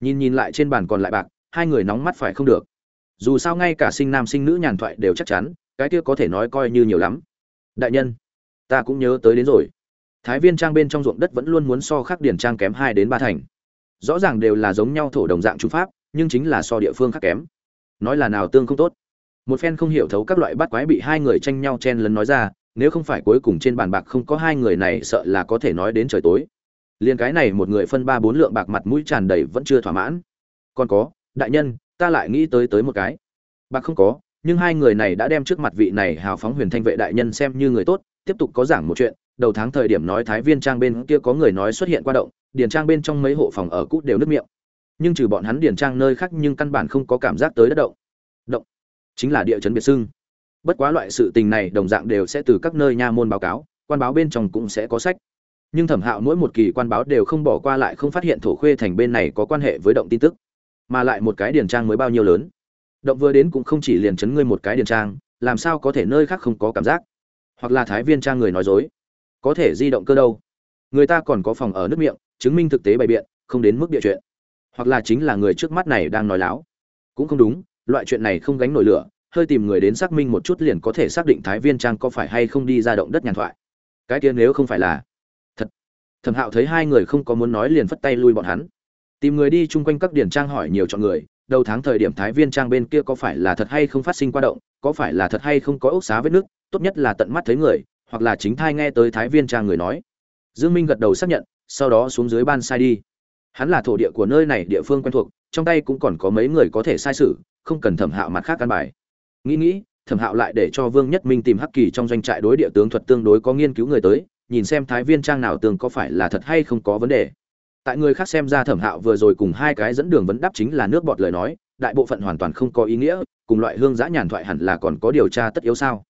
nhìn nhìn lại trên bàn còn lại bạc, hai người nóng mắt phải không được. Dù sao ngay cả sinh nam sinh nữ nhàn thoại đều chắc chắn, cái kia có thể nói coi như nhiều lắm. Đại nhân, ta cũng nhớ tới đến rồi. Thái viên trang bên trong ruộng đất vẫn luôn muốn so khác điển trang kém hai đến ba thành. Rõ ràng đều là giống nhau thổ đồng dạng trung pháp, nhưng chính là so địa phương khác kém. Nói là nào tương không tốt. Một phen không hiểu thấu các loại bắt quái bị hai người tranh nhau chen lấn nói ra, nếu không phải cuối cùng trên bàn bạc không có hai người này sợ là có thể nói đến trời tối liền cái này một người phân ba bốn lượng bạc mặt mũi tràn đầy vẫn chưa thỏa mãn. Còn có, đại nhân, ta lại nghĩ tới tới một cái. Bạc không có, nhưng hai người này đã đem trước mặt vị này hào phóng huyền thanh vệ đại nhân xem như người tốt, tiếp tục có giảng một chuyện. Đầu tháng thời điểm nói thái viên trang bên kia có người nói xuất hiện qua động, điền trang bên trong mấy hộ phòng ở cút đều nước miệng. Nhưng trừ bọn hắn điền trang nơi khác nhưng căn bản không có cảm giác tới đất động. Động chính là địa chấn biệt xưng. Bất quá loại sự tình này đồng dạng đều sẽ từ các nơi nha môn báo cáo, quan báo bên trong cũng sẽ có sách nhưng thẩm hạo mỗi một kỳ quan báo đều không bỏ qua lại không phát hiện thổ khuê thành bên này có quan hệ với động tin tức, mà lại một cái điền trang mới bao nhiêu lớn. Động vừa đến cũng không chỉ liền chấn ngươi một cái điền trang, làm sao có thể nơi khác không có cảm giác? Hoặc là thái viên trang người nói dối, có thể di động cơ đâu? Người ta còn có phòng ở nước miệng, chứng minh thực tế bày biện, không đến mức địa chuyện. Hoặc là chính là người trước mắt này đang nói láo. Cũng không đúng, loại chuyện này không gánh nổi lửa, hơi tìm người đến xác minh một chút liền có thể xác định thái viên trang có phải hay không đi ra động đất nhàn thoại. Cái kia nếu không phải là thẩm hạo thấy hai người không có muốn nói liền phất tay lui bọn hắn. Tìm người đi chung quanh các điển trang hỏi nhiều chọn người, đầu tháng thời điểm thái viên trang bên kia có phải là thật hay không phát sinh qua động, có phải là thật hay không có ốc xá vết nước tốt nhất là tận mắt thấy người, hoặc là chính thai nghe tới thái viên trang người nói. Dương minh gật đầu xác nhận, sau đó xuống dưới ban sai đi. Hắn là thổ địa của nơi này, địa phương quen thuộc, trong tay cũng còn có mấy người có thể sai sử không cần thẩm hạo mặt khác căn bài. Nghĩ nghĩ, thẩm hạo lại để cho vương nhất minh tìm hắc kỳ trong doanh trại đối địa tướng thuật tương đối có nghiên cứu người tới nhìn xem thái viên trang nào tường có phải là thật hay không có vấn đề. Tại người khác xem ra thẩm hạo vừa rồi cùng hai cái dẫn đường vấn đáp chính là nước bọt lời nói, đại bộ phận hoàn toàn không có ý nghĩa, cùng loại hương giã nhàn thoại hẳn là còn có điều tra tất yếu sao.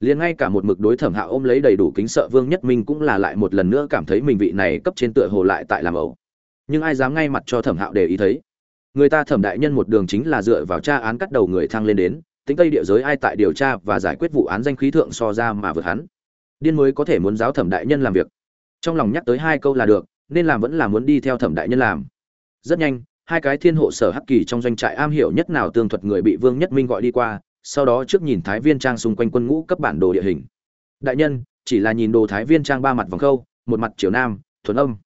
Liền ngay cả một mực đối thẩm hạo ôm lấy đầy đủ kính sợ vương nhất minh cũng là lại một lần nữa cảm thấy mình vị này cấp trên tựa hồ lại tại làm ẩu. Nhưng ai dám ngay mặt cho thẩm hạo để ý thấy? Người ta thẩm đại nhân một đường chính là dựa vào tra án cắt đầu người thăng lên đến, tính tây địa giới ai tại điều tra và giải quyết vụ án danh khí thượng so ra mà vượt hắn điên mới có thể muốn giáo thẩm đại nhân làm việc. Trong lòng nhắc tới hai câu là được, nên làm vẫn là muốn đi theo thẩm đại nhân làm. Rất nhanh, hai cái thiên hộ sở hắc kỳ trong doanh trại am hiểu nhất nào tương thuật người bị vương nhất minh gọi đi qua, sau đó trước nhìn thái viên trang xung quanh quân ngũ cấp bản đồ địa hình. Đại nhân, chỉ là nhìn đồ thái viên trang ba mặt vòng khâu, một mặt chiều nam, thuần âm.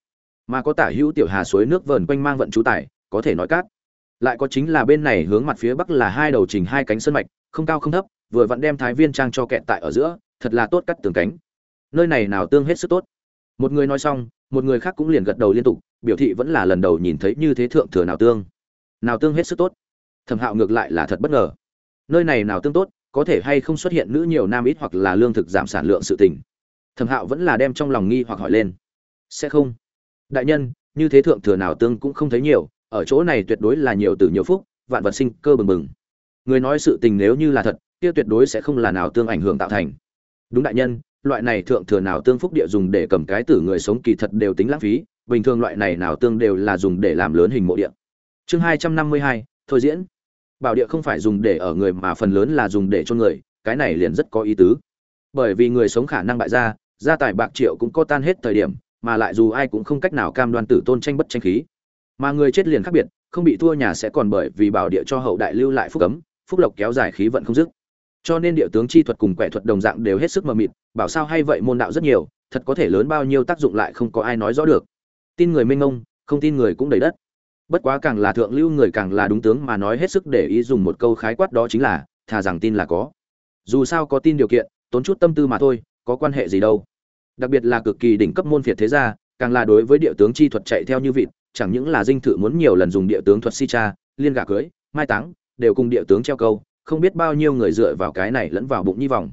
Mà có tả hữu tiểu hà suối nước vờn quanh mang vận chú tải, có thể nói cát. Lại có chính là bên này hướng mặt phía bắc là hai đầu trình hai cánh sơn mạch, không cao không thấp, vừa vặn đem thái viên trang cho kẹt tại ở giữa, thật là tốt cắt tường cánh nơi này nào tương hết sức tốt. Một người nói xong, một người khác cũng liền gật đầu liên tục, biểu thị vẫn là lần đầu nhìn thấy như thế thượng thừa nào tương. Nào tương hết sức tốt. Thẩm hạo ngược lại là thật bất ngờ. Nơi này nào tương tốt, có thể hay không xuất hiện nữ nhiều nam ít hoặc là lương thực giảm sản lượng sự tình. Thẩm hạo vẫn là đem trong lòng nghi hoặc hỏi lên. Sẽ không. Đại nhân, như thế thượng thừa nào tương cũng không thấy nhiều, ở chỗ này tuyệt đối là nhiều từ nhiều phúc, vạn vật sinh cơ bừng bừng. Người nói sự tình nếu như là thật, kia tuyệt đối sẽ không là nào tương ảnh hưởng tạo thành. Đúng đại nhân loại này thượng thừa nào tương phúc địa dùng để cầm cái tử người sống kỳ thật đều tính lãng phí, bình thường loại này nào tương đều là dùng để làm lớn hình mộ địa. Chương hai trăm năm mươi hai, thôi diễn. Bảo địa không phải dùng để ở người mà phần lớn là dùng để cho người, cái này liền rất có ý tứ. Bởi vì người sống khả năng bại gia gia tài bạc triệu cũng có tan hết thời điểm, mà lại dù ai cũng không cách nào cam đoan tử tôn tranh bất tranh khí. Mà người chết liền khác biệt, không bị thua nhà sẽ còn bởi vì bảo địa cho hậu đại lưu lại phúc cấm, phúc lộc kéo dài khí vận không dứt cho nên địa tướng chi thuật cùng quẻ thuật đồng dạng đều hết sức mờ mịt, bảo sao hay vậy môn đạo rất nhiều, thật có thể lớn bao nhiêu tác dụng lại không có ai nói rõ được. Tin người minh ông không tin người cũng đầy đất. Bất quá càng là thượng lưu người càng là đúng tướng mà nói hết sức để ý dùng một câu khái quát đó chính là, thà rằng tin là có. Dù sao có tin điều kiện, tốn chút tâm tư mà thôi, có quan hệ gì đâu. Đặc biệt là cực kỳ đỉnh cấp môn phiệt thế gia, càng là đối với địa tướng chi thuật chạy theo như vịt, chẳng những là dinh thự muốn nhiều lần dùng địa tướng thuật si cha, liên gả cưới, mai táng, đều cùng địa tướng treo câu không biết bao nhiêu người dựa vào cái này lẫn vào bụng nhi vòng.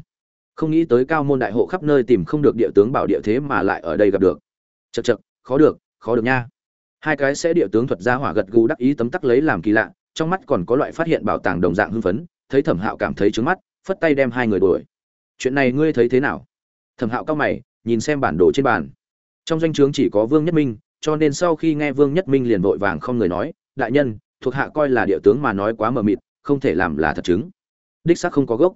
Không nghĩ tới cao môn đại hộ khắp nơi tìm không được địa tướng bảo địa thế mà lại ở đây gặp được. Chật chật khó được khó được nha. Hai cái sẽ địa tướng thuật ra hỏa gật gù đắc ý tấm tắc lấy làm kỳ lạ, trong mắt còn có loại phát hiện bảo tàng đồng dạng hưng phấn, thấy thẩm hạo cảm thấy trứng mắt, phất tay đem hai người đuổi. Chuyện này ngươi thấy thế nào? Thẩm hạo cao mày, nhìn xem bản đồ trên bàn. Trong danh o chướng chỉ có vương nhất minh, cho nên sau khi nghe vương nhất minh liền vội vàng không người nói, đại nhân, thuộc hạ coi là địa tướng mà nói quá mờ mịt không thể làm là thật chứng. Đích xác không có gốc.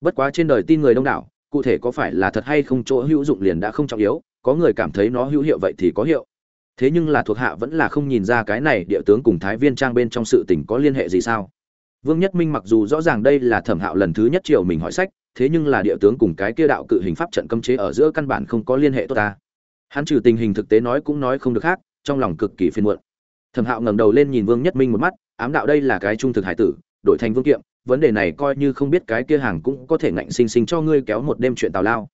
Bất quá trên đời tin người đông đảo, cụ thể có phải là thật hay không chỗ hữu dụng liền đã không trọng yếu, có người cảm thấy nó hữu hiệu vậy thì có hiệu. Thế nhưng là thuộc hạ vẫn là không nhìn ra cái này địa tướng cùng thái viên trang bên trong sự tình có liên hệ gì sao? Vương nhất minh mặc dù rõ ràng đây là thẩm hạo lần thứ nhất triều mình hỏi sách, thế nhưng là địa tướng cùng cái kia đạo cự hình pháp trận cấm chế ở giữa căn bản không có liên hệ tốt ta. Hắn trừ tình hình thực tế nói cũng nói không được khác, trong lòng cực kỳ phiền muộn. Thẩm hạo ngẩng đầu lên nhìn vương nhất minh một mắt, ám đạo đây là cái trung thực hải tử đổi thành vương kiệm, vấn đề này coi như không biết cái kia hàng cũng có thể ngạnh sinh sinh cho ngươi kéo một đêm chuyện tào lao.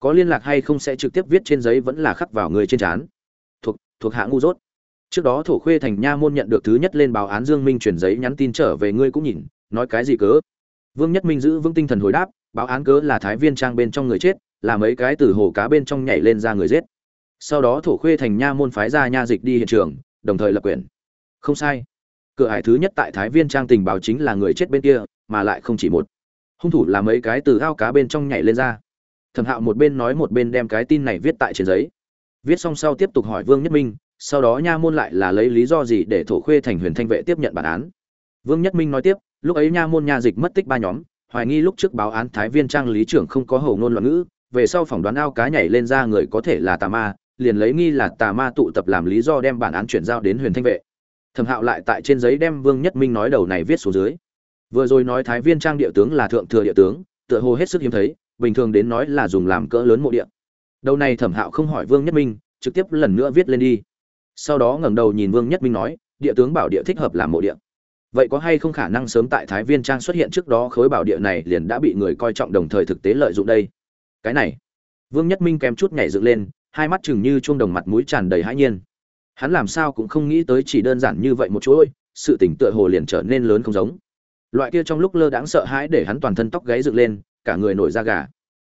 Có liên lạc hay không sẽ trực tiếp viết trên giấy vẫn là khắc vào người trên trán. Thuộc thuộc hạ ngu dốt. Trước đó thổ khuê thành nha môn nhận được thứ nhất lên báo án dương minh chuyển giấy nhắn tin trở về ngươi cũng nhìn, nói cái gì cớ? Vương nhất minh giữ vững tinh thần hồi đáp, báo án cớ là thái viên trang bên trong người chết, là mấy cái từ hồ cá bên trong nhảy lên ra người giết. Sau đó thổ khuê thành nha môn phái ra nha dịch đi hiện trường, đồng thời lập quyền. Không sai cửa hải thứ nhất tại thái viên trang tình báo chính là người chết bên kia, mà lại không chỉ một. Hung thủ là mấy cái từ ao cá bên trong nhảy lên ra. Thẩm hạo một bên nói một bên đem cái tin này viết tại trên giấy. Viết xong sau tiếp tục hỏi vương nhất minh, sau đó nha môn lại là lấy lý do gì để thổ khuê thành huyền thanh vệ tiếp nhận bản án? Vương nhất minh nói tiếp, lúc ấy nha môn nha dịch mất tích ba nhóm, hoài nghi lúc trước báo án thái viên trang lý trưởng không có hầu ngôn loạn ngữ, về sau phỏng đoán ao cá nhảy lên ra người có thể là tà ma, liền lấy nghi là tà ma tụ tập làm lý do đem bản án chuyển giao đến huyền thanh vệ thẩm hạo lại tại trên giấy đem vương nhất minh nói đầu này viết xuống dưới. Vừa rồi nói thái viên trang địa tướng là thượng thừa địa tướng, tựa hồ hết sức hiếm thấy, bình thường đến nói là dùng làm cỡ lớn mộ địa. Đầu này thẩm hạo không hỏi vương nhất minh, trực tiếp lần nữa viết lên đi. Sau đó ngẩng đầu nhìn vương nhất minh nói, địa tướng bảo địa thích hợp làm mộ địa. Vậy có hay không khả năng sớm tại thái viên trang xuất hiện trước đó khối bảo địa này liền đã bị người coi trọng đồng thời thực tế lợi dụng đây? Cái này, vương nhất minh kèm chút nhảy dựng lên, hai mắt chừng như chuông đồng mặt mũi tràn đầy hãi nhiên hắn làm sao cũng không nghĩ tới chỉ đơn giản như vậy một chuỗi, sự tỉnh tựa hồ liền trở nên lớn không giống. Loại kia trong lúc lơ đãng sợ hãi để hắn toàn thân tóc gáy dựng lên, cả người nổi da gà.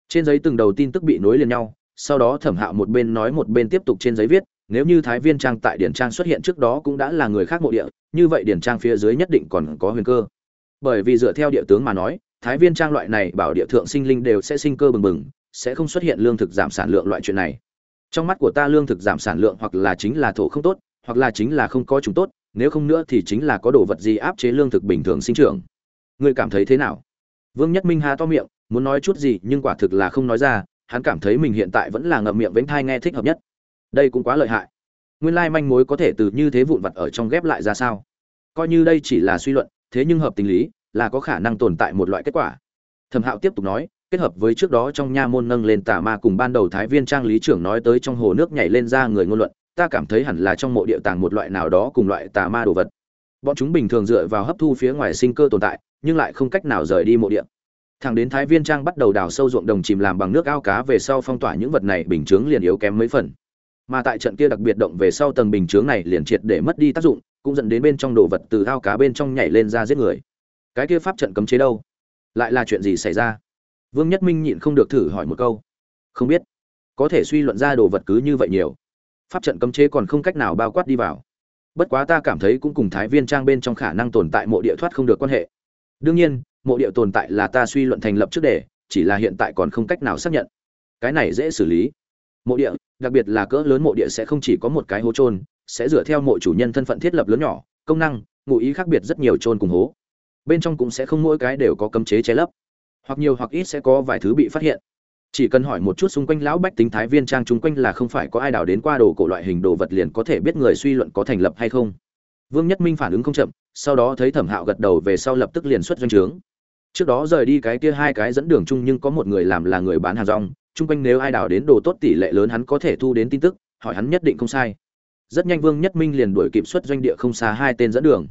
Trên giấy từng đầu tin tức bị nối liền nhau, sau đó thẩm hạo một bên nói một bên tiếp tục trên giấy viết, nếu như thái viên trang tại điển trang xuất hiện trước đó cũng đã là người khác mộ địa, như vậy điển trang phía dưới nhất định còn có huyền cơ. Bởi vì dựa theo địa tướng mà nói, thái viên trang loại này bảo địa thượng sinh linh đều sẽ sinh cơ bừng bừng, sẽ không xuất hiện lương thực giảm sản lượng loại chuyện này trong mắt của ta lương thực giảm sản lượng hoặc là chính là thổ không tốt, hoặc là chính là không có chúng tốt, nếu không nữa thì chính là có đồ vật gì áp chế lương thực bình thường sinh trưởng. Ngươi cảm thấy thế nào? Vương nhất minh há to miệng, muốn nói chút gì nhưng quả thực là không nói ra, hắn cảm thấy mình hiện tại vẫn là ngậm miệng vĩnh thai nghe thích hợp nhất. Đây cũng quá lợi hại. Nguyên lai manh mối có thể từ như thế vụn vặt ở trong ghép lại ra sao? Coi như đây chỉ là suy luận, thế nhưng hợp tình lý, là có khả năng tồn tại một loại kết quả. Thẩm hạo tiếp tục nói kết hợp với trước đó trong nha môn nâng lên tà ma cùng ban đầu thái viên trang lý trưởng nói tới trong hồ nước nhảy lên ra người ngôn luận, ta cảm thấy hẳn là trong mộ địa tàng một loại nào đó cùng loại tà ma đồ vật. Bọn chúng bình thường dựa vào hấp thu phía ngoài sinh cơ tồn tại, nhưng lại không cách nào rời đi mộ địa. Thẳng đến thái viên trang bắt đầu đào sâu ruộng đồng chìm làm bằng nước ao cá về sau phong tỏa những vật này, bình chướng liền yếu kém mấy phần. Mà tại trận kia đặc biệt động về sau tầng bình chướng này liền triệt để mất đi tác dụng, cũng dẫn đến bên trong đồ vật từ ao cá bên trong nhảy lên ra giết người. Cái kia pháp trận cấm chế đâu? Lại là chuyện gì xảy ra? Vương nhất minh nhịn không được thử hỏi một câu. Không biết. Có thể suy luận ra đồ vật cứ như vậy nhiều. Pháp trận cấm chế còn không cách nào bao quát đi vào. Bất quá ta cảm thấy cũng cùng thái viên trang bên trong khả năng tồn tại mộ địa thoát không được quan hệ. Đương nhiên, mộ địa tồn tại là ta suy luận thành lập trước để chỉ là hiện tại còn không cách nào xác nhận. Cái này dễ xử lý. Mộ địa, đặc biệt là cỡ lớn mộ địa sẽ không chỉ có một cái hố trôn sẽ dựa theo mộ chủ nhân thân phận thiết lập lớn nhỏ, công năng, ngụ ý khác biệt rất nhiều trôn cùng hố. Bên trong cũng sẽ không mỗi cái đều có cấm chế che lấp hoặc nhiều hoặc ít sẽ có vài thứ bị phát hiện. Chỉ cần hỏi một chút xung quanh lão bách tính thái viên trang chung quanh là không phải có ai đào đến qua đồ cổ loại hình đồ vật liền có thể biết người suy luận có thành lập hay không. Vương nhất minh phản ứng không chậm, sau đó thấy thẩm hạo gật đầu về sau lập tức liền xuất doanh trướng. Trước đó rời đi cái kia hai cái dẫn đường chung nhưng có một người làm là người bán hàng rong, chung quanh nếu ai đào đến đồ tốt tỷ lệ lớn hắn có thể thu đến tin tức, hỏi hắn nhất định không sai. Rất nhanh vương nhất minh liền đuổi kịp xuất doanh địa không xa hai tên dẫn đường.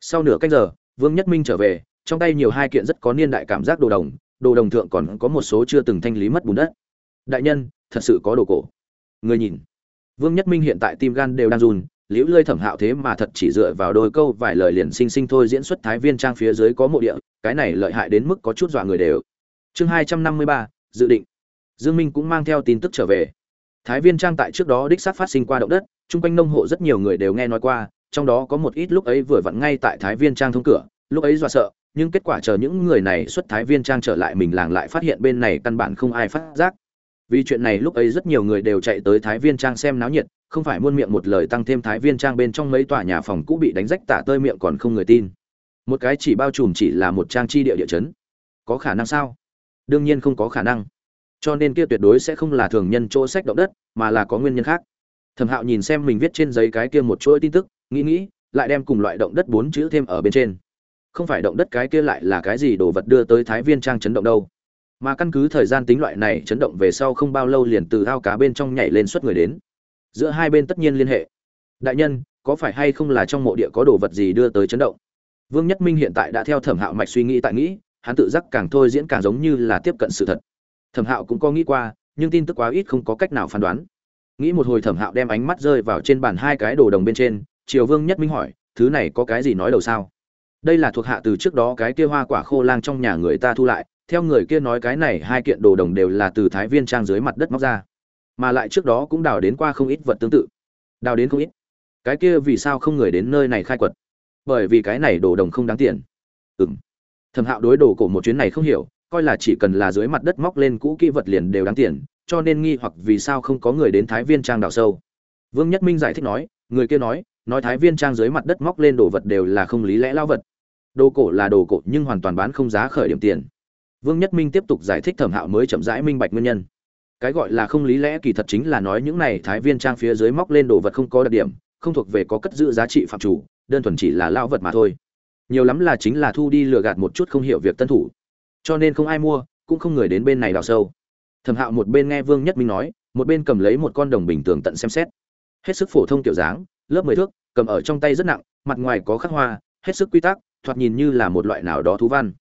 Sau nửa canh giờ, vương nhất minh trở về trong tay nhiều hai kiện rất có niên đại cảm giác đồ đồng đồ đồng thượng còn có một số chưa từng thanh lý mất bùn đất. Đại nhân, thật sự có đồ cổ. Người nhìn. Vương nhất minh hiện tại tim gan đều đang run, liễu lơi thẩm hạo thế mà thật chỉ dựa vào đôi câu vài lời liền sinh sinh thôi diễn xuất thái viên trang phía dưới có mộ địa, cái này lợi hại đến mức có chút dọa người đều. Chương hai trăm năm mươi ba, dự định. Dương minh cũng mang theo tin tức trở về. Thái viên trang tại trước đó đích xác phát sinh qua động đất, chung quanh nông hộ rất nhiều người đều nghe nói qua, trong đó có một ít lúc ấy vừa vặn ngay tại thái viên trang thông cửa, lúc ấy dọa sợ nhưng kết quả chờ những người này xuất thái viên trang trở lại mình làng lại phát hiện bên này căn bản không ai phát giác. Vì chuyện này lúc ấy rất nhiều người đều chạy tới thái viên trang xem náo nhiệt, không phải muôn miệng một lời tăng thêm thái viên trang bên trong mấy tòa nhà phòng cũ bị đánh rách tả tơi miệng còn không người tin. Một cái chỉ bao trùm chỉ là một trang chi địa địa chấn. Có khả năng sao? Đương nhiên không có khả năng. Cho nên kia tuyệt đối sẽ không là thường nhân chỗ sách động đất, mà là có nguyên nhân khác. Thẩm hạo nhìn xem mình viết trên giấy cái kia một chuỗi tin tức, nghĩ nghĩ, lại đem cùng loại động đất bốn chữ thêm ở bên trên không phải động đất cái kia lại là cái gì đồ vật đưa tới thái viên trang chấn động đâu. Mà căn cứ thời gian tính loại này chấn động về sau không bao lâu liền từ ao cá bên trong nhảy lên suốt người đến. Giữa hai bên tất nhiên liên hệ. Đại nhân, có phải hay không là trong mộ địa có đồ vật gì đưa tới chấn động? Vương nhất minh hiện tại đã theo thẩm hạo mạch suy nghĩ tại nghĩ, hắn tự giác càng thôi diễn càng giống như là tiếp cận sự thật. Thẩm hạo cũng có nghĩ qua, nhưng tin tức quá ít không có cách nào phán đoán. Nghĩ một hồi thẩm hạo đem ánh mắt rơi vào trên bàn hai cái đồ đồng bên trên, triều vương nhất minh hỏi, thứ này có cái gì nói đầu sao? Đây là thuộc hạ từ trước đó cái kia hoa quả khô lang trong nhà người ta thu lại, theo người kia nói cái này hai kiện đồ đồng đều là từ thái viên trang dưới mặt đất móc ra. Mà lại trước đó cũng đào đến qua không ít vật tương tự. Đào đến không ít. Cái kia vì sao không người đến nơi này khai quật? Bởi vì cái này đồ đồng không đáng tiền. Ừng thẩm hạo đối đồ cổ một chuyến này không hiểu, coi là chỉ cần là dưới mặt đất móc lên cũ kỹ vật liền đều đáng tiền, cho nên nghi hoặc vì sao không có người đến thái viên trang đào sâu. Vương nhất minh giải thích nói, người kia nói nói thái viên trang dưới mặt đất móc lên đồ vật đều là không lý lẽ lao vật. Đồ cổ là đồ cổ nhưng hoàn toàn bán không giá khởi điểm tiền. Vương nhất minh tiếp tục giải thích thẩm hạo mới chậm rãi minh bạch nguyên nhân. Cái gọi là không lý lẽ kỳ thật chính là nói những này thái viên trang phía dưới móc lên đồ vật không có đặc điểm, không thuộc về có cất giữ giá trị phạm chủ, đơn thuần chỉ là lao vật mà thôi. Nhiều lắm là chính là thu đi lừa gạt một chút không hiểu việc tân thủ. Cho nên không ai mua, cũng không người đến bên này đào sâu. Thẩm hạo một bên nghe vương nhất minh nói, một bên cầm lấy một con đồng bình tường tận xem xét. Hết sức phổ thông kiểu dáng lớp mười thước, cầm ở trong tay rất nặng, mặt ngoài có khắc hoa, hết sức quy tắc, thoạt nhìn như là một loại nào đó thú văn.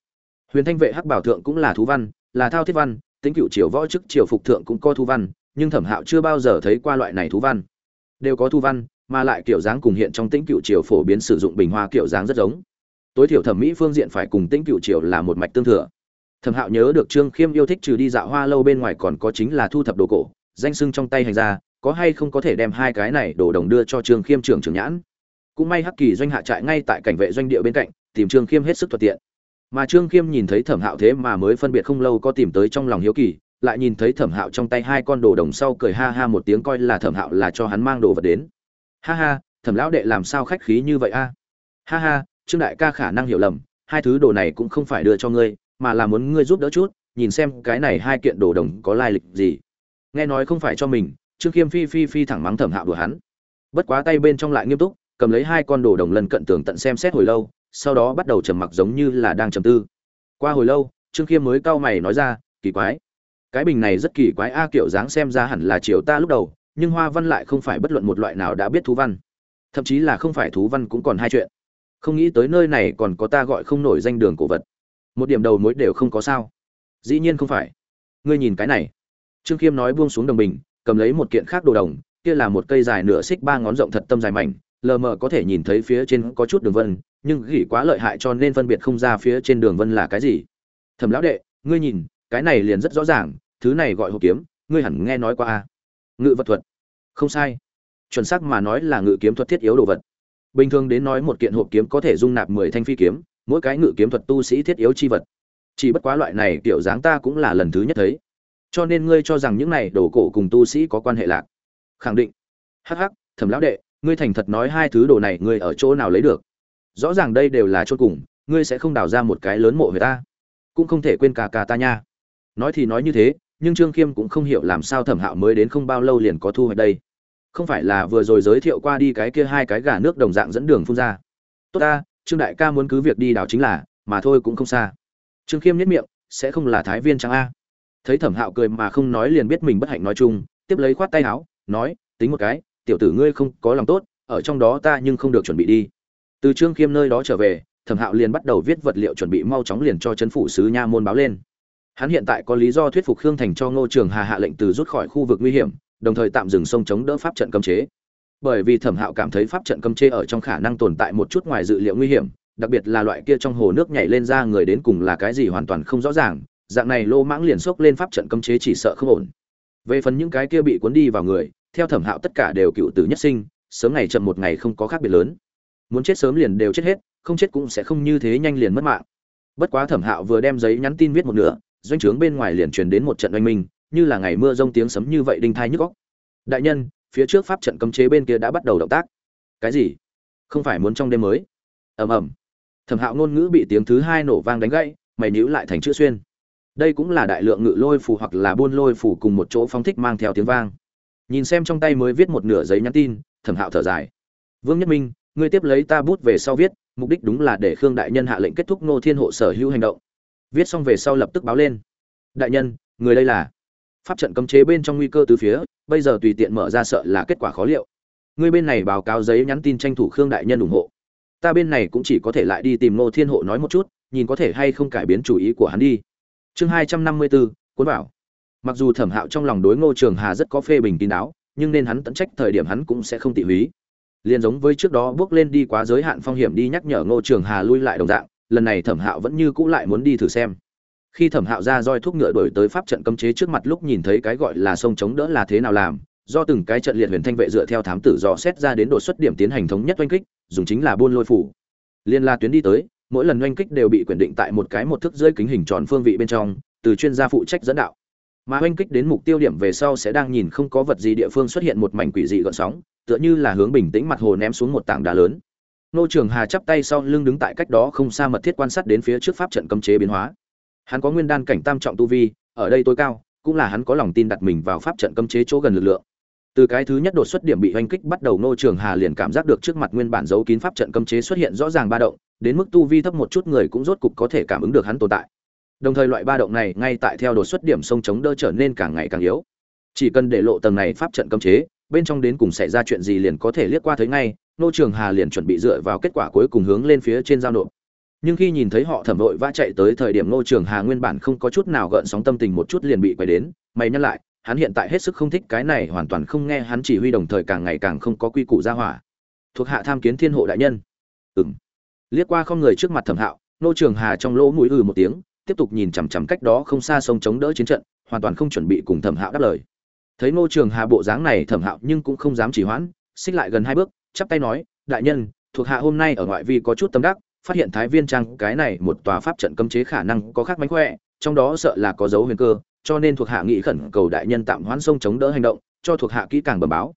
Huyền thanh vệ hắc bảo thượng cũng là thú văn, là thao thiết văn tính cựu triều võ chức, triều phục thượng cũng có thú văn, nhưng thẩm hạo chưa bao giờ thấy qua loại này thú văn. Đều có thú văn, mà lại kiểu dáng cùng hiện trong tĩnh cựu triều phổ biến sử dụng bình hoa kiểu dáng rất giống. Tối thiểu thẩm mỹ phương diện phải cùng tĩnh cựu triều là một mạch tương thừa. Thẩm hạo nhớ được trương khiêm yêu thích trừ đi dạo hoa lâu bên ngoài còn có chính là thu thập đồ cổ, danh sưng trong tay hành ra có hay không có thể đem hai cái này đổ đồng đưa cho trương khiêm trưởng trưởng nhãn? Cũng may hắc kỳ doanh hạ trại ngay tại cảnh vệ doanh địa bên cạnh, tìm trương khiêm hết sức thuận tiện. Mà trương khiêm nhìn thấy thẩm hạo thế mà mới phân biệt không lâu có tìm tới trong lòng hiếu kỳ, lại nhìn thấy thẩm hạo trong tay hai con đồ đồng sau cười ha ha một tiếng coi là thẩm hạo là cho hắn mang đồ vật đến. Ha ha, thẩm lão đệ làm sao khách khí như vậy a? Ha ha, trương đại ca khả năng hiểu lầm, hai thứ đồ này cũng không phải đưa cho ngươi, mà là muốn ngươi giúp đỡ chút, nhìn xem cái này hai kiện đồ đồng có lai lịch gì. Nghe nói không phải cho mình trương khiêm phi phi phi thẳng mắng thẩm hạo đùa hắn. Bất quá tay bên trong lại nghiêm túc, cầm lấy hai con đồ đồng lần cận tường tận xem xét hồi lâu, sau đó bắt đầu trầm mặc giống như là đang trầm tư. Qua hồi lâu, trương khiêm mới cau mày nói ra, kỳ quái. Cái bình này rất kỳ quái a, kiểu dáng xem ra hẳn là chiều ta lúc đầu, nhưng hoa văn lại không phải bất luận một loại nào đã biết thú văn. Thậm chí là không phải thú văn cũng còn hai chuyện. Không nghĩ tới nơi này còn có ta gọi không nổi danh đường cổ vật. Một điểm đầu mối đều không có sao. Dĩ nhiên không phải. Ngươi nhìn cái này. Trương khiêm nói buông xuống đồng bình cầm lấy một kiện khác đồ đồng, kia là một cây dài nửa xích ba ngón rộng thật tâm dài mảnh, lờ mờ có thể nhìn thấy phía trên có chút đường vân, nhưng gỉ quá lợi hại cho nên phân biệt không ra phía trên đường vân là cái gì. Thẩm lão đệ, ngươi nhìn, cái này liền rất rõ ràng, thứ này gọi hộp kiếm, ngươi hẳn nghe nói qua a ngự vật thuật. Không sai. Chuẩn xác mà nói là ngự kiếm thuật thiết yếu đồ vật. Bình thường đến nói một kiện hộp kiếm có thể dung nạp mười thanh phi kiếm, mỗi cái ngự kiếm thuật tu sĩ thiết yếu chi vật. Chỉ bất quá loại này kiểu dáng ta cũng là lần thứ nhất thấy cho nên ngươi cho rằng những này đồ cổ cùng tu sĩ có quan hệ lạc. Khẳng định. Hắc hắc, thẩm lão đệ, ngươi thành thật nói hai thứ đồ này ngươi ở chỗ nào lấy được? Rõ ràng đây đều là chốt cùng, ngươi sẽ không đào ra một cái lớn mộ về ta. Cũng không thể quên cả cả ta nha. Nói thì nói như thế, nhưng trương khiêm cũng không hiểu làm sao thẩm hạo mới đến không bao lâu liền có thu hoạch đây. Không phải là vừa rồi giới thiệu qua đi cái kia hai cái gà nước đồng dạng dẫn đường phun ra. Tốt ta, trương đại ca muốn cứ việc đi đào chính là, mà thôi cũng không xa. Trương khiêm nhất miệng, sẽ không là thái viên chẳng a thấy thẩm hạo cười mà không nói liền biết mình bất hạnh nói chung, tiếp lấy khoát tay áo, nói, tính một cái, tiểu tử ngươi không có lòng tốt, ở trong đó ta nhưng không được chuẩn bị đi. Từ trương khiêm nơi đó trở về, thẩm hạo liền bắt đầu viết vật liệu chuẩn bị mau chóng liền cho chấn phủ sứ nha môn báo lên. Hắn hiện tại có lý do thuyết phục khương thành cho ngô trường hà hạ lệnh từ rút khỏi khu vực nguy hiểm, đồng thời tạm dừng sông chống đỡ pháp trận cấm chế. Bởi vì thẩm hạo cảm thấy pháp trận cấm chế ở trong khả năng tồn tại một chút ngoài dự liệu nguy hiểm, đặc biệt là loại kia trong hồ nước nhảy lên ra người đến cùng là cái gì hoàn toàn không rõ ràng dạng này lô mãng liền xốc lên pháp trận cấm chế chỉ sợ không ổn. Về phần những cái kia bị cuốn đi vào người, theo thẩm hạo tất cả đều cựu tử nhất sinh, sớm ngày chậm một ngày không có khác biệt lớn. Muốn chết sớm liền đều chết hết, không chết cũng sẽ không như thế nhanh liền mất mạng. Bất quá thẩm hạo vừa đem giấy nhắn tin viết một nửa, doanh trướng bên ngoài liền truyền đến một trận oanh minh, như là ngày mưa rông tiếng sấm như vậy đinh thai nhức góc đại nhân, phía trước pháp trận cấm chế bên kia đã bắt đầu động tác. Cái gì? Không phải muốn trong đêm mới? Ầm ầm. Thẩm hạo ngôn ngữ bị tiếng thứ hai nổ vang đánh gãy, mày nhíu lại thành chữ xuyên đây cũng là đại lượng ngự lôi phù hoặc là buôn lôi phù cùng một chỗ phóng thích mang theo tiếng vang. Nhìn xem trong tay mới viết một nửa giấy nhắn tin, thẩm hạo thở dài. Vương nhất minh, ngươi tiếp lấy ta bút về sau viết, mục đích đúng là để khương đại nhân hạ lệnh kết thúc nô thiên hộ sở hữu hành động. Viết xong về sau lập tức báo lên. Đại nhân, người đây là? Pháp trận cấm chế bên trong nguy cơ từ phía, bây giờ tùy tiện mở ra sợ là kết quả khó liệu. Ngươi bên này báo cáo giấy nhắn tin tranh thủ khương đại nhân ủng hộ. Ta bên này cũng chỉ có thể lại đi tìm nô thiên hộ nói một chút, nhìn có thể hay không cải biến chủ ý của hắn đi chương hai trăm năm mươi bốn cuốn vào. Mặc dù thẩm hạo trong lòng đối ngô trường hà rất có phê bình kín đáo, nhưng nên hắn tận trách thời điểm hắn cũng sẽ không tỉ húy. Liền giống với trước đó bước lên đi quá giới hạn phong hiểm đi nhắc nhở ngô trường hà lui lại đồng dạng, lần này thẩm hạo vẫn như cũ lại muốn đi thử xem. Khi thẩm hạo ra roi thuốc ngựa đổi tới pháp trận cấm chế trước mặt lúc nhìn thấy cái gọi là sông chống đỡ là thế nào làm, do từng cái trận liệt huyền thanh vệ dựa theo thám tử dò xét ra đến đột xuất điểm tiến hành thống nhất oanh kích, dùng chính là buôn lôi phủ. Liên la tuyến đi tới mỗi lần oanh kích đều bị quyển định tại một cái một thước dưới kính hình tròn phương vị bên trong, từ chuyên gia phụ trách dẫn đạo. Mà oanh kích đến mục tiêu điểm về sau sẽ đang nhìn không có vật gì địa phương xuất hiện một mảnh quỷ dị gợn sóng, tựa như là hướng bình tĩnh mặt hồ ném xuống một tảng đá lớn. Nô trường hà chắp tay sau lưng đứng tại cách đó không xa mật thiết quan sát đến phía trước pháp trận cấm chế biến hóa. Hắn có nguyên đan cảnh tam trọng tu vi, ở đây tối cao, cũng là hắn có lòng tin đặt mình vào pháp trận cấm chế chỗ gần lực lượng. Từ cái thứ nhất đột xuất điểm bị oanh kích bắt đầu, nô trường hà liền cảm giác được trước mặt nguyên bản giấu kín pháp trận cấm chế xuất hiện rõ ràng ba động đến mức tu vi thấp một chút người cũng rốt cục có thể cảm ứng được hắn tồn tại. Đồng thời loại ba động này ngay tại theo đột xuất điểm sông chống đỡ trở nên càng ngày càng yếu. Chỉ cần để lộ tầng này pháp trận cấm chế, bên trong đến cùng xảy ra chuyện gì liền có thể liếc qua thấy ngay, nô trường hà liền chuẩn bị dựa vào kết quả cuối cùng hướng lên phía trên giao nộp. Nhưng khi nhìn thấy họ thẩm vội vã chạy tới thời điểm nô trường hà nguyên bản không có chút nào gợn sóng tâm tình một chút liền bị quay đến, mày nhắc lại, hắn hiện tại hết sức không thích cái này, hoàn toàn không nghe hắn chỉ huy đồng thời càng ngày càng không có quy củ ra hỏa. Thuộc hạ tham kiến thiên hộ đại nhân. Ừng liếc qua không người trước mặt thẩm hạo, nô trường hà trong lỗ mũi ừ một tiếng, tiếp tục nhìn chằm chằm cách đó không xa sông chống đỡ chiến trận, hoàn toàn không chuẩn bị cùng thẩm hạo đáp lời. Thấy nô trường hà bộ dáng này, thẩm hạo nhưng cũng không dám chỉ hoãn, xích lại gần hai bước, chắp tay nói, đại nhân, thuộc hạ hôm nay ở ngoại vi có chút tâm đắc, phát hiện thái viên trang cái này một tòa pháp trận cấm chế khả năng có khác mánh khỏe, trong đó sợ là có dấu huyền cơ, cho nên thuộc hạ nghị khẩn cầu đại nhân tạm hoãn sông chống đỡ hành động, cho thuộc hạ kỹ càng bẩm báo.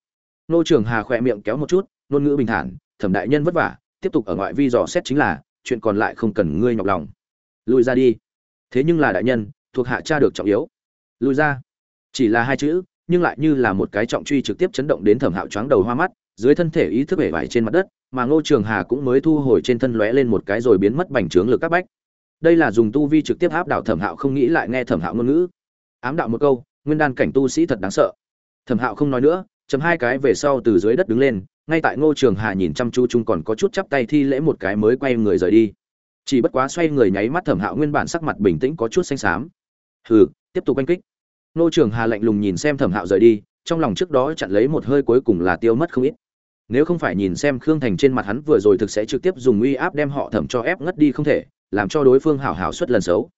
Nô trường hà khỏe miệng kéo một chút, ngôn ngữ bình thản, thẩm đại nhân vất vả tiếp tục ở ngoại vi dò xét chính là, chuyện còn lại không cần ngươi nhọc lòng. Lùi ra đi. Thế nhưng là đại nhân, thuộc hạ cha được trọng yếu. Lùi ra. Chỉ là hai chữ, nhưng lại như là một cái trọng truy trực tiếp chấn động đến thẩm hạo choáng đầu hoa mắt, dưới thân thể ý thức bể vải trên mặt đất, mà ngô trường hà cũng mới thu hồi trên thân lóe lên một cái rồi biến mất bành trướng lực các bách. Đây là dùng tu vi trực tiếp áp đảo thẩm hạo không nghĩ lại nghe thẩm hạo ngôn ngữ. Ám đạo một câu, nguyên đan cảnh tu sĩ thật đáng sợ. Thẩm hạo không nói nữa chấm hai cái về sau từ dưới đất đứng lên, ngay tại ngô trường hà nhìn chăm chú chung còn có chút chắp tay thi lễ một cái mới quay người rời đi. Chỉ bất quá xoay người nháy mắt thẩm hạo nguyên bản sắc mặt bình tĩnh có chút xanh xám. Hừ, tiếp tục oanh kích. Ngô trường hà lạnh lùng nhìn xem thẩm hạo rời đi, trong lòng trước đó chặn lấy một hơi cuối cùng là tiêu mất không ít. Nếu không phải nhìn xem khương thành trên mặt hắn vừa rồi thực sẽ trực tiếp dùng uy áp đem họ thẩm cho ép ngất đi không thể, làm cho đối phương hảo hảo suất lần xấu.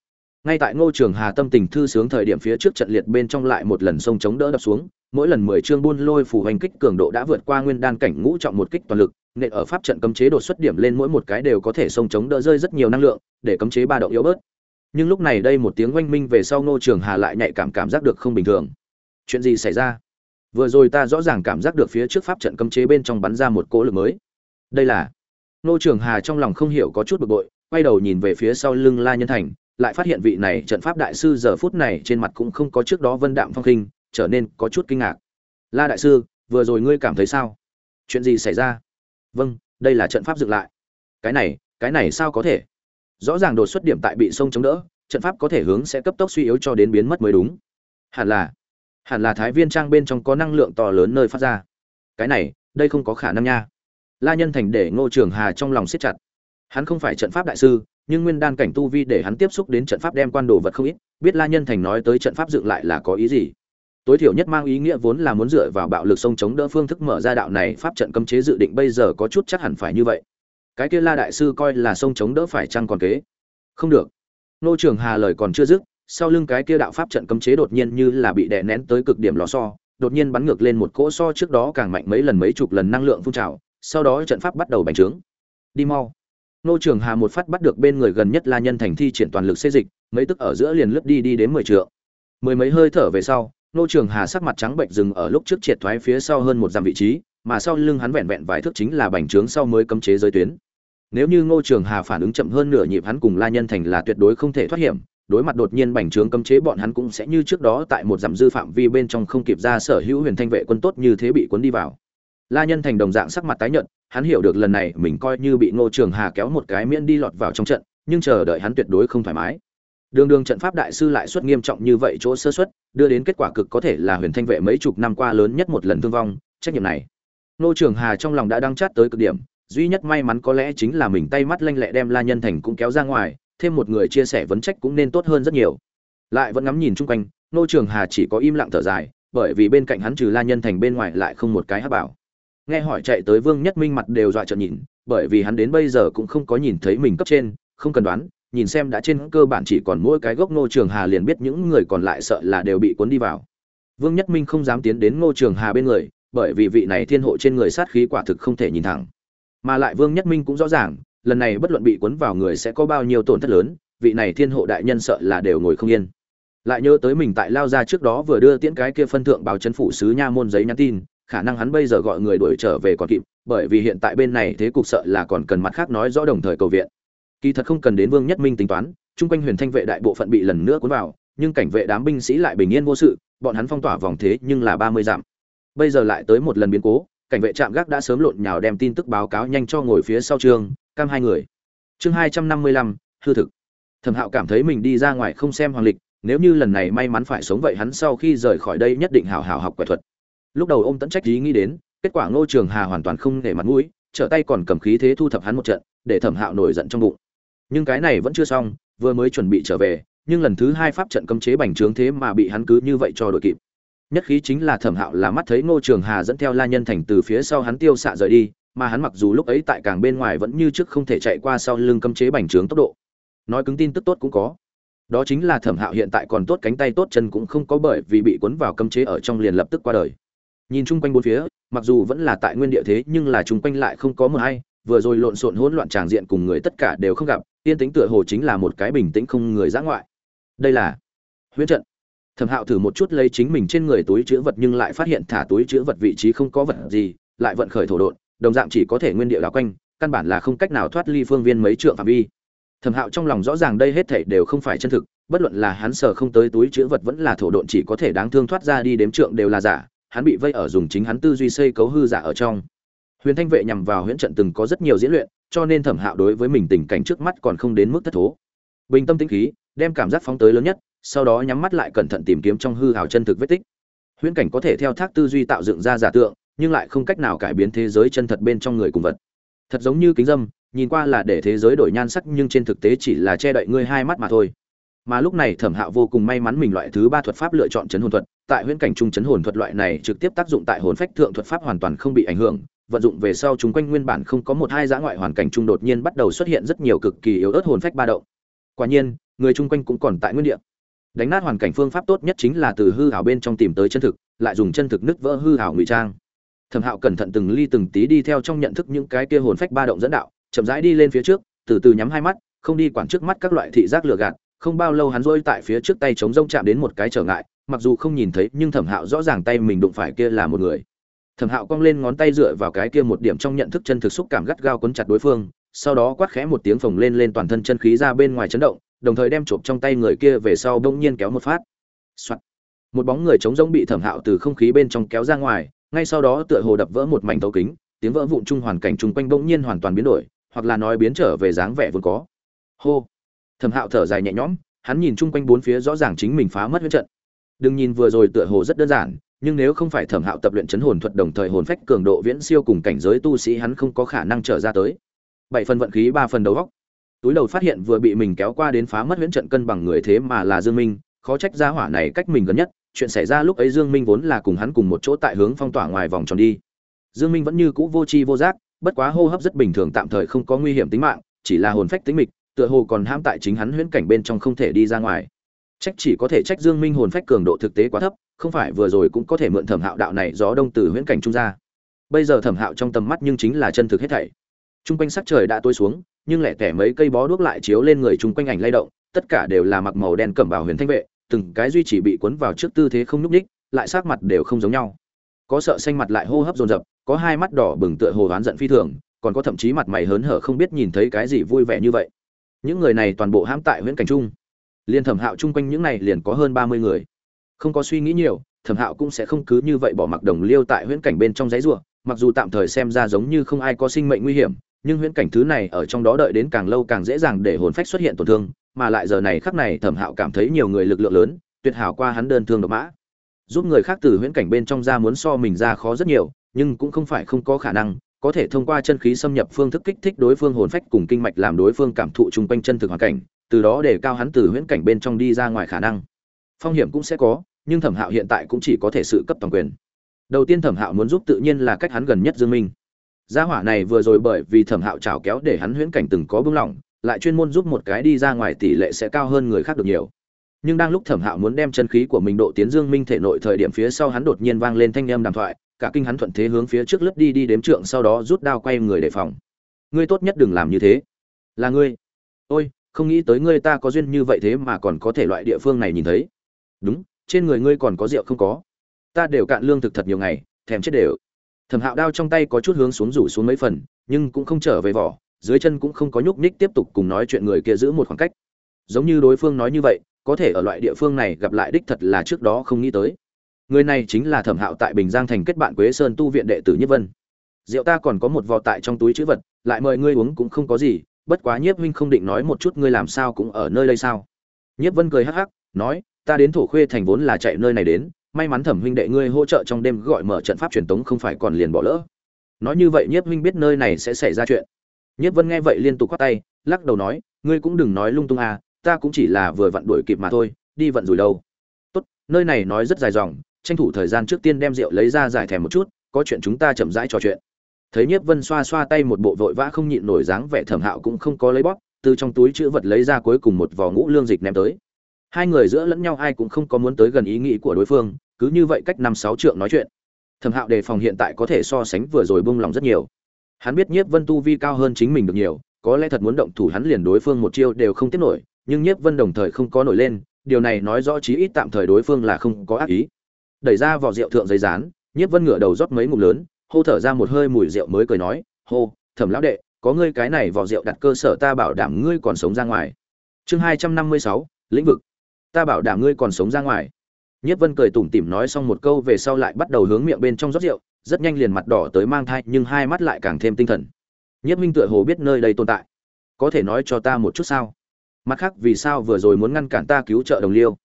Ngay tại ngô trường hà tâm tình thư sướng thời điểm phía trước trận liệt bên trong lại một lần sông chống đỡ đập xuống mỗi lần mười chương buôn lôi phủ hành kích cường độ đã vượt qua nguyên đan cảnh ngũ trọng một kích toàn lực nên ở pháp trận cấm chế đột xuất điểm lên mỗi một cái đều có thể sông chống đỡ rơi rất nhiều năng lượng, để cấm chế ba động yếu bớt. Nhưng lúc này đây một tiếng oanh minh về sau ngô trường hà lại nhạy cảm cảm giác được không bình thường. Chuyện gì xảy ra? Vừa rồi ta rõ ràng cảm giác được phía trước pháp trận cấm chế bên trong bắn ra một cỗ lực mới. Đây là? Ngô trường hà trong lòng không hiểu có chút bực bội, quay đầu nhìn về phía sau lưng la nhân thành, lại phát hiện vị này trận pháp đại sư giờ phút này trên mặt cũng không có trước đó vân đạm phong khinh trở nên có chút kinh ngạc. La đại sư, vừa rồi ngươi cảm thấy sao? Chuyện gì xảy ra? Vâng đây là trận pháp dựng lại. Cái này cái này sao có thể? Rõ ràng đột xuất điểm tại bị sông chống đỡ, trận pháp có thể hướng sẽ cấp tốc suy yếu cho đến biến mất mới đúng. Hẳn là hẳn là thái viên trang bên trong có năng lượng to lớn nơi phát ra. Cái này, đây không có khả năng nha. La nhân thành để ngô trường hà trong lòng siết chặt. Hắn không phải trận pháp đại sư, nhưng nguyên đan cảnh tu vi để hắn tiếp xúc đến trận pháp đem quan đồ vật không ít. Biết la nhân thành nói tới trận pháp dựng lại là có ý gì? Tối thiểu nhất mang ý nghĩa vốn là muốn dựa vào bạo lực sông chống đỡ phương thức mở ra đạo này pháp trận cấm chế dự định bây giờ có chút chắc hẳn phải như vậy. Cái kia la đại sư coi là sông chống đỡ phải chăng còn kế? Không được. Nô trường hà lời còn chưa dứt sau lưng cái kia đạo pháp trận cấm chế đột nhiên như là bị đè nén tới cực điểm lò so, đột nhiên bắn ngược lên một cỗ so trước đó càng mạnh mấy lần mấy chục lần năng lượng phun trào sau đó trận pháp bắt đầu bành trướng. Đi mau. Nô trường hà một phát bắt được bên người gần nhất la nhân thành thi triển toàn lực xê dịch mấy tức ở giữa liền lướt đi đi đến mười trượng. Mười mấy hơi thở về sau nô trường hà sắc mặt trắng bệnh dừng ở lúc trước triệt thoái phía sau hơn một dặm vị trí, mà sau lưng hắn vẹn vẹn vài thước chính là bành trướng sau mới cấm chế giới tuyến. Nếu như ngô trường hà phản ứng chậm hơn nửa nhịp hắn cùng la nhân thành là tuyệt đối không thể thoát hiểm, đối mặt đột nhiên bành trướng cấm chế bọn hắn cũng sẽ như trước đó tại một dặm dư phạm vi bên trong không kịp ra sở hữu huyền thanh vệ quân tốt như thế bị cuốn đi vào. La nhân thành đồng dạng sắc mặt tái nhợt, hắn hiểu được lần này mình coi như bị ngô trường hà kéo một cái miễn đi lọt vào trong trận, nhưng chờ đợi hắn tuyệt đối không thoải mái. Đường đường trận pháp đại sư lại xuất nghiêm trọng như vậy chỗ sơ xuất đưa đến kết quả cực có thể là huyền thanh vệ mấy chục năm qua lớn nhất một lần thương vong, trách nhiệm này. Nô trường hà trong lòng đã đăng chát tới cực điểm, duy nhất may mắn có lẽ chính là mình tay mắt lanh lẹ đem la nhân thành cũng kéo ra ngoài, thêm một người chia sẻ vấn trách cũng nên tốt hơn rất nhiều. Lại vẫn ngắm nhìn chung quanh, nô trường hà chỉ có im lặng thở dài, bởi vì bên cạnh hắn trừ la nhân thành bên ngoài lại không một cái hát bảo. Nghe hỏi chạy tới vương nhất minh mặt đều dọa trợn nhìn, bởi vì hắn đến bây giờ cũng không có nhìn thấy mình cấp trên, không cần đoán nhìn xem đã trên cơ bản chỉ còn mỗi cái gốc Ngô trường hà liền biết những người còn lại sợ là đều bị cuốn đi vào. Vương nhất minh không dám tiến đến ngô trường hà bên người, bởi vì vị này thiên hộ trên người sát khí quả thực không thể nhìn thẳng. Mà lại vương nhất minh cũng rõ ràng, lần này bất luận bị cuốn vào người sẽ có bao nhiêu tổn thất lớn, vị này thiên hộ đại nhân sợ là đều ngồi không yên. Lại nhớ tới mình tại lao ra trước đó vừa đưa tiễn cái kia phân thượng báo chân phủ sứ nha môn giấy nhắn tin, khả năng hắn bây giờ gọi người đuổi trở về còn kịp, bởi vì hiện tại bên này thế cục sợ là còn cần mặt khác nói rõ đồng thời cầu viện kỳ thật không cần đến vương nhất minh tính toán, chung quanh huyền thanh vệ đại bộ phận bị lần nữa cuốn vào, nhưng cảnh vệ đám binh sĩ lại bình yên vô sự, bọn hắn phong tỏa vòng thế nhưng là ba mươi dặm. Bây giờ lại tới một lần biến cố, cảnh vệ trạm gác đã sớm lộn nhào đem tin tức báo cáo nhanh cho ngồi phía sau trường, cam hai người. Chương hai trăm năm mươi lăm, hư thực. Thẩm hạo cảm thấy mình đi ra ngoài không xem hoàng lịch, nếu như lần này may mắn phải sống vậy hắn sau khi rời khỏi đây nhất định hào hào học quẻ thuật. Lúc đầu ông tẫn trách ý nghĩ đến, kết quả ngô trường hà hoàn toàn không để mặt mũi, trở tay còn cầm khí thế thu thập hắn một trận, để thẩm hạo nổi giận trong bụng nhưng cái này vẫn chưa xong, vừa mới chuẩn bị trở về, nhưng lần thứ hai pháp trận cấm chế bành trướng thế mà bị hắn cứ như vậy cho đội kịp. Nhất khí chính là thẩm hạo là mắt thấy ngô trường hà dẫn theo la nhân thành từ phía sau hắn tiêu xạ rời đi, mà hắn mặc dù lúc ấy tại càng bên ngoài vẫn như trước không thể chạy qua sau lưng cấm chế bành trướng tốc độ. Nói cứng tin tức tốt cũng có. Đó chính là thẩm hạo hiện tại còn tốt cánh tay tốt chân cũng không có bởi vì bị cuốn vào cấm chế ở trong liền lập tức qua đời. Nhìn chung quanh bốn phía, mặc dù vẫn là tại nguyên địa thế nhưng là chung quanh lại không có mờ hay vừa rồi lộn xộn hỗn loạn tràng diện cùng người tất cả đều không gặp, yên tĩnh tựa hồ chính là một cái bình tĩnh không người giã ngoại. Đây là huyễn trận. Thẩm hạo thử một chút lấy chính mình trên người túi chữ vật nhưng lại phát hiện thả túi chữ vật vị trí không có vật gì, lại vận khởi thổ độn, đồng dạng chỉ có thể nguyên địa đảo quanh, căn bản là không cách nào thoát ly phương viên mấy trượng phạm vi. Thẩm hạo trong lòng rõ ràng đây hết thể đều không phải chân thực, bất luận là hắn sờ không tới túi chữ vật vẫn là thổ độn chỉ có thể đáng thương thoát ra đi đếm trượng đều là giả, hắn bị vây ở dùng chính hắn tư duy xây cấu hư giả ở trong huyền thanh vệ nhằm vào huyễn trận từng có rất nhiều diễn luyện, cho nên thẩm hạo đối với mình tình cảnh trước mắt còn không đến mức thất thố. Bình tâm tĩnh khí, đem cảm giác phóng tới lớn nhất, sau đó nhắm mắt lại cẩn thận tìm kiếm trong hư hào chân thực vết tích. Huyễn cảnh có thể theo thác tư duy tạo dựng ra giả tượng, nhưng lại không cách nào cải biến thế giới chân thật bên trong người cùng vật. Thật giống như kính dâm, nhìn qua là để thế giới đổi nhan sắc, nhưng trên thực tế chỉ là che đậy ngươi hai mắt mà thôi. Mà lúc này thẩm hạo vô cùng may mắn mình loại thứ ba thuật pháp lựa chọn chấn hồn thuật, tại huyễn cảnh trung chấn hồn thuật loại này trực tiếp tác dụng tại hồn phách thượng thuật pháp hoàn toàn không bị ảnh hưởng vận dụng về sau chúng quanh nguyên bản không có một hai giã ngoại hoàn cảnh trung đột nhiên bắt đầu xuất hiện rất nhiều cực kỳ yếu ớt hồn phách ba động. Quả nhiên, người chung quanh cũng còn tại nguyên địa. Đánh nát hoàn cảnh phương pháp tốt nhất chính là từ hư hảo bên trong tìm tới chân thực, lại dùng chân thực nứt vỡ hư hảo ngụy trang. Thẩm hạo cẩn thận từng ly từng tí đi theo trong nhận thức những cái kia hồn phách ba động dẫn đạo, chậm rãi đi lên phía trước, từ từ nhắm hai mắt, không đi quản trước mắt các loại thị giác lừa gạt, không bao lâu hắn rôi tại phía trước tay chống rông chạm đến một cái trở ngại, mặc dù không nhìn thấy, nhưng thẩm hạo rõ ràng tay mình đụng phải kia là một người thẩm hạo cong lên ngón tay dựa vào cái kia một điểm trong nhận thức chân thực xúc cảm gắt gao quấn chặt đối phương, sau đó quát khẽ một tiếng phồng lên lên toàn thân chân khí ra bên ngoài chấn động, đồng thời đem chộp trong tay người kia về sau bỗng nhiên kéo một phát、Soạn. một bóng người trống rỗng bị thẩm hạo từ không khí bên trong kéo ra ngoài, ngay sau đó tựa hồ đập vỡ một mảnh thấu kính, tiếng vỡ vụn chung hoàn cảnh chung quanh bỗng nhiên hoàn toàn biến đổi, hoặc là nói biến trở về dáng vẻ vốn có. Hô. Thẩm hạo thở dài nhẹ nhõm, hắn nhìn chung quanh bốn phía rõ ràng chính mình phá mất huyết trận. Đừng nhìn vừa rồi tựa hồ rất đơn giản nhưng nếu không phải thẩm hạo tập luyện chấn hồn thuật đồng thời hồn phách cường độ viễn siêu cùng cảnh giới tu sĩ hắn không có khả năng trở ra tới. Bảy phần vận khí, ba phần đầu góc túi đầu phát hiện vừa bị mình kéo qua đến phá mất huyễn trận cân bằng người thế mà là dương minh, khó trách gia hỏa này cách mình gần nhất, chuyện xảy ra lúc ấy dương minh vốn là cùng hắn cùng một chỗ tại hướng phong tỏa ngoài vòng tròn đi. Dương minh vẫn như cũ vô tri vô giác, bất quá hô hấp rất bình thường tạm thời không có nguy hiểm tính mạng, chỉ là hồn phách tính mịch, tựa hồ còn ham tại chính hắn huyễn cảnh bên trong không thể đi ra ngoài trách chỉ có thể trách dương minh hồn phách cường độ thực tế quá thấp, không phải vừa rồi cũng có thể mượn thẩm hạo đạo này gió đông từ huyễn cảnh trung ra. Bây giờ thẩm hạo trong tầm mắt nhưng chính là chân thực hết thảy. Trung quanh sắc trời đã tối xuống, nhưng lẻ tẻ mấy cây bó đuốc lại chiếu lên người trung quanh ảnh lay động, tất cả đều là mặc màu đen cẩm bào huyền thanh vệ, từng cái duy trì bị cuốn vào trước tư thế không nhúc ních lại sát mặt đều không giống nhau. Có sợ xanh mặt lại hô hấp dồn dập, có hai mắt đỏ bừng tựa hồ oán giận phi thường, còn có thậm chí mặt mày hớn hở không biết nhìn thấy cái gì vui vẻ như vậy. Những người này toàn bộ hãm tại huyễn cảnh trung liền thẩm hạo chung quanh những này liền có hơn ba mươi người. Không có suy nghĩ nhiều, thẩm hạo cũng sẽ không cứ như vậy bỏ mặc đồng liêu tại huyễn cảnh bên trong giấy ruộng mặc dù tạm thời xem ra giống như không ai có sinh mệnh nguy hiểm, nhưng huyễn cảnh thứ này ở trong đó đợi đến càng lâu càng dễ dàng để hồn phách xuất hiện tổn thương, mà lại giờ này khắc này thẩm hạo cảm thấy nhiều người lực lượng lớn, tuyệt hảo qua hắn đơn thương độc mã. Giúp người khác từ huyễn cảnh bên trong ra muốn so mình ra khó rất nhiều, nhưng cũng không phải không có khả năng, có thể thông qua chân khí xâm nhập phương thức kích thích đối phương hồn phách cùng kinh mạch làm đối phương cảm thụ chung quanh chân thực hoàn cảnh từ đó để cao hắn từ huyễn cảnh bên trong đi ra ngoài khả năng. Phong hiểm cũng sẽ có, nhưng thẩm hạo hiện tại cũng chỉ có thể sự cấp toàn quyền. Đầu tiên thẩm hạo muốn giúp tự nhiên là cách hắn gần nhất dương minh. Gia hỏa này vừa rồi bởi vì thẩm hạo trào kéo để hắn huyễn cảnh từng có bưng lỏng, lại chuyên môn giúp một cái đi ra ngoài tỷ lệ sẽ cao hơn người khác được nhiều. Nhưng đang lúc thẩm hạo muốn đem chân khí của mình độ tiến dương minh thể nội thời điểm phía sau hắn đột nhiên vang lên thanh âm đàm thoại, cả kinh hắn thuận thế hướng phía trước lướt đi đi đếm trượng sau đó rút đao quay người đề phòng. Ngươi tốt nhất đừng làm như thế. Là ngươi. Ôi không nghĩ tới ngươi ta có duyên như vậy thế mà còn có thể loại địa phương này nhìn thấy. Đúng, trên người ngươi còn có rượu không có? Ta đều cạn lương thực thật nhiều ngày, thèm chết đều. Thẩm hạo đao trong tay có chút hướng xuống rủ xuống mấy phần, nhưng cũng không trở về vỏ, dưới chân cũng không có nhúc nhích tiếp tục cùng nói chuyện người kia giữ một khoảng cách. Giống như đối phương nói như vậy, có thể ở loại địa phương này gặp lại đích thật là trước đó không nghĩ tới. Người này chính là thẩm hạo tại bình giang thành kết bạn quế sơn tu viện đệ tử nhất vân. Rượu ta còn có một vò tại trong túi chữ vật, lại mời ngươi uống cũng không có gì bất quá nhiếp huynh không định nói một chút ngươi làm sao cũng ở nơi đây sao? Nhiếp vân cười hắc hắc, nói, ta đến thổ khuê thành vốn là chạy nơi này đến, may mắn thẩm huynh đệ ngươi hỗ trợ trong đêm gọi mở trận pháp truyền tống không phải còn liền bỏ lỡ. Nói như vậy nhiếp huynh biết nơi này sẽ xảy ra chuyện. Nhiếp vân nghe vậy liên tục khoác tay, lắc đầu nói, ngươi cũng đừng nói lung tung à ta cũng chỉ là vừa vặn đuổi kịp mà thôi, đi vận rồi đâu. Tốt, nơi này nói rất dài dòng, tranh thủ thời gian trước tiên đem rượu lấy ra giải thèm một chút, có chuyện chúng ta chậm rãi trò chuyện thấy nhiếp vân xoa xoa tay một bộ vội vã không nhịn nổi dáng vẻ thẩm hạo cũng không có lấy bóp, từ trong túi chữ vật lấy ra cuối cùng một vò ngũ lương dịch ném tới. Hai người giữa lẫn nhau ai cũng không có muốn tới gần ý nghĩ của đối phương, cứ như vậy cách năm sáu trượng nói chuyện. Thẩm hạo đề phòng hiện tại có thể so sánh vừa rồi bung lòng rất nhiều. Hắn biết nhiếp vân tu vi cao hơn chính mình được nhiều, có lẽ thật muốn động thủ hắn liền đối phương một chiêu đều không tiếp nổi, nhưng nhiếp vân đồng thời không có nổi lên, điều này nói rõ chí ít tạm thời đối phương là không có ác ý. Đẩy ra vỏ rượu thượng giấy rán nhiếp vân ngửa đầu rót mấy ngụm lớn hô thở ra một hơi mùi rượu mới cười nói, hô, thẩm lão đệ, có ngươi cái này vỏ rượu đặt cơ sở ta bảo đảm ngươi còn sống ra ngoài. Chương hai trăm năm mươi sáu, lĩnh vực. Ta bảo đảm ngươi còn sống ra ngoài. Nhất vân cười tủm tỉm nói xong một câu về sau lại bắt đầu hướng miệng bên trong rót rượu, rất nhanh liền mặt đỏ tới mang thai, nhưng hai mắt lại càng thêm tinh thần. Nhất minh tựa hồ biết nơi đây tồn tại. Có thể nói cho ta một chút sao? Mặt khác, vì sao vừa rồi muốn ngăn cản ta cứu trợ đồng liêu?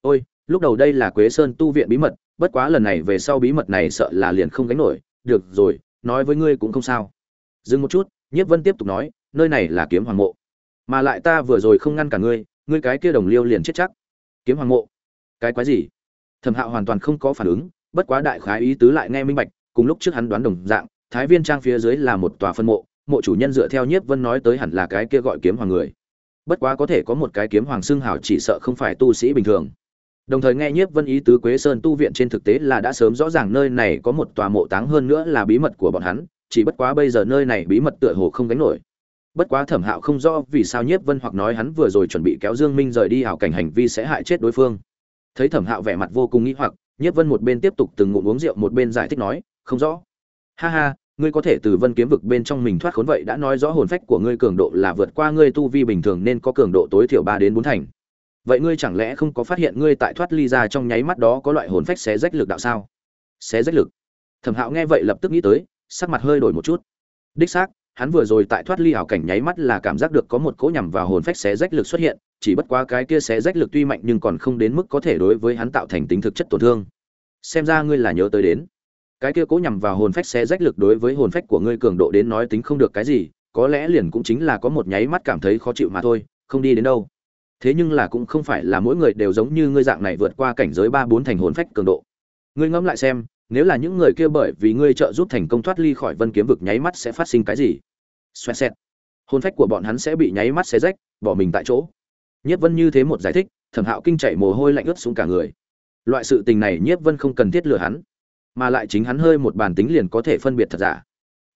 Ôi, lúc đầu đây là quế sơn tu viện bí mật, bất quá lần này về sau bí mật này sợ là liền không gánh nổi được rồi, nói với ngươi cũng không sao. Dừng một chút, nhiếp vân tiếp tục nói, nơi này là kiếm hoàng mộ. Mà lại ta vừa rồi không ngăn cả ngươi ngươi cái kia đồng liêu liền chết chắc. Kiếm hoàng mộ? Cái quái gì? Thẩm hạo hoàn toàn không có phản ứng, bất quá đại khái ý tứ lại nghe minh bạch, cùng lúc trước hắn đoán đồng dạng, thái viên trang phía dưới là một tòa phân mộ mộ chủ nhân dựa theo nhiếp vân nói tới hẳn là cái kia gọi kiếm hoàng người. Bất quá có thể có một cái kiếm hoàng xưng hảo chỉ sợ không phải tu sĩ bình thường đồng thời nghe nhiếp vân ý tứ quế sơn tu viện trên thực tế là đã sớm rõ ràng nơi này có một tòa mộ táng hơn nữa là bí mật của bọn hắn, chỉ bất quá bây giờ nơi này bí mật tựa hồ không gánh nổi. Bất quá thẩm hạo không rõ vì sao nhiếp vân hoặc nói hắn vừa rồi chuẩn bị kéo dương minh rời đi hảo cảnh hành vi sẽ hại chết đối phương. Thấy thẩm hạo vẻ mặt vô cùng nghĩ hoặc, nhiếp vân một bên tiếp tục từng ngụm uống rượu một bên giải thích nói, không rõ. Ha ha, ngươi có thể từ vân kiếm vực bên trong mình thoát khốn vậy, đã nói rõ hồn phách của ngươi cường độ là vượt qua ngươi tu vi bình thường nên có cường độ tối thiểu ba đến bốn thành vậy ngươi chẳng lẽ không có phát hiện ngươi tại thoát ly ra trong nháy mắt đó có loại hồn phách xé rách lực đạo sao? Xé rách lực? Thẩm hạo nghe vậy lập tức nghĩ tới, sắc mặt hơi đổi một chút. Đích xác, hắn vừa rồi tại thoát ly ảo cảnh nháy mắt là cảm giác được có một cỗ nhằm vào hồn phách xé rách lực xuất hiện, chỉ bất quá cái kia xé rách lực tuy mạnh nhưng còn không đến mức có thể đối với hắn tạo thành tính thực chất tổn thương. Xem ra ngươi là nhớ tới đến. Cái kia cố nhằm vào hồn phách xé rách lực đối với hồn phách của ngươi cường độ đến nói tính không được cái gì, có lẽ liền cũng chính là có một nháy mắt cảm thấy khó chịu mà thôi, không đi đến đâu thế nhưng là cũng không phải là mỗi người đều giống như ngươi dạng này vượt qua cảnh giới ba bốn thành hồn phách cường độ. Ngươi ngẫm lại xem, nếu là những người kia bởi vì ngươi trợ giúp thành công thoát ly khỏi vân kiếm vực nháy mắt sẽ phát sinh cái gì? Xoẹt xẹt. Hồn phách của bọn hắn sẽ bị nháy mắt xé rách, bỏ mình tại chỗ. Nhất vân như thế một giải thích, thẩm hạo kinh chạy mồ hôi lạnh ướt xuống cả người. Loại sự tình này nhiếp vân không cần thiết lừa hắn, mà lại chính hắn hơi một bàn tính liền có thể phân biệt thật giả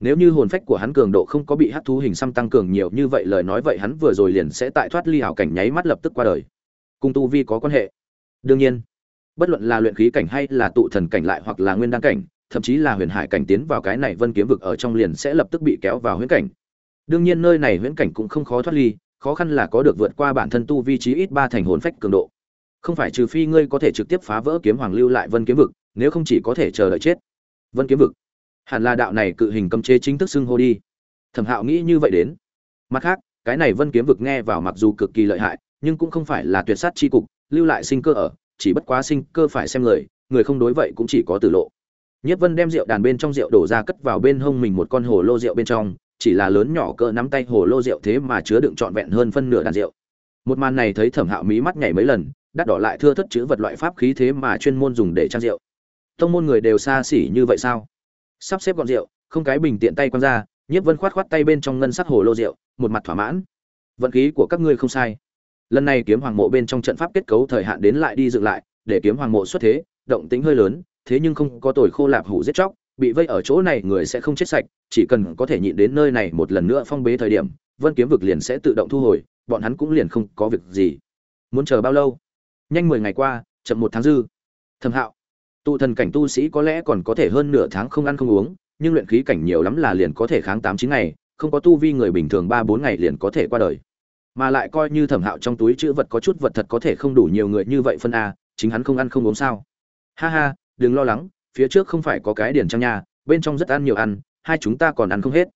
nếu như hồn phách của hắn cường độ không có bị hắc thú hình xăm tăng cường nhiều như vậy lời nói vậy hắn vừa rồi liền sẽ tại thoát ly hảo cảnh nháy mắt lập tức qua đời. Cùng tu vi có quan hệ. Đương nhiên, bất luận là luyện khí cảnh hay là tụ thần cảnh lại hoặc là nguyên đăng cảnh, thậm chí là huyền hải cảnh tiến vào cái này vân kiếm vực ở trong liền sẽ lập tức bị kéo vào huyễn cảnh. Đương nhiên nơi này huyễn cảnh cũng không khó thoát ly, khó khăn là có được vượt qua bản thân tu vi trí ít ba thành hồn phách cường độ. Không phải trừ phi ngươi có thể trực tiếp phá vỡ kiếm hoàng lưu lại vân kiếm vực, nếu không chỉ có thể chờ đợi chết. Vân kiếm vực hẳn là đạo này cự hình cấm chế chính thức xưng hô đi. Thẩm hạo nghĩ như vậy đến. Mặt khác, cái này vân kiếm vực nghe vào mặc dù cực kỳ lợi hại, nhưng cũng không phải là tuyệt sát chi cục, lưu lại sinh cơ ở, chỉ bất quá sinh cơ phải xem người người không đối vậy cũng chỉ có tử lộ. Nhất vân đem rượu đàn bên trong rượu đổ ra cất vào bên hông mình một con hồ lô rượu bên trong, chỉ là lớn nhỏ cỡ nắm tay hồ lô rượu thế mà chứa đựng trọn vẹn hơn phân nửa đàn rượu. Một màn này thấy thẩm hạo mí mắt nhảy mấy lần, đắt đỏ lại thưa thất chữ vật loại pháp khí thế mà chuyên môn dùng để trang rượu. Tông môn người đều xa xỉ như vậy sao? Sắp xếp gọn rượu, không cái bình tiện tay quăng ra, nhiếp vân khoát khoát tay bên trong ngân sắc hồ lô rượu, một mặt thỏa mãn. Vận khí của các ngươi không sai. Lần này kiếm hoàng mộ bên trong trận pháp kết cấu thời hạn đến lại đi dựng lại, để kiếm hoàng mộ xuất thế, động tính hơi lớn, thế nhưng không có tồi khô lạp hủ giết chóc, bị vây ở chỗ này người sẽ không chết sạch, chỉ cần có thể nhịn đến nơi này một lần nữa phong bế thời điểm, vân kiếm vực liền sẽ tự động thu hồi, bọn hắn cũng liền không có việc gì. Muốn chờ bao lâu? Nhanh mười ngày qua, chậm một tháng dư. Thẩm hạo tụ thần cảnh tu sĩ có lẽ còn có thể hơn nửa tháng không ăn không uống, nhưng luyện khí cảnh nhiều lắm là liền có thể kháng tám chín ngày, không có tu vi người bình thường ba bốn ngày liền có thể qua đời. Mà lại coi như thẩm hạo trong túi chữ vật có chút vật thật có thể không đủ nhiều người như vậy phân a, chính hắn không ăn không uống sao? Ha ha, đừng lo lắng, phía trước không phải có cái điển trang nhà, bên trong rất ăn nhiều ăn, hai chúng ta còn ăn không hết.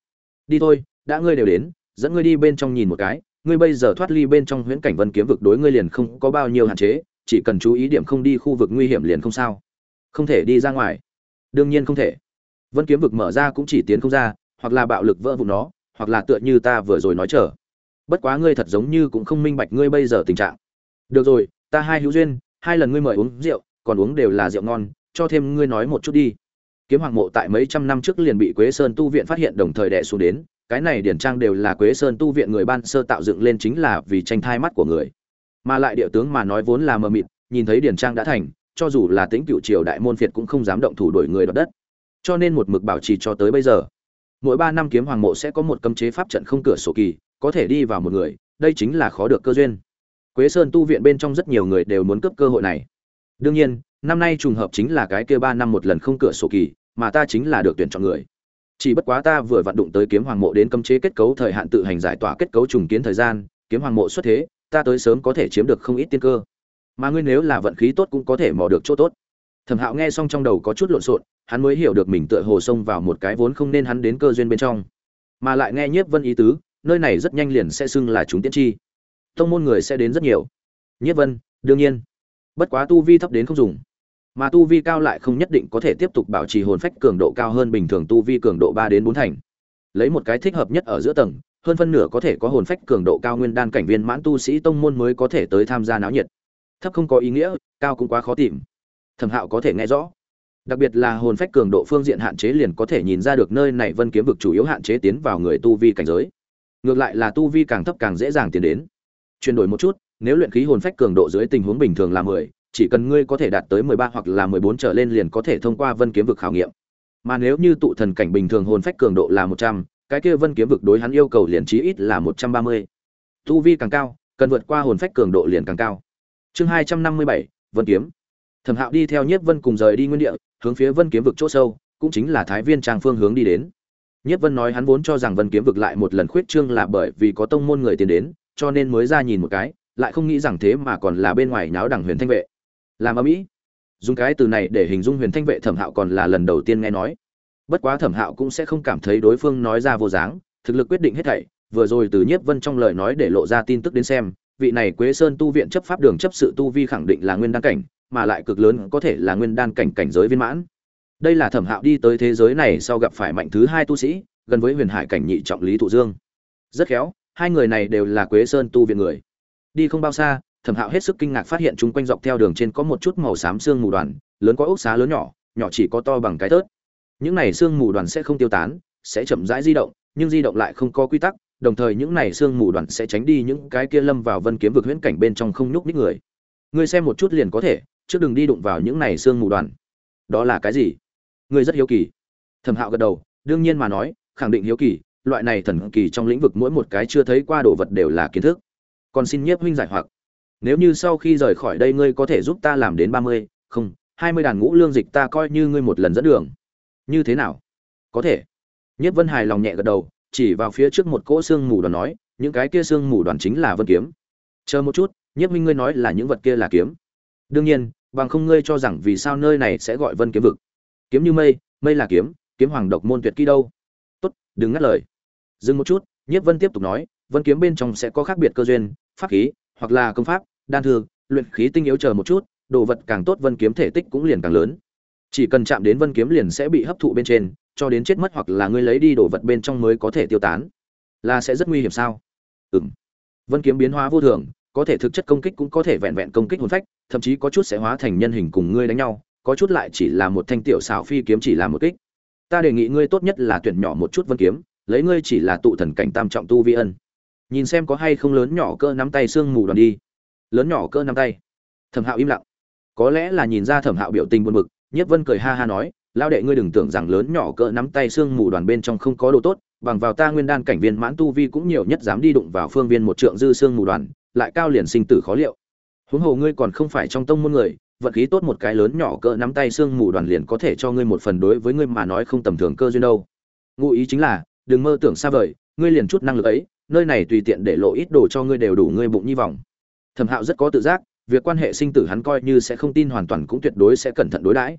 Đi thôi, đã ngươi đều đến, dẫn ngươi đi bên trong nhìn một cái, ngươi bây giờ thoát ly bên trong huyễn cảnh vân kiếm vực đối ngươi liền không có bao nhiêu hạn chế, chỉ cần chú ý điểm không đi khu vực nguy hiểm liền không sao không thể đi ra ngoài. Đương nhiên không thể. Vân kiếm vực mở ra cũng chỉ tiến không ra, hoặc là bạo lực vỡ vụn nó, hoặc là tựa như ta vừa rồi nói chờ. Bất quá ngươi thật giống như cũng không minh bạch ngươi bây giờ tình trạng. Được rồi, ta hai hữu duyên, hai lần ngươi mời uống rượu, còn uống đều là rượu ngon, cho thêm ngươi nói một chút đi. Kiếm hoàng mộ tại mấy trăm năm trước liền bị quế sơn tu viện phát hiện đồng thời đẻ xuống đến, cái này điển trang đều là quế sơn tu viện người ban sơ tạo dựng lên chính là vì tranh thai mắt của người. Mà lại địa tướng mà nói vốn là mờ mịt, nhìn thấy điển trang đã thành cho dù là tính cựu triều đại môn phiệt cũng không dám động thủ đổi người đoạt đất. Cho nên một mực bảo trì cho tới bây giờ. Mỗi ba năm kiếm hoàng mộ sẽ có một cấm chế pháp trận không cửa sổ kỳ, có thể đi vào một người, đây chính là khó được cơ duyên. Quế sơn tu viện bên trong rất nhiều người đều muốn cướp cơ hội này. Đương nhiên, năm nay trùng hợp chính là cái kia ba năm một lần không cửa sổ kỳ, mà ta chính là được tuyển chọn người. Chỉ bất quá ta vừa vặn đụng tới kiếm hoàng mộ đến cấm chế kết cấu thời hạn tự hành giải tỏa kết cấu trùng kiến thời gian, kiếm hoàng mộ xuất thế, ta tới sớm có thể chiếm được không ít tiên cơ mà ngươi nếu là vận khí tốt cũng có thể mò được chỗ tốt. Thẩm hạo nghe xong trong đầu có chút lộn xộn, hắn mới hiểu được mình tựa hồ xông vào một cái vốn không nên hắn đến cơ duyên bên trong, mà lại nghe nhiếp vân ý tứ, nơi này rất nhanh liền sẽ xưng là chúng tiên tri tông môn người sẽ đến rất nhiều. Nhiếp vân, đương nhiên. Bất quá tu vi thấp đến không dùng, mà tu vi cao lại không nhất định có thể tiếp tục bảo trì hồn phách cường độ cao hơn bình thường tu vi cường độ ba đến bốn thành. Lấy một cái thích hợp nhất ở giữa tầng, hơn phân nửa có thể có hồn phách cường độ cao nguyên đan cảnh viên mãn tu sĩ tông môn mới có thể tới tham gia náo nhiệt thấp không có ý nghĩa, cao cũng quá khó tìm. Thẩm hạo có thể nghe rõ. Đặc biệt là hồn phách cường độ phương diện hạn chế liền có thể nhìn ra được nơi này vân kiếm vực chủ yếu hạn chế tiến vào người tu vi cảnh giới. Ngược lại là tu vi càng thấp càng dễ dàng tiến đến. Chuyển đổi một chút, nếu luyện khí hồn phách cường độ dưới tình huống bình thường là mười, chỉ cần ngươi có thể đạt tới mười ba hoặc là mười bốn trở lên liền có thể thông qua vân kiếm vực khảo nghiệm. Mà nếu như tụ thần cảnh bình thường hồn phách cường độ là một trăm, cái kia vân kiếm vực đối hắn yêu cầu liền chí ít là một trăm ba mươi. Tu vi càng cao, cần vượt qua hồn phách cường độ liền càng cao chương hai trăm năm mươi bảy, vân kiếm. Thẩm hạo đi theo nhiếp vân cùng rời đi nguyên địa, hướng phía vân kiếm vực chỗ sâu, cũng chính là thái viên trang phương hướng đi đến. Nhiếp vân nói hắn vốn cho rằng vân kiếm vực lại một lần khuyết trương là bởi vì có tông môn người tiến đến, cho nên mới ra nhìn một cái, lại không nghĩ rằng thế mà còn là bên ngoài nháo đẳng huyền thanh vệ. Làm ở mỹ dùng cái từ này để hình dung huyền thanh vệ, thẩm hạo còn là lần đầu tiên nghe nói. Bất quá thẩm hạo cũng sẽ không cảm thấy đối phương nói ra vô dáng, thực lực quyết định hết thảy, vừa rồi từ nhiếp vân trong lời nói để lộ ra tin tức đến xem vị này quế sơn tu viện chấp pháp đường chấp sự tu vi khẳng định là nguyên đan cảnh, mà lại cực lớn có thể là nguyên đan cảnh cảnh giới viên mãn. Đây là thẩm hạo đi tới thế giới này sau gặp phải mạnh thứ hai tu sĩ, gần với huyền hải cảnh nhị trọng lý thụ dương. Rất khéo, hai người này đều là quế sơn tu viện người. Đi không bao xa, thẩm hạo hết sức kinh ngạc phát hiện chúng quanh dọc theo đường trên có một chút màu xám xương mù đoàn, lớn có ốc xá lớn nhỏ nhỏ chỉ có to bằng cái tớt. Những này xương mù đoàn sẽ không tiêu tán, sẽ chậm rãi di động, nhưng di động lại không có quy tắc đồng thời những này xương mù đoàn sẽ tránh đi những cái kia lâm vào vân kiếm vực huyễn cảnh bên trong không nhúc nhích người. Ngươi xem một chút liền có thể chứ đừng đi đụng vào những này xương mù đoàn. Đó là cái gì? Ngươi rất hiếu kỳ. Thẩm hạo gật đầu, đương nhiên mà nói, khẳng định hiếu kỳ, loại này thần kỳ trong lĩnh vực mỗi một cái chưa thấy qua đồ vật đều là kiến thức. Còn xin nhiếp huynh giải hoặc. Nếu như sau khi rời khỏi đây ngươi có thể giúp ta làm đến ba mươi, không, hai mươi đàn ngũ lương dịch ta coi như ngươi một lần dẫn đường. Như thế nào? Có thể. Nhất vân hài lòng nhẹ gật đầu chỉ vào phía trước một cỗ xương mù đoàn nói, những cái kia xương mù đoàn chính là vân kiếm. Chờ một chút, nhiếp minh ngươi nói là những vật kia là kiếm. Đương nhiên, bằng không ngươi cho rằng vì sao nơi này sẽ gọi vân kiếm vực. Kiếm như mây mây là kiếm kiếm hoàng độc môn tuyệt kỹ đâu. Tốt, đừng ngắt lời. Dừng một chút, nhiếp vân tiếp tục nói, vân kiếm bên trong sẽ có khác biệt cơ duyên, pháp khí, hoặc là công pháp, đan thương luyện khí tinh yếu chờ một chút, đồ vật càng tốt vân kiếm thể tích cũng liền càng lớn. Chỉ cần chạm đến vân kiếm liền sẽ bị hấp thụ bên trên cho đến chết mất hoặc là ngươi lấy đi đồ vật bên trong mới có thể tiêu tán. Là sẽ rất nguy hiểm sao? Ừng vân kiếm biến hóa vô thường, có thể thực chất công kích cũng có thể vẹn vẹn công kích hồn phách, thậm chí có chút sẽ hóa thành nhân hình cùng ngươi đánh nhau, có chút lại chỉ là một thanh tiểu xảo phi kiếm chỉ là một kích. Ta đề nghị ngươi tốt nhất là tuyển nhỏ một chút vân kiếm, lấy ngươi chỉ là tụ thần cảnh tam trọng tu vi ân. Nhìn xem có hay không lớn nhỏ cơ nắm tay xương mù đoàn đi. Lớn nhỏ cơ nắm tay. Thẩm hạo im lặng. Có lẽ là nhìn ra thẩm hạo biểu tình buồn bực nhất vân cười ha ha nói lao đệ ngươi đừng tưởng rằng lớn nhỏ cỡ nắm tay xương mù đoàn bên trong không có đồ tốt, bằng vào ta nguyên đan cảnh viên mãn tu vi cũng nhiều nhất dám đi đụng vào phương viên một trượng dư xương mù đoàn, lại cao liền sinh tử khó liệu. Huống hồ ngươi còn không phải trong tông môn người, vận khí tốt một cái lớn nhỏ cỡ nắm tay xương mù đoàn liền có thể cho ngươi một phần đối với ngươi mà nói không tầm thường cơ duyên đâu. Ngụ ý chính là, đừng mơ tưởng xa vời, ngươi liền chút năng lực ấy, nơi này tùy tiện để lộ ít đồ cho ngươi đều đủ ngươi bụng nhi vọng. Thẩm hạo rất có tự giác, việc quan hệ sinh tử hắn coi như sẽ không tin hoàn toàn cũng tuyệt đối sẽ cẩn thận đối đãi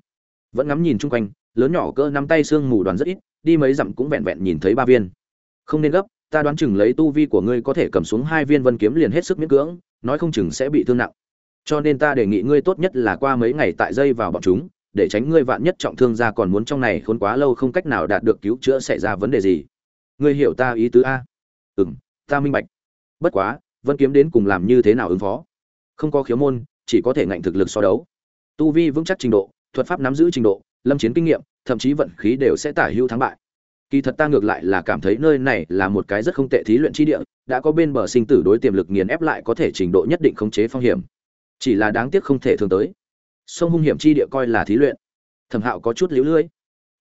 vẫn ngắm nhìn chung quanh, lớn nhỏ cỡ nắm tay xương mù đoàn rất ít, đi mấy dặm cũng vẹn vẹn nhìn thấy ba viên. Không nên gấp, ta đoán chừng lấy tu vi của ngươi có thể cầm xuống hai viên vân kiếm liền hết sức miễn cưỡng, nói không chừng sẽ bị thương nặng. Cho nên ta đề nghị ngươi tốt nhất là qua mấy ngày tại dây vào bọn chúng, để tránh ngươi vạn nhất trọng thương ra còn muốn trong này khốn quá lâu không cách nào đạt được cứu chữa xảy ra vấn đề gì. Ngươi hiểu ta ý tứ a? Ừ m ta minh bạch. Bất quá, vân kiếm đến cùng làm như thế nào ứng phó? Không có khiếu môn, chỉ có thể ngạnh thực lực so đấu. Tu vi vững chắc trình độ thuật pháp nắm giữ trình độ, lâm chiến kinh nghiệm, thậm chí vận khí đều sẽ tả hữu thắng bại. Kỳ thật ta ngược lại là cảm thấy nơi này là một cái rất không tệ thí luyện chi địa, đã có bên bờ sinh tử đối tiềm lực nghiền ép lại có thể trình độ nhất định khống chế phong hiểm. Chỉ là đáng tiếc không thể thường tới. Sông hung hiểm chi địa coi là thí luyện. Thẩm hạo có chút liễu lưỡi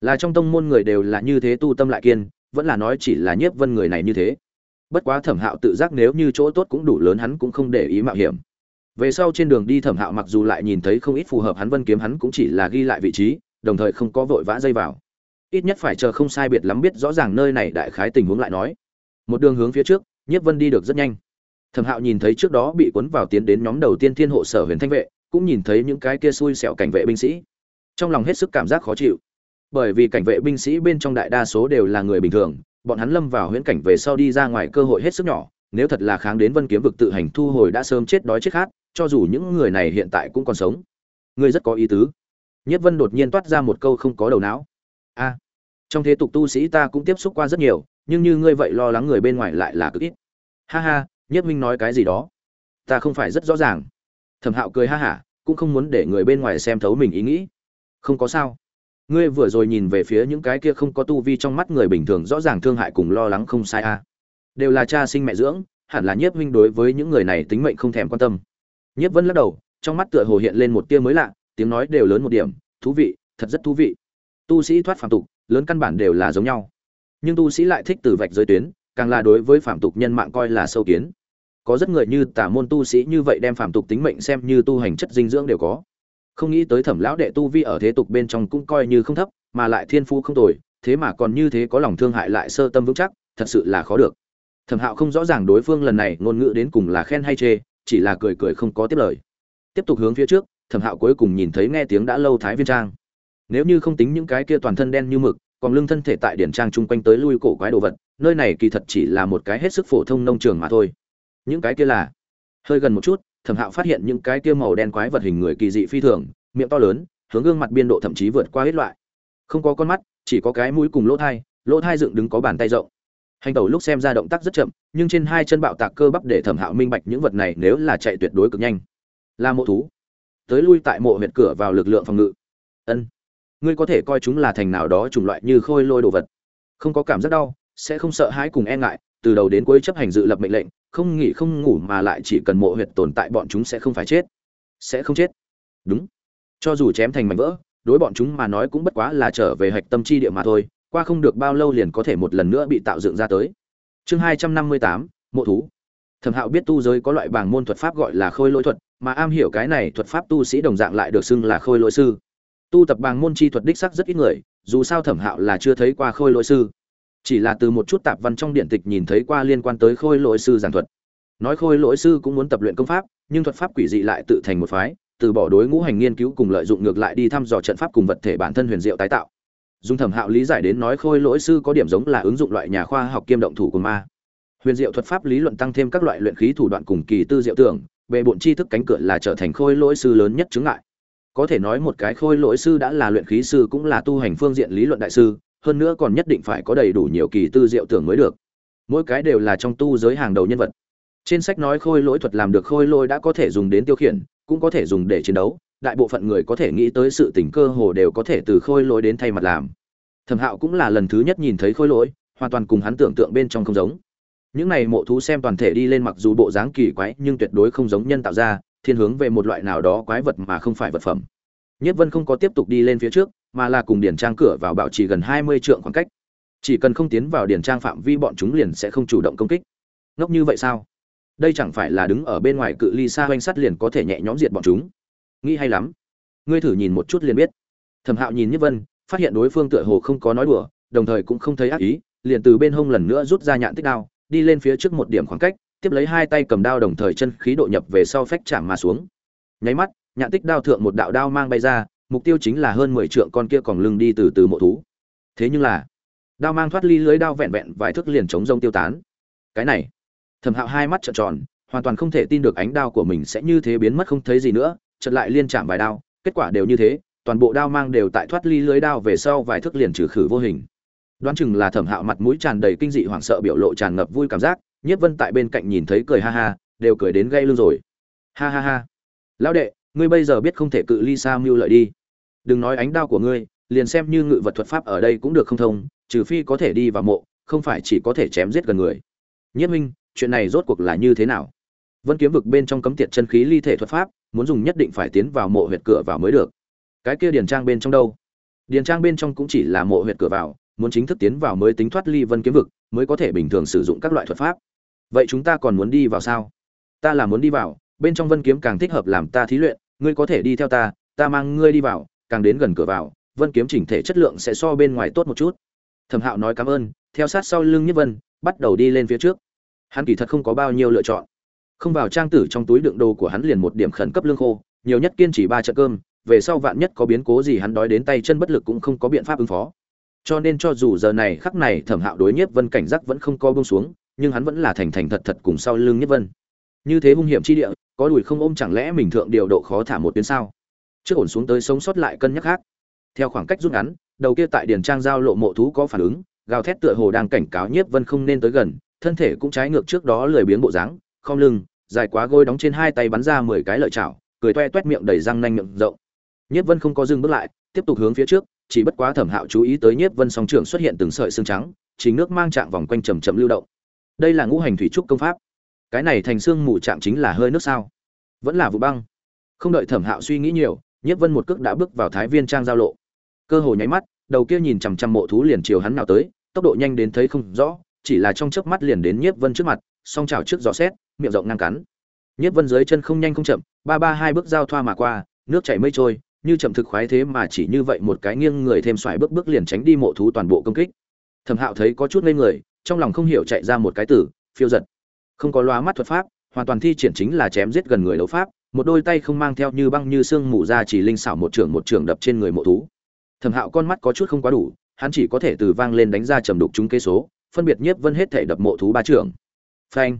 là trong tông môn người đều là như thế tu tâm lại kiên, vẫn là nói chỉ là nhiếp vân người này như thế. Bất quá thẩm hạo tự giác nếu như chỗ tốt cũng đủ lớn hắn cũng không để ý mạo hiểm về sau trên đường đi thẩm hạo mặc dù lại nhìn thấy không ít phù hợp hắn vân kiếm, hắn cũng chỉ là ghi lại vị trí, đồng thời không có vội vã dây vào. Ít nhất phải chờ không sai biệt lắm biết rõ ràng nơi này đại khái tình huống lại nói. Một đường hướng phía trước, nhiếp vân đi được rất nhanh. Thẩm hạo nhìn thấy trước đó bị cuốn vào tiến đến nhóm đầu tiên thiên hộ sở huyền thanh vệ, cũng nhìn thấy những cái kia xui xẹo cảnh vệ binh sĩ. Trong lòng hết sức cảm giác khó chịu. Bởi vì cảnh vệ binh sĩ bên trong đại đa số đều là người bình thường, bọn hắn lâm vào huyễn cảnh về sau đi ra ngoài cơ hội hết sức nhỏ nếu thật là kháng đến vân kiếm vực tự hành thu hồi đã sớm chết đói chết khát, cho dù những người này hiện tại cũng còn sống. Ngươi rất có ý tứ. Nhất vân đột nhiên toát ra một câu không có đầu não. A, trong thế tục tu sĩ ta cũng tiếp xúc qua rất nhiều, nhưng như ngươi vậy lo lắng người bên ngoài lại là cực ít. Ha ha nhất minh nói cái gì đó? Ta không phải rất rõ ràng. Thẩm hạo cười ha hả, cũng không muốn để người bên ngoài xem thấu mình ý nghĩ. Không có sao. Ngươi vừa rồi nhìn về phía những cái kia không có tu vi trong mắt người bình thường rõ ràng thương hại cùng lo lắng không sai a à đều là cha sinh mẹ dưỡng, hẳn là nhiếp huynh đối với những người này tính mệnh không thèm quan tâm. Nhiếp vân lắc đầu, trong mắt tựa hồ hiện lên một tia mới lạ, tiếng nói đều lớn một điểm, thú vị, thật rất thú vị. Tu sĩ thoát phàm tục, lớn căn bản đều là giống nhau. Nhưng tu sĩ lại thích từ vạch giới tuyến, càng là đối với phàm tục nhân mạng coi là sâu kiến. Có rất người như tả môn tu sĩ như vậy đem phàm tục tính mệnh xem như tu hành chất dinh dưỡng đều có. Không nghĩ tới thẩm lão đệ tu vi ở thế tục bên trong cũng coi như không thấp, mà lại thiên phú không tồi, thế mà còn như thế có lòng thương hại lại sơ tâm vững chắc, thật sự là khó được thẩm hạo không rõ ràng đối phương lần này ngôn ngữ đến cùng là khen hay chê, chỉ là cười cười không có tiếp lời. Tiếp tục hướng phía trước, thẩm hạo cuối cùng nhìn thấy nghe tiếng đã lâu thái viên trang. Nếu như không tính những cái kia toàn thân đen như mực, còn lưng thân thể tại điển trang chung quanh tới lui cổ quái đồ vật, nơi này kỳ thật chỉ là một cái hết sức phổ thông nông trường mà thôi. Những cái kia là, hơi gần một chút, thẩm hạo phát hiện những cái kia màu đen quái vật hình người kỳ dị phi thường, miệng to lớn, hướng gương mặt biên độ thậm chí vượt qua hết loại. Không có con mắt, chỉ có cái mũi cùng lỗ thai lỗ thai dựng đứng có bàn tay rộng hành tẩu lúc xem ra động tác rất chậm, nhưng trên hai chân bạo tạc cơ bắp để thẩm hạo minh bạch những vật này nếu là chạy tuyệt đối cực nhanh. Là mộ thú. Tới lui tại mộ huyệt cửa vào lực lượng phòng ngự. Ân. Ngươi có thể coi chúng là thành nào đó chủng loại như khôi lôi đồ vật. Không có cảm giác đau, sẽ không sợ hãi cùng e ngại, từ đầu đến cuối chấp hành dự lập mệnh lệnh, không nghỉ không ngủ mà lại chỉ cần mộ huyệt tồn tại bọn chúng sẽ không phải chết. Sẽ không chết. Đúng. Cho dù chém thành mảnh vỡ, đối bọn chúng mà nói cũng bất quá là trở về hạch tâm chi địa mà thôi qua không được bao lâu liền có thể một lần nữa bị tạo dựng ra tới. Chương hai trăm năm mươi tám, mộ thú. Thẩm hạo biết tu giới có loại bảng môn thuật pháp gọi là khôi lỗi thuật, mà am hiểu cái này thuật pháp tu sĩ đồng dạng lại được xưng là khôi lỗi sư. Tu tập bảng môn chi thuật đích sắc rất ít người, dù sao thẩm hạo là chưa thấy qua khôi lỗi sư. Chỉ là từ một chút tạp văn trong điện tịch nhìn thấy qua liên quan tới khôi lỗi sư giảng thuật. Nói khôi lỗi sư cũng muốn tập luyện công pháp, nhưng thuật pháp quỷ dị lại tự thành một phái, từ bỏ đối ngũ hành nghiên cứu cùng lợi dụng ngược lại đi thăm dò trận pháp cùng vật thể bản thân huyền diệu tái tạo dùng thẩm hạo lý giải đến nói khôi lỗi sư có điểm giống là ứng dụng loại nhà khoa học kiêm động thủ của ma. Huyền diệu thuật pháp lý luận tăng thêm các loại luyện khí thủ đoạn cùng kỳ tư diệu tưởng về bộn tri thức cánh cửa là trở thành khôi lỗi sư lớn nhất chứng ngại. Có thể nói một cái khôi lỗi sư đã là luyện khí sư cũng là tu hành phương diện lý luận đại sư, hơn nữa còn nhất định phải có đầy đủ nhiều kỳ tư diệu tưởng mới được. Mỗi cái đều là trong tu giới hàng đầu nhân vật. Trên sách nói khôi lỗi thuật làm được khôi lỗi đã có thể dùng đến tiêu khiển, cũng có thể dùng để chiến đấu đại bộ phận người có thể nghĩ tới sự tình cơ hồ đều có thể từ khôi lỗi đến thay mặt làm. Thẩm hạo cũng là lần thứ nhất nhìn thấy khôi lỗi, hoàn toàn cùng hắn tưởng tượng bên trong không giống. Những này mộ thú xem toàn thể đi lên mặc dù bộ dáng kỳ quái nhưng tuyệt đối không giống nhân tạo ra, thiên hướng về một loại nào đó quái vật mà không phải vật phẩm. Nhất vân không có tiếp tục đi lên phía trước, mà là cùng điển trang cửa vào bảo trì gần hai mươi trượng khoảng cách. Chỉ cần không tiến vào điển trang phạm vi bọn chúng liền sẽ không chủ động công kích. Ngốc như vậy sao? Đây chẳng phải là đứng ở bên ngoài cự ly xa oanh sắt liền có thể nhẹ nhõm diệt bọn chúng? Nghĩ hay lắm. Ngươi thử nhìn một chút liền biết. Thẩm hạo nhìn nhất vân, phát hiện đối phương tựa hồ không có nói đùa, đồng thời cũng không thấy ác ý, liền từ bên hông lần nữa rút ra nhạn tích đao, đi lên phía trước một điểm khoảng cách, tiếp lấy hai tay cầm đao đồng thời chân khí độ nhập về sau phách chạm mà xuống. Nháy mắt nhạn tích đao thượng một đạo đao mang bay ra, mục tiêu chính là hơn mười trượng con kia còn lưng đi từ từ mộ thú. Thế nhưng là, đao mang thoát ly lưới đao vẹn vẹn vài thước liền chống rông tiêu tán. Cái này, thẩm hạo hai mắt trợn tròn, hoàn toàn không thể tin được ánh đao của mình sẽ như thế biến mất không thấy gì nữa chợt lại liên chạm vài đao, kết quả đều như thế, toàn bộ đao mang đều tại thoát ly lưới đao về sau vài thước liền trừ khử vô hình. Đoán chừng là thẩm hạo mặt mũi tràn đầy kinh dị hoảng sợ biểu lộ tràn ngập vui cảm giác, nhiếp vân tại bên cạnh nhìn thấy cười ha ha, đều cười đến gây lưng rồi. Ha ha ha. Lão đệ, ngươi bây giờ biết không thể cự ly xa mưu lợi đi. Đừng nói ánh đao của ngươi, liền xem như ngự vật thuật pháp ở đây cũng được không thông, trừ phi có thể đi vào mộ, không phải chỉ có thể chém giết gần người. Nhất minh, chuyện này rốt cuộc là như thế nào? Vân kiếm vực bên trong cấm tiệt chân khí ly thể thuật pháp muốn dùng nhất định phải tiến vào mộ huyệt cửa vào mới được. Cái kia điền trang bên trong đâu? Điền trang bên trong cũng chỉ là mộ huyệt cửa vào, muốn chính thức tiến vào mới tính thoát ly vân kiếm vực, mới có thể bình thường sử dụng các loại thuật pháp. Vậy chúng ta còn muốn đi vào sao? Ta là muốn đi vào, bên trong vân kiếm càng thích hợp làm ta thí luyện, ngươi có thể đi theo ta ta mang ngươi đi vào, càng đến gần cửa vào, vân kiếm chỉnh thể chất lượng sẽ so bên ngoài tốt một chút. Thẩm hạo nói cảm ơn, theo sát sau lưng nhất vân, bắt đầu đi lên phía trước. Hắn kỳ thật không có bao nhiêu lựa chọn không vào trang tử trong túi đựng đồ của hắn liền một điểm khẩn cấp lương khô, nhiều nhất kiên trì ba trận cơm, về sau vạn nhất có biến cố gì hắn đói đến tay chân bất lực cũng không có biện pháp ứng phó. Cho nên cho dù giờ này khắc này thẩm hạo đối nhiếp vân cảnh giác vẫn không co bông xuống, nhưng hắn vẫn là thành thành thật thật cùng sau lưng nhiếp vân. Như thế hung hiểm chi địa, có đùi không ôm chẳng lẽ mình thượng điều độ khó thả một tuyến sao? Trước ổn xuống tới sống sót lại cân nhắc khác. Theo khoảng cách rút ngắn, đầu kia tại điền trang giao lộ mộ thú có phản ứng, gào thét tựa hồ đang cảnh cáo nhiếp vân không nên tới gần, thân thể cũng trái ngược trước đó lười biếng bộ dáng không lưng, dài quá gối đóng trên hai tay bắn ra mười cái lợi chảo, cười toe toét miệng đầy răng nanh miệng rộng. Nhiếp vân không có dừng bước lại, tiếp tục hướng phía trước, chỉ bất quá thẩm hạo chú ý tới nhiếp vân song trưởng xuất hiện từng sợi xương trắng chính nước mang trạng vòng quanh chầm chậm lưu động. Đây là ngũ hành thủy trúc công pháp. Cái này thành xương mù trạng chính là hơi nước sao? Vẫn là vụ băng. Không đợi thẩm hạo suy nghĩ nhiều, nhiếp vân một cước đã bước vào thái viên trang giao lộ. Cơ hồ nháy mắt, đầu kia nhìn chằm chằm mộ thú liền chiều hắn nào tới, tốc độ nhanh đến thấy không rõ, chỉ là trong chớp mắt liền đến nhiếp vân trước mặt song chảo trước gió xét miệng rộng ngang cắn. Nhiếp vân dưới chân không nhanh không chậm, ba ba hai bước giao thoa mà qua, nước chảy mây trôi, như chậm thực khoái thế mà chỉ như vậy một cái nghiêng người thêm xoài bước bước liền tránh đi mộ thú toàn bộ công kích. Thẩm hạo thấy có chút ngây người, trong lòng không hiểu chạy ra một cái tử phiêu giật. Không có loa mắt thuật pháp, hoàn toàn thi triển chính là chém giết gần người đấu pháp, một đôi tay không mang theo như băng như xương mù ra chỉ linh xảo một trường một trường đập trên người mộ thú. Thẩm hạo con mắt có chút không quá đủ, hắn chỉ có thể từ vang lên đánh ra trầm đục chúng kế số, phân biệt nhiếp vân hết thể đập mộ thú ba trưởng phanh.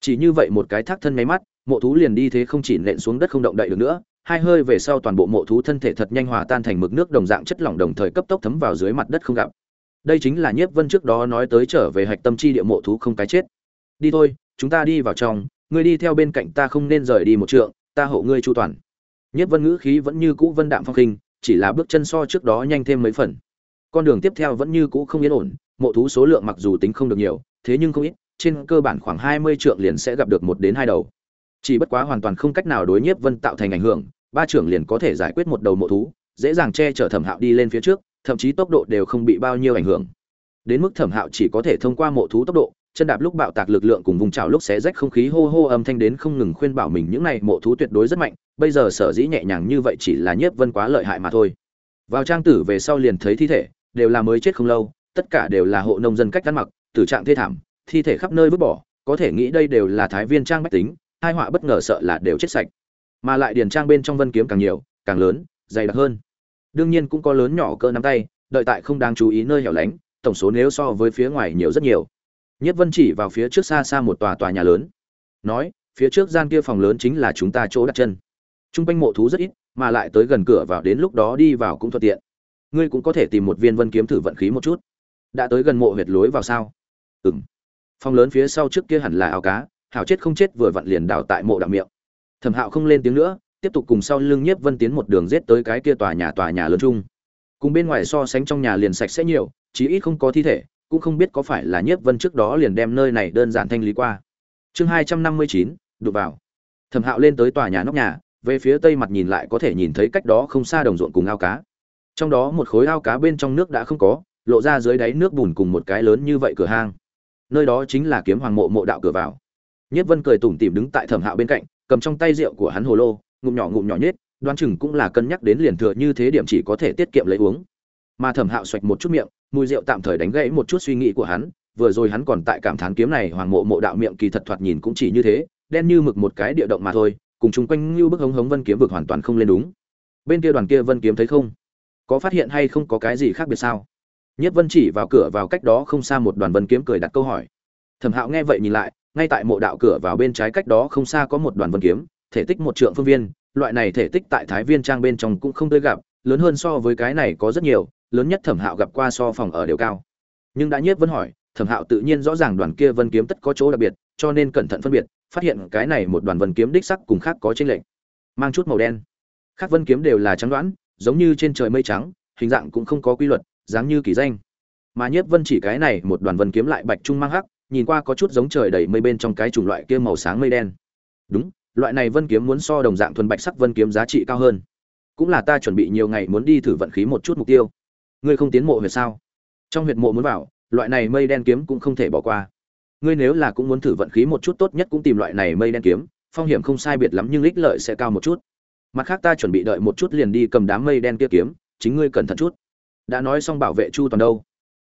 Chỉ như vậy một cái thác thân máy mắt, mộ thú liền đi thế không chỉ nện xuống đất không động đậy được nữa, hai hơi về sau toàn bộ mộ thú thân thể thật nhanh hòa tan thành mực nước đồng dạng chất lỏng đồng thời cấp tốc thấm vào dưới mặt đất không gặp. Đây chính là nhiếp vân trước đó nói tới trở về hạch tâm chi địa mộ thú không cái chết. Đi thôi, chúng ta đi vào trong, ngươi đi theo bên cạnh ta không nên rời đi một trượng, ta hộ ngươi chu toàn. Nhiếp vân ngữ khí vẫn như cũ vân đạm phong khinh, chỉ là bước chân so trước đó nhanh thêm mấy phần. Con đường tiếp theo vẫn như cũ không yên ổn, mộ thú số lượng mặc dù tính không được nhiều, thế nhưng không ít trên cơ bản khoảng hai mươi trượng liền sẽ gặp được một đến hai đầu. Chỉ bất quá hoàn toàn không cách nào đối nhiếp vân tạo thành ảnh hưởng, ba trưởng liền có thể giải quyết một đầu mộ thú, dễ dàng che chở thẩm hạo đi lên phía trước, thậm chí tốc độ đều không bị bao nhiêu ảnh hưởng. Đến mức thẩm hạo chỉ có thể thông qua mộ thú tốc độ, chân đạp lúc bạo tạc lực lượng cùng vùng trào lúc xé rách không khí hô hô âm thanh đến không ngừng khuyên bảo mình những này mộ thú tuyệt đối rất mạnh, bây giờ sở dĩ nhẹ nhàng như vậy chỉ là nhiếp vân quá lợi hại mà thôi. Vào trang tử về sau liền thấy thi thể, đều là mới chết không lâu, tất cả đều là hộ nông dân cách ăn mặc, tử trạng thê thảm thi thể khắp nơi vứt bỏ có thể nghĩ đây đều là thái viên trang bách tính hai họa bất ngờ sợ là đều chết sạch mà lại điền trang bên trong vân kiếm càng nhiều càng lớn dày đặc hơn đương nhiên cũng có lớn nhỏ cỡ nắm tay đợi tại không đáng chú ý nơi hẻo lánh tổng số nếu so với phía ngoài nhiều rất nhiều nhất vân chỉ vào phía trước xa xa một tòa tòa nhà lớn nói phía trước gian kia phòng lớn chính là chúng ta chỗ đặt chân Trung quanh mộ thú rất ít, mà lại tới gần cửa vào đến lúc đó đi vào cũng thuận tiện. Ngươi cũng có thể tìm một viên vân kiếm thử vận khí một chút. Đã tới gần mộ huyệt lối vào sao? Ừm phong lớn phía sau trước kia hẳn là ao cá, hảo chết không chết vừa vặn liền đào tại mộ đạo miệng. Thẩm Hạo không lên tiếng nữa, tiếp tục cùng sau lưng Nhiếp Vân tiến một đường rết tới cái kia tòa nhà tòa nhà lớn chung. Cùng bên ngoài so sánh trong nhà liền sạch sẽ nhiều, chí ít không có thi thể, cũng không biết có phải là Nhiếp Vân trước đó liền đem nơi này đơn giản thanh lý qua. Chương hai trăm năm mươi chín đụt vào. Thẩm Hạo lên tới tòa nhà nóc nhà, về phía tây mặt nhìn lại có thể nhìn thấy cách đó không xa đồng ruộng cùng ao cá trong đó một khối ao cá bên trong nước đã không có lộ ra dưới đáy nước bùn cùng một cái lớn như vậy cửa hang nơi đó chính là kiếm hoàng mộ mộ đạo cửa vào. Nhất vân cười tủm tỉm đứng tại thẩm hạo bên cạnh, cầm trong tay rượu của hắn hồ lô, ngụm nhỏ ngụm nhỏ nhất đoan chừng cũng là cân nhắc đến liền thừa như thế điểm chỉ có thể tiết kiệm lấy uống. Mà thẩm hạo xoạch một chút miệng, mùi rượu tạm thời đánh gãy một chút suy nghĩ của hắn, vừa rồi hắn còn tại cảm thán kiếm này hoàng mộ mộ đạo miệng kỳ thật thoạt nhìn cũng chỉ như thế, đen như mực một cái địa động mà thôi, cùng chung quanh như bức hống hống vân kiếm vực hoàn toàn không lên đúng. Bên kia đoàn kia vân kiếm thấy không? Có phát hiện hay không có cái gì khác biệt sao? Nhất vân chỉ vào cửa vào cách đó không xa một đoàn vân kiếm cười đặt câu hỏi. Thẩm hạo nghe vậy nhìn lại, ngay tại mộ đạo cửa vào bên trái cách đó không xa có một đoàn vân kiếm, thể tích một trượng phương viên, loại này thể tích tại thái viên trang bên trong cũng không tới gặp, lớn hơn so với cái này có rất nhiều, lớn nhất thẩm hạo gặp qua so phòng ở đều cao. Nhưng đã nhiếp vân hỏi, thẩm hạo tự nhiên rõ ràng đoàn kia vân kiếm tất có chỗ đặc biệt, cho nên cẩn thận phân biệt, phát hiện cái này một đoàn vân kiếm đích sắc cùng khác có chênh lệch. Mang chút màu đen. Khác vân kiếm đều là trắng đoán, giống như trên trời mây trắng, hình dạng cũng không có quy luật dáng như kỳ danh. Mà nhất vân chỉ cái này một đoàn vân kiếm lại bạch trung mang hắc, nhìn qua có chút giống trời đầy mây bên trong cái chủng loại kia màu sáng mây đen. Đúng, loại này vân kiếm muốn so đồng dạng thuần bạch sắc vân kiếm giá trị cao hơn. Cũng là ta chuẩn bị nhiều ngày muốn đi thử vận khí một chút mục tiêu. Ngươi không tiến mộ huyệt sao? Trong huyệt mộ muốn vào, loại này mây đen kiếm cũng không thể bỏ qua. Ngươi nếu là cũng muốn thử vận khí một chút tốt nhất cũng tìm loại này mây đen kiếm, phong hiểm không sai biệt lắm nhưng ích lợi sẽ cao một chút. Mặt khác ta chuẩn bị đợi một chút liền đi cầm đám mây đen kia kiếm, chính ngươi cẩn thận chút đã nói xong bảo vệ chu toàn đâu?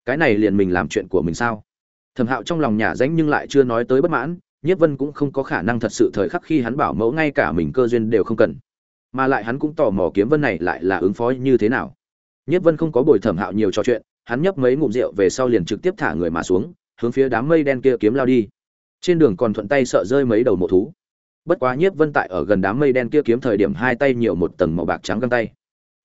Cái này liền mình làm chuyện của mình sao? Thẩm hạo trong lòng nhà ránh nhưng lại chưa nói tới bất mãn, nhiếp vân cũng không có khả năng thật sự thời khắc khi hắn bảo mẫu ngay cả mình cơ duyên đều không cần. Mà lại hắn cũng tò mò kiếm vân này lại là ứng phó như thế nào. Nhiếp vân không có bồi thẩm hạo nhiều trò chuyện, hắn nhấp mấy ngụm rượu về sau liền trực tiếp thả người mà xuống, hướng phía đám mây đen kia kiếm lao đi. Trên đường còn thuận tay sợ rơi mấy đầu mộ thú. Bất quá nhiếp vân tại ở gần đám mây đen kia kiếm thời điểm hai tay nhiều một tầng màu bạc trắng găng tay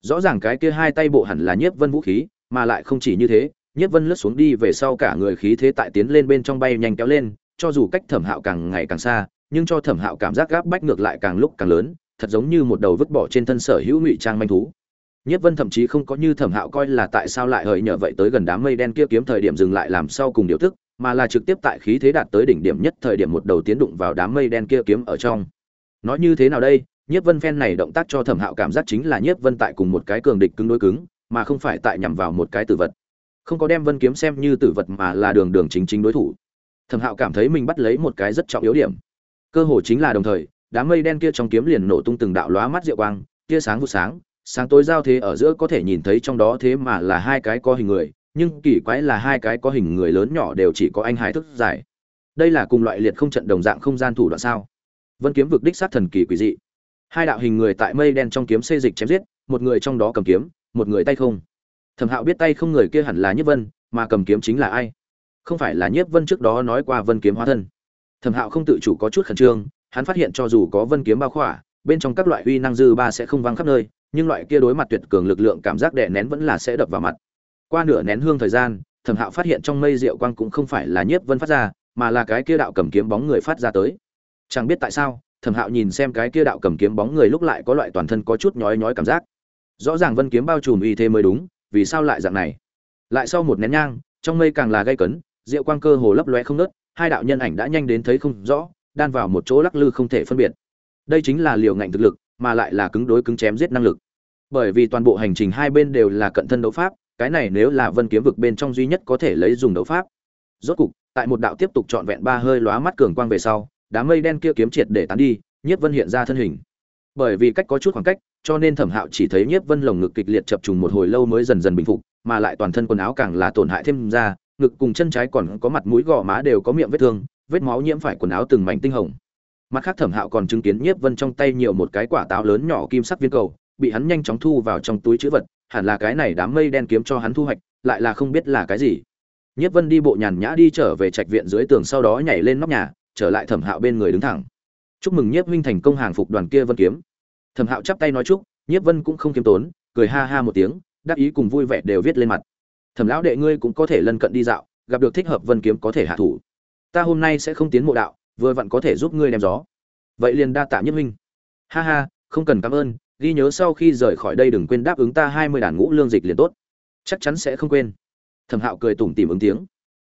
rõ ràng cái kia hai tay bộ hẳn là nhiếp vân vũ khí mà lại không chỉ như thế nhiếp vân lướt xuống đi về sau cả người khí thế tại tiến lên bên trong bay nhanh kéo lên cho dù cách thẩm hạo càng ngày càng xa nhưng cho thẩm hạo cảm giác gáp bách ngược lại càng lúc càng lớn thật giống như một đầu vứt bỏ trên thân sở hữu ngụy trang manh thú Nhất Vân thậm chí không có như Thẩm Hạo coi là tại sao lại hời nhờ vậy tới gần đám mây đen kia kiếm thời điểm dừng lại làm sau cùng điều tức, mà là trực tiếp tại khí thế đạt tới đỉnh điểm nhất thời điểm một đầu tiến đụng vào đám mây đen kia kiếm ở trong. Nói như thế nào đây, nhiếp Vân phen này động tác cho Thẩm Hạo cảm giác chính là nhiếp Vân tại cùng một cái cường địch cứng đối cứng, mà không phải tại nhằm vào một cái tử vật. Không có đem Vân kiếm xem như tử vật mà là đường đường chính chính đối thủ. Thẩm Hạo cảm thấy mình bắt lấy một cái rất trọng yếu điểm. Cơ hội chính là đồng thời, đám mây đen kia trong kiếm liền nổ tung từng đạo lóa mắt diệu quang, tia sáng vụ sáng, sáng tối giao thế ở giữa có thể nhìn thấy trong đó thế mà là hai cái có hình người nhưng kỳ quái là hai cái có hình người lớn nhỏ đều chỉ có anh hai thức giải đây là cùng loại liệt không trận đồng dạng không gian thủ đoạn sao vân kiếm vực đích sát thần kỳ quỷ dị hai đạo hình người tại mây đen trong kiếm xê dịch chém giết, một người trong đó cầm kiếm, một người tay không. Thẩm hạo biết tay không người kia hẳn là nhất vân, mà cầm kiếm chính là ai? Không phải là nhất vân trước đó nói qua vân kiếm hóa thân. Thẩm hạo không tự chủ có chút khẩn trương, hắn phát hiện cho dù có vân kiếm bao khỏa, bên trong các loại uy năng dư ba sẽ không văng khắp nơi, nhưng loại kia đối mặt tuyệt cường lực lượng cảm giác đè nén vẫn là sẽ đập vào mặt. Qua nửa nén hương thời gian, thẩm hạo phát hiện trong mây rượu quang cũng không phải là nhiếp vân phát ra, mà là cái kia đạo cầm kiếm bóng người phát ra tới. Chẳng biết tại sao thẩm hạo nhìn xem cái kia đạo cầm kiếm bóng người lúc lại có loại toàn thân có chút nhói nhói cảm giác. Rõ ràng vân kiếm bao trùm y thế mới đúng, vì sao lại dạng này? Lại sau một nén nhang, trong mây càng là gây cấn, rượu quang cơ hồ lấp loe không nớt hai đạo nhân ảnh đã nhanh đến thấy không rõ, đan vào một chỗ lắc lư không thể phân biệt. Đây chính là liều ngạnh thực lực, mà lại là cứng đối cứng chém giết năng lực. Bởi vì toàn bộ hành trình hai bên đều là cận thân đấu pháp, cái này nếu là vân kiếm vực bên trong duy nhất có thể lấy dùng đấu pháp. Rốt cục, tại một đạo tiếp tục trọn vẹn ba hơi lóa mắt cường quang về sau đám mây đen kia kiếm triệt để tán đi, nhiếp vân hiện ra thân hình. Bởi vì cách có chút khoảng cách, cho nên thẩm hạo chỉ thấy nhiếp vân lồng ngực kịch liệt chập trùng một hồi lâu mới dần dần bình phục, mà lại toàn thân quần áo càng là tổn hại thêm ra, ngực cùng chân trái còn có mặt mũi gò má đều có miệng vết thương, vết máu nhiễm phải quần áo từng mảnh tinh hồng. Mặt khác thẩm hạo còn chứng kiến nhiếp vân trong tay nhiều một cái quả táo lớn nhỏ kim sắc viên cầu, bị hắn nhanh chóng thu vào trong túi chữ vật, hẳn là cái này đám mây đen kiếm cho hắn thu hoạch, lại là không biết là cái gì. Nhiếp vân đi bộ nhàn nhã đi trở về trạch viện dưới tường sau đó nhảy lên nóc nhà trở lại thẩm hạo bên người đứng thẳng. Chúc mừng nhiếp huynh thành công hàng phục đoàn kia vân kiếm. Thẩm hạo chắp tay nói chúc, nhiếp vân cũng không kiêm tốn, cười ha ha một tiếng, đắc ý cùng vui vẻ đều viết lên mặt. Thẩm lão đệ ngươi cũng có thể lân cận đi dạo, gặp được thích hợp vân kiếm có thể hạ thủ. Ta hôm nay sẽ không tiến mộ đạo, vừa vặn có thể giúp ngươi đem gió. Vậy liền đa tạ nhất huynh. Ha ha, không cần cảm ơn, ghi nhớ sau khi rời khỏi đây đừng quên đáp ứng ta hai mươi đàn ngũ lương dịch liền tốt. Chắc chắn sẽ không quên. Thẩm hạo cười tủm tìm ứng tiếng.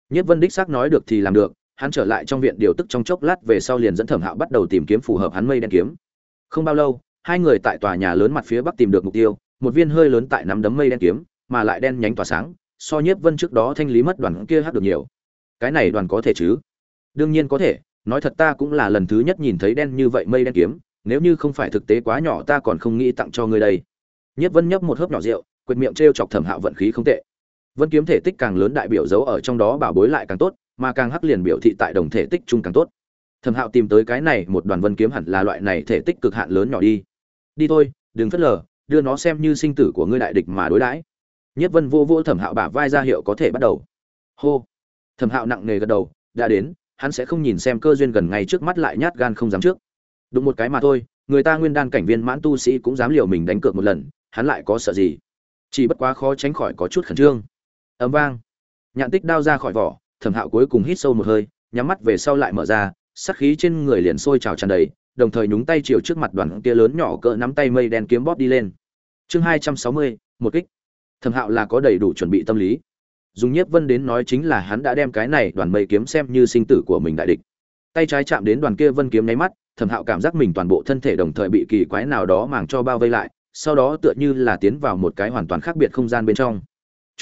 Nhất vân đích xác nói được thì làm được hắn trở lại trong viện điều tức trong chốc lát về sau liền dẫn thẩm hạo bắt đầu tìm kiếm phù hợp hắn mây đen kiếm. Không bao lâu, hai người tại tòa nhà lớn mặt phía bắc tìm được mục tiêu, một viên hơi lớn tại nắm đấm mây đen kiếm, mà lại đen nhánh tỏa sáng, so nhiếp vân trước đó thanh lý mất đoàn kia hát được nhiều. Cái này đoàn có thể chứ? Đương nhiên có thể, nói thật ta cũng là lần thứ nhất nhìn thấy đen như vậy mây đen kiếm, nếu như không phải thực tế quá nhỏ ta còn không nghĩ tặng cho ngươi đây. Nhiếp vân nhấp một hớp nhỏ rượu, quệt miệng t r e o chọc thẩm hạo vận khí không tệ. Vân kiếm thể tích càng lớn đại biểu giấu ở trong đó bảo bối lại càng tốt mà càng hắc liền biểu thị tại đồng thể tích chung càng tốt. Thẩm hạo tìm tới cái này, một đoàn vân kiếm hẳn là loại này thể tích cực hạn lớn nhỏ đi. Đi thôi, đừng phớt lờ, đưa nó xem như sinh tử của ngươi đại địch mà đối đãi. Nhất vân vô vô thẩm hạo bả vai ra hiệu có thể bắt đầu. Hô. Thẩm hạo nặng nề gật đầu, đã đến, hắn sẽ không nhìn xem cơ duyên gần ngay trước mắt lại nhát gan không dám trước. Đúng một cái mà thôi, người ta nguyên đan cảnh viên mãn tu sĩ cũng dám liều mình đánh cược một lần, hắn lại có sợ gì? Chỉ bất quá khó tránh khỏi có chút khẩn trương. Ấm vang. Nhạn tích đao ra khỏi vỏ thẩm hạo cuối cùng hít sâu một hơi, nhắm mắt về sau lại mở ra sắc khí trên người liền sôi trào tràn đầy, đồng thời nhúng tay chiều trước mặt đoàn kia lớn nhỏ cỡ nắm tay mây đen kiếm bóp đi lên. Chương hai trăm sáu mươi, một kích. Thẩm hạo là có đầy đủ chuẩn bị tâm lý. Dùng nhiếp vân đến nói chính là hắn đã đem cái này đoàn mây kiếm xem như sinh tử của mình đại địch. Tay trái chạm đến đoàn kia vân kiếm nháy mắt, thẩm hạo cảm giác mình toàn bộ thân thể đồng thời bị kỳ quái nào đó màng cho bao vây lại, sau đó tựa như là tiến vào một cái hoàn toàn khác biệt không gian bên trong.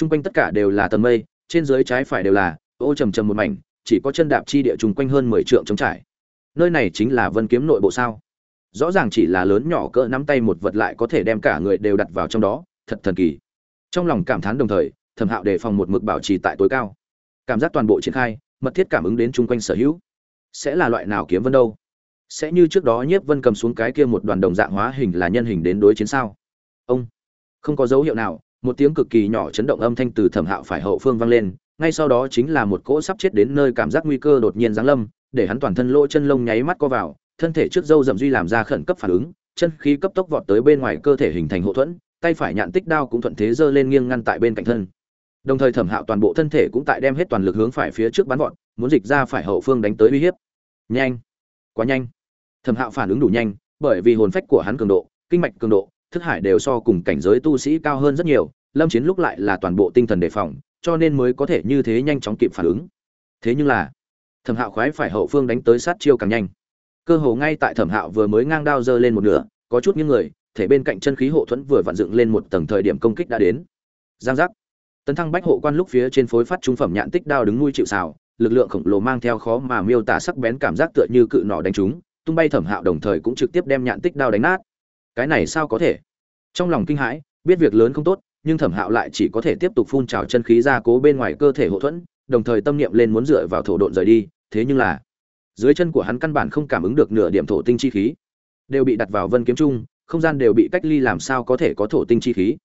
T r u n g quanh tất cả đều là tầng mây, trên dưới trái phải đều là ô trầm trầm một mảnh, chỉ có chân đạp chi địa chung quanh hơn mười trượng trống trải. Nơi này chính là vân kiếm nội bộ sao? Rõ ràng chỉ là lớn nhỏ cỡ nắm tay một vật lại có thể đem cả người đều đặt vào trong đó, thật thần kỳ. Trong lòng cảm thán đồng thời, thẩm hạo đề phòng một mực bảo trì tại tối cao. Cảm giác toàn bộ triển khai, mật thiết cảm ứng đến chung quanh sở hữu. Sẽ là loại nào kiếm vân đâu? Sẽ như trước đó nhiếp vân cầm xuống cái kia một đoàn đồng dạng hóa hình là nhân hình đến đối chiến sao? Ông, không có dấu hiệu nào, một tiếng cực kỳ nhỏ chấn động âm thanh từ thẩm hạo phải hậu phương vang lên ngay sau đó chính là một cỗ sắp chết đến nơi cảm giác nguy cơ đột nhiên giáng lâm, để hắn toàn thân lỗ chân lông nháy mắt co vào, thân thể trước dâu rậm duy làm ra khẩn cấp phản ứng, chân khí cấp tốc vọt tới bên ngoài cơ thể hình thành hậu thuẫn, tay phải nhạn tích đao cũng thuận thế giơ lên nghiêng ngăn tại bên cạnh thân. Đồng thời thẩm hạo toàn bộ thân thể cũng tại đem hết toàn lực hướng phải phía trước bắn vọt, muốn dịch ra phải hậu phương đánh tới uy hiếp. Nhanh! Quá nhanh! Thẩm hạo phản ứng đủ nhanh, bởi vì hồn phách của hắn cường độ, kinh mạch cường độ, thức hải đều so cùng cảnh giới tu sĩ cao hơn rất nhiều, lâm chiến lúc lại là toàn bộ tinh thần đề phòng cho nên mới có thể như thế nhanh chóng kịp phản ứng. Thế nhưng là, thẩm hạo khoái phải hậu phương đánh tới sát chiêu càng nhanh. Cơ hồ ngay tại thẩm hạo vừa mới ngang đao giơ lên một nửa, có chút những người, thể bên cạnh chân khí hộ thuẫn vừa vặn dựng lên một tầng thời điểm công kích đã đến. Giang giác. Tấn thăng bách hộ quan lúc phía trên phối phát trung phẩm nhạn tích đao đứng nuôi chịu xào lực lượng khổng lồ mang theo khó mà miêu tả sắc bén cảm giác tựa như cự nỏ đánh trúng, tung bay thẩm hạo đồng thời cũng trực tiếp đem nhạn tích đao đánh nát. Cái này sao có thể? Trong lòng kinh hãi, biết việc lớn không tốt nhưng thẩm hạo lại chỉ có thể tiếp tục phun trào chân khí ra cố bên ngoài cơ thể hậu thuẫn, đồng thời tâm niệm lên muốn dựa vào thổ độn rời đi, thế nhưng là, dưới chân của hắn căn bản không cảm ứng được nửa điểm thổ tinh chi khí, đều bị đặt vào vân kiếm trung, không gian đều bị cách ly làm sao có thể có thổ tinh chi khí.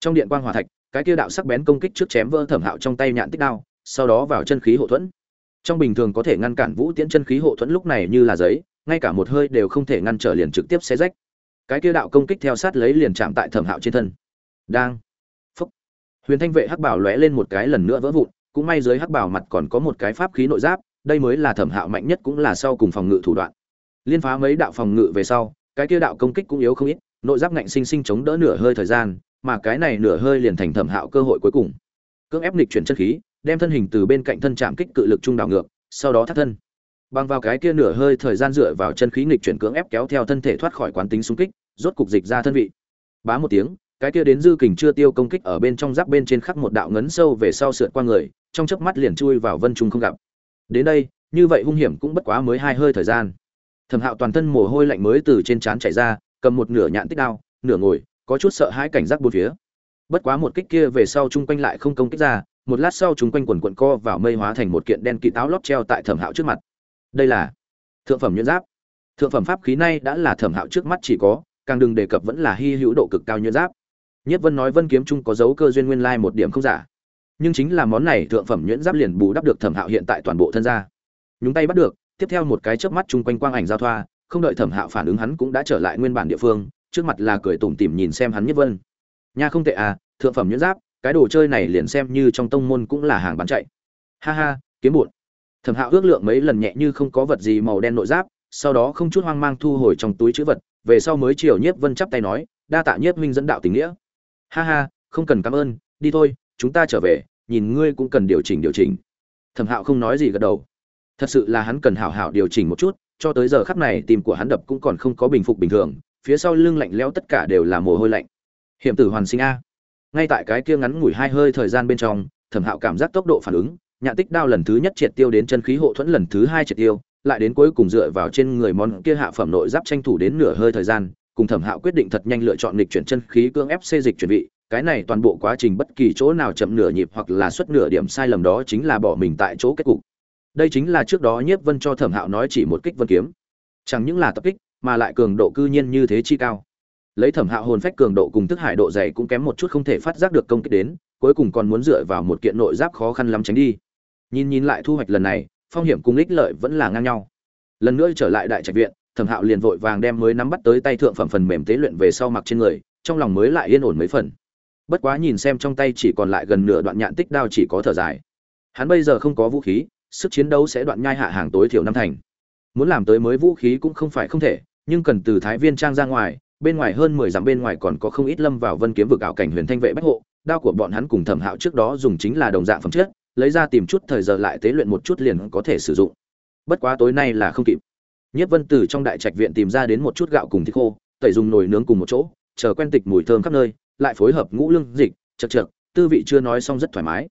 Trong điện quan hòa thạch, cái kia đạo sắc bén công kích trước chém vỡ thẩm hạo trong tay nhạn tích đao, sau đó vào chân khí hộ thuẫn. Trong bình thường có thể ngăn cản vũ tiễn chân khí hộ thuẫn lúc này như là giấy, ngay cả một hơi đều không thể ngăn trở liền trực tiếp xé rách. Cái kia đạo công kích theo sát lấy liền chạm tại thẩm hạo trên thân. Đang huyền thanh vệ hắc bảo lóe lên một cái lần nữa vỡ vụn, cũng may dưới hắc bảo mặt còn có một cái pháp khí nội giáp, đây mới là thẩm hạo mạnh nhất cũng là sau cùng phòng ngự thủ đoạn. Liên phá mấy đạo phòng ngự về sau, cái kia đạo công kích cũng yếu không ít, nội giáp ngạnh sinh sinh chống đỡ nửa hơi thời gian, mà cái này nửa hơi liền thành thẩm hạo cơ hội cuối cùng. Cưỡng ép nghịch chuyển chân khí, đem thân hình từ bên cạnh thân chạm kích cự lực trung đảo ngược, sau đó thắt thân. Bằng vào cái kia nửa hơi thời gian dựa vào chân khí nghịch chuyển cưỡng ép kéo theo thân thể thoát khỏi quán tính xung kích, rốt cục dịch ra thân vị. Bá một tiếng cái kia đến dư kình chưa tiêu công kích ở bên trong giáp bên trên khắc một đạo ngấn sâu về sau sượt qua người, trong chớp mắt liền chui vào vân trung không gặp. Đến đây, như vậy hung hiểm cũng bất quá mới hai hơi thời gian. Thẩm hạo toàn thân mồ hôi lạnh mới từ trên trán chảy ra, cầm một nửa nhạn tích đao, nửa ngồi, có chút sợ hãi cảnh giác bốn phía. Bất quá một kích kia về sau chung quanh lại không công kích ra, một lát sau chung quanh quần quận co vào mây hóa thành một kiện đen kỵ táo lót treo tại thẩm hạo trước mặt. Đây là thượng phẩm nhuyễn giáp. Thượng phẩm pháp khí này đã là thẩm hạo trước mắt chỉ có, càng đừng đề cập vẫn là hy hữu độ cực cao nhuyễn giáp nhất vân nói vân kiếm trung có dấu cơ duyên nguyên lai một điểm không giả. Nhưng chính là món này thượng phẩm nhuyễn giáp liền bù đắp được thẩm hạo hiện tại toàn bộ thân gia. Nhúng tay bắt được, tiếp theo một cái chớp mắt chung quanh quang ảnh giao thoa, không đợi thẩm hạo phản ứng hắn cũng đã trở lại nguyên bản địa phương, trước mặt là cười tủm tỉm nhìn xem hắn nhất vân. Nha không tệ à thượng phẩm nhuyễn giáp, cái đồ chơi này liền xem như trong tông môn cũng là hàng bán chạy. Ha ha, kiếm buồn. thẩm hạo ước lượng mấy lần nhẹ như không có vật gì màu đen nội giáp, sau đó không chút hoang mang thu hồi trong túi trữ vật, về sau mới chiều nhiếp vân chắp tay nói, đa tạ nhiếp minh dẫn đạo tình nghĩa ha ha, không cần cảm ơn, đi thôi, chúng ta trở về, nhìn ngươi cũng cần điều chỉnh điều chỉnh. Thẩm hạo không nói gì gật đầu. Thật sự là hắn cần hảo hảo điều chỉnh một chút, cho tới giờ khắc này tim của hắn đập cũng còn không có bình phục bình thường, phía sau lưng lạnh lẽo tất cả đều là mồ hôi lạnh. Hiểm tử hoàn sinh a. Ngay tại cái kia ngắn ngủi hai hơi thời gian bên trong, thẩm hạo cảm giác tốc độ phản ứng nhạn tích đao lần thứ nhất triệt tiêu đến chân khí hộ thuẫn lần thứ hai triệt tiêu, lại đến cuối cùng dựa vào trên người món kia hạ phẩm nội giáp tranh thủ đến nửa hơi thời gian cùng thẩm hạo quyết định thật nhanh lựa chọn lịch chuyển chân khí cương ép xê dịch chuẩn bị cái này toàn bộ quá trình bất kỳ chỗ nào chậm nửa nhịp hoặc là xuất nửa điểm sai lầm đó chính là bỏ mình tại chỗ kết cục. Đây chính là trước đó nhiếp vân cho thẩm hạo nói chỉ một kích vân kiếm. Chẳng những là tập kích, mà lại cường độ cư nhiên như thế chi cao. Lấy thẩm hạo hồn phách cường độ cùng thức hải độ dày cũng kém một chút không thể phát giác được công kích đến, cuối cùng còn muốn dựa vào một kiện nội giáp khó khăn lắm tránh đi. Nhìn nhìn lại thu hoạch lần này, phong hiểm cùng ích lợi vẫn là ngang nhau. Lần nữa trở lại đại trạch viện thẩm hạo liền vội vàng đem mới nắm bắt tới tay thượng phẩm phần mềm tế luyện về sau mặc trên người, trong lòng mới lại yên ổn mấy phần. Bất quá nhìn xem trong tay chỉ còn lại gần nửa đoạn nhạn tích đao chỉ có thở dài. Hắn bây giờ không có vũ khí, sức chiến đấu sẽ đoạn nhai hạ hàng tối thiểu năm thành. Muốn làm tới mới vũ khí cũng không phải không thể, nhưng cần từ thái viên trang ra ngoài, bên ngoài hơn mười dặm bên ngoài còn có không ít lâm vào vân kiếm vực ảo cảnh huyền thanh vệ bách hộ, đao của bọn hắn cùng thẩm hạo trước đó dùng chính là đồng dạng phẩm chất, lấy ra tìm chút thời giờ lại tế luyện một chút liền có thể sử dụng. Bất quá tối nay là không kịp nhất vân từ trong đại trạch viện tìm ra đến một chút gạo cùng thịt khô tẩy dùng nồi nướng cùng một chỗ chờ quen tịch mùi thơm khắp nơi lại phối hợp ngũ lương dịch chật chật tư vị chưa nói xong rất thoải mái.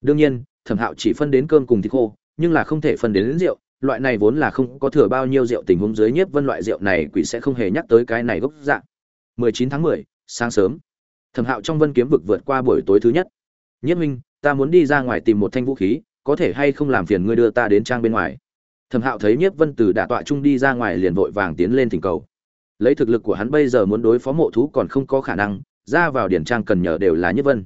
Đương nhiên thẩm hạo chỉ phân đến cơm cùng thịt khô nhưng là không thể phân đến, đến rượu loại này vốn là không có thừa bao nhiêu rượu tình huống dưới nhiếp vân loại rượu này quỷ sẽ không hề nhắc tới cái này gốc dạng. 19 tháng 10, sáng sớm thẩm hạo trong vân kiếm vực vượt qua buổi tối thứ nhất. Nhiếp minh ta muốn đi ra ngoài tìm một thanh vũ khí có thể hay không làm phiền ngươi đưa ta đến trang bên ngoài? Thẩm hạo thấy nhiếp vân từ đả tọa trung đi ra ngoài liền vội vàng tiến lên thỉnh cầu. Lấy thực lực của hắn bây giờ muốn đối phó mộ thú còn không có khả năng, ra vào điển trang cần nhờ đều là nhiếp vân.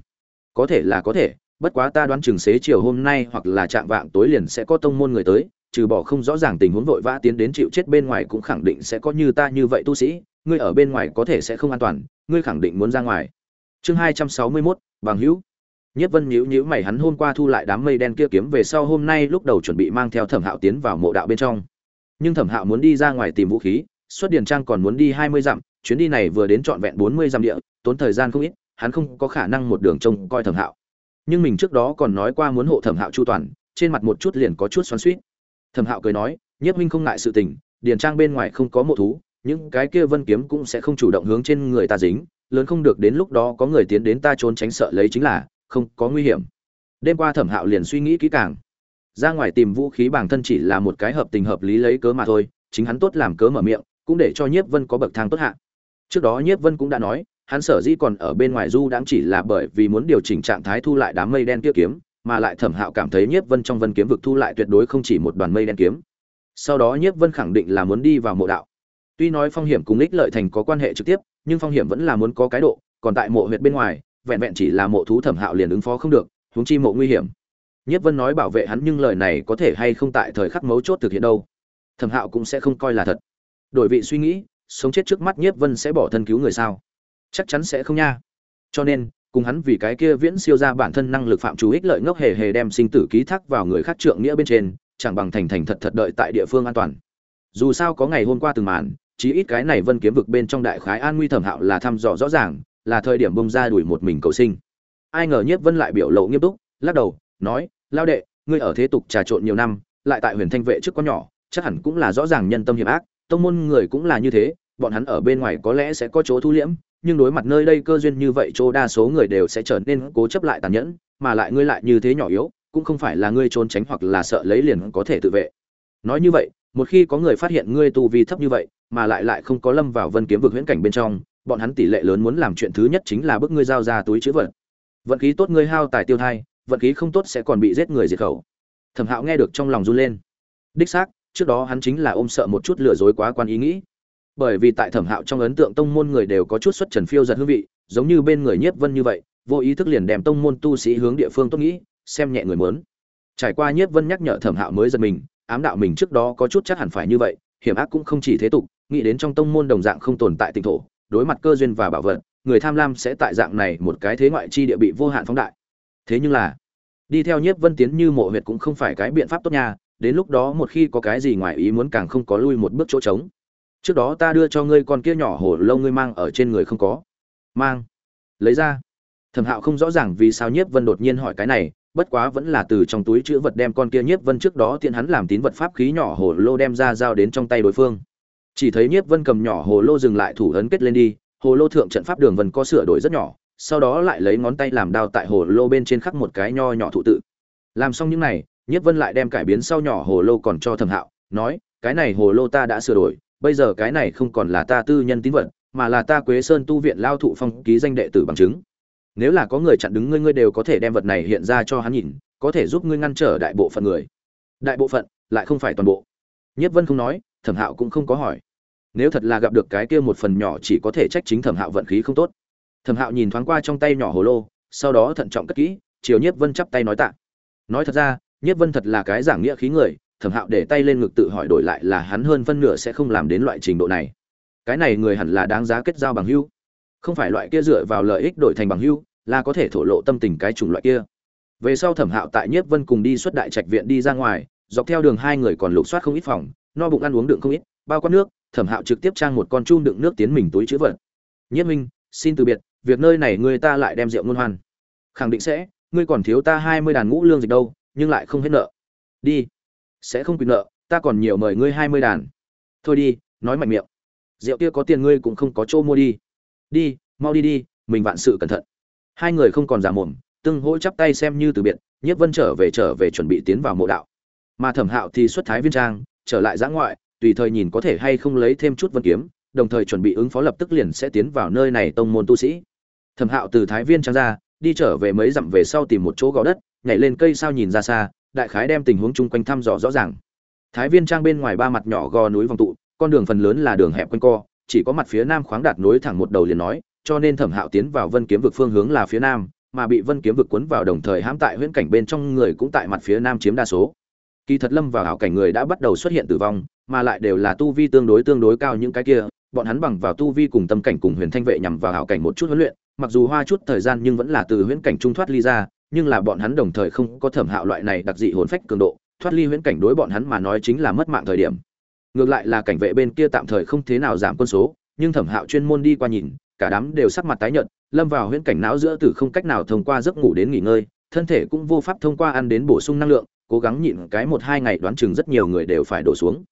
Có thể là có thể, bất quá ta đoán chừng xế chiều hôm nay hoặc là chạm vạng tối liền sẽ có tông môn người tới, trừ bỏ không rõ ràng tình huống vội vã tiến đến chịu chết bên ngoài cũng khẳng định sẽ có như ta như vậy tu sĩ, ngươi ở bên ngoài có thể sẽ không an toàn, ngươi khẳng định muốn ra ngoài. Chương hai trăm sáu mươi mốt, bằng hữu. Nhất Vân nhíu nhíu mày hắn hôm qua thu lại đám mây đen kia kiếm về sau hôm nay lúc đầu chuẩn bị mang theo Thẩm Hạo tiến vào mộ đạo bên trong. Nhưng Thẩm Hạo muốn đi ra ngoài tìm vũ khí, xuất điền trang còn muốn đi hai mươi dặm, chuyến đi này vừa đến trọn vẹn bốn mươi dặm địa, tốn thời gian không ít, hắn không có khả năng một đường trông coi Thẩm Hạo. Nhưng mình trước đó còn nói qua muốn hộ Thẩm Hạo chu toàn, trên mặt một chút liền có chút xoắn xuýt. Thẩm Hạo cười nói, Nhất huynh không ngại sự tình, điền trang bên ngoài không có mộ thú, những cái kia vân kiếm cũng sẽ không chủ động hướng trên người ta dính, lớn không được đến lúc đó có người tiến đến ta trốn tránh sợ lấy chính là không có nguy hiểm. Đêm qua thẩm hạo liền suy nghĩ kỹ càng. Ra ngoài tìm vũ khí bản thân chỉ là một cái hợp tình hợp lý lấy cớ mà thôi, chính hắn tốt làm cớ mở miệng, cũng để cho nhiếp vân có bậc thang tốt hạ. Trước đó nhiếp vân cũng đã nói, hắn sở dĩ còn ở bên ngoài du đãng chỉ là bởi vì muốn điều chỉnh trạng thái thu lại đám mây đen kia kiếm, mà lại thẩm hạo cảm thấy nhiếp vân trong vân kiếm vực thu lại tuyệt đối không chỉ một đoàn mây đen kiếm. Sau đó nhiếp vân khẳng định là muốn đi vào mộ đạo. Tuy nói phong hiểm cùng ích lợi thành có quan hệ trực tiếp, nhưng phong hiểm vẫn là muốn có cái độ, còn tại mộ huyệt bên ngoài vẹn vẹn chỉ là mộ thú thẩm hạo liền ứng phó không được, huống chi mộ nguy hiểm. Nhất vân nói bảo vệ hắn nhưng lời này có thể hay không tại thời khắc mấu chốt thực hiện đâu. Thẩm hạo cũng sẽ không coi là thật. Đổi vị suy nghĩ, sống chết trước mắt nhất vân sẽ bỏ thân cứu người sao? Chắc chắn sẽ không nha. Cho nên, cùng hắn vì cái kia viễn siêu ra bản thân năng lực phạm chú ích lợi ngốc hề hề đem sinh tử ký thác vào người khác trượng nghĩa bên trên, chẳng bằng thành thành thật thật đợi tại địa phương an toàn. Dù sao có ngày hôm qua từng màn, chí ít cái này vân kiếm vực bên trong đại khái an nguy thẩm hạo là thăm dò rõ ràng là thời điểm bông ra đuổi một mình cầu sinh. Ai ngờ nhiếp vân lại biểu lộ nghiêm túc, lắc đầu, nói, lao đệ, ngươi ở thế tục trà trộn nhiều năm, lại tại huyền thanh vệ trước con nhỏ, chắc hẳn cũng là rõ ràng nhân tâm hiểm ác, tông môn người cũng là như thế, bọn hắn ở bên ngoài có lẽ sẽ có chỗ thu liễm, nhưng đối mặt nơi đây cơ duyên như vậy chỗ đa số người đều sẽ trở nên cố chấp lại tàn nhẫn, mà lại ngươi lại như thế nhỏ yếu, cũng không phải là ngươi trốn tránh hoặc là sợ lấy liền có thể tự vệ. Nói như vậy, một khi có người phát hiện ngươi tu vi thấp như vậy, mà lại lại không có lâm vào vân kiếm vực huyễn cảnh bên trong bọn hắn tỷ lệ lớn muốn làm chuyện thứ nhất chính là bức ngươi giao ra túi chữ vật. Vận khí tốt ngươi hao tài tiêu thai, vận khí không tốt sẽ còn bị giết người diệt khẩu. Thẩm hạo nghe được trong lòng run lên. Đích xác, trước đó hắn chính là ôm sợ một chút lừa dối quá quan ý nghĩ. Bởi vì tại thẩm hạo trong ấn tượng tông môn người đều có chút xuất trần phiêu giật hương vị, giống như bên người nhiếp vân như vậy, vô ý thức liền đem tông môn tu sĩ hướng địa phương tốt nghĩ, xem nhẹ người mớn trải qua nhiếp vân nhắc nhở thẩm hạo mới giật mình, ám đạo mình trước đó có chút chắc hẳn phải như vậy, hiểm ác cũng không chỉ thế tục, nghĩ đến trong tông môn đồng dạng không tồn tại tỉnh thổ đối mặt cơ duyên và bảo vật, người tham lam sẽ tại dạng này một cái thế ngoại chi địa bị vô hạn phóng đại. Thế nhưng là, đi theo nhiếp vân tiến như mộ huyệt cũng không phải cái biện pháp tốt nha, đến lúc đó một khi có cái gì ngoài ý muốn càng không có lui một bước chỗ trống. Trước đó ta đưa cho ngươi con kia nhỏ hổ lâu ngươi mang ở trên người không có. Mang. Lấy ra. Thẩm hạo không rõ ràng vì sao nhiếp vân đột nhiên hỏi cái này, bất quá vẫn là từ trong túi chữ vật đem con kia nhiếp vân trước đó tiện hắn làm tín vật pháp khí nhỏ hổ lô đem ra giao đến trong tay đối phương chỉ thấy nhiếp vân cầm nhỏ hồ lô dừng lại thủ ấn kết lên đi, hồ lô thượng trận pháp đường vân có sửa đổi rất nhỏ, sau đó lại lấy ngón tay làm đao tại hồ lô bên trên khắc một cái nho nhỏ thụ tự. Làm xong những này, nhiếp vân lại đem cải biến sau nhỏ hồ lô còn cho thẩm hạo, nói, cái này hồ lô ta đã sửa đổi, bây giờ cái này không còn là ta tư nhân tín vật, mà là ta quế sơn tu viện lao thụ phong ký danh đệ tử bằng chứng. Nếu là có người chặn đứng ngươi ngươi đều có thể đem vật này hiện ra cho hắn nhìn, có thể giúp ngươi ngăn trở đại bộ phận người. Đại bộ phận, lại không phải toàn bộ. Nhất vân không nói thẩm hạo cũng không có hỏi. Nếu thật là gặp được cái kia một phần nhỏ chỉ có thể trách chính thẩm hạo vận khí không tốt. Thẩm hạo nhìn thoáng qua trong tay nhỏ hồ lô, sau đó thận trọng cất kỹ chiều nhiếp vân chắp tay nói tạ. Nói thật ra, nhiếp vân thật là cái giảng nghĩa khí người, thẩm hạo để tay lên ngực tự hỏi đổi lại là hắn hơn phân nửa sẽ không làm đến loại trình độ này. Cái này người hẳn là đáng giá kết giao bằng hưu không phải loại kia dựa vào lợi ích đổi thành bằng hưu là có thể thổ lộ tâm tình cái chủng loại kia. Về sau thẩm hạo tại nhiếp vân cùng đi xuất đại trạch viện đi ra ngoài, dọc theo đường hai người còn lục soát không ít phòng no bụng ăn uống đựng không ít, bao quát nước, thẩm hạo trực tiếp trang một con chum đựng nước tiến mình túi chữ vật. Nhất minh xin từ biệt, việc nơi này người ta lại đem rượu ngôn hoan. Khẳng định sẽ, ngươi còn thiếu ta hai mươi đàn ngũ lương dịch đâu, nhưng lại không hết nợ. Đi, sẽ không quyền nợ, ta còn nhiều mời ngươi hai mươi đàn. Thôi đi, nói mạnh miệng. Rượu kia có tiền ngươi cũng không có chỗ mua đi. Đi, mau đi đi, mình vạn sự cẩn thận. Hai người không còn giả mồm tương hỗ chắp tay xem như từ biệt, nhiếp vân trở về trở về chuẩn bị tiến vào mộ đạo. Mà thẩm hạo thì xuất thái viên trang trở lại giã ngoại, tùy thời nhìn có thể hay không lấy thêm chút vân kiếm, đồng thời chuẩn bị ứng phó lập tức liền sẽ tiến vào nơi này tông môn tu sĩ. Thẩm hạo từ thái viên trang ra, đi trở về mấy dặm về sau tìm một chỗ gò đất, nhảy lên cây sao nhìn ra xa, đại khái đem tình huống chung quanh thăm dò rõ ràng. Thái viên trang bên ngoài ba mặt nhỏ gò núi vòng tụ, con đường phần lớn là đường hẹp quanh co, chỉ có mặt phía nam khoáng đạt nối thẳng một đầu liền nói, cho nên thẩm hạo tiến vào vân kiếm vực phương hướng là phía nam, mà bị vân kiếm vực cuốn vào đồng thời hãm tại huyễn cảnh bên trong người cũng tại mặt phía nam chiếm đa số kỳ thật lâm vào hảo cảnh người đã bắt đầu xuất hiện tử vong, mà lại đều là tu vi tương đối tương đối cao những cái kia. Bọn hắn bằng vào tu vi cùng tâm cảnh cùng huyền thanh vệ nhằm vào hảo cảnh một chút huấn luyện, mặc dù hoa chút thời gian nhưng vẫn là từ huyễn cảnh trung thoát ly ra, nhưng là bọn hắn đồng thời không có thẩm hạo loại này đặc dị hồn phách cường độ, thoát ly huyễn cảnh đối bọn hắn mà nói chính là mất mạng thời điểm. Ngược lại là cảnh vệ bên kia tạm thời không thế nào giảm quân số, nhưng thẩm hạo chuyên môn đi qua nhìn, cả đám đều sắc mặt tái nhợt, lâm vào huyễn cảnh não giữa từ không cách nào thông qua giấc ngủ đến nghỉ ngơi, thân thể cũng vô pháp thông qua ăn đến bổ sung năng lượng cố gắng nhịn cái một hai ngày đoán chừng rất nhiều người đều phải đổ xuống.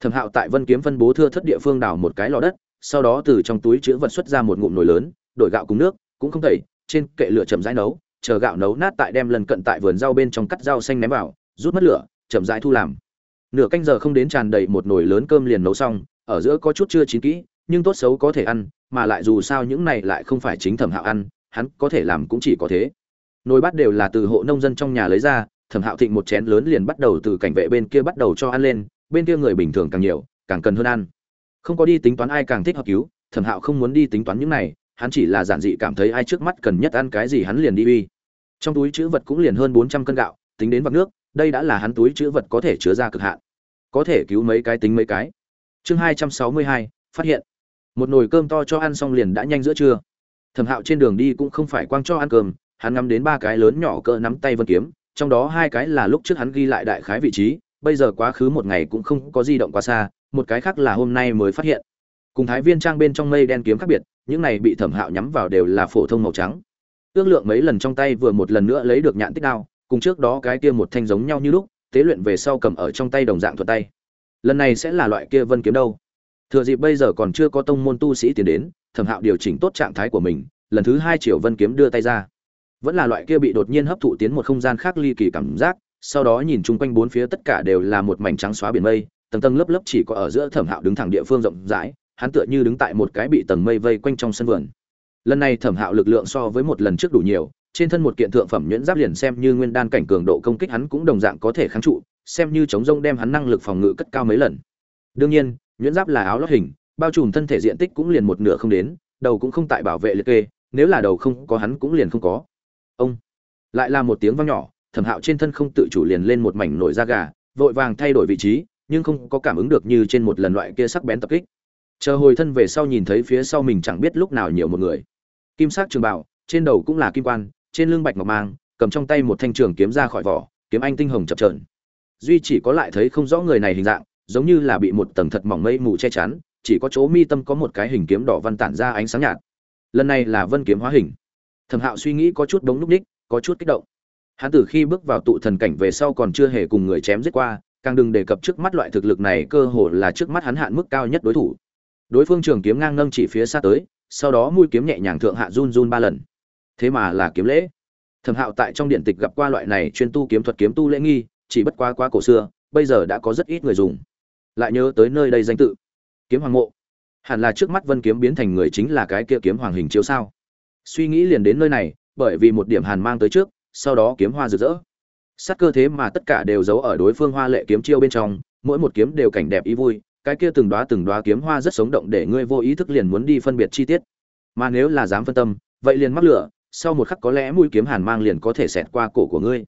Thẩm hạo tại vân kiếm phân bố thưa thất địa phương đào một cái lò đất, sau đó từ trong túi chứa vật xuất ra một ngụm nồi lớn, đổi gạo cùng nước, cũng không tẩy, trên kệ lửa chậm rãi nấu, chờ gạo nấu nát tại đem lần cận tại vườn rau bên trong cắt rau xanh ném vào, rút mất lửa, chậm rãi thu làm. Nửa canh giờ không đến tràn đầy một nồi lớn cơm liền nấu xong, ở giữa có chút chưa chín kỹ, nhưng tốt xấu có thể ăn, mà lại dù sao những này lại không phải chính thẩm hạo ăn, hắn có thể làm cũng chỉ có thế. Nồi bát đều là từ hộ nông dân trong nhà lấy ra thẩm hạo thịnh một chén lớn liền bắt đầu từ cảnh vệ bên kia bắt đầu cho ăn lên, bên kia người bình thường càng nhiều, càng cần hơn ăn. Không có đi tính toán ai càng thích hợp cứu, thẩm hạo không muốn đi tính toán những này, hắn chỉ là giản dị cảm thấy ai trước mắt cần nhất ăn cái gì hắn liền đi uy. Trong túi chữ vật cũng liền hơn bốn trăm cân gạo, tính đến vạc nước, đây đã là hắn túi chữ vật có thể chứa ra cực hạn. Có thể cứu mấy cái tính mấy cái. Chương hai trăm sáu mươi hai, phát hiện. Một nồi cơm to cho ăn xong liền đã nhanh giữa trưa. Thẩm hạo trên đường đi cũng không phải quang cho ăn cơm, hắn ngắm đến ba cái lớn nhỏ cỡ nắm tay vân kiếm trong đó hai cái là lúc trước hắn ghi lại đại khái vị trí, bây giờ quá khứ một ngày cũng không có di động quá xa, một cái khác là hôm nay mới phát hiện. Cùng thái viên trang bên trong mây đen kiếm khác biệt, những này bị thẩm hạo nhắm vào đều là phổ thông màu trắng. Ước lượng mấy lần trong tay vừa một lần nữa lấy được nhạn tích đao, cùng trước đó cái kia một thanh giống nhau như lúc, tế luyện về sau cầm ở trong tay đồng dạng thuật tay. Lần này sẽ là loại kia vân kiếm đâu? Thừa dịp bây giờ còn chưa có tông môn tu sĩ tiến đến, thẩm hạo điều chỉnh tốt trạng thái của mình, lần thứ hai triệu vân kiếm đưa tay ra vẫn là loại kia bị đột nhiên hấp thụ tiến một không gian khác ly kỳ cảm giác, sau đó nhìn chung quanh bốn phía tất cả đều là một mảnh trắng xóa biển mây, tầng tầng lớp lớp chỉ có ở giữa thẩm hạo đứng thẳng địa phương rộng rãi, hắn tựa như đứng tại một cái bị tầng mây vây quanh trong sân vườn. Lần này thẩm hạo lực lượng so với một lần trước đủ nhiều, trên thân một kiện thượng phẩm nhuyễn giáp liền xem như nguyên đan cảnh cường độ công kích hắn cũng đồng dạng có thể kháng trụ, xem như chống rông đem hắn năng lực phòng ngự cất cao mấy lần. Đương nhiên, nhuyễn giáp là áo lót hình, bao trùm thân thể diện tích cũng liền một nửa không đến, đầu cũng không tại bảo vệ liệt kê, nếu là đầu không có hắn cũng liền không có ông. Lại là một tiếng vang nhỏ, thẩm hạo trên thân không tự chủ liền lên một mảnh nổi da gà, vội vàng thay đổi vị trí, nhưng không có cảm ứng được như trên một lần loại kia sắc bén tập kích. Chờ hồi thân về sau nhìn thấy phía sau mình chẳng biết lúc nào nhiều một người. Kim sắc trường bảo trên đầu cũng là kim quan, trên lưng bạch ngọc mang, cầm trong tay một thanh trường kiếm ra khỏi vỏ, kiếm anh tinh hồng chập trờn duy chỉ có lại thấy không rõ người này hình dạng, giống như là bị một tầng thật mỏng mây mù che chắn, chỉ có chỗ mi tâm có một cái hình kiếm đỏ văn tản ra ánh sáng nhạt. Lần này là vân kiếm hóa hình thẩm hạo suy nghĩ có chút bóng núp ních, có chút kích động. Hắn từ khi bước vào tụ thần cảnh về sau còn chưa hề cùng người chém giết qua, càng đừng đề cập trước mắt loại thực lực này cơ hồ là trước mắt hắn hạn mức cao nhất đối thủ. Đối phương trường kiếm ngang nâng chỉ phía xa tới, sau đó mũi kiếm nhẹ nhàng thượng hạ run run ba lần. Thế mà là kiếm lễ. Thẩm hạo tại trong điện tịch gặp qua loại này chuyên tu kiếm thuật kiếm tu lễ nghi, chỉ bất quá quá cổ xưa, bây giờ đã có rất ít người dùng. Lại nhớ tới nơi đây danh tự. Kiếm hoàng mộ. Hẳn là trước mắt vân kiếm biến thành người chính là cái kia kiếm hoàng hình chiếu sao? Suy nghĩ liền đến nơi này, bởi vì một điểm hàn mang tới trước, sau đó kiếm hoa rực rỡ. Sát cơ thế mà tất cả đều giấu ở đối phương hoa lệ kiếm chiêu bên trong, mỗi một kiếm đều cảnh đẹp ý vui, cái kia từng đóa từng đóa kiếm hoa rất sống động để ngươi vô ý thức liền muốn đi phân biệt chi tiết. Mà nếu là dám phân tâm, vậy liền mắc lửa, sau một khắc có lẽ mũi kiếm hàn mang liền có thể xẹt qua cổ của ngươi.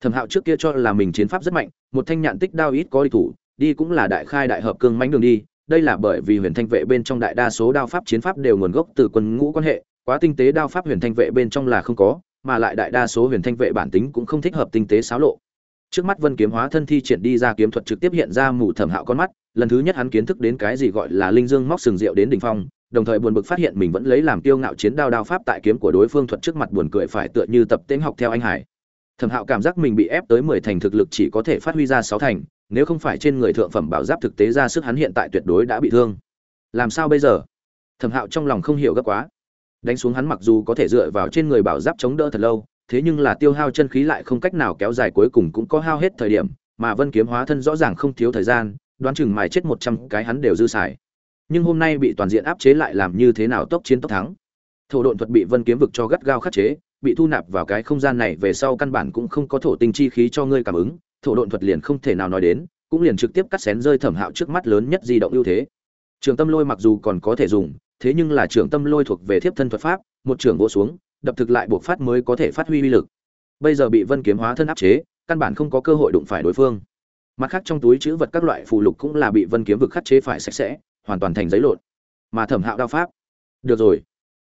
Thẩm hạo trước kia cho là mình chiến pháp rất mạnh, một thanh nhạn tích đao ít có đi thủ, đi cũng là đại khai đại hợp cương mãnh đường đi, đây là bởi vì huyền thanh vệ bên trong đại đa số đao pháp chiến pháp đều nguồn gốc từ quân ngũ quan hệ quá tinh tế đao pháp huyền thanh vệ bên trong là không có, mà lại đại đa số huyền thanh vệ bản tính cũng không thích hợp tinh tế xáo lộ. Trước mắt vân kiếm hóa thân thi triển đi ra kiếm thuật trực tiếp hiện ra mù thẩm hạo con mắt, lần thứ nhất hắn kiến thức đến cái gì gọi là linh dương móc sừng rượu đến đỉnh phong, đồng thời buồn bực phát hiện mình vẫn lấy làm tiêu ngạo chiến đao đao pháp tại kiếm của đối phương thuật trước mặt buồn cười phải tựa như tập tễnh học theo anh hải. Thẩm hạo cảm giác mình bị ép tới mười thành thực lực chỉ có thể phát huy ra sáu thành, nếu không phải trên người thượng phẩm bảo giáp thực tế ra sức hắn hiện tại tuyệt đối đã bị thương. Làm sao bây giờ? Thẩm hạo trong lòng không hiểu gấp quá đánh xuống hắn mặc dù có thể dựa vào trên người bảo giáp chống đỡ thật lâu, thế nhưng là tiêu hao chân khí lại không cách nào kéo dài cuối cùng cũng có hao hết thời điểm, mà vân kiếm hóa thân rõ ràng không thiếu thời gian, đoán chừng mài chết một trăm cái hắn đều dư xài. Nhưng hôm nay bị toàn diện áp chế lại làm như thế nào tốc chiến tốc thắng? Thổ độn thuật bị vân kiếm vực cho gắt gao khắc chế, bị thu nạp vào cái không gian này về sau căn bản cũng không có thổ tinh chi khí cho ngươi cảm ứng, thổ độn thuật liền không thể nào nói đến, cũng liền trực tiếp cắt xén rơi thẩm hạo trước mắt lớn nhất di động ưu thế. Trường tâm lôi mặc dù còn có thể dùng thế nhưng là trưởng tâm lôi thuộc về thiếp thân thuật pháp, một trưởng vỗ xuống, đập thực lại buộc phát mới có thể phát huy uy lực. Bây giờ bị vân kiếm hóa thân áp chế, căn bản không có cơ hội đụng phải đối phương. Mặt khác trong túi chữ vật các loại phụ lục cũng là bị vân kiếm vực khắc chế phải sạch sẽ, hoàn toàn thành giấy lộn. Mà thẩm hạo đao pháp. Được rồi.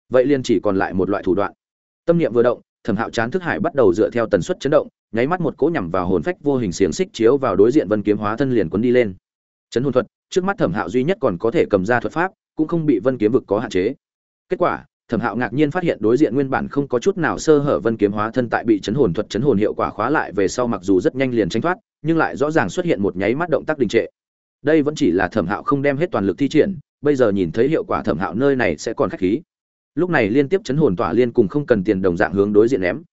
Vậy liền chỉ còn lại một loại thủ đoạn. Tâm niệm vừa động, thẩm hạo chán thức hải bắt đầu dựa theo tần suất chấn động, nháy mắt một cỗ nhằm vào hồn phách vô hình xiềng xích chiếu vào đối diện vân kiếm hóa thân liền quấn đi lên. Chấn hồn thuật, trước mắt thẩm hạo duy nhất còn có thể cầm ra thuật pháp cũng không bị vân kiếm vực có hạn chế. Kết quả, thẩm hạo ngạc nhiên phát hiện đối diện nguyên bản không có chút nào sơ hở vân kiếm hóa thân tại bị chấn hồn thuật chấn hồn hiệu quả khóa lại về sau mặc dù rất nhanh liền tranh thoát, nhưng lại rõ ràng xuất hiện một nháy mắt động tác đình trệ. Đây vẫn chỉ là thẩm hạo không đem hết toàn lực thi triển, bây giờ nhìn thấy hiệu quả thẩm hạo nơi này sẽ còn khách khí. Lúc này liên tiếp chấn hồn tỏa liên cùng không cần tiền đồng dạng hướng đối diện ném.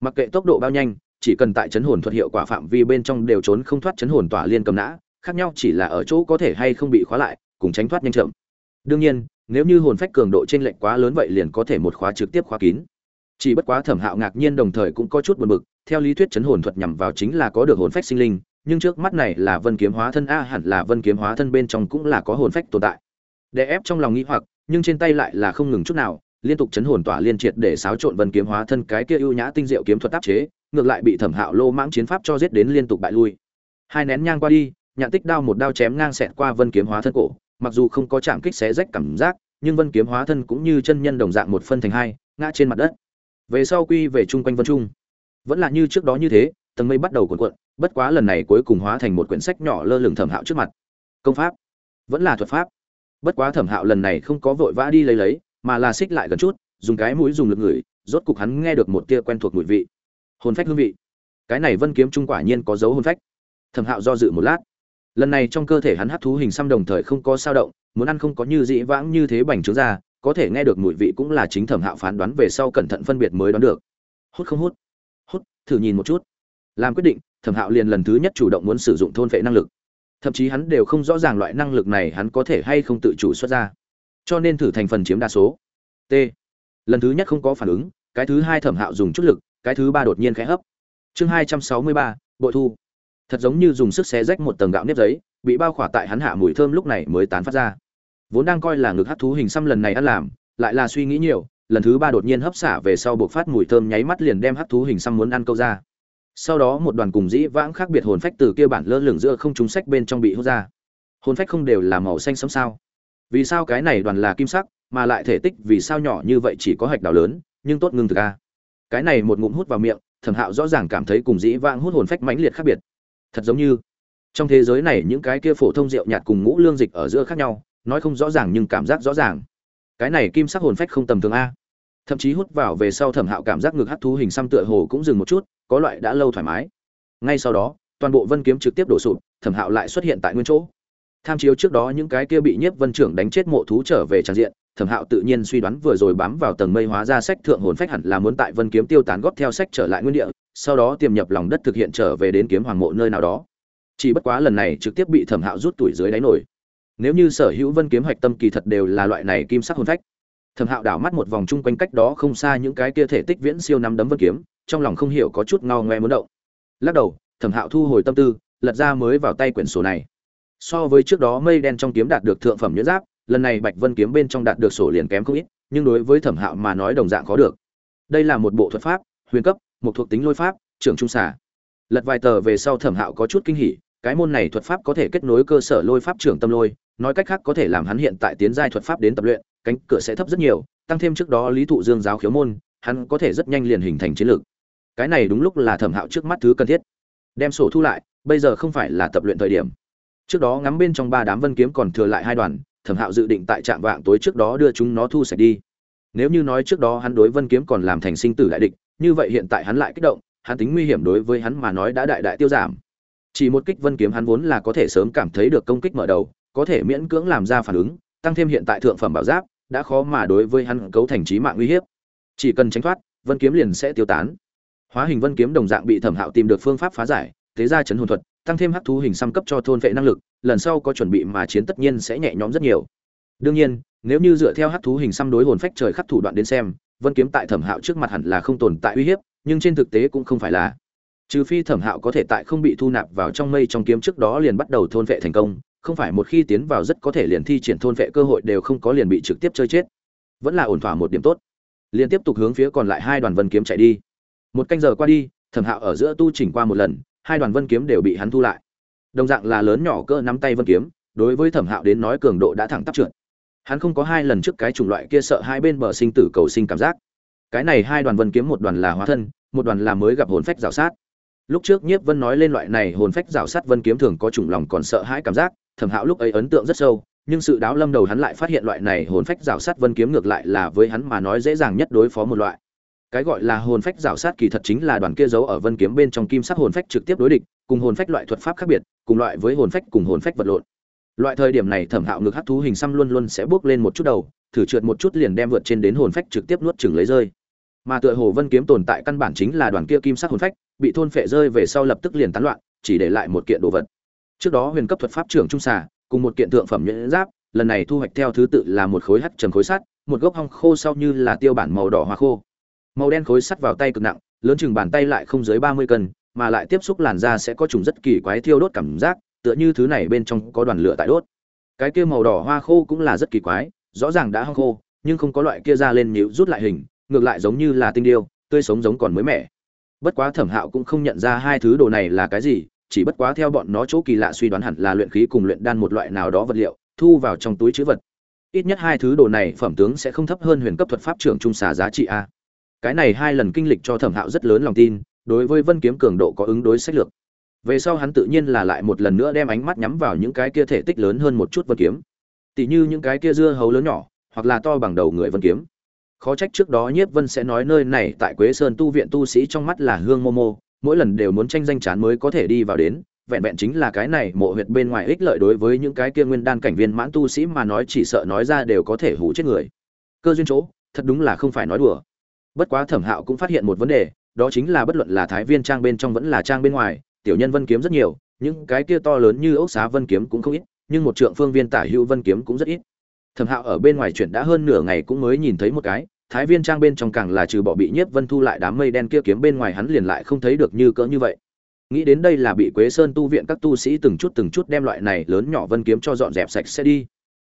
Mặc kệ tốc độ bao nhanh, chỉ cần tại chấn hồn thuật hiệu quả phạm vi bên trong đều trốn không thoát chấn hồn tỏa liên cầm nã, khác nhau chỉ là ở chỗ có thể hay không bị khóa lại, cùng tránh thoát nhanh chậm đương nhiên, nếu như hồn phách cường độ trên lệnh quá lớn vậy liền có thể một khóa trực tiếp khóa kín. Chỉ bất quá thẩm hạo ngạc nhiên đồng thời cũng có chút buồn bực, theo lý thuyết chấn hồn thuật nhằm vào chính là có được hồn phách sinh linh, nhưng trước mắt này là vân kiếm hóa thân a, hẳn là vân kiếm hóa thân bên trong cũng là có hồn phách tồn tại. Đè ép trong lòng nghĩ hoặc, nhưng trên tay lại là không ngừng chút nào, liên tục chấn hồn tỏa liên triệt để xáo trộn vân kiếm hóa thân cái kia ưu nhã tinh diệu kiếm thuật áp chế, ngược lại bị thẩm hạo lô mãng chiến pháp cho giết đến liên tục bại lui. Hai nén nhang qua đi, nhạn tích đao một đao chém ngang xẹt qua vân kiếm hóa thân cổ mặc dù không có chạm kích xé rách cảm giác, nhưng vân kiếm hóa thân cũng như chân nhân đồng dạng một phân thành hai, ngã trên mặt đất. Về sau quy về chung quanh vân trung. Vẫn là như trước đó như thế, tầng mây bắt đầu cuộn cuộn, bất quá lần này cuối cùng hóa thành một quyển sách nhỏ lơ lửng thẩm hạo trước mặt. Công pháp. Vẫn là thuật pháp. Bất quá thẩm hạo lần này không có vội vã đi lấy lấy, mà là xích lại gần chút, dùng cái mũi dùng lực ngửi, rốt cục hắn nghe được một tia quen thuộc mùi vị. Hồn phách hương vị. Cái này vân kiếm trung quả nhiên có dấu hồn phách. Thẩm hạo do dự một lát lần này trong cơ thể hắn hấp thú hình xăm đồng thời không có sao động, muốn ăn không có như dĩ vãng như thế bành trướng ra, có thể nghe được mùi vị cũng là chính thẩm hạo phán đoán về sau cẩn thận phân biệt mới đoán được. Hút không hút? Hút, thử nhìn một chút. Làm quyết định, thẩm hạo liền lần thứ nhất chủ động muốn sử dụng thôn vệ năng lực. Thậm chí hắn đều không rõ ràng loại năng lực này hắn có thể hay không tự chủ xuất ra. Cho nên thử thành phần chiếm đa số. T. Lần thứ nhất không có phản ứng, cái thứ hai thẩm hạo dùng chút lực, cái thứ ba đột nhiên khẽ hấp. Chương hai trăm sáu mươi ba, bội thu thật giống như dùng sức xé rách một tầng gạo nếp giấy, bị bao khỏa tại hắn hạ mùi thơm lúc này mới tán phát ra. Vốn đang coi là ngực hát thú hình xăm lần này ăn làm, lại là suy nghĩ nhiều, lần thứ ba đột nhiên hấp xả về sau buộc phát mùi thơm nháy mắt liền đem hát thú hình xăm muốn ăn câu ra. Sau đó một đoàn cùng dĩ vãng khác biệt hồn phách từ kia bản lơ lửng giữa không trúng sách bên trong bị hút ra. Hồn phách không đều là màu xanh sẫm sao? Vì sao cái này đoàn là kim sắc, mà lại thể tích vì sao nhỏ như vậy chỉ có hạch đào lớn, nhưng tốt ngưng thực a? Cái này một ngụm hút vào miệng, thẩm hạo rõ ràng cảm thấy cùng dĩ vãng hút hồn phách mãnh liệt khác biệt thật giống như, trong thế giới này những cái kia phổ thông rượu nhạt cùng ngũ lương dịch ở giữa khác nhau, nói không rõ ràng nhưng cảm giác rõ ràng. Cái này kim sắc hồn phách không tầm thường a. Thậm chí hút vào về sau thẩm hạo cảm giác ngực hắt thú hình xăm tựa hồ cũng dừng một chút, có loại đã lâu thoải mái. Ngay sau đó, toàn bộ vân kiếm trực tiếp đổ sụp, thẩm hạo lại xuất hiện tại nguyên chỗ. Tham chiếu trước đó những cái kia bị nhiếp vân trưởng đánh chết mộ thú trở về tràn diện thẩm hạo tự nhiên suy đoán vừa rồi bám vào tầng mây hóa ra sách thượng hồn phách hẳn là muốn tại vân kiếm tiêu tán góp theo sách trở lại nguyên địa, sau đó tiềm nhập lòng đất thực hiện trở về đến kiếm hoàng mộ nơi nào đó. Chỉ bất quá lần này trực tiếp bị thẩm hạo rút tuổi dưới đáy nổi. Nếu như sở hữu vân kiếm hạch tâm kỳ thật đều là loại này kim sắc hồn phách. Thẩm hạo đảo mắt một vòng chung quanh cách đó không xa những cái kia thể tích viễn siêu năm đấm vân kiếm, trong lòng không hiểu có chút ngao ngoe muốn động. Lắc đầu, thẩm hạo thu hồi tâm tư, lật ra mới vào tay quyển sổ này. So với trước đó mây đen trong kiếm đạt được thượng phẩm nhuyễn giáp lần này bạch vân kiếm bên trong đạt được sổ liền kém không ít, nhưng đối với thẩm hạo mà nói đồng dạng khó được. Đây là một bộ thuật pháp, huyền cấp, một thuộc tính lôi pháp, trưởng trung xả lật vài tờ về sau thẩm hạo có chút kinh hỉ, cái môn này thuật pháp có thể kết nối cơ sở lôi pháp trưởng tâm lôi, nói cách khác có thể làm hắn hiện tại tiến giai thuật pháp đến tập luyện, cánh cửa sẽ thấp rất nhiều, tăng thêm trước đó lý thụ dương giáo khiếu môn, hắn có thể rất nhanh liền hình thành chiến lược. Cái này đúng lúc là thẩm hạo trước mắt thứ cần thiết. Đem sổ thu lại, bây giờ không phải là tập luyện thời điểm. Trước đó ngắm bên trong ba đám vân kiếm còn thừa lại hai đoàn thẩm hạo dự định tại trạm vạng tối trước đó đưa chúng nó thu sạch đi. Nếu như nói trước đó hắn đối vân kiếm còn làm thành sinh tử đại địch, như vậy hiện tại hắn lại kích động, hắn tính nguy hiểm đối với hắn mà nói đã đại đại tiêu giảm. Chỉ một kích vân kiếm hắn vốn là có thể sớm cảm thấy được công kích mở đầu, có thể miễn cưỡng làm ra phản ứng, tăng thêm hiện tại thượng phẩm bảo giáp, đã khó mà đối với hắn cấu thành trí mạng uy hiếp. Chỉ cần tránh thoát, vân kiếm liền sẽ tiêu tán. Hóa hình vân kiếm đồng dạng bị thẩm hạo tìm được phương pháp phá giải thế ra chấn hồn thuật tăng thêm hắc thú hình xăm cấp cho thôn vệ năng lực, lần sau có chuẩn bị mà chiến tất nhiên sẽ nhẹ nhõm rất nhiều. Đương nhiên, nếu như dựa theo hắc thú hình xăm đối hồn phách trời khắc thủ đoạn đến xem, vân kiếm tại thẩm hạo trước mặt hẳn là không tồn tại uy hiếp, nhưng trên thực tế cũng không phải là. Trừ phi thẩm hạo có thể tại không bị thu nạp vào trong mây trong kiếm trước đó liền bắt đầu thôn vệ thành công, không phải một khi tiến vào rất có thể liền thi triển thôn vệ cơ hội đều không có liền bị trực tiếp chơi chết. Vẫn là ổn thỏa một điểm tốt. Liền tiếp tục hướng phía còn lại hai đoàn vân kiếm chạy đi. Một canh giờ qua đi, thẩm hạo ở giữa tu chỉnh qua một lần hai đoàn vân kiếm đều bị hắn thu lại. Đồng dạng là lớn nhỏ cỡ nắm tay vân kiếm, đối với thẩm hạo đến nói cường độ đã thẳng tắp trượt. Hắn không có hai lần trước cái chủng loại kia sợ hai bên bờ sinh tử cầu sinh cảm giác. Cái này hai đoàn vân kiếm một đoàn là hóa thân, một đoàn là mới gặp hồn phách rào sát. Lúc trước nhiếp vân nói lên loại này hồn phách rào sát vân kiếm thường có chủng lòng còn sợ hãi cảm giác, thẩm hạo lúc ấy ấn tượng rất sâu, nhưng sự đáo lâm đầu hắn lại phát hiện loại này hồn phách rào sát vân kiếm ngược lại là với hắn mà nói dễ dàng nhất đối phó một loại cái gọi là hồn phách rào sát kỳ thật chính là đoàn kia giấu ở vân kiếm bên trong kim sắc hồn phách trực tiếp đối địch, cùng hồn phách loại thuật pháp khác biệt, cùng loại với hồn phách cùng hồn phách vật lộn. Loại thời điểm này thẩm hạo ngực hắc thú hình xăm luôn luôn sẽ bước lên một chút đầu, thử trượt một chút liền đem vượt trên đến hồn phách trực tiếp nuốt chừng lấy rơi. Mà tựa hồ vân kiếm tồn tại căn bản chính là đoàn kia kim sắc hồn phách, bị thôn phệ rơi về sau lập tức liền tán loạn, chỉ để lại một kiện đồ vật. Trước đó huyền cấp thuật pháp trưởng trung xà, cùng một kiện thượng phẩm nhẫn giáp, lần này thu hoạch theo thứ tự là một khối hắc trầm khối sắt, một gốc hong khô sau như là tiêu bản màu đỏ hoa khô màu đen khối sắt vào tay cực nặng, lớn chừng bàn tay lại không dưới ba mươi cân, mà lại tiếp xúc làn da sẽ có trùng rất kỳ quái thiêu đốt cảm giác, tựa như thứ này bên trong có đoàn lửa tại đốt. Cái kia màu đỏ hoa khô cũng là rất kỳ quái, rõ ràng đã hong khô, nhưng không có loại kia ra lên nhíu rút lại hình, ngược lại giống như là tinh điêu, tươi sống giống còn mới mẻ. Bất quá thẩm hạo cũng không nhận ra hai thứ đồ này là cái gì, chỉ bất quá theo bọn nó chỗ kỳ lạ suy đoán hẳn là luyện khí cùng luyện đan một loại nào đó vật liệu, thu vào trong túi chữ vật. Ít nhất hai thứ đồ này phẩm tướng sẽ không thấp hơn huyền cấp thuật pháp trưởng trung xà giá trị a cái này hai lần kinh lịch cho thẩm hạo rất lớn lòng tin, đối với vân kiếm cường độ có ứng đối sách lược. Về sau hắn tự nhiên là lại một lần nữa đem ánh mắt nhắm vào những cái kia thể tích lớn hơn một chút vân kiếm. Tỉ như những cái kia dưa hấu lớn nhỏ, hoặc là to bằng đầu người vân kiếm. Khó trách trước đó nhiếp vân sẽ nói nơi này tại quế sơn tu viện tu sĩ trong mắt là hương mô mô, mỗi lần đều muốn tranh danh chán mới có thể đi vào đến, vẹn vẹn chính là cái này mộ huyệt bên ngoài ích lợi đối với những cái kia nguyên đan cảnh viên mãn tu sĩ mà nói chỉ sợ nói ra đều có thể hủ chết người. Cơ duyên chỗ, thật đúng là không phải nói đùa bất quá thẩm hạo cũng phát hiện một vấn đề, đó chính là bất luận là thái viên trang bên trong vẫn là trang bên ngoài, tiểu nhân vân kiếm rất nhiều, những cái kia to lớn như ốc xá vân kiếm cũng không ít, nhưng một trượng phương viên tả hữu vân kiếm cũng rất ít. Thẩm hạo ở bên ngoài chuyển đã hơn nửa ngày cũng mới nhìn thấy một cái, thái viên trang bên trong càng là trừ bỏ bị nhiếp vân thu lại đám mây đen kia kiếm bên ngoài hắn liền lại không thấy được như cỡ như vậy. Nghĩ đến đây là bị quế sơn tu viện các tu sĩ từng chút từng chút đem loại này lớn nhỏ vân kiếm cho dọn dẹp sạch sẽ đi.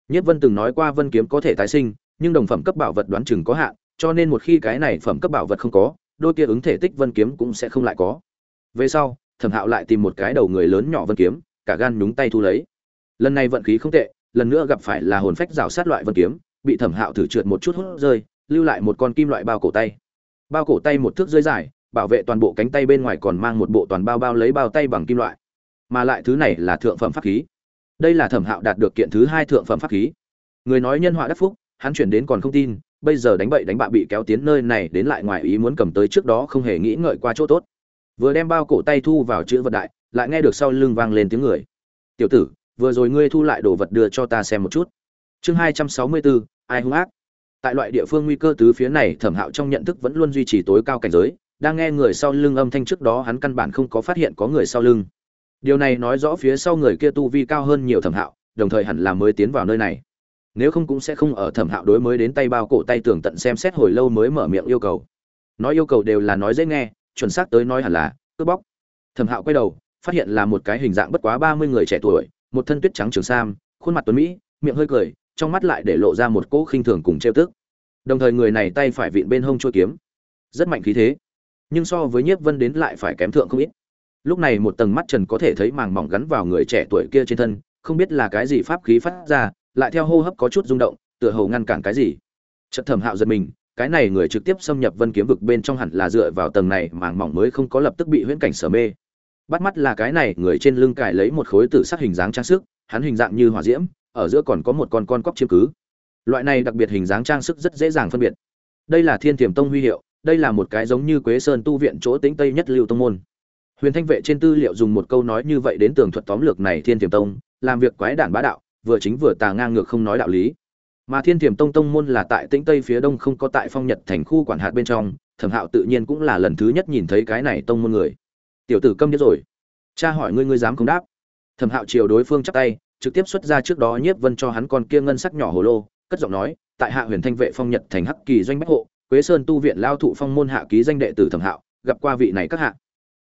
Nhiếp vân từng nói qua vân kiếm có thể tái sinh, nhưng đồng phẩm cấp bảo vật đoán chừng có hạn cho nên một khi cái này phẩm cấp bảo vật không có, đôi kia ứng thể tích vân kiếm cũng sẽ không lại có. Về sau, thẩm hạo lại tìm một cái đầu người lớn nhỏ vân kiếm, cả gan nhúng tay thu lấy. Lần này vận khí không tệ, lần nữa gặp phải là hồn phách rào sát loại vân kiếm, bị thẩm hạo thử trượt một chút hút rơi, lưu lại một con kim loại bao cổ tay. Bao cổ tay một thước rơi dài, bảo vệ toàn bộ cánh tay bên ngoài còn mang một bộ toàn bao bao lấy bao tay bằng kim loại. Mà lại thứ này là thượng phẩm pháp khí. Đây là thẩm hạo đạt được kiện thứ hai thượng phẩm pháp khí. Người nói nhân họa đắc phúc, hắn chuyển đến còn không tin bây giờ đánh bậy đánh bạ bị kéo tiến nơi này đến lại ngoài ý muốn cầm tới trước đó không hề nghĩ ngợi qua chỗ tốt. Vừa đem bao cổ tay thu vào chữ vật đại, lại nghe được sau lưng vang lên tiếng người. Tiểu tử, vừa rồi ngươi thu lại đồ vật đưa cho ta xem một chút. Chương hai trăm sáu mươi bốn, ai hung ác? Tại loại địa phương nguy cơ tứ phía này, thẩm hạo trong nhận thức vẫn luôn duy trì tối cao cảnh giới, đang nghe người sau lưng âm thanh trước đó hắn căn bản không có phát hiện có người sau lưng. Điều này nói rõ phía sau người kia tu vi cao hơn nhiều thẩm hạo, đồng thời hẳn là mới tiến vào nơi này nếu không cũng sẽ không ở thẩm hạo đối mới đến tay bao cổ tay tường tận xem xét hồi lâu mới mở miệng yêu cầu. Nói yêu cầu đều là nói dễ nghe, chuẩn xác tới nói hẳn là, cướp bóc. Thẩm hạo quay đầu, phát hiện là một cái hình dạng bất quá ba mươi người trẻ tuổi, một thân tuyết trắng trường sam, khuôn mặt tuấn mỹ, miệng hơi cười, trong mắt lại để lộ ra một cỗ khinh thường cùng trêu tức. Đồng thời người này tay phải vịn bên hông chua kiếm. Rất mạnh khí thế, nhưng so với nhiếp vân đến lại phải kém thượng không ít. Lúc này một tầng mắt trần có thể thấy màng mỏng gắn vào người trẻ tuổi kia trên thân, không biết là cái gì pháp khí phát ra lại theo hô hấp có chút rung động, tựa hồ ngăn cản cái gì. Chợt thẩm hạo giật mình, cái này người trực tiếp xâm nhập vân kiếm vực bên trong hẳn là dựa vào tầng này màng mỏng mới không có lập tức bị huyễn cảnh sở mê. Bắt mắt là cái này người trên lưng cài lấy một khối tử sắc hình dáng trang sức, hắn hình dạng như hỏa diễm, ở giữa còn có một con con cóc chiếm cứ. Loại này đặc biệt hình dáng trang sức rất dễ dàng phân biệt. Đây là thiên tiềm tông huy hiệu, đây là một cái giống như quế sơn tu viện chỗ tính tây nhất lưu tông môn. Huyền thanh vệ trên tư liệu dùng một câu nói như vậy đến tường thuật tóm lược này thiên tiềm tông, làm việc quái đản bá đạo vừa chính vừa tà ngang ngược không nói đạo lý. Mà thiên tiềm tông tông môn là tại tĩnh tây phía đông không có tại phong nhật thành khu quản hạt bên trong, thẩm hạo tự nhiên cũng là lần thứ nhất nhìn thấy cái này tông môn người. Tiểu tử câm nhất rồi. Cha hỏi ngươi ngươi dám không đáp. Thẩm hạo chiều đối phương chắp tay, trực tiếp xuất ra trước đó nhiếp vân cho hắn con kia ngân sắc nhỏ hồ lô, cất giọng nói, tại hạ huyền thanh vệ phong nhật thành hắc kỳ doanh bách hộ, quế sơn tu viện lao thụ phong môn hạ ký danh đệ tử thẩm hạo, gặp qua vị này các hạ.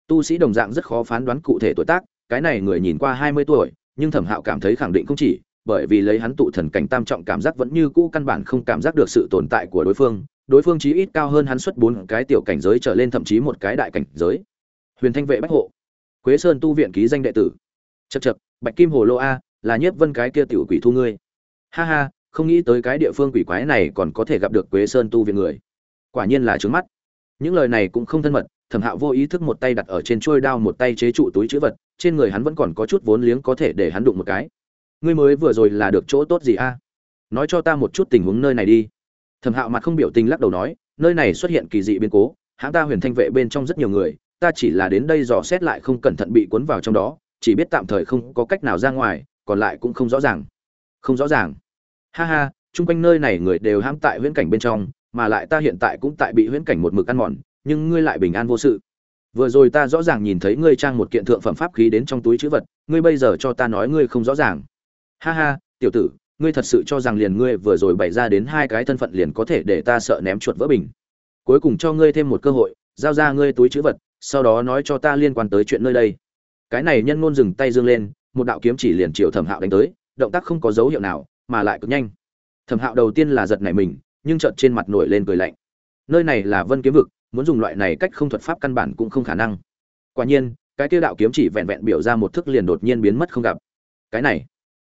Tu sĩ đồng dạng rất khó phán đoán cụ thể tuổi tác, cái này người nhìn qua hai mươi tuổi, nhưng thẩm hạo cảm thấy khẳng định không chỉ bởi vì lấy hắn tụ thần cảnh tam trọng cảm giác vẫn như cũ căn bản không cảm giác được sự tồn tại của đối phương đối phương chí ít cao hơn hắn suất bốn cái tiểu cảnh giới trở lên thậm chí một cái đại cảnh giới. Huyền thanh vệ bách hộ, quế sơn tu viện ký danh đệ tử. Chật chật bạch kim hồ lô a, là nhiếp vân cái kia tiểu quỷ thu ngươi. Ha ha, không nghĩ tới cái địa phương quỷ quái này còn có thể gặp được quế sơn tu viện người. Quả nhiên là trướng mắt. Những lời này cũng không thân mật, thẩm hạo vô ý thức một tay đặt ở trên trôi đao một tay chế trụ túi chữ vật, trên người hắn vẫn còn có chút vốn liếng có thể để hắn đụng một cái ngươi mới vừa rồi là được chỗ tốt gì a? Nói cho ta một chút tình huống nơi này đi. Thẩm hạo mặt không biểu tình lắc đầu nói, nơi này xuất hiện kỳ dị biến cố, hãng ta huyền thanh vệ bên trong rất nhiều người, ta chỉ là đến đây dò xét lại không cẩn thận bị cuốn vào trong đó, chỉ biết tạm thời không có cách nào ra ngoài, còn lại cũng không rõ ràng. Không rõ ràng. Ha ha, chung quanh nơi này người đều hãm tại huyễn cảnh bên trong, mà lại ta hiện tại cũng tại bị huyễn cảnh một mực ăn mòn, nhưng ngươi lại bình an vô sự. Vừa rồi ta rõ ràng nhìn thấy ngươi trang một kiện thượng phẩm pháp khí đến trong túi chữ vật, ngươi bây giờ cho ta nói ngươi không rõ ràng ha ha, tiểu tử, ngươi thật sự cho rằng liền ngươi vừa rồi bày ra đến hai cái thân phận liền có thể để ta sợ ném chuột vỡ bình. Cuối cùng cho ngươi thêm một cơ hội, giao ra ngươi túi chữ vật, sau đó nói cho ta liên quan tới chuyện nơi đây. Cái này nhân ngôn dừng tay dương lên, một đạo kiếm chỉ liền chiều thẩm hạo đánh tới, động tác không có dấu hiệu nào, mà lại cực nhanh. Thẩm hạo đầu tiên là giật nảy mình, nhưng chợt trên mặt nổi lên cười lạnh. Nơi này là vân kiếm vực, muốn dùng loại này cách không thuật pháp căn bản cũng không khả năng. Quả nhiên, cái kia đạo kiếm chỉ vẹn vẹn biểu ra một thức liền đột nhiên biến mất không gặp. Cái này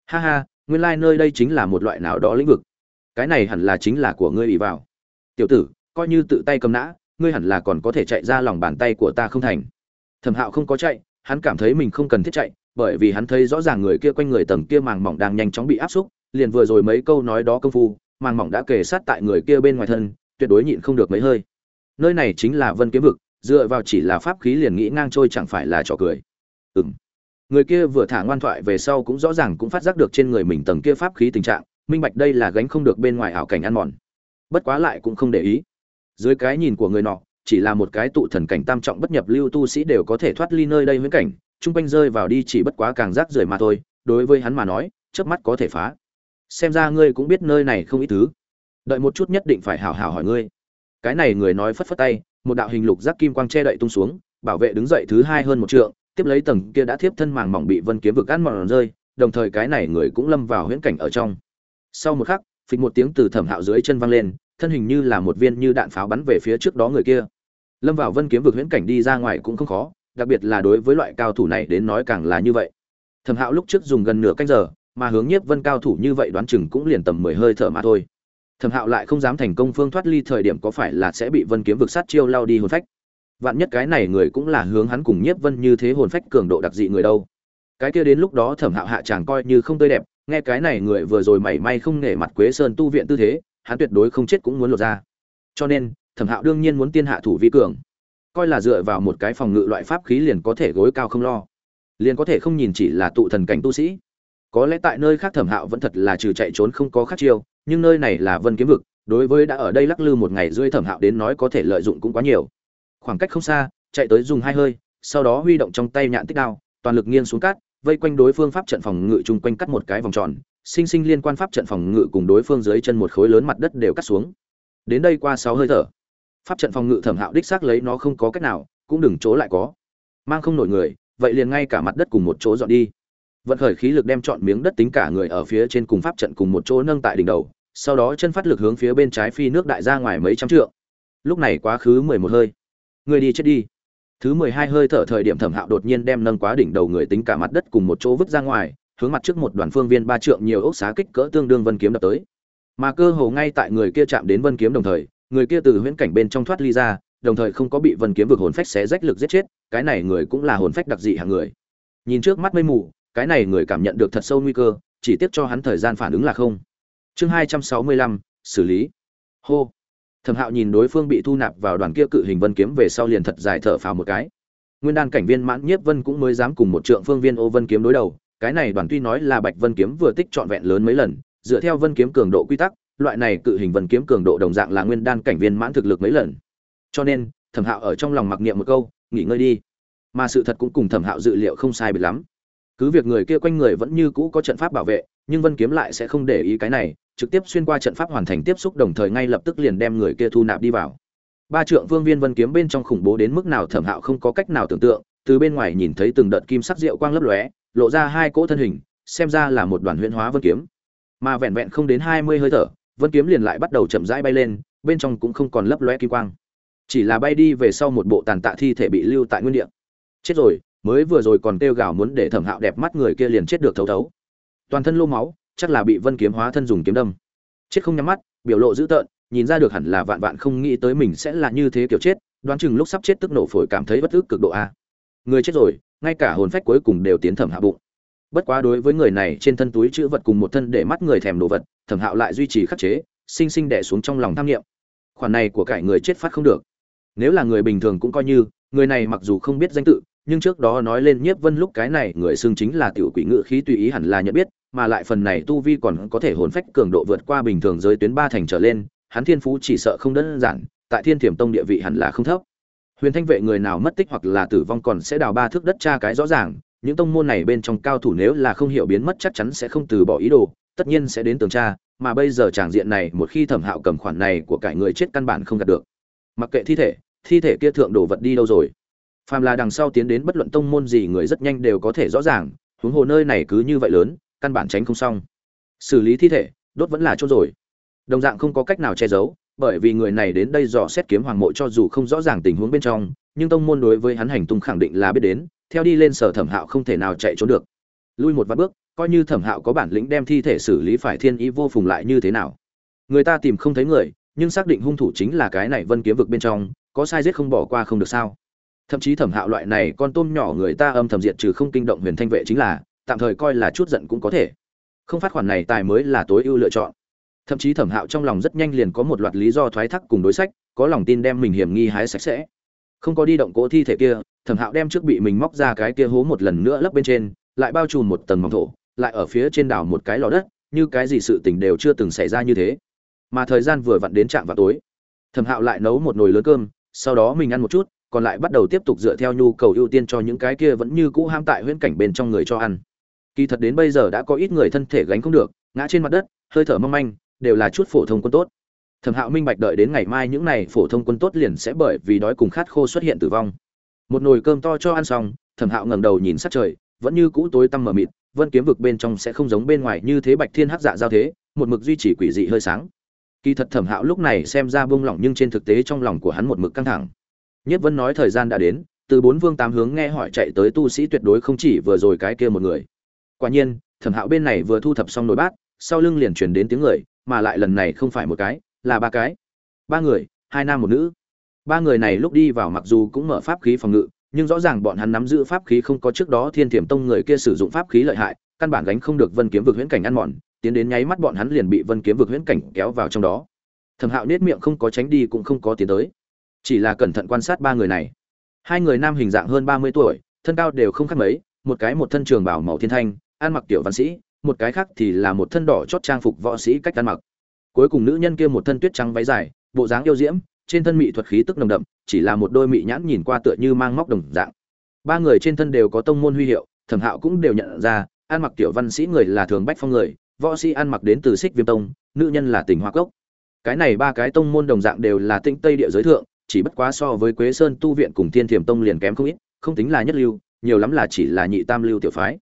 ha ha, nguyên lai nơi đây chính là một loại nào đó lĩnh vực. Cái này hẳn là chính là của ngươi ỷ vào. Tiểu tử, coi như tự tay cầm nã, ngươi hẳn là còn có thể chạy ra lòng bàn tay của ta không thành. Thẩm hạo không có chạy, hắn cảm thấy mình không cần thiết chạy, bởi vì hắn thấy rõ ràng người kia quanh người tầng kia màng mỏng đang nhanh chóng bị áp xúc, liền vừa rồi mấy câu nói đó công phu, màng mỏng đã kề sát tại người kia bên ngoài thân, tuyệt đối nhịn không được mấy hơi. Nơi này chính là vân kiếm vực, dựa vào chỉ là pháp khí liền nghĩ ngang trôi chẳng phải là trò cười. Ừng người kia vừa thả ngoan thoại về sau cũng rõ ràng cũng phát giác được trên người mình tầng kia pháp khí tình trạng, minh bạch đây là gánh không được bên ngoài ảo cảnh ăn mòn. Bất quá lại cũng không để ý. Dưới cái nhìn của người nọ, chỉ là một cái tụ thần cảnh tam trọng bất nhập lưu tu sĩ đều có thể thoát ly nơi đây với cảnh, chung quanh rơi vào đi chỉ bất quá càng rác rưởi mà thôi, đối với hắn mà nói, chớp mắt có thể phá. Xem ra ngươi cũng biết nơi này không ít thứ. Đợi một chút nhất định phải hảo hảo hỏi ngươi. Cái này người nói phất phất tay, một đạo hình lục giác kim quang che đậy tung xuống, bảo vệ đứng dậy thứ hai hơn một trượng tiếp lấy tầng kia đã thiếp thân màng mỏng bị vân kiếm vực ăn mòn rơi, đồng thời cái này người cũng lâm vào huyễn cảnh ở trong. Sau một khắc, phịch một tiếng từ thẩm hạo dưới chân văng lên, thân hình như là một viên như đạn pháo bắn về phía trước đó người kia. Lâm vào vân kiếm vực huyễn cảnh đi ra ngoài cũng không khó, đặc biệt là đối với loại cao thủ này đến nói càng là như vậy. Thẩm hạo lúc trước dùng gần nửa canh giờ, mà hướng nhiếp vân cao thủ như vậy đoán chừng cũng liền tầm mười hơi thở mà thôi. Thẩm hạo lại không dám thành công phương thoát ly thời điểm có phải là sẽ bị vân kiếm vực sát chiêu lao đi hồn phách vạn nhất cái này người cũng là hướng hắn cùng nhiếp vân như thế hồn phách cường độ đặc dị người đâu. Cái kia đến lúc đó thẩm hạo hạ chàng coi như không tươi đẹp, nghe cái này người vừa rồi mảy may không nể mặt quế sơn tu viện tư thế, hắn tuyệt đối không chết cũng muốn lột ra. Cho nên, thẩm hạo đương nhiên muốn tiên hạ thủ vi cường. Coi là dựa vào một cái phòng ngự loại pháp khí liền có thể gối cao không lo. Liền có thể không nhìn chỉ là tụ thần cảnh tu sĩ. Có lẽ tại nơi khác thẩm hạo vẫn thật là trừ chạy trốn không có khác chiêu, nhưng nơi này là vân kiếm vực, đối với đã ở đây lắc lư một ngày rưỡi thẩm hạo đến nói có thể lợi dụng cũng quá nhiều khoảng cách không xa, chạy tới dùng hai hơi, sau đó huy động trong tay nhạn tích đao, toàn lực nghiêng xuống cát, vây quanh đối phương pháp trận phòng ngự chung quanh cắt một cái vòng tròn, sinh sinh liên quan pháp trận phòng ngự cùng đối phương dưới chân một khối lớn mặt đất đều cắt xuống. Đến đây qua sáu hơi thở, pháp trận phòng ngự thẩm hạo đích xác lấy nó không có cách nào, cũng đừng chỗ lại có. Mang không nổi người, vậy liền ngay cả mặt đất cùng một chỗ dọn đi. Vận khởi khí lực đem chọn miếng đất tính cả người ở phía trên cùng pháp trận cùng một chỗ nâng tại đỉnh đầu, sau đó chân phát lực hướng phía bên trái phi nước đại ra ngoài mấy trăm trượng. Lúc này quá khứ mười một hơi người đi chết đi. Thứ mười hai hơi thở thời điểm thẩm hạo đột nhiên đem nâng quá đỉnh đầu người tính cả mặt đất cùng một chỗ vứt ra ngoài, hướng mặt trước một đoàn phương viên ba trượng nhiều ốc xá kích cỡ tương đương vân kiếm đập tới. Mà cơ hồ ngay tại người kia chạm đến vân kiếm đồng thời, người kia từ huyễn cảnh bên trong thoát ly ra, đồng thời không có bị vân kiếm vực hồn phách xé rách lực giết chết, cái này người cũng là hồn phách đặc dị hạng người. Nhìn trước mắt mây mù, cái này người cảm nhận được thật sâu nguy cơ, chỉ tiếc cho hắn thời gian phản ứng là không. Chương hai trăm sáu mươi lăm, xử lý. Hô thẩm hạo nhìn đối phương bị thu nạp vào đoàn kia cự hình vân kiếm về sau liền thật dài thở phào một cái. Nguyên đan cảnh viên mãn nhiếp vân cũng mới dám cùng một trượng phương viên ô vân kiếm đối đầu, cái này đoàn tuy nói là bạch vân kiếm vừa tích trọn vẹn lớn mấy lần, dựa theo vân kiếm cường độ quy tắc, loại này cự hình vân kiếm cường độ đồng dạng là nguyên đan cảnh viên mãn thực lực mấy lần. Cho nên, thẩm hạo ở trong lòng mặc niệm một câu, nghỉ ngơi đi. Mà sự thật cũng cùng thẩm hạo dự liệu không sai biệt lắm. Cứ việc người kia quanh người vẫn như cũ có trận pháp bảo vệ nhưng vân kiếm lại sẽ không để ý cái này, trực tiếp xuyên qua trận pháp hoàn thành tiếp xúc đồng thời ngay lập tức liền đem người kia thu nạp đi vào. Ba trượng vương viên vân kiếm bên trong khủng bố đến mức nào thẩm hạo không có cách nào tưởng tượng, từ bên ngoài nhìn thấy từng đợt kim sắc rượu quang lấp lóe, lộ ra hai cỗ thân hình, xem ra là một đoàn huyễn hóa vân kiếm. Mà vẹn vẹn không đến hai mươi hơi thở, vân kiếm liền lại bắt đầu chậm rãi bay lên, bên trong cũng không còn lấp lóe kim quang. Chỉ là bay đi về sau một bộ tàn tạ thi thể bị lưu tại nguyên địa. Chết rồi, mới vừa rồi còn kêu gào muốn để thẩm hạo đẹp mắt người kia liền chết được thấu thấu toàn thân lô máu, chắc là bị vân kiếm hóa thân dùng kiếm đâm. Chết không nhắm mắt, biểu lộ dữ tợn, nhìn ra được hẳn là vạn vạn không nghĩ tới mình sẽ là như thế kiểu chết, đoán chừng lúc sắp chết tức nổ phổi cảm thấy bất ức cực độ a. Người chết rồi, ngay cả hồn phách cuối cùng đều tiến thẩm hạ bụng. Bất quá đối với người này, trên thân túi chữ vật cùng một thân để mắt người thèm đồ vật, thẩm hạo lại duy trì khắc chế, sinh sinh đẻ xuống trong lòng tham nghiệm khoản này của cải người chết phát không được. Nếu là người bình thường cũng coi như, người này mặc dù không biết danh tự nhưng trước đó nói lên nhiếp vân lúc cái này người xưng chính là tiểu quỷ ngự khí tùy ý hẳn là nhận biết, mà lại phần này tu vi còn có thể hồn phách cường độ vượt qua bình thường giới tuyến ba thành trở lên, hắn thiên phú chỉ sợ không đơn giản, tại thiên thiểm tông địa vị hẳn là không thấp. Huyền thanh vệ người nào mất tích hoặc là tử vong còn sẽ đào ba thước đất tra cái rõ ràng, những tông môn này bên trong cao thủ nếu là không hiểu biến mất chắc chắn sẽ không từ bỏ ý đồ, tất nhiên sẽ đến tường tra, mà bây giờ tràng diện này một khi thẩm hạo cầm khoản này của cải người chết căn bản không gạt được. Mặc kệ thi thể thi thể kia thượng đồ vật đi đâu rồi? Phàm là đằng sau tiến đến bất luận tông môn gì người rất nhanh đều có thể rõ ràng, huống hồ nơi này cứ như vậy lớn, căn bản tránh không xong. Xử lý thi thể, đốt vẫn là chốt rồi. Đồng dạng không có cách nào che giấu, bởi vì người này đến đây dò xét kiếm hoàng mộ cho dù không rõ ràng tình huống bên trong, nhưng tông môn đối với hắn hành tung khẳng định là biết đến, theo đi lên sở thẩm hạo không thể nào chạy trốn được. Lui một vạn bước, coi như thẩm hạo có bản lĩnh đem thi thể xử lý phải thiên ý vô phùng lại như thế nào. Người ta tìm không thấy người, nhưng xác định hung thủ chính là cái này vân kiếm vực bên trong, có sai giết không bỏ qua không được sao? Thậm chí thẩm hạo loại này con tôm nhỏ người ta âm thầm diệt trừ không kinh động huyền thanh vệ chính là, tạm thời coi là chút giận cũng có thể. Không phát khoản này tài mới là tối ưu lựa chọn. Thậm chí thẩm hạo trong lòng rất nhanh liền có một loạt lý do thoái thác cùng đối sách, có lòng tin đem mình hiểm nghi hái sạch sẽ. Không có đi động cỗ thi thể kia, thẩm hạo đem trước bị mình móc ra cái kia hố một lần nữa lấp bên trên, lại bao trùm một tầng mỏng thổ, lại ở phía trên đảo một cái lò đất, như cái gì sự tình đều chưa từng xảy ra như thế. Mà thời gian vừa vặn đến trạm vào tối, thẩm hạo lại nấu một nồi lớn cơm, sau đó mình ăn một chút còn lại bắt đầu tiếp tục dựa theo nhu cầu ưu tiên cho những cái kia vẫn như cũ ham tại huyễn cảnh bên trong người cho ăn. Kỳ thật đến bây giờ đã có ít người thân thể gánh không được, ngã trên mặt đất, hơi thở mong manh, đều là chút phổ thông quân tốt. Thẩm hạo minh bạch đợi đến ngày mai những này phổ thông quân tốt liền sẽ bởi vì đói cùng khát khô xuất hiện tử vong. Một nồi cơm to cho ăn xong, thẩm hạo ngẩng đầu nhìn sát trời, vẫn như cũ tối tăm mờ mịt, vân kiếm vực bên trong sẽ không giống bên ngoài như thế bạch thiên hắc dạ giao thế, một mực duy trì quỷ dị hơi sáng. Kỳ thật thẩm hạo lúc này xem ra buông lỏng nhưng trên thực tế trong lòng của hắn một mực căng thẳng nhất vân nói thời gian đã đến, từ bốn vương tám hướng nghe hỏi chạy tới tu sĩ tuyệt đối không chỉ vừa rồi cái kia một người. Quả nhiên, thẩm hạo bên này vừa thu thập xong nồi bát, sau lưng liền truyền đến tiếng người, mà lại lần này không phải một cái, là ba cái. Ba người, hai nam một nữ. Ba người này lúc đi vào mặc dù cũng mở pháp khí phòng ngự, nhưng rõ ràng bọn hắn nắm giữ pháp khí không có trước đó thiên thiểm tông người kia sử dụng pháp khí lợi hại, căn bản gánh không được vân kiếm vực huyễn cảnh ăn mòn, tiến đến nháy mắt bọn hắn liền bị vân kiếm vực huyễn cảnh kéo vào trong đó. Thẩm hạo nết miệng không có tránh đi cũng không có tiến tới chỉ là cẩn thận quan sát ba người này. Hai người nam hình dạng hơn ba mươi tuổi, thân cao đều không khác mấy, một cái một thân trường bảo màu thiên thanh, ăn mặc tiểu văn sĩ, một cái khác thì là một thân đỏ chót trang phục võ sĩ cách ăn mặc. Cuối cùng nữ nhân kia một thân tuyết trắng váy dài, bộ dáng yêu diễm, trên thân mị thuật khí tức nồng đậm, chỉ là một đôi mị nhãn nhìn qua tựa như mang móc đồng dạng. Ba người trên thân đều có tông môn huy hiệu, thẩm hạo cũng đều nhận ra, ăn mặc tiểu văn sĩ người là thường bách phong người, võ sĩ ăn mặc đến từ xích viêm tông, nữ nhân là tỉnh hoa cốc. Cái này ba cái tông môn đồng dạng đều là tinh tây địa giới thượng chỉ bất quá so với quế sơn tu viện cùng thiên thiểm tông liền kém không ít, không tính là nhất lưu, nhiều lắm là chỉ là nhị tam lưu tiểu phái.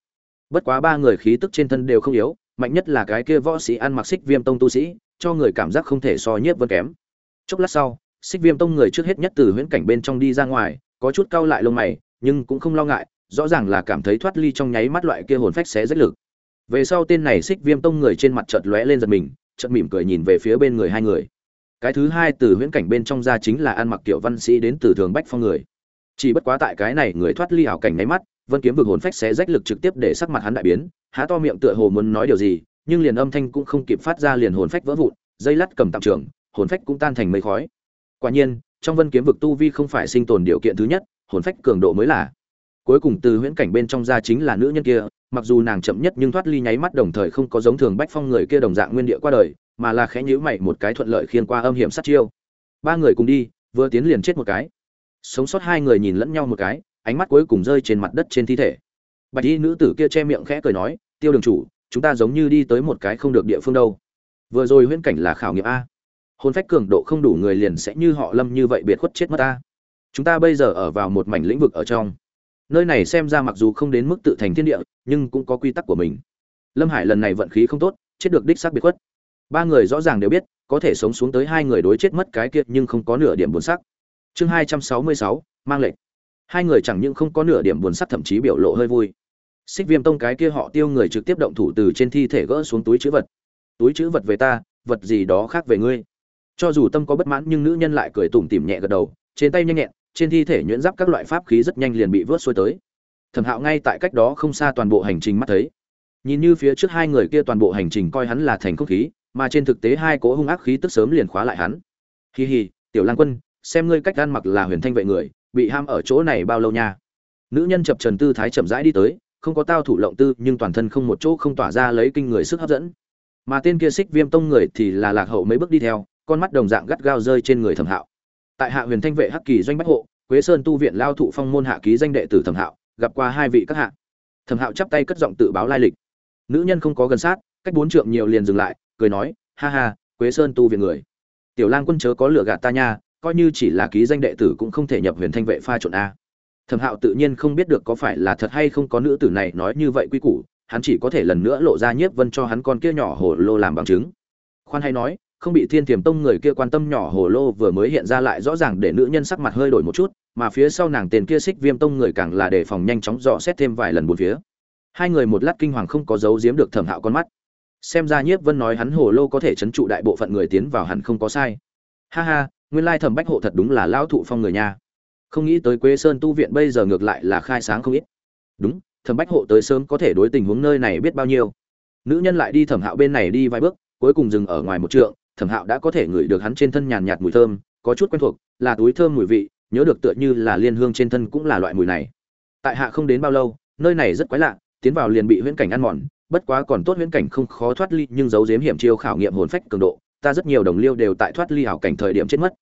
Bất quá ba người khí tức trên thân đều không yếu, mạnh nhất là cái kia võ sĩ ăn mặc xích viêm tông tu sĩ, cho người cảm giác không thể so nhiếp vân kém. Chốc lát sau, xích viêm tông người trước hết nhất từ huyễn cảnh bên trong đi ra ngoài, có chút cau lại lông mày, nhưng cũng không lo ngại, rõ ràng là cảm thấy thoát ly trong nháy mắt loại kia hồn phách xé rách lực. Về sau tên này xích viêm tông người trên mặt chợt lóe lên giật mình, chợt mỉm cười nhìn về phía bên người hai người cái thứ hai từ huyễn cảnh bên trong ra chính là ăn mặc kiểu văn sĩ đến từ thường bách phong người. Chỉ bất quá tại cái này người thoát ly ảo cảnh nháy mắt, vân kiếm vực hồn phách sẽ rách lực trực tiếp để sắc mặt hắn đại biến, há to miệng tựa hồ muốn nói điều gì, nhưng liền âm thanh cũng không kịp phát ra liền hồn phách vỡ vụn, dây lắt cầm tạm trường, hồn phách cũng tan thành mây khói. Quả nhiên, trong vân kiếm vực tu vi không phải sinh tồn điều kiện thứ nhất, hồn phách cường độ mới là. Cuối cùng từ huyễn cảnh bên trong ra chính là nữ nhân kia, mặc dù nàng chậm nhất nhưng thoát ly nháy mắt đồng thời không có giống thường bách phong người kia đồng dạng nguyên địa qua đời mà là khẽ nhíu mày một cái thuận lợi khiên qua âm hiểm sát chiêu. Ba người cùng đi, vừa tiến liền chết một cái. Sống sót hai người nhìn lẫn nhau một cái, ánh mắt cuối cùng rơi trên mặt đất trên thi thể. Bạch y nữ tử kia che miệng khẽ cười nói, tiêu đường chủ, chúng ta giống như đi tới một cái không được địa phương đâu. Vừa rồi huyễn cảnh là khảo nghiệm a. Hồn phách cường độ không đủ người liền sẽ như họ lâm như vậy biệt khuất chết mất ta. Chúng ta bây giờ ở vào một mảnh lĩnh vực ở trong. Nơi này xem ra mặc dù không đến mức tự thành thiên địa, nhưng cũng có quy tắc của mình. Lâm hải lần này vận khí không tốt, chết được đích xác biệt khuất ba người rõ ràng đều biết, có thể sống xuống tới hai người đối chết mất cái kia nhưng không có nửa điểm buồn sắc. Chương hai trăm sáu mươi sáu, mang lệnh. Hai người chẳng những không có nửa điểm buồn sắc, thậm chí biểu lộ hơi vui. Xích viêm tông cái kia họ tiêu người trực tiếp động thủ từ trên thi thể gỡ xuống túi chữ vật. Túi chữ vật về ta, vật gì đó khác về ngươi. Cho dù tâm có bất mãn, nhưng nữ nhân lại cười tủm tỉm nhẹ gật đầu, trên tay nhanh nhẹn, trên thi thể nhuyễn giáp các loại pháp khí rất nhanh liền bị vớt xuôi tới. Thẩm hạo ngay tại cách đó không xa toàn bộ hành trình mắt thấy. Nhìn như phía trước hai người kia toàn bộ hành trình coi hắn là thành không khí mà trên thực tế hai cỗ hung ác khí tức sớm liền khóa lại hắn. Hì hì tiểu lang quân, xem ngươi cách ăn mặc là huyền thanh vệ người, bị ham ở chỗ này bao lâu nha? Nữ nhân chập trần tư thái chậm rãi đi tới, không có tao thủ lộng tư, nhưng toàn thân không một chỗ không tỏa ra lấy kinh người sức hấp dẫn. Mà tên kia xích viêm tông người thì là lạc hậu mấy bước đi theo, con mắt đồng dạng gắt gao rơi trên người thẩm hạo. Tại hạ huyền thanh vệ hắc kỳ doanh bách hộ, quế sơn tu viện lao thụ phong môn hạ ký danh đệ tử thẩm hạo, gặp qua hai vị các hạ. Thẩm hạo chắp tay cất giọng tự báo lai lịch. Nữ nhân không có gần sát, cách bốn trượng nhiều liền dừng lại cười nói, ha ha, quế sơn tu viện người. Tiểu lang quân chớ có lựa gạt ta nha, coi như chỉ là ký danh đệ tử cũng không thể nhập huyền thanh vệ pha trộn a. Thẩm hạo tự nhiên không biết được có phải là thật hay không có nữ tử này nói như vậy quy củ, hắn chỉ có thể lần nữa lộ ra nhiếp vân cho hắn con kia nhỏ hồ lô làm bằng chứng. Khoan hay nói, không bị thiên tiềm tông người kia quan tâm nhỏ hồ lô vừa mới hiện ra lại rõ ràng để nữ nhân sắc mặt hơi đổi một chút, mà phía sau nàng tên kia xích viêm tông người càng là đề phòng nhanh chóng dò xét thêm vài lần bốn phía. Hai người một lát kinh hoàng không có giấu giếm được thẩm hạo con mắt xem ra nhiếp vân nói hắn hồ lô có thể chấn trụ đại bộ phận người tiến vào hẳn không có sai. Ha ha, nguyên lai thẩm bách hộ thật đúng là lão thụ phong người nha. Không nghĩ tới quế sơn tu viện bây giờ ngược lại là khai sáng không ít. Đúng, thẩm bách hộ tới sớm có thể đối tình huống nơi này biết bao nhiêu. Nữ nhân lại đi thẩm hạo bên này đi vài bước, cuối cùng dừng ở ngoài một trượng, thẩm hạo đã có thể ngửi được hắn trên thân nhàn nhạt mùi thơm, có chút quen thuộc, là túi thơm mùi vị, nhớ được tựa như là liên hương trên thân cũng là loại mùi này. Tại hạ không đến bao lâu, nơi này rất quái lạ, tiến vào liền bị huyễn cảnh ăn mòn bất quá còn tốt huyễn cảnh không khó thoát ly, nhưng giấu giếm hiểm chiêu khảo nghiệm hồn phách cường độ, ta rất nhiều đồng liêu đều tại thoát ly hảo cảnh thời điểm chết mất.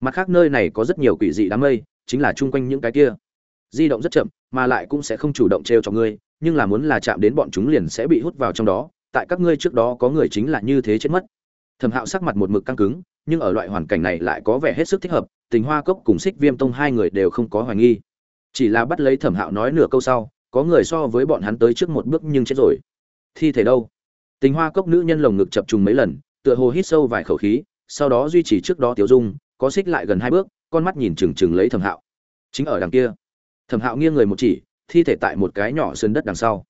Mặt khác nơi này có rất nhiều quỷ dị đám mây, chính là chung quanh những cái kia. Di động rất chậm, mà lại cũng sẽ không chủ động t r e o cho ngươi, nhưng là muốn là chạm đến bọn chúng liền sẽ bị hút vào trong đó, tại các ngươi trước đó có người chính là như thế chết mất. Thẩm hạo sắc mặt một mực căng cứng, nhưng ở loại hoàn cảnh này lại có vẻ hết sức thích hợp, tình hoa cốc cùng xích viêm tông hai người đều không có hoài nghi. Chỉ là bắt lấy thẩm hạo nói nửa câu sau, có người so với bọn hắn tới trước một bước nhưng chết rồi thi thể đâu? Tình hoa cốc nữ nhân lồng ngực chập trùng mấy lần, tựa hồ hít sâu vài khẩu khí, sau đó duy trì trước đó tiểu dung, có xích lại gần hai bước, con mắt nhìn chừng chừng lấy thẩm hạo. Chính ở đằng kia. Thẩm hạo nghiêng người một chỉ, thi thể tại một cái nhỏ sườn đất đằng sau.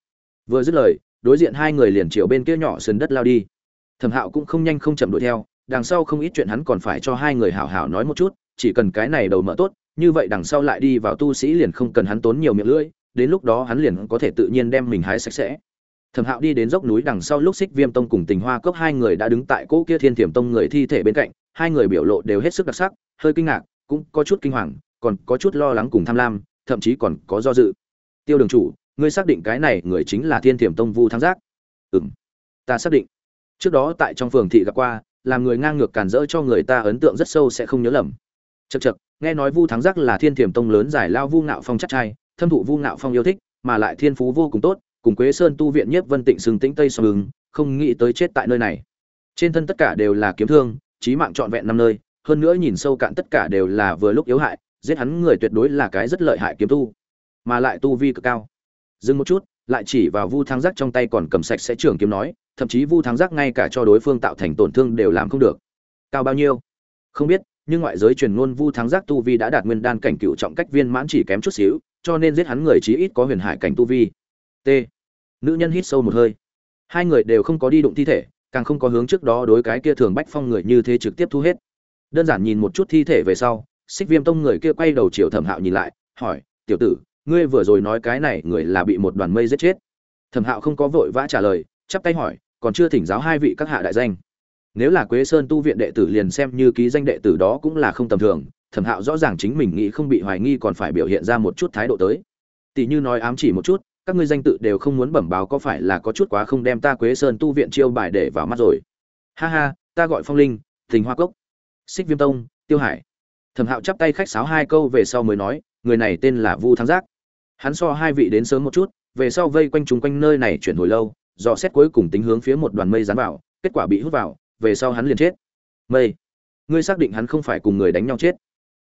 Vừa dứt lời, đối diện hai người liền chiều bên kia nhỏ sườn đất lao đi. Thẩm hạo cũng không nhanh không chậm đuổi theo, đằng sau không ít chuyện hắn còn phải cho hai người hảo hảo nói một chút, chỉ cần cái này đầu mở tốt, như vậy đằng sau lại đi vào tu sĩ liền không cần hắn tốn nhiều miệng lưỡi, đến lúc đó hắn liền có thể tự nhiên đem mình hái sạch sẽ thẩm hạo đi đến dốc núi đằng sau lúc xích viêm tông cùng tình hoa cốc hai người đã đứng tại cỗ kia thiên thiểm tông người thi thể bên cạnh, hai người biểu lộ đều hết sức đặc sắc, hơi kinh ngạc, cũng có chút kinh hoàng, còn có chút lo lắng cùng tham lam, thậm chí còn có do dự. Tiêu đường chủ, ngươi xác định cái này người chính là thiên thiểm tông vu thắng giác? Ừ m ta xác định. Trước đó tại trong phường thị gặp qua, làm người ngang ngược cản rỡ cho người ta ấn tượng rất sâu sẽ không nhớ lầm. Chật chật nghe nói vu thắng giác là thiên thiểm tông lớn giải lao vu ngạo phong chắc trai, thâm thụ vu ngạo phong yêu thích, mà lại thiên phú vô cùng tốt cùng quế sơn tu viện nhất vân tịnh sừng tĩnh tây song ứng, không nghĩ tới chết tại nơi này. Trên thân tất cả đều là kiếm thương trí mạng trọn vẹn năm nơi, hơn nữa nhìn sâu cạn tất cả đều là vừa lúc yếu hại, giết hắn người tuyệt đối là cái rất lợi hại kiếm tu, mà lại tu vi cực cao. Dừng một chút, lại chỉ vào vu thắng giác trong tay còn cầm sạch sẽ trưởng kiếm nói, thậm chí vu thắng giác ngay cả cho đối phương tạo thành tổn thương đều làm không được. Cao bao nhiêu? Không biết, nhưng ngoại giới truyền ngôn vu thắng giác tu vi đã đạt nguyên đan cảnh cựu trọng cách viên mãn chỉ kém chút xíu, cho nên giết hắn người chí ít có huyền hải cảnh tu vi t. Nữ nhân hít sâu một hơi. Hai người đều không có đi đụng thi thể, càng không có hướng trước đó đối cái kia thường bách phong người như thế trực tiếp thu hết. Đơn giản nhìn một chút thi thể về sau, xích viêm tông người kia quay đầu chiều thẩm hạo nhìn lại, hỏi, tiểu tử, ngươi vừa rồi nói cái này người là bị một đoàn mây giết chết? Thẩm hạo không có vội vã trả lời, chắp tay hỏi, còn chưa thỉnh giáo hai vị các hạ đại danh. Nếu là quế sơn tu viện đệ tử liền xem như ký danh đệ tử đó cũng là không tầm thường. Thẩm hạo rõ ràng chính mình nghĩ không bị hoài nghi còn phải biểu hiện ra một chút thái độ tới. Tỷ như nói ám chỉ một chút các ngươi danh tự đều không muốn bẩm báo có phải là có chút quá không đem ta quế sơn tu viện chiêu bài để vào mắt rồi? Ha ha, ta gọi phong linh, thình hoa cốc. Xích viêm tông, tiêu hải. Thẩm hạo chắp tay khách sáo hai câu về sau mới nói, người này tên là vu thắng giác. Hắn so hai vị đến sớm một chút, về sau vây quanh chúng quanh nơi này chuyển hồi lâu do xét cuối cùng tính hướng phía một đoàn mây dán vào, kết quả bị hút vào, về sau hắn liền chết. Mây. Ngươi xác định hắn không phải cùng người đánh nhau chết.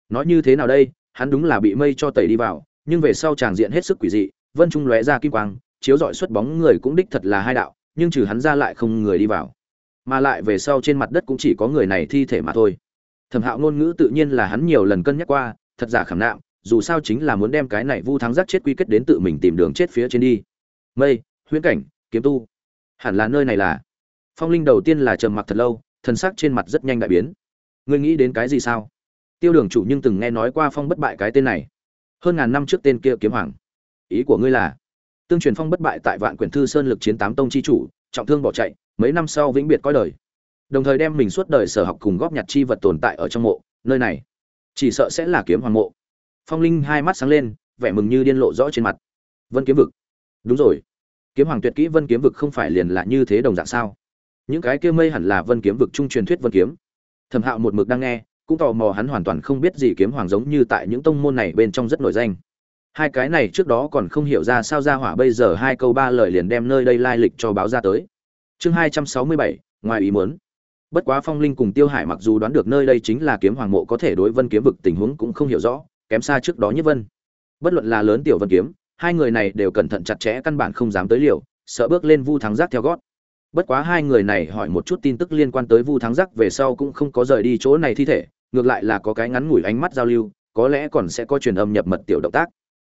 Nói như thế nào đây? Hắn đúng là bị mây cho tẩy đi vào, nhưng về sau tràng diện hết sức quỷ dị vân trung lóe ra kim quang, chiếu dọi xuất bóng người cũng đích thật là hai đạo, nhưng trừ hắn ra lại không người đi vào. Mà lại về sau trên mặt đất cũng chỉ có người này thi thể mà thôi. Thẩm hạo ngôn ngữ tự nhiên là hắn nhiều lần cân nhắc qua, thật giả khảm nạm, dù sao chính là muốn đem cái này vu thắng giác chết quy kết đến tự mình tìm đường chết phía trên đi. Mây, huyễn cảnh, kiếm tu. Hẳn là nơi này là. Phong linh đầu tiên là trầm mặc thật lâu thân sắc trên mặt rất nhanh đại biến. Ngươi nghĩ đến cái gì sao? Tiêu đường chủ nhưng từng nghe nói qua phong bất bại cái tên này. Hơn ngàn năm trước tên kia kiếm hoàng ý của ngươi là, tương truyền phong bất bại tại vạn quyển thư sơn lực chiến tám tông chi chủ, trọng thương bỏ chạy, mấy năm sau vĩnh biệt coi đời. Đồng thời đem mình suốt đời sở học cùng góp nhặt chi vật tồn tại ở trong mộ, nơi này, chỉ sợ sẽ là kiếm hoàng mộ. Phong linh hai mắt sáng lên, vẻ mừng như điên lộ rõ trên mặt. Vân kiếm vực. Đúng rồi. Kiếm hoàng tuyệt kỹ vân kiếm vực không phải liền là như thế đồng dạng sao? Những cái kia mây hẳn là vân kiếm vực trung truyền thuyết vân kiếm. Thẩm hạo một mực đang nghe, cũng tò mò hắn hoàn toàn không biết gì kiếm hoàng giống như tại những tông môn này bên trong rất nổi danh hai cái này trước đó còn không hiểu ra sao ra hỏa bây giờ hai câu ba lời liền đem nơi đây lai lịch cho báo ra tới. Chương hai trăm sáu mươi bảy, ngoài ý muốn. Bất quá phong linh cùng tiêu hải mặc dù đoán được nơi đây chính là kiếm hoàng mộ có thể đối vân kiếm vực tình huống cũng không hiểu rõ, kém xa trước đó nhất vân. Bất luận là lớn tiểu vân kiếm, hai người này đều cẩn thận chặt chẽ căn bản không dám tới liều, sợ bước lên vu thắng giác theo gót. Bất quá hai người này hỏi một chút tin tức liên quan tới vu thắng giác về sau cũng không có rời đi chỗ này thi thể, ngược lại là có cái ngắn ngủi ánh mắt giao lưu, có lẽ còn sẽ có truyền âm nhập mật tiểu động tác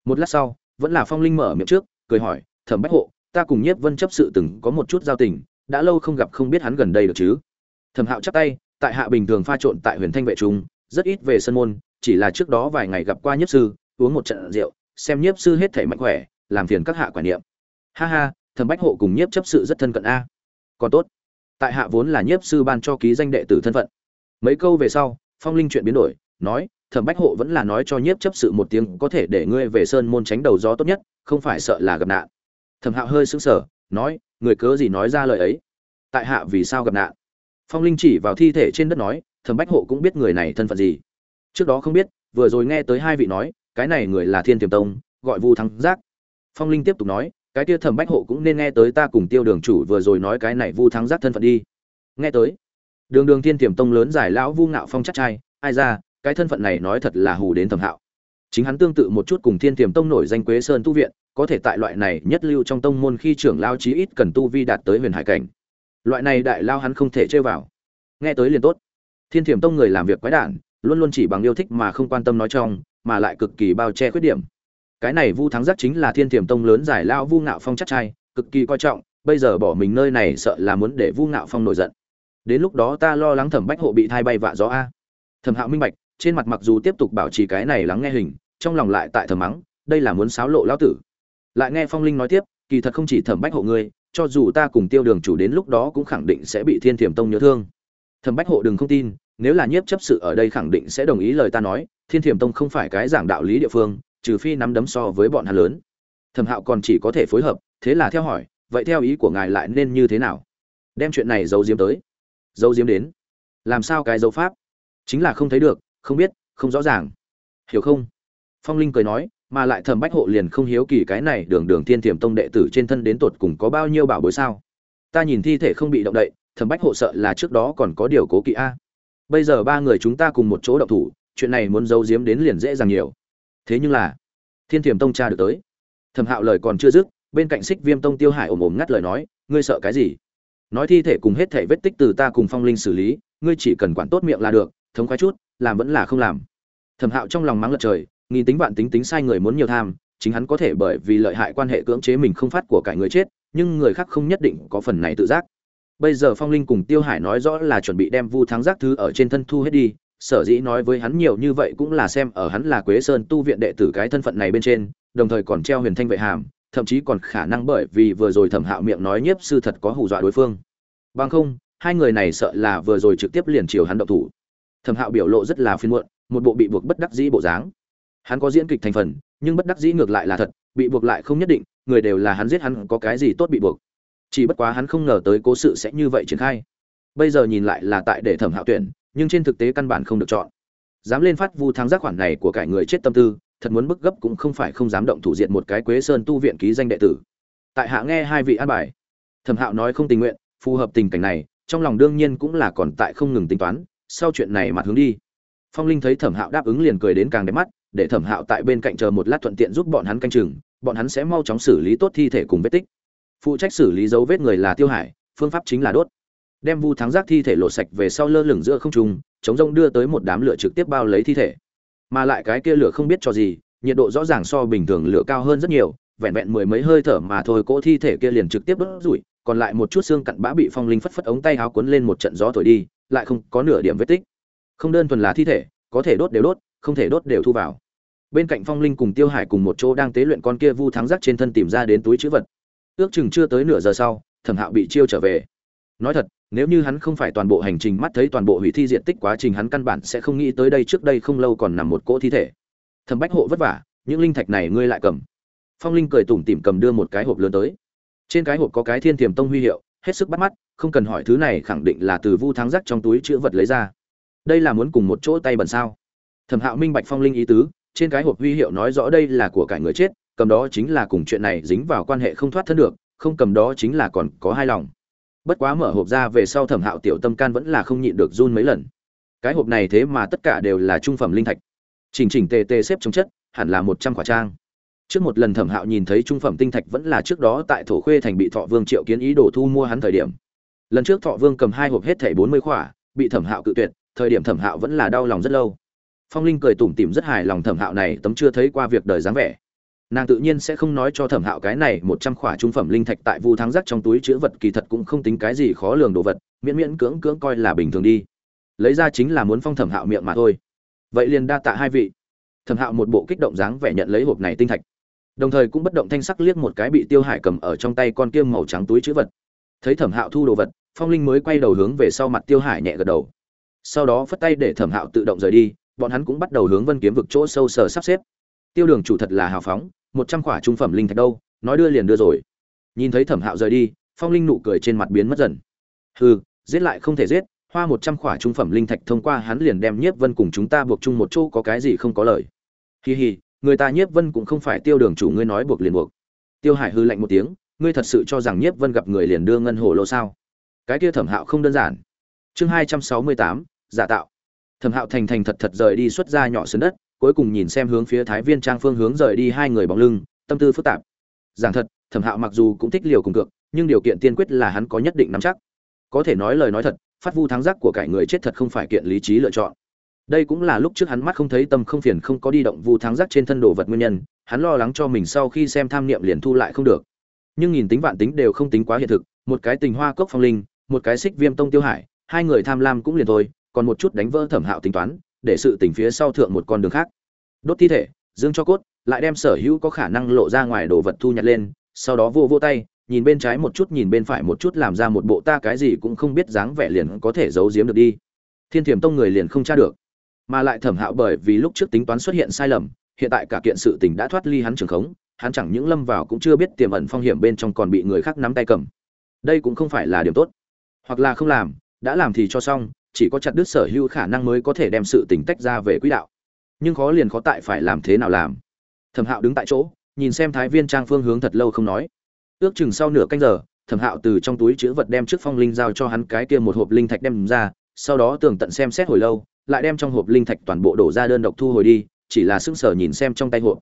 một lát sau, vẫn là phong linh mở miệng trước, cười hỏi, thẩm bách hộ, ta cùng nhiếp vân chấp sự từng có một chút giao tình, đã lâu không gặp không biết hắn gần đây được chứ? Thẩm hạo chắp tay, tại hạ bình thường pha trộn tại huyền thanh vệ trung, rất ít về sân môn, chỉ là trước đó vài ngày gặp qua nhiếp sư, uống một trận rượu, xem nhiếp sư hết thể mạnh khỏe, làm phiền các hạ quản niệm. Ha ha, thẩm bách hộ cùng nhiếp chấp sự rất thân cận a. Còn tốt. Tại hạ vốn là nhiếp sư ban cho ký danh đệ tử thân phận. Mấy câu về sau, phong linh chuyện biến đổi, nói thẩm bách hộ vẫn là nói cho nhiếp chấp sự một tiếng có thể để ngươi về sơn môn tránh đầu gió tốt nhất, không phải sợ là gặp nạn. Thẩm hạo hơi sững sờ, nói, người cớ gì nói ra lời ấy? Tại hạ vì sao gặp nạn? Phong linh chỉ vào thi thể trên đất nói, thẩm bách hộ cũng biết người này thân phận gì. Trước đó không biết, vừa rồi nghe tới hai vị nói, cái này người là thiên tiềm tông, gọi vu thắng giác. Phong linh tiếp tục nói, cái kia thẩm bách hộ cũng nên nghe tới ta cùng tiêu đường chủ vừa rồi nói cái này vu thắng giác thân phận đi. Nghe tới, đường đường thiên tiềm tông lớn giải lão vu ngạo phong chắc trai, ai ra cái thân phận này nói thật là hù đến thẩm hạo. Chính hắn tương tự một chút cùng thiên tiềm tông nổi danh quế sơn tu viện, có thể tại loại này nhất lưu trong tông môn khi trưởng lao chí ít cần tu vi đạt tới huyền hải cảnh. Loại này đại lao hắn không thể chơi vào. Nghe tới liền tốt. Thiên thiểm tông người làm việc quái đản, luôn luôn chỉ bằng yêu thích mà không quan tâm nói trong, mà lại cực kỳ bao che khuyết điểm. Cái này vu thắng giác chính là thiên thiểm tông lớn giải lao vu ngạo phong chắc trai, cực kỳ coi trọng, bây giờ bỏ mình nơi này sợ là muốn để vu ngạo phong nổi giận. Đến lúc đó ta lo lắng thẩm bách hộ bị thai bay vạ gió a. Thẩm hạo minh bạch trên mặt mặc dù tiếp tục bảo trì cái này lắng nghe hình, trong lòng lại tại thầm mắng, đây là muốn xáo lộ lão tử. Lại nghe phong linh nói tiếp, kỳ thật không chỉ thẩm bách hộ ngươi, cho dù ta cùng tiêu đường chủ đến lúc đó cũng khẳng định sẽ bị thiên thiểm tông nhớ thương. Thẩm bách hộ đừng không tin, nếu là nhiếp chấp sự ở đây khẳng định sẽ đồng ý lời ta nói, thiên thiểm tông không phải cái giảng đạo lý địa phương, trừ phi nắm đấm so với bọn hắn lớn. Thẩm hạo còn chỉ có thể phối hợp, thế là theo hỏi, vậy theo ý của ngài lại nên như thế nào? Đem chuyện này giấu diếm tới. Giấu diếm đến. Làm sao cái dấu pháp? Chính là không thấy được không biết, không rõ ràng. Hiểu không? Phong linh cười nói, mà lại thẩm bách hộ liền không hiếu kỳ cái này đường đường thiên thiểm tông đệ tử trên thân đến tột cùng có bao nhiêu bảo bối sao. Ta nhìn thi thể không bị động đậy, thẩm bách hộ sợ là trước đó còn có điều cố kỵ a. Bây giờ ba người chúng ta cùng một chỗ động thủ, chuyện này muốn giấu giếm đến liền dễ dàng nhiều. Thế nhưng là, thiên thiểm tông cha được tới. Thẩm hạo lời còn chưa dứt, bên cạnh xích viêm tông tiêu hải ồm ồm ngắt lời nói, ngươi sợ cái gì? Nói thi thể cùng hết thể vết tích từ ta cùng phong linh xử lý, ngươi chỉ cần quản tốt miệng là được thống khoái chút, làm vẫn là không làm. Thẩm hạo trong lòng mắng lật trời, nghìn tính vạn tính tính sai người muốn nhiều tham, chính hắn có thể bởi vì lợi hại quan hệ cưỡng chế mình không phát của cải người chết, nhưng người khác không nhất định có phần này tự giác. Bây giờ phong linh cùng tiêu hải nói rõ là chuẩn bị đem vu thắng giác thứ ở trên thân thu hết đi, sở dĩ nói với hắn nhiều như vậy cũng là xem ở hắn là quế sơn tu viện đệ tử cái thân phận này bên trên, đồng thời còn treo huyền thanh vệ hàm, thậm chí còn khả năng bởi vì vừa rồi thẩm hạo miệng nói nhiếp sư thật có hù dọa đối phương. Bằng không, hai người này sợ là vừa rồi trực tiếp liền chiều hắn động thủ thẩm hạo biểu lộ rất là phiên muộn, một bộ bị buộc bất đắc dĩ bộ dáng. Hắn có diễn kịch thành phần, nhưng bất đắc dĩ ngược lại là thật, bị buộc lại không nhất định, người đều là hắn giết hắn, có cái gì tốt bị buộc. Chỉ bất quá hắn không ngờ tới cố sự sẽ như vậy triển khai. Bây giờ nhìn lại là tại để thẩm hạo tuyển, nhưng trên thực tế căn bản không được chọn. Dám lên phát vu thắng giác khoản này của cải người chết tâm tư, thật muốn bức gấp cũng không phải không dám động thủ diện một cái quế sơn tu viện ký danh đệ tử. Tại hạ nghe hai vị an bài. Thẩm hạo nói không tình nguyện, phù hợp tình cảnh này, trong lòng đương nhiên cũng là còn tại không ngừng tính toán sau chuyện này mặt hướng đi. Phong linh thấy thẩm hạo đáp ứng liền cười đến càng đẹp mắt, để thẩm hạo tại bên cạnh chờ một lát thuận tiện giúp bọn hắn canh chừng, bọn hắn sẽ mau chóng xử lý tốt thi thể cùng vết tích. Phụ trách xử lý dấu vết người là tiêu hải, phương pháp chính là đốt. Đem vu thắng giác thi thể lột sạch về sau lơ lửng giữa không trung, chống rông đưa tới một đám lửa trực tiếp bao lấy thi thể. Mà lại cái kia lửa không biết cho gì, nhiệt độ rõ ràng so bình thường lửa cao hơn rất nhiều, vẹn vẹn mười mấy hơi thở mà thôi, cỗ thi thể kia liền trực tiếp đốt rủi còn lại một chút xương cặn bã bị phong linh phất phất ống tay áo cuốn lên một trận gió thổi đi lại không có nửa điểm vết tích. Không đơn thuần là thi thể, có thể đốt đều đốt, không thể đốt đều thu vào. Bên cạnh phong linh cùng tiêu hải cùng một chỗ đang tế luyện con kia vu thắng giác trên thân tìm ra đến túi chữ vật. Ước chừng chưa tới nửa giờ sau, thẩm hạo bị chiêu trở về. Nói thật, nếu như hắn không phải toàn bộ hành trình mắt thấy toàn bộ hủy thi diện tích quá trình, hắn căn bản sẽ không nghĩ tới đây trước đây không lâu còn nằm một cỗ thi thể. Thẩm bách hộ vất vả, những linh thạch này ngươi lại cầm. Phong linh cười tủm tỉm cầm đưa một cái hộp lớn tới. Trên cái hộp có cái thiên tiềm tông huy hiệu, hết sức bắt mắt không cần hỏi thứ này khẳng định là từ vu thắng rắc trong túi chữ vật lấy ra. Đây là muốn cùng một chỗ tay bẩn sao? Thẩm hạo minh bạch phong linh ý tứ, trên cái hộp huy hiệu nói rõ đây là của cải người chết, cầm đó chính là cùng chuyện này dính vào quan hệ không thoát thân được, không cầm đó chính là còn có hai lòng. Bất quá mở hộp ra về sau thẩm hạo tiểu tâm can vẫn là không nhịn được run mấy lần. Cái hộp này thế mà tất cả đều là trung phẩm linh thạch. Chỉnh chỉnh tề tề xếp trong chất, hẳn là một trăm quả trang. Trước một lần thẩm hạo nhìn thấy trung phẩm tinh thạch vẫn là trước đó tại thổ khuê thành bị thọ vương triệu kiến ý đồ thu mua hắn thời điểm lần trước thọ vương cầm hai hộp hết thảy bốn mươi khỏa, bị thẩm hạo cự tuyệt, thời điểm thẩm hạo vẫn là đau lòng rất lâu. Phong linh cười tủm tỉm rất hài lòng thẩm hạo này tấm chưa thấy qua việc đời dáng vẻ. Nàng tự nhiên sẽ không nói cho thẩm hạo cái này một trăm khỏa trung phẩm linh thạch tại vu thắng giác trong túi chữ vật kỳ thật cũng không tính cái gì khó lường đồ vật, miễn miễn cưỡng cưỡng coi là bình thường đi. Lấy ra chính là muốn phong thẩm hạo miệng mà thôi. Vậy liền đa tạ hai vị. Thẩm hạo một bộ kích động dáng vẻ nhận lấy hộp này tinh thạch. Đồng thời cũng bất động thanh sắc liếc một cái bị tiêu hải cầm ở trong tay con kiêm màu trắng túi chữ vật. Thấy thẩm hạo thu đồ vật phong linh mới quay đầu hướng về sau mặt tiêu hải nhẹ gật đầu. Sau đó phất tay để thẩm hạo tự động rời đi, bọn hắn cũng bắt đầu hướng vân kiếm vực chỗ sâu sờ sắp xếp. Tiêu đường chủ thật là hào phóng, một trăm khỏa trung phẩm linh thạch đâu, nói đưa liền đưa rồi. Nhìn thấy thẩm hạo rời đi, phong linh nụ cười trên mặt biến mất dần. Hừ, giết lại không thể giết, hoa một trăm khỏa trung phẩm linh thạch thông qua hắn liền đem nhiếp vân cùng chúng ta buộc chung một chỗ, có cái gì không có lời. Hì hì người ta nhiếp vân cũng không phải tiêu đường chủ, ngươi nói buộc liền buộc. Tiêu hải hư lạnh một tiếng, ngươi thật sự cho rằng nhiếp vân gặp người liền đưa ngân hồ lô sao? Cái kia thẩm hạo không đơn giản. Chương hai trăm sáu mươi tám, giả tạo. Thẩm hạo thành thành thật thật rời đi xuất ra nhỏ sườn đất, cuối cùng nhìn xem hướng phía thái viên trang phương hướng rời đi hai người bóng lưng, tâm tư phức tạp. Giảng thật, thẩm hạo mặc dù cũng thích liều cùng cược, nhưng điều kiện tiên quyết là hắn có nhất định nắm chắc. Có thể nói lời nói thật, phát vu thắng giác của cải người chết thật không phải kiện lý trí lựa chọn. Đây cũng là lúc trước hắn mắt không thấy tâm không phiền không có đi động vu thắng giác trên thân đồ vật nguyên nhân, hắn lo lắng cho mình sau khi xem tham niệm liền thu lại không được. Nhưng nhìn tính vạn tính đều không tính quá hiện thực, một cái tình hoa cốc phong linh một cái xích viêm tông tiêu hải, hai người tham lam cũng liền thôi, còn một chút đánh vỡ thẩm hạo tính toán, để sự tình phía sau thượng một con đường khác. Đốt thi thể, dương cho cốt, lại đem sở hữu có khả năng lộ ra ngoài đồ vật thu nhặt lên, sau đó vô vô tay, nhìn bên trái một chút, nhìn bên phải một chút, làm ra một bộ ta cái gì cũng không biết dáng vẻ liền có thể giấu giếm được đi. Thiên thiểm tông người liền không tra được. Mà lại thẩm hạo bởi vì lúc trước tính toán xuất hiện sai lầm, hiện tại cả kiện sự tình đã thoát ly hắn trường khống, hắn chẳng những lâm vào cũng chưa biết tiềm ẩn phong hiểm bên trong còn bị người khác nắm tay cầm. Đây cũng không phải là điểm tốt hoặc là không làm, đã làm thì cho xong, chỉ có chặt đứt sở hữu khả năng mới có thể đem sự tình tách ra về quỹ đạo. Nhưng khó liền khó tại phải làm thế nào làm. Thẩm hạo đứng tại chỗ, nhìn xem thái viên trang phương hướng thật lâu không nói. Ước chừng sau nửa canh giờ, thẩm hạo từ trong túi chữ vật đem trước phong linh giao cho hắn cái kia một hộp linh thạch đem ra, sau đó tường tận xem xét hồi lâu, lại đem trong hộp linh thạch toàn bộ đổ ra đơn độc thu hồi đi, chỉ là sững sờ nhìn xem trong tay hộp.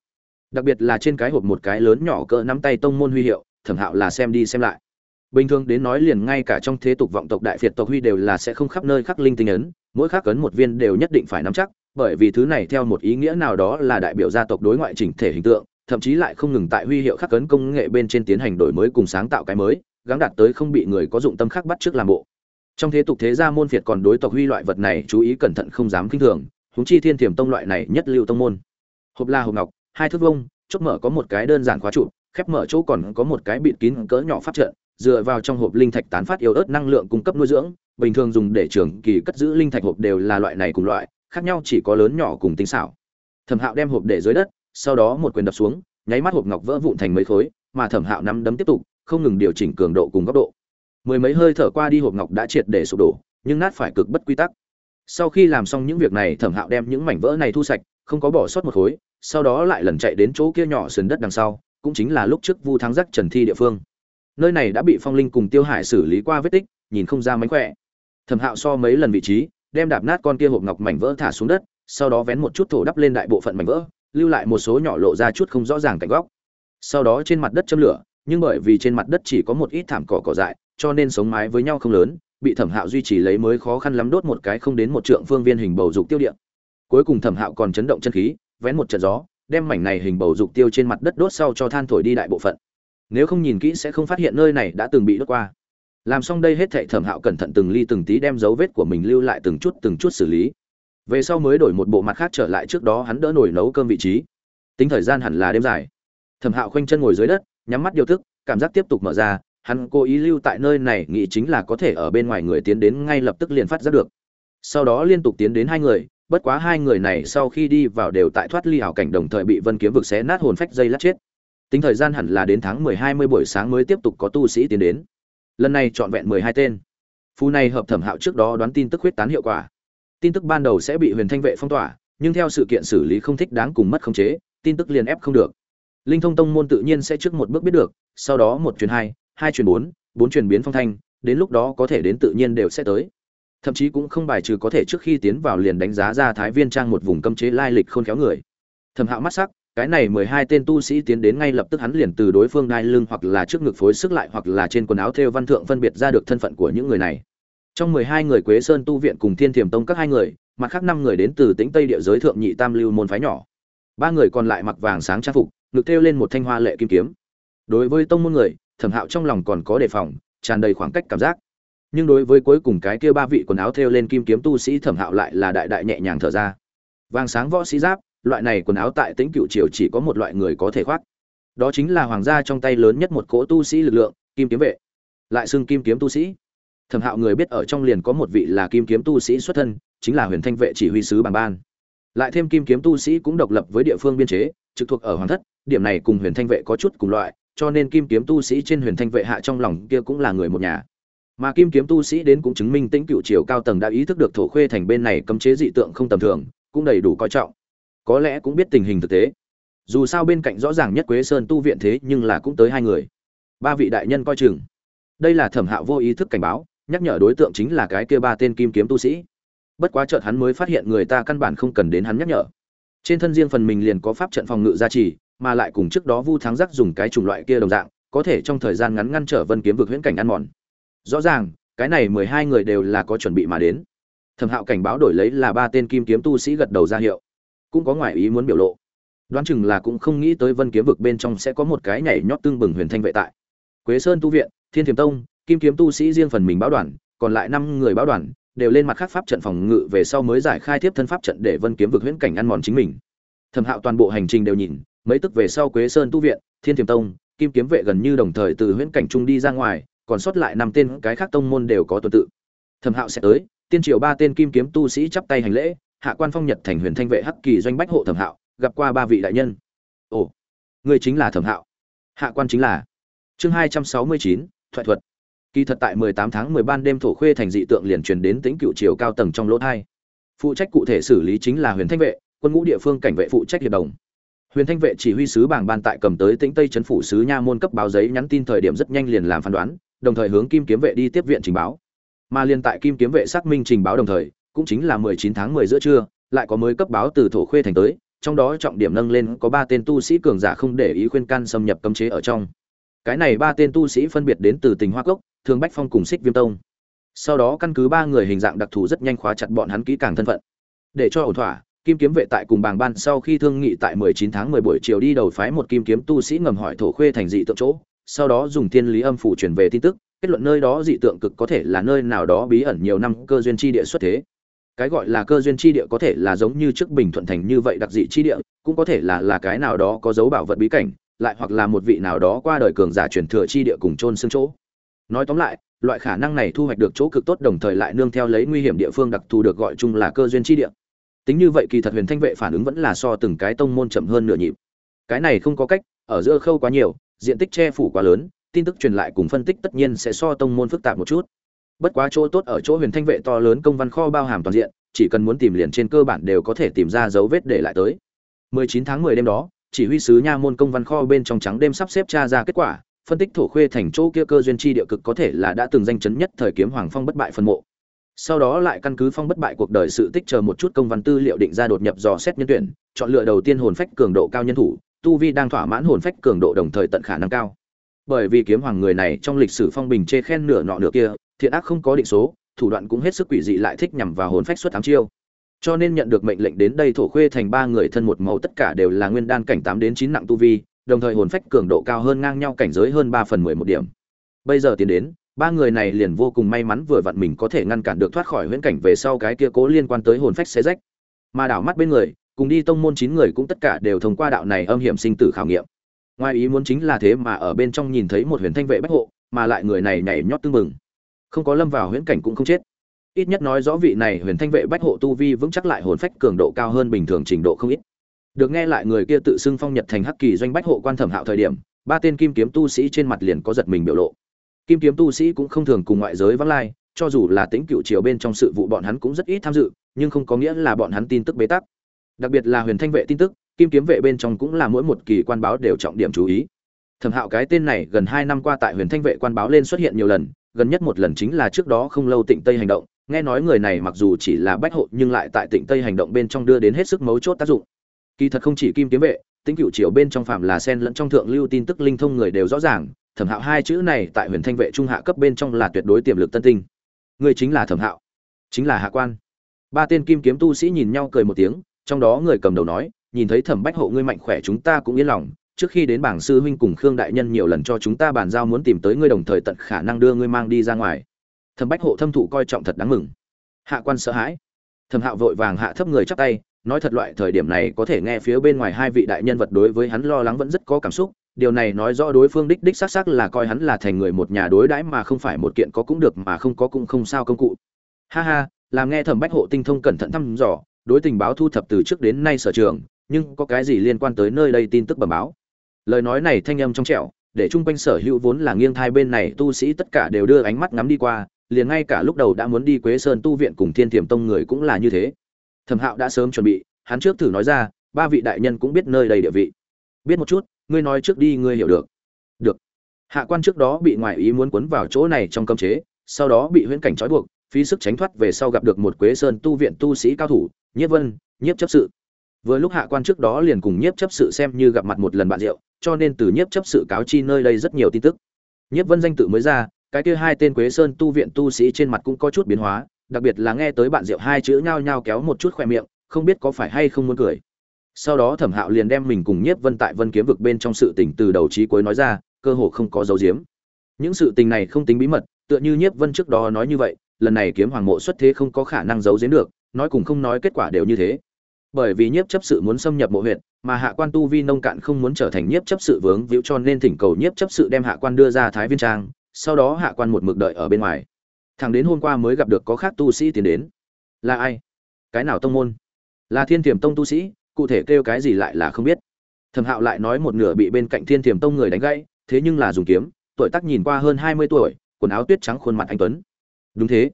Đặc biệt là trên cái hộp một cái lớn nhỏ cỡ nắm tay tông môn huy hiệu, thẩm hạo là xem đi xem lại bình thường đến nói liền ngay cả trong thế tục vọng tộc đại việt tộc huy đều là sẽ không khắp nơi khắc linh tinh ấn, mỗi khắc ấn một viên đều nhất định phải nắm chắc, bởi vì thứ này theo một ý nghĩa nào đó là đại biểu gia tộc đối ngoại chỉnh thể hình tượng, thậm chí lại không ngừng tại huy hiệu khắc ấn công nghệ bên trên tiến hành đổi mới cùng sáng tạo cái mới, gắng đạt tới không bị người có dụng tâm khắc bắt trước làm bộ. Trong thế tục thế gia môn việt còn đối tộc huy loại vật này chú ý cẩn thận không dám kinh thường húng chi thiên thiểm tông loại này nhất lưu tông môn. Hộp la hộp ngọc, hai thước vông chốt mở có một cái đơn giản khóa trụ, khép mở chỗ còn có một cái bịt kín cỡ nhỏ phát trận dựa vào trong hộp linh thạch tán phát yếu ớt năng lượng cung cấp nuôi dưỡng, bình thường dùng để trường kỳ cất giữ linh thạch hộp đều là loại này cùng loại, khác nhau chỉ có lớn nhỏ cùng tinh xảo. Thẩm hạo đem hộp để dưới đất, sau đó một quyền đập xuống, nháy mắt hộp ngọc vỡ vụn thành mấy khối, mà thẩm hạo nắm đấm tiếp tục, không ngừng điều chỉnh cường độ cùng góc độ. Mười mấy hơi thở qua đi hộp ngọc đã triệt để sụp đổ, nhưng nát phải cực bất quy tắc. Sau khi làm xong những việc này, thẩm hạo đem những mảnh vỡ này thu sạch, không có bỏ sót một khối, sau đó lại lần chạy đến chỗ kia nhỏ sườn đất đằng sau, cũng chính là lúc trước vu thắng giác trần thi địa phương nơi này đã bị phong linh cùng tiêu hải xử lý qua vết tích, nhìn không ra mánh khỏe. Thẩm hạo so mấy lần vị trí, đem đạp nát con kia hộp ngọc mảnh vỡ thả xuống đất, sau đó vén một chút thổ đắp lên đại bộ phận mảnh vỡ, lưu lại một số nhỏ lộ ra chút không rõ ràng cạnh góc. Sau đó trên mặt đất châm lửa, nhưng bởi vì trên mặt đất chỉ có một ít thảm cỏ cỏ dại, cho nên sống mái với nhau không lớn, bị thẩm hạo duy trì lấy mới khó khăn lắm đốt một cái không đến một trượng phương viên hình bầu dục tiêu điện cuối cùng thẩm hạo còn chấn động chân khí, vén một trận gió, đem mảnh này hình bầu dục tiêu trên mặt đất đốt sau cho than thổi đi đại bộ phận nếu không nhìn kỹ sẽ không phát hiện nơi này đã từng bị đốt qua. Làm xong đây hết thệ thẩm hạo cẩn thận từng ly từng tí đem dấu vết của mình lưu lại từng chút từng chút xử lý. Về sau mới đổi một bộ mặt khác trở lại trước đó hắn đỡ nổi nấu cơm vị trí. Tính thời gian hẳn là đêm dài. Thẩm hạo khoanh chân ngồi dưới đất, nhắm mắt điều thức, cảm giác tiếp tục mở ra, hắn cố ý lưu tại nơi này nghĩ chính là có thể ở bên ngoài người tiến đến ngay lập tức liền phát ra được. Sau đó liên tục tiến đến hai người, bất quá hai người này sau khi đi vào đều tại thoát ly hảo cảnh đồng thời bị vân kiếm vực xé nát hồn phách dây lát chết tính thời gian hẳn là đến tháng mười hai mươi buổi sáng mới tiếp tục có tu sĩ tiến đến. Lần này trọn vẹn mười hai tên. Phù này hợp thẩm hạo trước đó đoán tin tức huyết tán hiệu quả. Tin tức ban đầu sẽ bị huyền thanh vệ phong tỏa, nhưng theo sự kiện xử lý không thích đáng cùng mất khống chế, tin tức liền ép không được. Linh thông tông môn tự nhiên sẽ trước một bước biết được, sau đó một truyền hai hai truyền bốn bốn truyền biến phong thanh, đến lúc đó có thể đến tự nhiên đều sẽ tới. Thậm chí cũng không bài trừ có thể trước khi tiến vào liền đánh giá ra thái viên trang một vùng cấm chế lai lịch khôn khéo người. Thẩm hạo mắt sắc cái này mười hai tên tu sĩ tiến đến ngay lập tức hắn liền từ đối phương đai lưng hoặc là trước ngực phối sức lại hoặc là trên quần áo thêu văn thượng phân biệt ra được thân phận của những người này. Trong mười hai người quế sơn tu viện cùng thiên thiềm tông các hai người, mặt khác năm người đến từ tĩnh tây địa giới thượng nhị tam lưu môn phái nhỏ. Ba người còn lại mặc vàng sáng trang phục, ngực thêu lên một thanh hoa lệ kim kiếm. Đối với tông môn người, thẩm hạo trong lòng còn có đề phòng, tràn đầy khoảng cách cảm giác. Nhưng đối với cuối cùng cái kia ba vị quần áo thêu lên kim kiếm tu sĩ thẩm hạo lại là đại đại nhẹ nhàng thở ra. Vàng sáng võ sĩ giáp loại này quần áo tại tĩnh cựu triều chỉ có một loại người có thể khoác. Đó chính là hoàng gia trong tay lớn nhất một cỗ tu sĩ lực lượng, kim kiếm vệ. Lại xưng kim kiếm tu sĩ. Thẩm hạo người biết ở trong liền có một vị là kim kiếm tu sĩ xuất thân, chính là huyền thanh vệ chỉ huy sứ bằng ban. Lại thêm kim kiếm tu sĩ cũng độc lập với địa phương biên chế, trực thuộc ở hoàng thất, điểm này cùng huyền thanh vệ có chút cùng loại, cho nên kim kiếm tu sĩ trên huyền thanh vệ hạ trong lòng kia cũng là người một nhà. Mà kim kiếm tu sĩ đến cũng chứng minh tĩnh cựu triều cao tầng đã ý thức được thổ khuê thành bên này cấm chế dị tượng không tầm thường, cũng đầy đủ coi trọng có lẽ cũng biết tình hình thực tế. Dù sao bên cạnh rõ ràng nhất quế sơn tu viện thế nhưng là cũng tới hai người. Ba vị đại nhân coi chừng. Đây là thẩm hạo vô ý thức cảnh báo, nhắc nhở đối tượng chính là cái kia ba tên kim kiếm tu sĩ. Bất quá chợt hắn mới phát hiện người ta căn bản không cần đến hắn nhắc nhở. Trên thân riêng phần mình liền có pháp trận phòng ngự gia trì, mà lại cùng trước đó vu thắng giác dùng cái chủng loại kia đồng dạng, có thể trong thời gian ngắn ngăn trở vân kiếm vực huyễn cảnh ăn mòn. Rõ ràng, cái này mười hai người đều là có chuẩn bị mà đến. Thẩm hạo cảnh báo đổi lấy là ba tên kim kiếm tu sĩ gật đầu ra hiệu cũng có ngoại ý muốn biểu lộ. Đoán chừng là cũng không nghĩ tới vân kiếm vực bên trong sẽ có một cái nhảy nhót tương bừng huyền thanh vệ tại. Quế sơn tu viện, thiên thiềm tông, kim kiếm tu sĩ riêng phần mình báo đoàn, còn lại năm người báo đoàn đều lên mặt khác pháp trận phòng ngự về sau mới giải khai tiếp thân pháp trận để vân kiếm vực huyễn cảnh ăn mòn chính mình. Thẩm hạo toàn bộ hành trình đều nhìn, mấy tức về sau quế sơn tu viện, thiên thiềm tông, kim kiếm vệ gần như đồng thời từ huyễn cảnh trung đi ra ngoài, còn sót lại năm tên cái khác tông môn đều có tuần tự. Thẩm hạo sẽ tới, tiên triều ba tên kim kiếm tu sĩ chắp tay hành lễ hạ quan phong nhật thành huyền thanh vệ hắc kỳ doanh bách hộ thẩm hạo, gặp qua ba vị đại nhân. Ồ, người chính là thẩm hạo. Hạ quan chính là chương hai trăm sáu mươi chín, thoại thuật. Kỳ thật tại mười tám tháng mười ban đêm thổ khuê thành dị tượng liền truyền đến tính cựu triều cao tầng trong lỗ thai. Phụ trách cụ thể xử lý chính là huyền thanh vệ, quân ngũ địa phương cảnh vệ phụ trách hiệp đồng. Huyền thanh vệ chỉ huy sứ bảng ban tại cầm tới tĩnh tây trấn phủ sứ nha môn cấp báo giấy nhắn tin thời điểm rất nhanh liền làm phán đoán, đồng thời hướng kim kiếm vệ đi tiếp viện trình báo. Mà liên tại kim kiếm vệ xác minh trình báo đồng thời cũng chính là 19 tháng 10 giữa trưa, lại có mới cấp báo từ thổ khuê thành tới, trong đó trọng điểm nâng lên có ba tên tu sĩ cường giả không để ý khuyên can xâm nhập cấm chế ở trong. Cái này ba tên tu sĩ phân biệt đến từ tình hoa cốc, thường bách phong cùng xích viêm tông. Sau đó căn cứ ba người hình dạng đặc thù rất nhanh khóa chặt bọn hắn kỹ càng thân phận. Để cho ổn thỏa, kim kiếm vệ tại cùng bàng ban sau khi thương nghị tại 19 tháng 10 buổi chiều đi đầu phái một kim kiếm tu sĩ ngầm hỏi thổ khuê thành dị tượng chỗ, sau đó dùng thiên lý âm phủ truyền về tin tức, kết luận nơi đó dị tượng cực có thể là nơi nào đó bí ẩn nhiều năm cơ duyên chi địa xuất thế cái gọi là cơ duyên chi địa có thể là giống như trước bình thuận thành như vậy đặc dị chi địa, cũng có thể là là cái nào đó có dấu bảo vật bí cảnh, lại hoặc là một vị nào đó qua đời cường giả truyền thừa chi địa cùng chôn xương chỗ. Nói tóm lại, loại khả năng này thu hoạch được chỗ cực tốt đồng thời lại nương theo lấy nguy hiểm địa phương đặc thù được gọi chung là cơ duyên chi địa. Tính như vậy kỳ thật huyền thanh vệ phản ứng vẫn là so từng cái tông môn chậm hơn nửa nhịp. Cái này không có cách, ở giữa khâu quá nhiều, diện tích che phủ quá lớn, tin tức truyền lại cùng phân tích tất nhiên sẽ so tông môn phức tạp một chút bất quá chỗ tốt ở chỗ huyền thanh vệ to lớn công văn kho bao hàm toàn diện, chỉ cần muốn tìm liền trên cơ bản đều có thể tìm ra dấu vết để lại tới. 19 tháng 10 đêm đó, chỉ huy sứ nha môn công văn kho bên trong trắng đêm sắp xếp tra ra kết quả, phân tích thổ khuê thành chỗ kia cơ duyên chi địa cực có thể là đã từng danh chấn nhất thời kiếm hoàng phong bất bại phân mộ. Sau đó lại căn cứ phong bất bại cuộc đời sự tích chờ một chút công văn tư liệu định ra đột nhập dò xét nhân tuyển, chọn lựa đầu tiên hồn phách cường độ cao nhân thủ, tu vi đang thỏa mãn hồn phách cường độ đồng thời tận khả năng cao. Bởi vì kiếm hoàng người này trong lịch sử phong bình chê khen nửa nọ nửa kia thiện ác không có định số, thủ đoạn cũng hết sức quỷ dị lại thích nhằm vào hồn phách xuất tám chiêu. Cho nên nhận được mệnh lệnh đến đây thổ khuê thành ba người thân một màu tất cả đều là nguyên đan cảnh tám đến chín nặng tu vi, đồng thời hồn phách cường độ cao hơn ngang nhau cảnh giới hơn ba phần mười một điểm. Bây giờ tiến đến, ba người này liền vô cùng may mắn vừa vặn mình có thể ngăn cản được thoát khỏi huyễn cảnh về sau cái kia cố liên quan tới hồn phách xé rách. Mà đảo mắt bên người, cùng đi tông môn chín người cũng tất cả đều thông qua đạo này âm hiểm sinh tử khảo nghiệm. Ngoài ý muốn chính là thế mà ở bên trong nhìn thấy một huyền thanh vệ bách hộ, mà lại người này nhảy nhót tương mừng không có lâm vào huyễn cảnh cũng không chết. Ít nhất nói rõ vị này huyền thanh vệ bách hộ tu vi vững chắc lại hồn phách cường độ cao hơn bình thường trình độ không ít. Được nghe lại người kia tự xưng phong nhật thành hắc kỳ doanh bách hộ quan thẩm hạo thời điểm, ba tên kim kiếm tu sĩ trên mặt liền có giật mình biểu lộ. Kim kiếm tu sĩ cũng không thường cùng ngoại giới vắng lai, cho dù là tính cựu triều bên trong sự vụ bọn hắn cũng rất ít tham dự, nhưng không có nghĩa là bọn hắn tin tức bế tắc. Đặc biệt là huyền thanh vệ tin tức, kim kiếm vệ bên trong cũng là mỗi một kỳ quan báo đều trọng điểm chú ý. Thẩm hạo cái tên này gần hai năm qua tại huyền thanh vệ quan báo lên xuất hiện nhiều lần gần nhất một lần chính là trước đó không lâu tịnh tây hành động. Nghe nói người này mặc dù chỉ là bách hộ, nhưng lại tại tịnh tây hành động bên trong đưa đến hết sức mấu chốt tác dụng. Kỳ thật không chỉ kim kiếm vệ tính cựu triều bên trong phạm là sen lẫn trong thượng lưu tin tức linh thông người đều rõ ràng, thẩm hạo hai chữ này tại huyền thanh vệ trung hạ cấp bên trong là tuyệt đối tiềm lực tân tinh. Người chính là thẩm hạo, chính là hạ quan. Ba tên kim kiếm tu sĩ nhìn nhau cười một tiếng, trong đó người cầm đầu nói, nhìn thấy thẩm bách hộ ngươi mạnh khỏe chúng ta cũng yên lòng trước khi đến bảng sư huynh cùng khương đại nhân nhiều lần cho chúng ta bàn giao muốn tìm tới ngươi đồng thời tận khả năng đưa ngươi mang đi ra ngoài. Thẩm bách hộ thâm thụ coi trọng thật đáng mừng. Hạ quan sợ hãi. Thẩm hạo vội vàng hạ thấp người chắp tay, nói thật loại thời điểm này có thể nghe phía bên ngoài hai vị đại nhân vật đối với hắn lo lắng vẫn rất có cảm xúc, điều này nói rõ đối phương đích đích xác xác là coi hắn là thành người một nhà đối đãi mà không phải một kiện có cũng được mà không có cũng không sao công cụ. Ha ha, làm nghe thẩm bách hộ tinh thông cẩn thận thăm dò, đối tình báo thu thập từ trước đến nay sở trường, nhưng có cái gì liên quan tới nơi đây tin tức bẩm báo? Lời nói này thanh âm trong trẻo, để chung quanh sở hữu vốn là nghiêng thai bên này tu sĩ tất cả đều đưa ánh mắt ngắm đi qua, liền ngay cả lúc đầu đã muốn đi quế sơn tu viện cùng thiên thiểm tông người cũng là như thế. Thẩm hạo đã sớm chuẩn bị, hắn trước thử nói ra, ba vị đại nhân cũng biết nơi đây địa vị. Biết một chút, ngươi nói trước đi, ngươi hiểu được. Được. Hạ quan trước đó bị ngoại ý muốn cuốn vào chỗ này trong cấm chế, sau đó bị huyễn cảnh trói buộc, phí sức tránh thoát về sau gặp được một quế sơn tu viện tu sĩ cao thủ, nhiếp vân, nhiếp chấp sự vừa lúc hạ quan trước đó liền cùng nhiếp chấp sự xem như gặp mặt một lần bạn rượu, cho nên từ nhiếp chấp sự cáo chi nơi đây rất nhiều tin tức. Nhiếp vân danh tự mới ra, cái kia hai tên quế sơn tu viện tu sĩ trên mặt cũng có chút biến hóa, đặc biệt là nghe tới bạn rượu hai chữ nhao nhao kéo một chút khoe miệng, không biết có phải hay không muốn cười. Sau đó thẩm hạo liền đem mình cùng nhiếp vân tại vân kiếm vực bên trong sự tình từ đầu chí cuối nói ra, cơ hồ không có dấu diếm những sự tình này không tính bí mật, tựa như nhiếp vân trước đó nói như vậy, lần này kiếm hoàng mộ xuất thế không có khả năng giấu giếm được, nói cùng không nói kết quả đều như thế bởi vì nhiếp chấp sự muốn xâm nhập mộ huyện mà hạ quan tu vi nông cạn không muốn trở thành nhiếp chấp sự vướng víu cho nên thỉnh cầu nhiếp chấp sự đem hạ quan đưa ra thái viên trang, sau đó hạ quan một mực đợi ở bên ngoài. Thằng đến hôm qua mới gặp được có khác tu sĩ tiến đến. Là ai? Cái nào tông môn? Là thiên thiểm tông tu sĩ, cụ thể kêu cái gì lại là không biết. Thẩm hạo lại nói một nửa bị bên cạnh thiên thiểm tông người đánh gãy, thế nhưng là dùng kiếm, tuổi tác nhìn qua hơn hai mươi tuổi, quần áo tuyết trắng khuôn mặt anh tuấn. Đúng thế.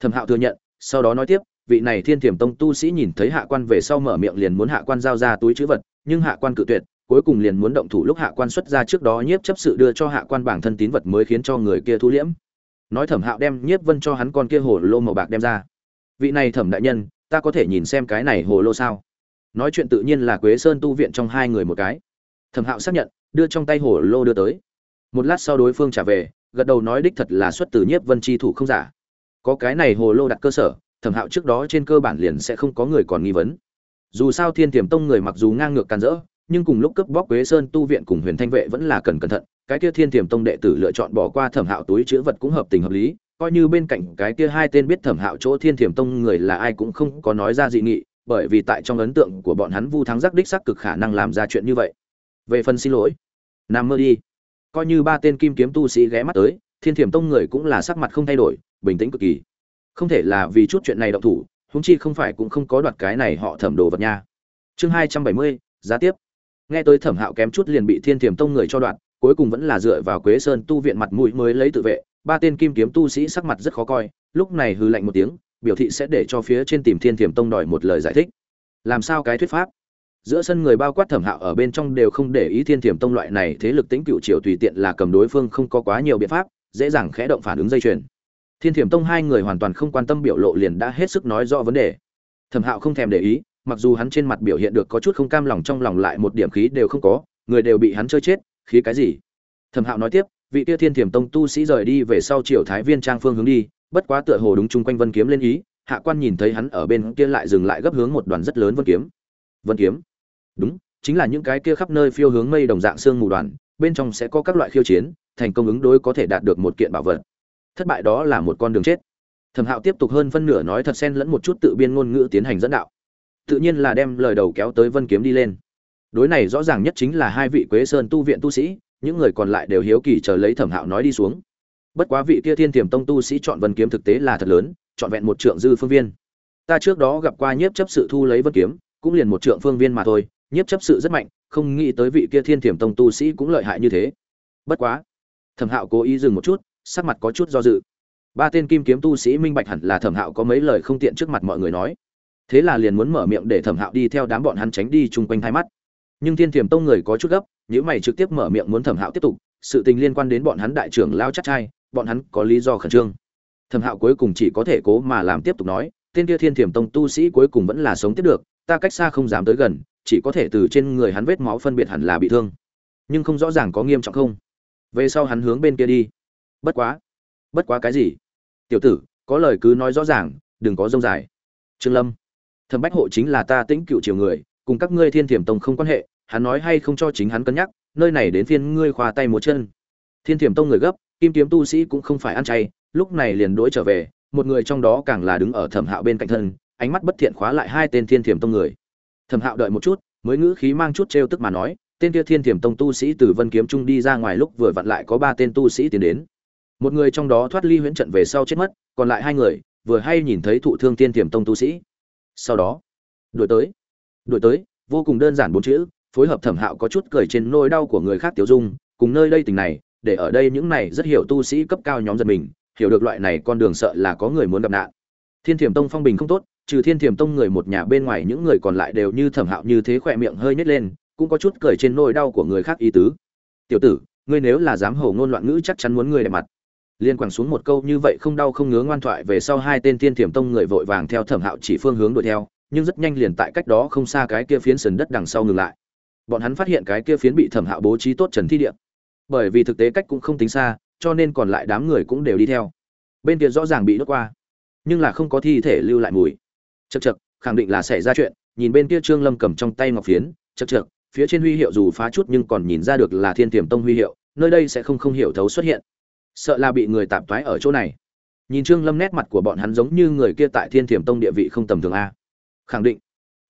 Thẩm hạo thừa nhận, sau đó nói tiếp vị này thiên thiểm tông tu sĩ nhìn thấy hạ quan về sau mở miệng liền muốn hạ quan giao ra túi chữ vật, nhưng hạ quan cự tuyệt, cuối cùng liền muốn động thủ lúc hạ quan xuất ra trước đó nhiếp chấp sự đưa cho hạ quan bảng thân tín vật mới khiến cho người kia thu liễm. Nói thẩm hạo đem nhiếp vân cho hắn con kia hồ lô màu bạc đem ra. Vị này thẩm đại nhân, ta có thể nhìn xem cái này hồ lô sao? Nói chuyện tự nhiên là quế sơn tu viện trong hai người một cái. Thẩm hạo xác nhận, đưa trong tay hồ lô đưa tới. Một lát sau đối phương trả về, gật đầu nói đích thật là xuất từ nhiếp vân chi thủ không giả. Có cái này hồ lô đặt cơ sở thẩm hạo trước đó trên cơ bản liền sẽ không có người còn nghi vấn. Dù sao thiên tiềm tông người mặc dù ngang ngược càn rỡ, nhưng cùng lúc cướp bóc quế sơn tu viện cùng huyền thanh vệ vẫn là cần cẩn thận, cái kia thiên tiềm tông đệ tử lựa chọn bỏ qua thẩm hạo túi chữ vật cũng hợp tình hợp lý, coi như bên cạnh cái kia hai tên biết thẩm hạo chỗ thiên tiềm tông người là ai cũng không có nói ra dị nghị, bởi vì tại trong ấn tượng của bọn hắn vu thắng giác đích xác cực khả năng làm ra chuyện như vậy. Về phần xin lỗi, nằm mơ đi. Coi như ba tên kim kiếm tu sĩ ghé mắt tới, thiên thiểm tông người cũng là sắc mặt không thay đổi, bình tĩnh cực kỳ không thể là vì chút chuyện này động thủ húng chi không phải cũng không có đoạt cái này họ thẩm đồ vật nha. Chương hai trăm bảy mươi, giá tiếp. Nghe tới thẩm hạo kém chút liền bị thiên thiềm tông người cho đoạn cuối cùng vẫn là dựa vào quế sơn tu viện mặt mũi mới lấy tự vệ, ba tên kim kiếm tu sĩ sắc mặt rất khó coi, lúc này hư lạnh một tiếng, biểu thị sẽ để cho phía trên tìm thiên thiềm tông đòi một lời giải thích. Làm sao cái thuyết pháp? Giữa sân người bao quát thẩm hạo ở bên trong đều không để ý thiên thiềm tông loại này thế lực tính cựu triều tùy tiện là cầm đối phương không có quá nhiều biện pháp, dễ dàng khẽ động phản ứng dây chuyền thiên thiểm tông hai người hoàn toàn không quan tâm biểu lộ liền đã hết sức nói rõ vấn đề. Thẩm hạo không thèm để ý, mặc dù hắn trên mặt biểu hiện được có chút không cam lòng, trong lòng lại một điểm khí đều không có, người đều bị hắn chơi chết, khí cái gì? Thẩm hạo nói tiếp, vị tia thiên thiểm tông tu sĩ rời đi về sau triều thái viên trang phương hướng đi, bất quá tựa hồ đúng chung quanh vân kiếm lên ý, hạ quan nhìn thấy hắn ở bên kia lại dừng lại gấp hướng một đoàn rất lớn vân kiếm. Vân kiếm? Đúng, chính là những cái kia khắp nơi phiêu hướng mây đồng dạng xương mù đoàn, bên trong sẽ có các loại khiêu chiến, thành công ứng đối có thể đạt được một kiện bảo vật thất bại đó là một con đường chết. Thẩm hạo tiếp tục hơn phân nửa nói thật xen lẫn một chút tự biên ngôn ngữ tiến hành dẫn đạo. Tự nhiên là đem lời đầu kéo tới vân kiếm đi lên. Đối này rõ ràng nhất chính là hai vị quế sơn tu viện tu sĩ, những người còn lại đều hiếu kỳ chờ lấy thẩm hạo nói đi xuống. Bất quá vị kia thiên tiềm tông tu sĩ chọn vân kiếm thực tế là thật lớn chọn vẹn một trượng dư phương viên. Ta trước đó gặp qua nhiếp chấp sự thu lấy vân kiếm, cũng liền một trượng phương viên mà thôi, nhiếp chấp sự rất mạnh, không nghĩ tới vị kia thiên thiểm tông tu sĩ cũng lợi hại như thế. Bất quá, thẩm hạo cố ý dừng một chút sắc mặt có chút do dự. Ba tên kim kiếm tu sĩ minh bạch hẳn là thẩm hạo có mấy lời không tiện trước mặt mọi người nói. Thế là liền muốn mở miệng để thẩm hạo đi theo đám bọn hắn tránh đi chung quanh hai mắt. Nhưng thiên thiểm tông người có chút gấp nếu mày trực tiếp mở miệng muốn thẩm hạo tiếp tục, sự tình liên quan đến bọn hắn đại trưởng lao chắc trai, bọn hắn có lý do khẩn trương. Thẩm hạo cuối cùng chỉ có thể cố mà làm tiếp tục nói, tên kia thiên thiểm tông tu sĩ cuối cùng vẫn là sống tiếp được, ta cách xa không dám tới gần, chỉ có thể từ trên người hắn vết máu phân biệt hẳn là bị thương. Nhưng không rõ ràng có nghiêm trọng không. Về sau hắn hướng bên kia đi bất quá. Bất quá cái gì? Tiểu tử, có lời cứ nói rõ ràng, đừng có rông dài. Trương lâm. Thẩm bách hộ chính là ta tĩnh cựu triều người, cùng các ngươi thiên thiểm tông không quan hệ, hắn nói hay không cho chính hắn cân nhắc, nơi này đến phiên ngươi khoa tay múa chân. Thiên thiểm tông người gấp, kim kiếm tu sĩ cũng không phải ăn chay, lúc này liền đuổi trở về, một người trong đó càng là đứng ở thẩm hạo bên cạnh thân, ánh mắt bất thiện khóa lại hai tên thiên thiểm tông người. Thẩm hạo đợi một chút, mới ngữ khí mang chút trêu tức mà nói, tên kia thiên thiểm tông tu sĩ từ vân kiếm trung đi ra ngoài lúc vừa vặn lại có ba tên tu sĩ tiến đến một người trong đó thoát ly huyễn trận về sau chết mất, còn lại hai người vừa hay nhìn thấy thụ thương thiên tiềm tông tu sĩ. Sau đó, đuổi tới đuổi tới, vô cùng đơn giản bốn chữ, phối hợp thẩm hạo có chút cười trên nỗi đau của người khác tiểu dung, cùng nơi đây tình này, để ở đây những này rất hiểu tu sĩ cấp cao nhóm giật mình, hiểu được loại này con đường sợ là có người muốn gặp nạn. Thiên thiểm tông phong bình không tốt, trừ thiên thiểm tông người một nhà bên ngoài những người còn lại đều như thẩm hạo như thế khỏe miệng hơi nhét lên, cũng có chút cười trên nỗi đau của người khác ý tứ. Tiểu tử, ngươi nếu là dám hầu ngôn loạn ngữ chắc chắn muốn ngươi đẹp mặt liên quẳng xuống một câu như vậy không đau không ngứa ngoan thoại về sau hai tên thiên thiểm tông người vội vàng theo thẩm hạo chỉ phương hướng đuổi theo, nhưng rất nhanh liền tại cách đó không xa cái kia phiến sườn đất đằng sau ngừng lại. Bọn hắn phát hiện cái kia phiến bị thẩm hạo bố trí tốt trần thi địa. Bởi vì thực tế cách cũng không tính xa, cho nên còn lại đám người cũng đều đi theo. Bên kia rõ ràng bị đốt qua, nhưng là không có thi thể lưu lại mùi. Chật chật khẳng định là xảy ra chuyện, nhìn bên kia trương lâm cầm trong tay ngọc phiến chật chật phía trên huy hiệu dù phá chút nhưng còn nhìn ra được là thiên tiềm tông huy hiệu, nơi đây sẽ không không hiểu thấu xuất hiện sợ là bị người tạp thoái ở chỗ này. Nhìn trương lâm nét mặt của bọn hắn giống như người kia tại thiên thiểm tông địa vị không tầm thường a. Khẳng định.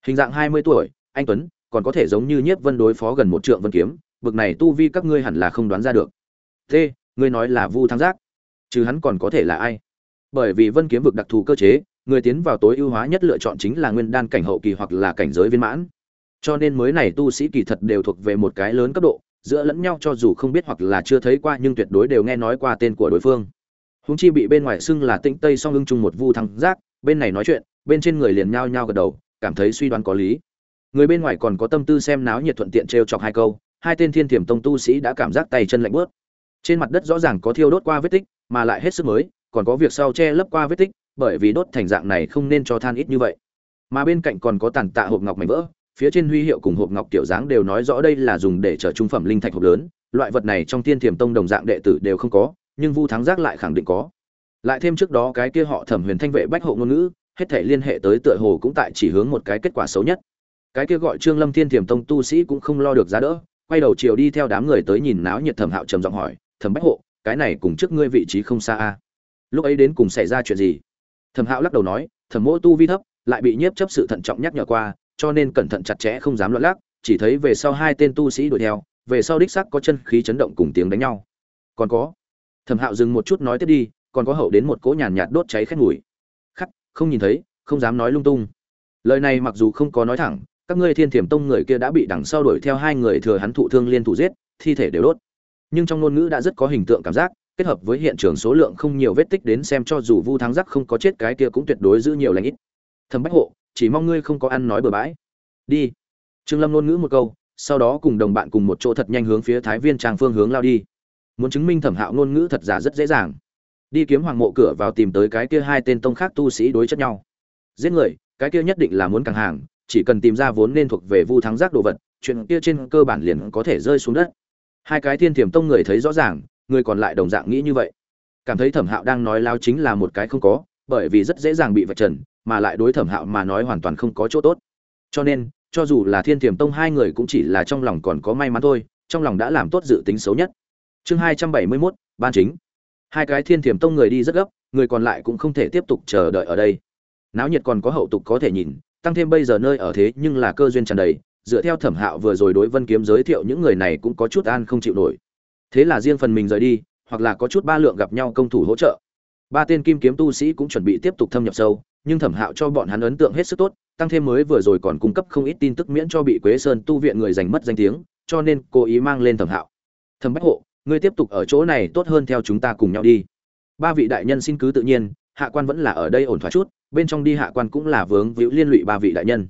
Hình dạng hai mươi tuổi, anh tuấn, còn có thể giống như nhiếp vân đối phó gần một trượng vân kiếm, bực này tu vi các ngươi hẳn là không đoán ra được. T ngươi nói là vu thắng giác, chứ hắn còn có thể là ai? Bởi vì vân kiếm vực đặc thù cơ chế, người tiến vào tối ưu hóa nhất lựa chọn chính là nguyên đan cảnh hậu kỳ hoặc là cảnh giới viên mãn. Cho nên mới này tu sĩ kỳ thật đều thuộc về một cái lớn cấp độ giữa lẫn nhau cho dù không biết hoặc là chưa thấy qua nhưng tuyệt đối đều nghe nói qua tên của đối phương. Húng chi bị bên ngoài xưng là tĩnh tây song ưng chung một vu thăng giác, bên này nói chuyện, bên trên người liền nhao nhao gật đầu, cảm thấy suy đoán có lý. Người bên ngoài còn có tâm tư xem náo nhiệt thuận tiện t r e o chọc hai câu, hai tên thiên thiểm tông tu sĩ đã cảm giác tay chân lạnh bớt trên mặt đất rõ ràng có thiêu đốt qua vết tích, mà lại hết sức mới, còn có việc sau che lấp qua vết tích, bởi vì đốt thành dạng này không nên cho than ít như vậy. Mà bên cạnh còn có tàn tạ hộp ngọc mảnh vỡ phía trên huy hiệu cùng hộp ngọc tiểu dáng đều nói rõ đây là dùng để chở trung phẩm linh thạch hộp lớn, loại vật này trong tiên thiềm tông đồng dạng đệ tử đều không có, nhưng vu thắng giác lại khẳng định có. Lại thêm trước đó cái kia họ thẩm huyền thanh vệ bách hộ ngôn ngữ, hết thể liên hệ tới tựa hồ cũng tại chỉ hướng một cái kết quả xấu nhất. Cái kia gọi trương lâm thiên Thiềm tông tu sĩ cũng không lo được giá đỡ, quay đầu chiều đi theo đám người tới nhìn náo nhiệt thẩm hạo trầm giọng hỏi, thẩm bách hộ, cái này cùng trước ngươi vị trí không xa a lúc ấy đến cùng xảy ra chuyện gì? Thẩm hạo lắc đầu nói, thẩm mỗ tu vi thấp, lại bị nhiếp chấp sự thận trọng nhắc nhở qua cho nên cẩn thận chặt chẽ không dám loạn lắc, chỉ thấy về sau hai tên tu sĩ đuổi theo, về sau đích sắc có chân khí chấn động cùng tiếng đánh nhau. Còn có, thẩm hạo dừng một chút nói tiếp đi, còn có hậu đến một cỗ nhàn nhạt đốt cháy khét mùi. Khắc, không nhìn thấy, không dám nói lung tung. Lời này mặc dù không có nói thẳng, các ngươi thiên thiểm tông người kia đã bị đằng sau đuổi theo hai người thừa hắn thụ thương liên thủ giết, thi thể đều đốt. Nhưng trong ngôn ngữ đã rất có hình tượng cảm giác, kết hợp với hiện trường số lượng không nhiều vết tích đến xem cho dù vu thắng giác không có chết cái kia cũng tuyệt đối giữ nhiều lãnh ít. Thẩm bách hộ chỉ mong ngươi không có ăn nói bừa bãi. Đi. Trương lâm ngôn ngữ một câu, sau đó cùng đồng bạn cùng một chỗ thật nhanh hướng phía thái viên trang phương hướng lao đi. Muốn chứng minh thẩm hạo ngôn ngữ thật giả rất dễ dàng. Đi kiếm hoàng mộ cửa vào tìm tới cái kia hai tên tông khác tu sĩ đối chất nhau. Giết người, cái kia nhất định là muốn càng hàng, chỉ cần tìm ra vốn nên thuộc về vu thắng giác đồ vật, chuyện kia trên cơ bản liền có thể rơi xuống đất. Hai cái thiên thiểm tông người thấy rõ ràng, người còn lại đồng dạng nghĩ như vậy. Cảm thấy thẩm hạo đang nói lao chính là một cái không có, bởi vì rất dễ dàng bị vạch trần mà lại đối thẩm hạo mà nói hoàn toàn không có chỗ tốt. Cho nên, cho dù là thiên tiềm tông hai người cũng chỉ là trong lòng còn có may mắn thôi, trong lòng đã làm tốt dự tính xấu nhất. Chương hai trăm bảy mươi mốt, ban chính. Hai cái thiên tiềm tông người đi rất gấp, người còn lại cũng không thể tiếp tục chờ đợi ở đây. Náo nhiệt còn có hậu tục có thể nhìn, tăng thêm bây giờ nơi ở thế nhưng là cơ duyên tràn đầy, dựa theo thẩm hạo vừa rồi đối vân kiếm giới thiệu những người này cũng có chút an không chịu nổi. Thế là riêng phần mình rời đi, hoặc là có chút ba lượng gặp nhau công thủ hỗ trợ. Ba tên kim kiếm tu sĩ cũng chuẩn bị tiếp tục thâm nhập sâu nhưng thẩm hạo cho bọn hắn ấn tượng hết sức tốt, tăng thêm mới vừa rồi còn cung cấp không ít tin tức miễn cho bị quế sơn tu viện người giành mất danh tiếng, cho nên cố ý mang lên thẩm hạo. Thẩm bách hộ, ngươi tiếp tục ở chỗ này tốt hơn theo chúng ta cùng nhau đi. Ba vị đại nhân xin cứ tự nhiên, hạ quan vẫn là ở đây ổn thỏa chút, bên trong đi hạ quan cũng là vướng víu liên lụy ba vị đại nhân.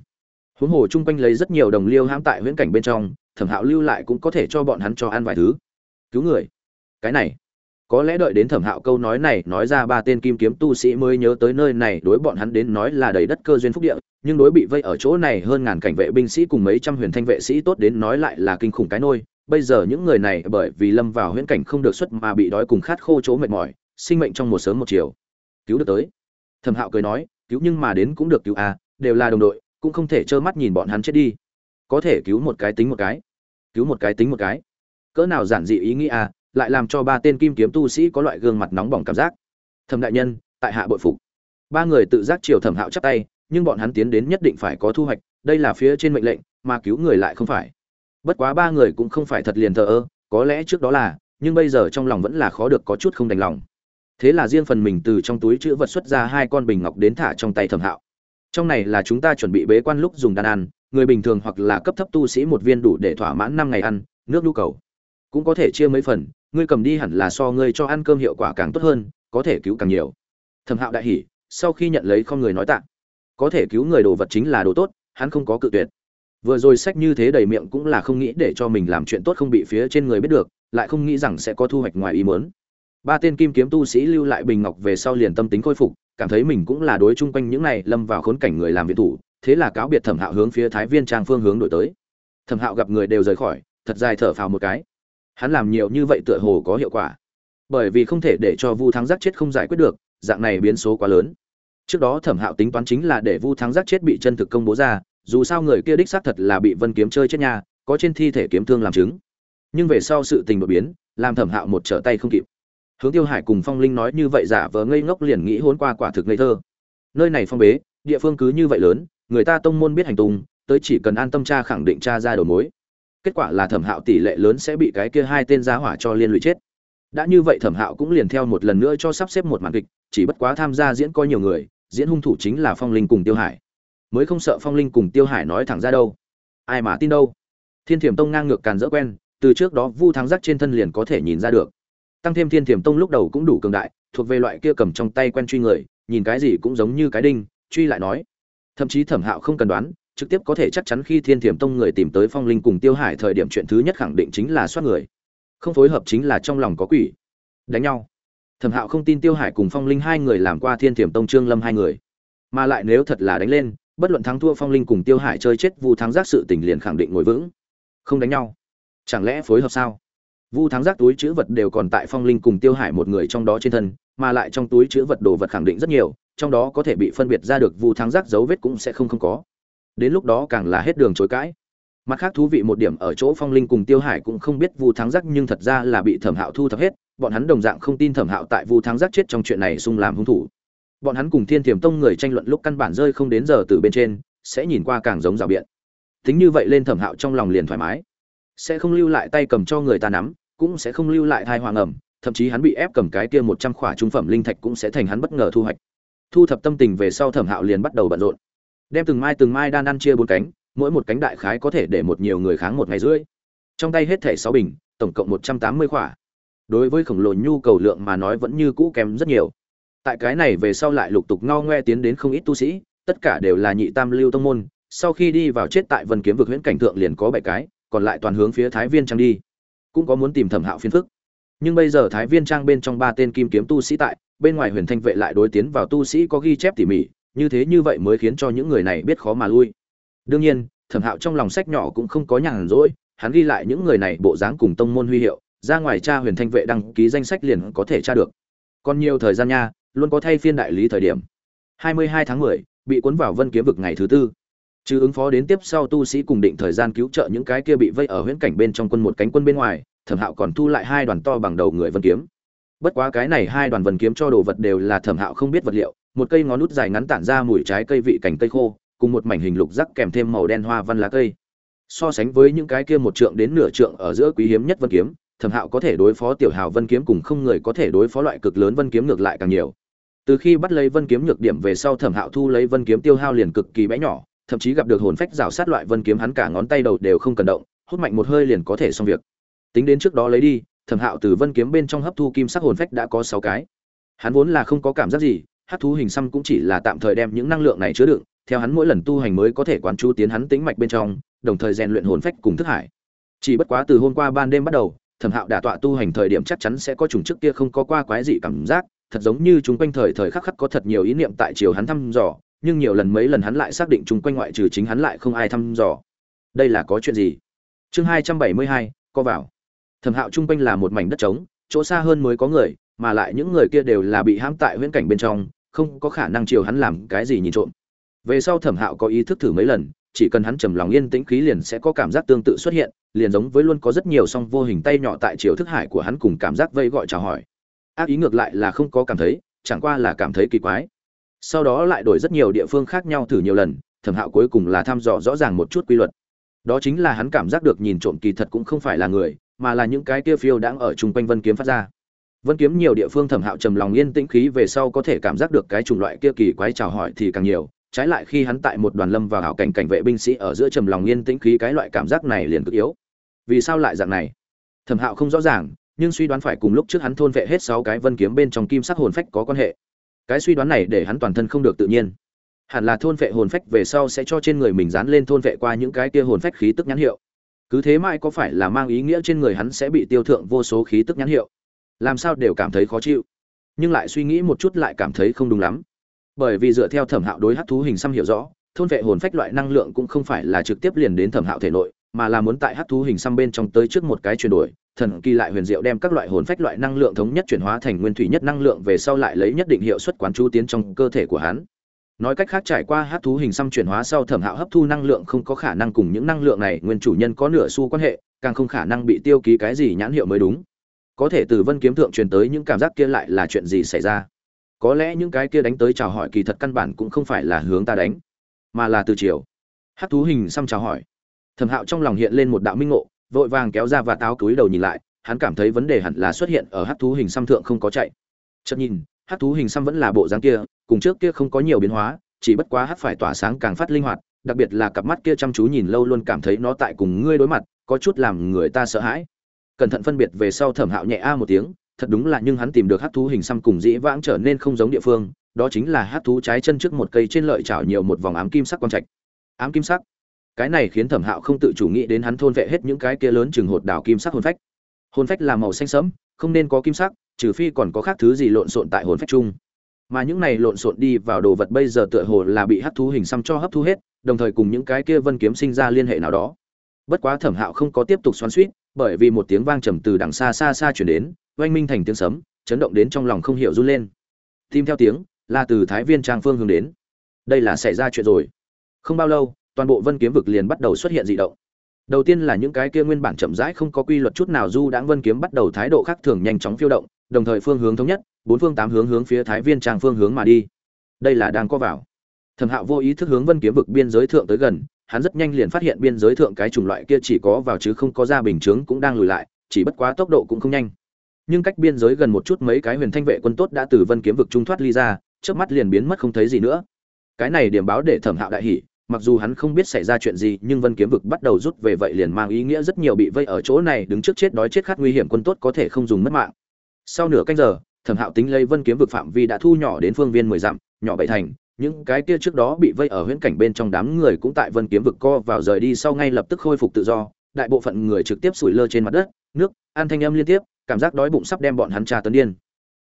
Huống hồ chung quanh lấy rất nhiều đồng liêu hãm tại huyễn cảnh bên trong, thẩm hạo lưu lại cũng có thể cho bọn hắn cho ăn vài thứ. Cứu người. Cái này có lẽ đợi đến thẩm hạo câu nói này nói ra ba tên kim kiếm tu sĩ mới nhớ tới nơi này, đối bọn hắn đến nói là đầy đất cơ duyên phúc địa, nhưng đối bị vây ở chỗ này hơn ngàn cảnh vệ binh sĩ cùng mấy trăm huyền thanh vệ sĩ tốt đến nói lại là kinh khủng cái nôi. Bây giờ những người này bởi vì lâm vào huyễn cảnh không được xuất mà bị đói cùng khát khô chỗ mệt mỏi, sinh mệnh trong một sớm một chiều. Cứu được tới. Thẩm hạo cười nói, cứu nhưng mà đến cũng được cứu à đều là đồng đội, cũng không thể trơ mắt nhìn bọn hắn chết đi. Có thể cứu một cái tính một cái. Cứu một cái tính một cái. Cỡ nào giản dị ý nghĩ à lại làm cho ba tên kim kiếm tu sĩ có loại gương mặt nóng bỏng cảm giác. Thẩm đại nhân, tại hạ bội phục. Ba người tự giác chiều thẩm hạo chắp tay, nhưng bọn hắn tiến đến nhất định phải có thu hoạch, đây là phía trên mệnh lệnh, mà cứu người lại không phải. Bất quá ba người cũng không phải thật liền thờ ơ, có lẽ trước đó là, nhưng bây giờ trong lòng vẫn là khó được có chút không đành lòng. Thế là riêng phần mình từ trong túi chữ vật xuất ra hai con bình ngọc đến thả trong tay thẩm hạo. Trong này là chúng ta chuẩn bị bế quan lúc dùng đan ăn, người bình thường hoặc là cấp thấp tu sĩ một viên đủ để thỏa mãn năm ngày ăn, nước nhu cầu cũng có thể chia mấy phần, ngươi cầm đi hẳn là so ngươi cho ăn cơm hiệu quả càng tốt hơn, có thể cứu càng nhiều. Thẩm hạo đại hỉ, sau khi nhận lấy không người nói tạ. Có thể cứu người đồ vật chính là đồ tốt, hắn không có cự tuyệt. Vừa rồi sách như thế đầy miệng cũng là không nghĩ để cho mình làm chuyện tốt không bị phía trên người biết được, lại không nghĩ rằng sẽ có thu hoạch ngoài ý muốn. Ba tên kim kiếm tu sĩ lưu lại bình ngọc về sau liền tâm tính khôi phục, cảm thấy mình cũng là đối chung quanh những này lâm vào khốn cảnh người làm viện thủ, thế là cáo biệt thẩm hạo hướng phía thái viên trang phương hướng đổi tới. Thẩm hạo gặp người đều rời khỏi, thật dài thở phào một cái hắn làm nhiều như vậy tựa hồ có hiệu quả. Bởi vì không thể để cho vu thắng giác chết không giải quyết được dạng này biến số quá lớn. Trước đó thẩm hạo tính toán chính là để vu thắng giác chết bị chân thực công bố ra dù sao người kia đích xác thật là bị vân kiếm chơi chết nhà, có trên thi thể kiếm thương làm chứng. Nhưng về sau sự tình đột biến làm thẩm hạo một trở tay không kịp. Hướng tiêu hải cùng phong linh nói như vậy giả vờ ngây ngốc liền nghĩ hôn qua quả thực ngây thơ. Nơi này phong bế địa phương cứ như vậy lớn người ta tông môn biết hành tung tới chỉ cần an tâm tra khẳng định tra ra đầu mối kết quả là thẩm hạo tỷ lệ lớn sẽ bị cái kia hai tên giá hỏa cho liên lụy chết. Đã như vậy thẩm hạo cũng liền theo một lần nữa cho sắp xếp một màn kịch, chỉ bất quá tham gia diễn coi nhiều người, diễn hung thủ chính là phong linh cùng tiêu hải. Mới không sợ phong linh cùng tiêu hải nói thẳng ra đâu. Ai mà tin đâu? Thiên thiểm tông ngang ngược càn dỡ quen, từ trước đó vu thắng giác trên thân liền có thể nhìn ra được. Tăng thêm thiên thiểm tông lúc đầu cũng đủ cường đại, thuộc về loại kia cầm trong tay quen truy người, nhìn cái gì cũng giống như cái đinh, truy lại nói. Thậm chí thẩm hạo không cần đoán trực tiếp có thể chắc chắn khi thiên thiểm tông người tìm tới phong linh cùng tiêu hải thời điểm chuyện thứ nhất khẳng định chính là soát người. Không phối hợp chính là trong lòng có quỷ. Đánh nhau. Thẩm hạo không tin tiêu hải cùng phong linh hai người làm qua thiên thiểm tông trương lâm hai người. Mà lại nếu thật là đánh lên, bất luận thắng thua phong linh cùng tiêu hải chơi chết vu thắng giác sự tình liền khẳng định ngồi vững. Không đánh nhau. Chẳng lẽ phối hợp sao? Vu thắng giác túi chữ vật đều còn tại phong linh cùng tiêu hải một người trong đó trên thân, mà lại trong túi chữ vật đồ vật khẳng định rất nhiều, trong đó có thể bị phân biệt ra được vu thắng giác dấu vết cũng sẽ không không có đến lúc đó càng là hết đường chối cãi. Mặt khác thú vị một điểm ở chỗ phong linh cùng tiêu hải cũng không biết vu thắng giác nhưng thật ra là bị thẩm hạo thu thập hết, bọn hắn đồng dạng không tin thẩm hạo tại vu thắng giác chết trong chuyện này xung làm hung thủ. Bọn hắn cùng thiên thiểm tông người tranh luận lúc căn bản rơi không đến giờ từ bên trên, sẽ nhìn qua càng giống rào biện. Tính như vậy lên thẩm hạo trong lòng liền thoải mái. Sẽ không lưu lại tay cầm cho người ta nắm, cũng sẽ không lưu lại thai hoàng ẩm, thậm chí hắn bị ép cầm cái kia một trăm khỏa trung phẩm linh thạch cũng sẽ thành hắn bất ngờ thu hoạch. Thu thập tâm tình về sau thẩm hạo liền bắt đầu bận rộn đem từng mai từng mai đan ăn chia bốn cánh, mỗi một cánh đại khái có thể để một nhiều người kháng một ngày rưỡi. Trong tay hết thẻ sáu bình, tổng cộng một trăm tám mươi khỏa. Đối với khổng lồ nhu cầu lượng mà nói vẫn như cũ kém rất nhiều. Tại cái này về sau lại lục tục ngao ngoe tiến đến không ít tu sĩ, tất cả đều là nhị tam lưu tông môn, sau khi đi vào chết tại vân kiếm vực huyễn cảnh thượng liền có bảy cái, còn lại toàn hướng phía thái viên trang đi. Cũng có muốn tìm thẩm hạo phiên phức. Nhưng bây giờ thái viên trang bên trong ba tên kim kiếm tu sĩ tại, bên ngoài huyền thanh vệ lại đối tiến vào tu sĩ có ghi chép tỉ mỉ như thế như vậy mới khiến cho những người này biết khó mà lui. Đương nhiên thẩm hạo trong lòng sách nhỏ cũng không có nhàn rỗi hắn ghi lại những người này bộ dáng cùng tông môn huy hiệu ra ngoài cha huyền thanh vệ đăng ký danh sách liền có thể tra được. Còn nhiều thời gian nha luôn có thay phiên đại lý thời điểm. 22 tháng 10, bị cuốn vào vân kiếm vực ngày thứ tư. Chứ ứng phó đến tiếp sau tu sĩ cùng định thời gian cứu trợ những cái kia bị vây ở huyễn cảnh bên trong quân một cánh quân bên ngoài thẩm hạo còn thu lại hai đoàn to bằng đầu người vân kiếm. Bất quá cái này hai đoàn vân kiếm cho đồ vật đều là thẩm hạo không biết vật liệu một cây ngón nút dài ngắn tản ra mùi trái cây vị cành cây khô, cùng một mảnh hình lục rắc kèm thêm màu đen hoa văn lá cây. So sánh với những cái kia một trượng đến nửa trượng ở giữa quý hiếm nhất vân kiếm, thẩm hạo có thể đối phó tiểu hào vân kiếm cùng không người có thể đối phó loại cực lớn vân kiếm ngược lại càng nhiều. Từ khi bắt lấy vân kiếm nhược điểm về sau thẩm hạo thu lấy vân kiếm tiêu hao liền cực kỳ bé nhỏ, thậm chí gặp được hồn phách rào sát loại vân kiếm hắn cả ngón tay đầu đều không cần động, hút mạnh một hơi liền có thể xong việc. Tính đến trước đó lấy đi, thẩm hạo từ vân kiếm bên trong hấp thu kim sắc hồn phách đã có sáu cái. Hắn vốn là không có cảm giác gì hát thú hình xăm cũng chỉ là tạm thời đem những năng lượng này chứa đựng, theo hắn mỗi lần tu hành mới có thể quán chú tiến hắn tính mạch bên trong, đồng thời rèn luyện hồn phách cùng thức hải. Chỉ bất quá từ hôm qua ban đêm bắt đầu, thẩm hạo đả tọa tu hành thời điểm chắc chắn sẽ có chủng trước kia không có qua quái dị cảm giác, thật giống như chúng quanh thời thời khắc khắc có thật nhiều ý niệm tại chiều hắn thăm dò, nhưng nhiều lần mấy lần hắn lại xác định chúng quanh ngoại trừ chính hắn lại không ai thăm dò. Đây là có chuyện gì? Chương hai trăm bảy mươi hai, co vào. Thẩm hạo chung quanh là một mảnh đất trống, chỗ xa hơn mới có người mà lại những người kia đều là bị hãm tại huyễn cảnh bên trong, không có khả năng chiều hắn làm cái gì nhìn trộm. Về sau thẩm hạo có ý thức thử mấy lần, chỉ cần hắn trầm lòng yên tĩnh khí liền sẽ có cảm giác tương tự xuất hiện, liền giống với luôn có rất nhiều song vô hình tay nhỏ tại chiều thức hải của hắn cùng cảm giác vây gọi chào hỏi. Ác ý ngược lại là không có cảm thấy, chẳng qua là cảm thấy kỳ quái. Sau đó lại đổi rất nhiều địa phương khác nhau thử nhiều lần, thẩm hạo cuối cùng là thăm dò rõ ràng một chút quy luật. Đó chính là hắn cảm giác được nhìn trộm kỳ thật cũng không phải là người, mà là những cái kia phiêu đang ở chung quanh vân kiếm phát ra vân kiếm nhiều địa phương thẩm hạo trầm lòng yên tĩnh khí về sau có thể cảm giác được cái chủng loại kia kỳ quái chào hỏi thì càng nhiều. Trái lại khi hắn tại một đoàn lâm vào hảo cảnh cảnh vệ binh sĩ ở giữa trầm lòng yên tĩnh khí cái loại cảm giác này liền cực yếu. Vì sao lại dạng này? Thẩm hạo không rõ ràng, nhưng suy đoán phải cùng lúc trước hắn thôn vệ hết sáu cái vân kiếm bên trong kim sắc hồn phách có quan hệ. Cái suy đoán này để hắn toàn thân không được tự nhiên. Hẳn là thôn vệ hồn phách về sau sẽ cho trên người mình dán lên thôn vệ qua những cái kia hồn phách khí tức nhãn hiệu. Cứ thế mãi có phải là mang ý nghĩa trên người hắn sẽ bị tiêu thượng vô số khí tức nhãn hiệu làm sao đều cảm thấy khó chịu. Nhưng lại suy nghĩ một chút lại cảm thấy không đúng lắm. Bởi vì dựa theo thẩm hạo đối hát thú hình xăm hiểu rõ, thôn vệ hồn phách loại năng lượng cũng không phải là trực tiếp liền đến thẩm hạo thể nội, mà là muốn tại hát thú hình xăm bên trong tới trước một cái chuyển đổi, thần kỳ lại huyền diệu đem các loại hồn phách loại năng lượng thống nhất chuyển hóa thành nguyên thủy nhất năng lượng về sau lại lấy nhất định hiệu suất quán chú tiến trong cơ thể của hắn. Nói cách khác trải qua hát thú hình xăm chuyển hóa sau thẩm hạo hấp thu năng lượng không có khả năng cùng những năng lượng này nguyên chủ nhân có nửa xu quan hệ, càng không khả năng bị tiêu ký cái gì nhãn hiệu mới đúng có thể từ vân kiếm thượng truyền tới những cảm giác kia lại là chuyện gì xảy ra? Có lẽ những cái kia đánh tới chào hỏi kỳ thật căn bản cũng không phải là hướng ta đánh, mà là từ chiều hát thú hình xăm chào hỏi. Thẩm hạo trong lòng hiện lên một đạo minh ngộ, vội vàng kéo ra và táo cúi đầu nhìn lại, hắn cảm thấy vấn đề hẳn là xuất hiện ở hát thú hình xăm thượng không có chạy. Chợt nhìn hát thú hình xăm vẫn là bộ dáng kia, cùng trước kia không có nhiều biến hóa, chỉ bất quá hát phải tỏa sáng càng phát linh hoạt, đặc biệt là cặp mắt kia chăm chú nhìn lâu luôn cảm thấy nó tại cùng ngươi đối mặt, có chút làm người ta sợ hãi cẩn thận phân biệt về sau thẩm hạo nhẹ a một tiếng, thật đúng là nhưng hắn tìm được hát thú hình xăm cùng dĩ vãng trở nên không giống địa phương, đó chính là hát thú trái chân trước một cây trên lợi chảo nhiều một vòng ám kim sắc quang trạch. Ám kim sắc? Cái này khiến thẩm hạo không tự chủ nghĩ đến hắn thôn vệ hết những cái kia lớn chừng hột đảo kim sắc hồn phách. Hồn phách là màu xanh sẫm, không nên có kim sắc, trừ phi còn có khác thứ gì lộn xộn tại hồn phách chung. Mà những này lộn xộn đi vào đồ vật bây giờ tựa hồ là bị hát thú hình xăm cho hấp thu hết, đồng thời cùng những cái kia vân kiếm sinh ra liên hệ nào đó. Bất quá thẩm hạo không có tiếp tục xoắn suýt bởi vì một tiếng vang trầm từ đằng xa xa xa chuyển đến, oanh minh thành tiếng sấm, chấn động đến trong lòng không hiểu run lên. Tim theo tiếng là từ thái viên trang phương hướng đến. Đây là xảy ra chuyện rồi. Không bao lâu, toàn bộ vân kiếm vực liền bắt đầu xuất hiện dị động. Đầu tiên là những cái kia nguyên bản chậm rãi không có quy luật chút nào du đãng vân kiếm bắt đầu thái độ khác thường nhanh chóng phiêu động, đồng thời phương hướng thống nhất, bốn phương tám hướng hướng phía thái viên trang phương hướng mà đi. Đây là đang có vào. Thẩm hạo vô ý thức hướng vân kiếm vực biên giới thượng tới gần hắn rất nhanh liền phát hiện biên giới thượng cái chủng loại kia chỉ có vào chứ không có ra bình chướng cũng đang lùi lại, chỉ bất quá tốc độ cũng không nhanh. Nhưng cách biên giới gần một chút mấy cái huyền thanh vệ quân tốt đã từ vân kiếm vực trung thoát ly ra, chớp mắt liền biến mất không thấy gì nữa. Cái này điểm báo để thẩm hạo đại hỉ, mặc dù hắn không biết xảy ra chuyện gì, nhưng vân kiếm vực bắt đầu rút về vậy liền mang ý nghĩa rất nhiều bị vây ở chỗ này, đứng trước chết đói chết khát nguy hiểm quân tốt có thể không dùng mất mạng. Sau nửa canh giờ, thẩm hạo tính lấy vân kiếm vực phạm vi đã thu nhỏ đến phương viên mười dặm, nhỏ bảy thành những cái kia trước đó bị vây ở huyễn cảnh bên trong đám người cũng tại vân kiếm vực co vào rời đi sau ngay lập tức khôi phục tự do. Đại bộ phận người trực tiếp sủi lơ trên mặt đất, nước an thanh âm liên tiếp, cảm giác đói bụng sắp đem bọn hắn trà tấn điên.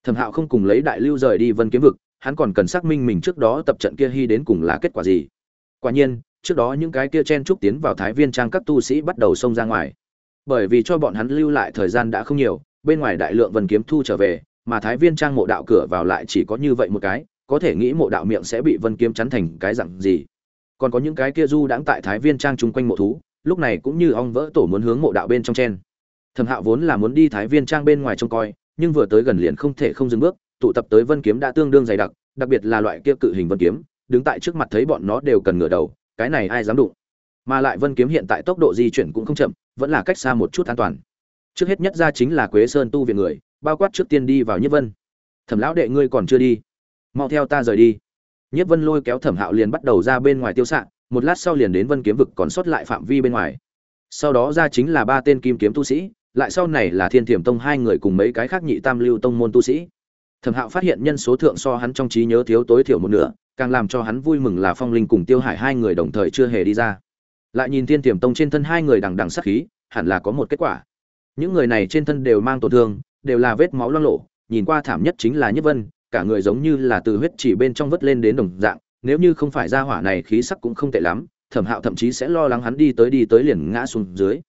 Thẩm hạo không cùng lấy đại lưu rời đi vân kiếm vực, hắn còn cần xác minh mình trước đó tập trận kia hy đến cùng là kết quả gì. Quả nhiên, trước đó những cái kia chen trúc tiến vào thái viên trang các tu sĩ bắt đầu xông ra ngoài. Bởi vì cho bọn hắn lưu lại thời gian đã không nhiều, bên ngoài đại lượng vân kiếm thu trở về, mà thái viên trang mộ đạo cửa vào lại chỉ có như vậy một cái có thể nghĩ mộ đạo miệng sẽ bị vân kiếm chắn thành cái dặn gì. Còn có những cái kia du đãng tại thái viên trang chung quanh mộ thú, lúc này cũng như ong vỡ tổ muốn hướng mộ đạo bên trong chen. Thẩm hạo vốn là muốn đi thái viên trang bên ngoài trông coi, nhưng vừa tới gần liền không thể không dừng bước, tụ tập tới vân kiếm đã tương đương dày đặc đặc biệt là loại kia cự hình vân kiếm, đứng tại trước mặt thấy bọn nó đều cần ngửa đầu, cái này ai dám đụng? Mà lại vân kiếm hiện tại tốc độ di chuyển cũng không chậm, vẫn là cách xa một chút an toàn. Trước hết nhất ra chính là quế sơn tu viện người, bao quát trước tiên đi vào nhất vân. Thẩm lão đệ ngươi còn chưa đi mau theo ta rời đi. Nhất vân lôi kéo thẩm hạo liền bắt đầu ra bên ngoài tiêu xạ, một lát sau liền đến vân kiếm vực còn sót lại phạm vi bên ngoài. Sau đó ra chính là ba tên kim kiếm tu sĩ, lại sau này là thiên thiểm tông hai người cùng mấy cái khác nhị tam lưu tông môn tu sĩ. Thẩm hạo phát hiện nhân số thượng so hắn trong trí nhớ thiếu tối thiểu một nửa, càng làm cho hắn vui mừng là phong linh cùng tiêu hải hai người đồng thời chưa hề đi ra. Lại nhìn thiên tiềm tông trên thân hai người đằng đằng sát khí, hẳn là có một kết quả. Những người này trên thân đều mang tổn thương, đều là vết máu loang lộ nhìn qua thảm nhất chính là nhất vân cả người giống như là từ huyết chỉ bên trong vớt lên đến đồng dạng, nếu như không phải ra hỏa này khí sắc cũng không tệ lắm, thẩm hạo thậm chí sẽ lo lắng hắn đi tới đi tới liền ngã xuống dưới.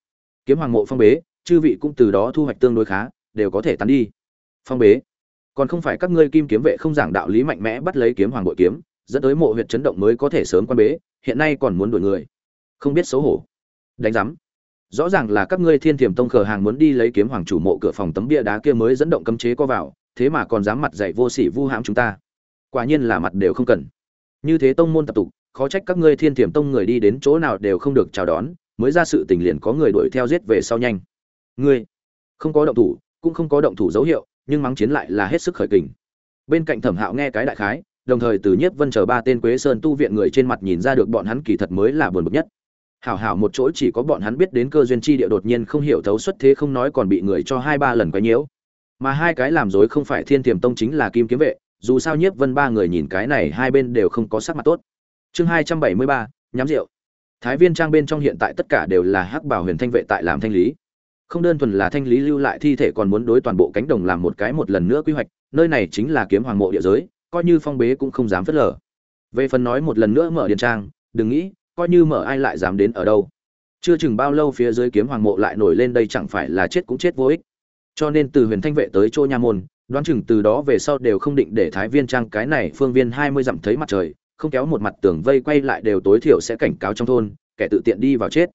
Kiếm hoàng mộ phong bế, chư vị cũng từ đó thu hoạch tương đối khá, đều có thể tán đi. Phong bế, còn không phải các ngươi kim kiếm vệ không giảng đạo lý mạnh mẽ bắt lấy kiếm hoàng bội kiếm, dẫn tới mộ huyệt chấn động mới có thể sớm quan bế, hiện nay còn muốn đuổi người. Không biết xấu hổ. Đánh giám. Rõ ràng là các ngươi thiên thiềm tông khờ hàng muốn đi lấy kiếm hoàng chủ mộ cửa phòng tấm bia đá kia mới dẫn động cấm chế co vào thế mà còn dám mặt dạy vô sỉ vu hãm chúng ta. Quả nhiên là mặt đều không cần. Như thế tông môn tập tục, khó trách các ngươi thiên thiểm tông người đi đến chỗ nào đều không được chào đón, mới ra sự tình liền có người đuổi theo giết về sau nhanh. Ngươi, không có động thủ, cũng không có động thủ dấu hiệu, nhưng mắng chiến lại là hết sức khởi kình. Bên cạnh thẩm hạo nghe cái đại khái, đồng thời từ nhiếp vân chờ ba tên quế sơn tu viện người trên mặt nhìn ra được bọn hắn kỳ thật mới là buồn bực nhất. Hảo hảo một chỗ chỉ có bọn hắn biết đến cơ duyên chi địa đột nhiên không hiểu thấu xuất thế không nói còn bị người cho hai ba lần quấy nhiễu mà hai cái làm dối không phải thiên tiềm tông chính là kim kiếm vệ, dù sao nhiếp vân ba người nhìn cái này hai bên đều không có sắc mặt tốt. Chương hai trăm bảy mươi ba, nhắm rượu. Thái viên trang bên trong hiện tại tất cả đều là hắc bảo huyền thanh vệ tại làm thanh lý. Không đơn thuần là thanh lý lưu lại thi thể còn muốn đối toàn bộ cánh đồng làm một cái một lần nữa quy hoạch, nơi này chính là kiếm hoàng mộ địa giới, coi như phong bế cũng không dám phớt lờ. Về phần nói một lần nữa mở điện trang, đừng nghĩ, coi như mở ai lại dám đến ở đâu. Chưa chừng bao lâu phía dưới kiếm hoàng mộ lại nổi lên đây chẳng phải là chết cũng chết vô ích cho nên từ huyền thanh vệ tới chỗ nha môn, đoán chừng từ đó về sau đều không định để thái viên trang cái này phương viên hai mươi dặm thấy mặt trời, không kéo một mặt tường vây quay lại đều tối thiểu sẽ cảnh cáo trong thôn, kẻ tự tiện đi vào chết.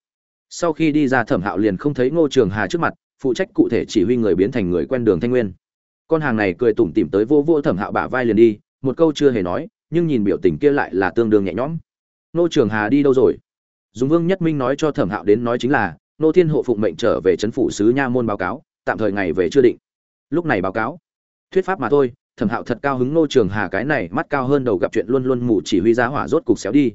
Sau khi đi ra thẩm hạo liền không thấy ngô trường hà trước mặt, phụ trách cụ thể chỉ huy người biến thành người quen đường thanh nguyên. Con hàng này cười tủm tỉm tới vô vô thẩm hạo bả vai liền đi, một câu chưa hề nói, nhưng nhìn biểu tình kia lại là tương đương nhẹ nhõm. Ngô trường hà đi đâu rồi? Dùng vương nhất minh nói cho thẩm hạo đến nói chính là nô thiên hộ phụng mệnh trở về trấn phủ sứ nha môn báo cáo tạm thời ngày về chưa định. Lúc này báo cáo. Thuyết pháp mà thôi, thẩm hạo thật cao hứng nô trường hà cái này mắt cao hơn đầu gặp chuyện luôn luôn mù chỉ huy giá hỏa rốt cục xéo đi.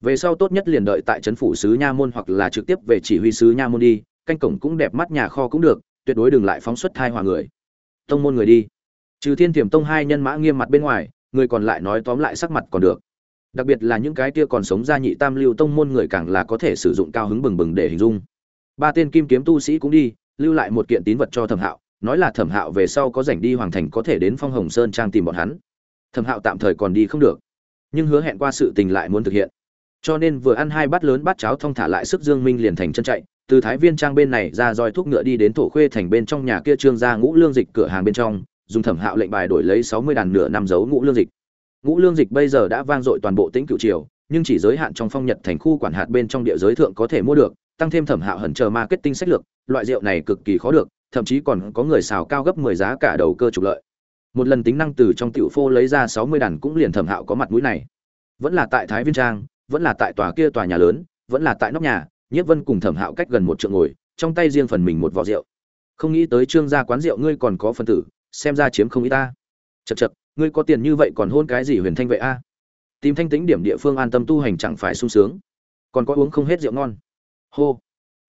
Về sau tốt nhất liền đợi tại trấn phủ sứ nha môn hoặc là trực tiếp về chỉ huy sứ nha môn đi, canh cổng cũng đẹp mắt nhà kho cũng được, tuyệt đối đừng lại phóng xuất thai hòa người. Tông môn người đi. Trừ thiên tiềm tông hai nhân mã nghiêm mặt bên ngoài, người còn lại nói tóm lại sắc mặt còn được. Đặc biệt là những cái kia còn sống ra nhị tam lưu tông môn người càng là có thể sử dụng cao hứng bừng bừng để hình dung. Ba tên kim kiếm tu sĩ cũng đi lưu lại một kiện tín vật cho thẩm hạo, nói là thẩm hạo về sau có rảnh đi hoàng thành có thể đến phong hồng sơn trang tìm bọn hắn. Thẩm hạo tạm thời còn đi không được, nhưng hứa hẹn qua sự tình lại muốn thực hiện. Cho nên vừa ăn hai bát lớn bát cháo thong thả lại sức dương minh liền thành chân chạy, từ thái viên trang bên này ra roi thuốc ngựa đi đến thổ khuê thành bên trong nhà kia trương ra ngũ lương dịch cửa hàng bên trong, dùng thẩm hạo lệnh bài đổi lấy sáu mươi đàn nửa năm dấu ngũ lương dịch. Ngũ lương dịch bây giờ đã vang dội toàn bộ tĩnh cựu triều, nhưng chỉ giới hạn trong phong nhật thành khu quản hạt bên trong địa giới thượng có thể mua được, tăng thêm thẩm hạo hẩn chờ marketing sách lược loại rượu này cực kỳ khó được thậm chí còn có người xào cao gấp mười giá cả đầu cơ trục lợi. Một lần tính năng từ trong tiểu phô lấy ra sáu mươi đàn cũng liền thẩm hạo có mặt mũi này. Vẫn là tại thái viên trang vẫn là tại tòa kia tòa nhà lớn vẫn là tại nóc nhà nhiếp vân cùng thẩm hạo cách gần một trượng ngồi trong tay riêng phần mình một vỏ rượu. Không nghĩ tới trương gia quán rượu ngươi còn có phân tử xem ra chiếm không ít ta. Chậc chậc, ngươi có tiền như vậy còn hôn cái gì huyền thanh vậy a? Tìm thanh tĩnh điểm địa phương an tâm tu hành chẳng phải sung sướng. Còn có uống không hết rượu ngon. Hô.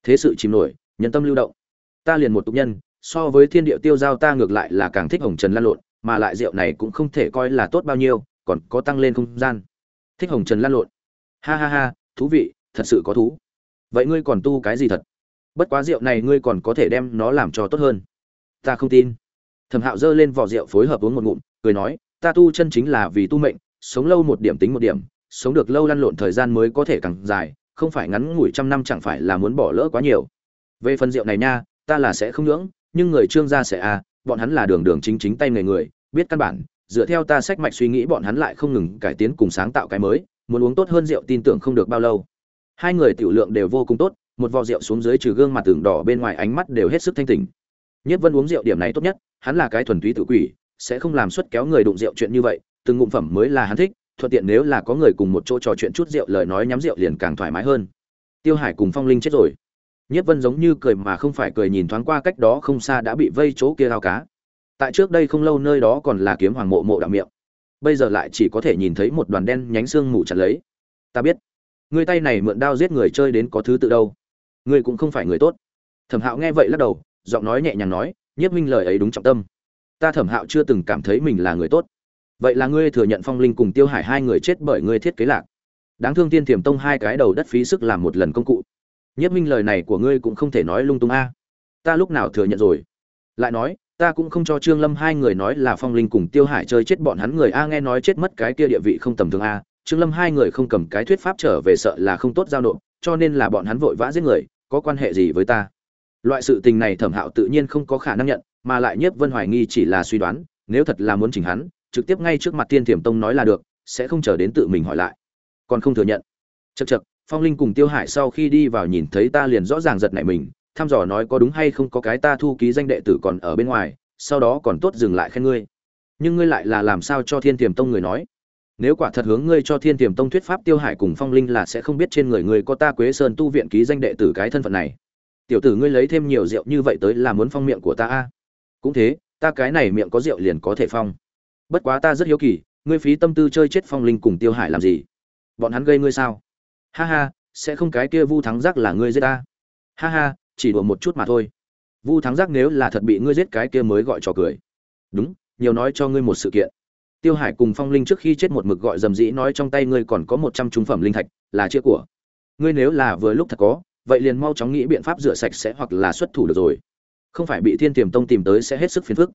Thế sự chìm nổi nhân tâm lưu động. Ta liền một tục nhân, so với thiên địa tiêu giao ta ngược lại là càng thích hồng trần lan lộn, mà lại rượu này cũng không thể coi là tốt bao nhiêu, còn có tăng lên không gian. Thích hồng trần lan lộn. Ha ha ha, thú vị, thật sự có thú. Vậy ngươi còn tu cái gì thật? Bất quá rượu này ngươi còn có thể đem nó làm cho tốt hơn. Ta không tin. Thẩm hạo giơ lên vỏ rượu phối hợp uống một ngụm, cười nói, ta tu chân chính là vì tu mệnh, sống lâu một điểm tính một điểm, sống được lâu lăn lộn thời gian mới có thể càng dài, không phải ngắn ngủi trăm năm chẳng phải là muốn bỏ lỡ quá nhiều về phần rượu này nha, ta là sẽ không ngưỡng, nhưng người trương gia sẽ à bọn hắn là đường đường chính chính tay người người, biết căn bản, dựa theo ta sách mạch suy nghĩ bọn hắn lại không ngừng cải tiến cùng sáng tạo cái mới, muốn uống tốt hơn rượu tin tưởng không được bao lâu. Hai người tiểu lượng đều vô cùng tốt, một vò rượu xuống dưới trừ gương mặt tường đỏ bên ngoài ánh mắt đều hết sức thanh tỉnh. Nhất vân uống rượu điểm này tốt nhất, hắn là cái thuần túy tự quỷ, sẽ không làm suất kéo người đụng rượu chuyện như vậy, từng ngụm phẩm mới là hắn thích, thuận tiện nếu là có người cùng một chỗ trò chuyện chút rượu lời nói nhắm rượu liền càng thoải mái hơn. Tiêu hải cùng phong linh chết rồi. Nhiếp vân giống như cười mà không phải cười nhìn thoáng qua cách đó không xa đã bị vây chỗ kia ao cá. Tại trước đây không lâu nơi đó còn là kiếm hoàng mộ mộ đạo miệng. Bây giờ lại chỉ có thể nhìn thấy một đoàn đen nhánh xương mù chặt lấy. Ta biết. Người tay này mượn đao giết người chơi đến có thứ tự đâu. Ngươi cũng không phải người tốt. Thẩm hạo nghe vậy lắc đầu, giọng nói nhẹ nhàng nói, nhiếp minh lời ấy đúng trọng tâm. Ta thẩm hạo chưa từng cảm thấy mình là người tốt. Vậy là ngươi thừa nhận phong linh cùng tiêu hải hai người chết bởi ngươi thiết kế lạc. Đáng thương tiên thiểm tông hai cái đầu đất phí sức làm một lần công cụ. Nhất minh lời này của ngươi cũng không thể nói lung tung a. Ta lúc nào thừa nhận rồi? Lại nói, ta cũng không cho trương lâm hai người nói là phong linh cùng tiêu hải chơi chết bọn hắn người a, nghe nói chết mất cái kia địa vị không tầm thường a. Trương lâm hai người không cầm cái thuyết pháp trở về sợ là không tốt giao nộp, cho nên là bọn hắn vội vã giết người, có quan hệ gì với ta? Loại sự tình này thẩm hạo tự nhiên không có khả năng nhận, mà lại nhiếp vân hoài nghi chỉ là suy đoán, nếu thật là muốn chỉnh hắn, trực tiếp ngay trước mặt tiên thiểm tông nói là được, sẽ không chờ đến tự mình hỏi lại. Còn không thừa nhận. Chật chật phong linh cùng tiêu hải sau khi đi vào nhìn thấy ta liền rõ ràng giật nảy mình, thăm dò nói có đúng hay không có cái ta thu ký danh đệ tử còn ở bên ngoài, sau đó còn tốt dừng lại khen ngươi. Nhưng ngươi lại là làm sao cho thiên tiềm tông người nói? Nếu quả thật hướng ngươi cho thiên tiềm tông thuyết pháp, tiêu hải cùng phong linh là sẽ không biết trên người ngươi có ta quế sơn tu viện ký danh đệ tử cái thân phận này. Tiểu tử ngươi lấy thêm nhiều rượu như vậy tới là muốn phong miệng của ta a? Cũng thế, ta cái này miệng có rượu liền có thể phong. Bất quá ta rất hiếu kỳ, ngươi phí tâm tư chơi chết phong linh cùng tiêu hải làm gì? Bọn hắn gây ngươi sao? Ha ha, sẽ không cái kia vu thắng giác là ngươi giết ta. Ha ha, chỉ đùa một chút mà thôi. Vu thắng giác nếu là thật bị ngươi giết cái kia mới gọi trò cười. Đúng, nhiều nói cho ngươi một sự kiện. Tiêu hải cùng phong linh trước khi chết một mực gọi dầm dĩ nói trong tay ngươi còn có một trăm trung phẩm linh thạch, là chia của. Ngươi nếu là vừa lúc thật có, vậy liền mau chóng nghĩ biện pháp rửa sạch sẽ hoặc là xuất thủ được rồi. Không phải bị thiên tiềm tông tìm tới sẽ hết sức phiền phức.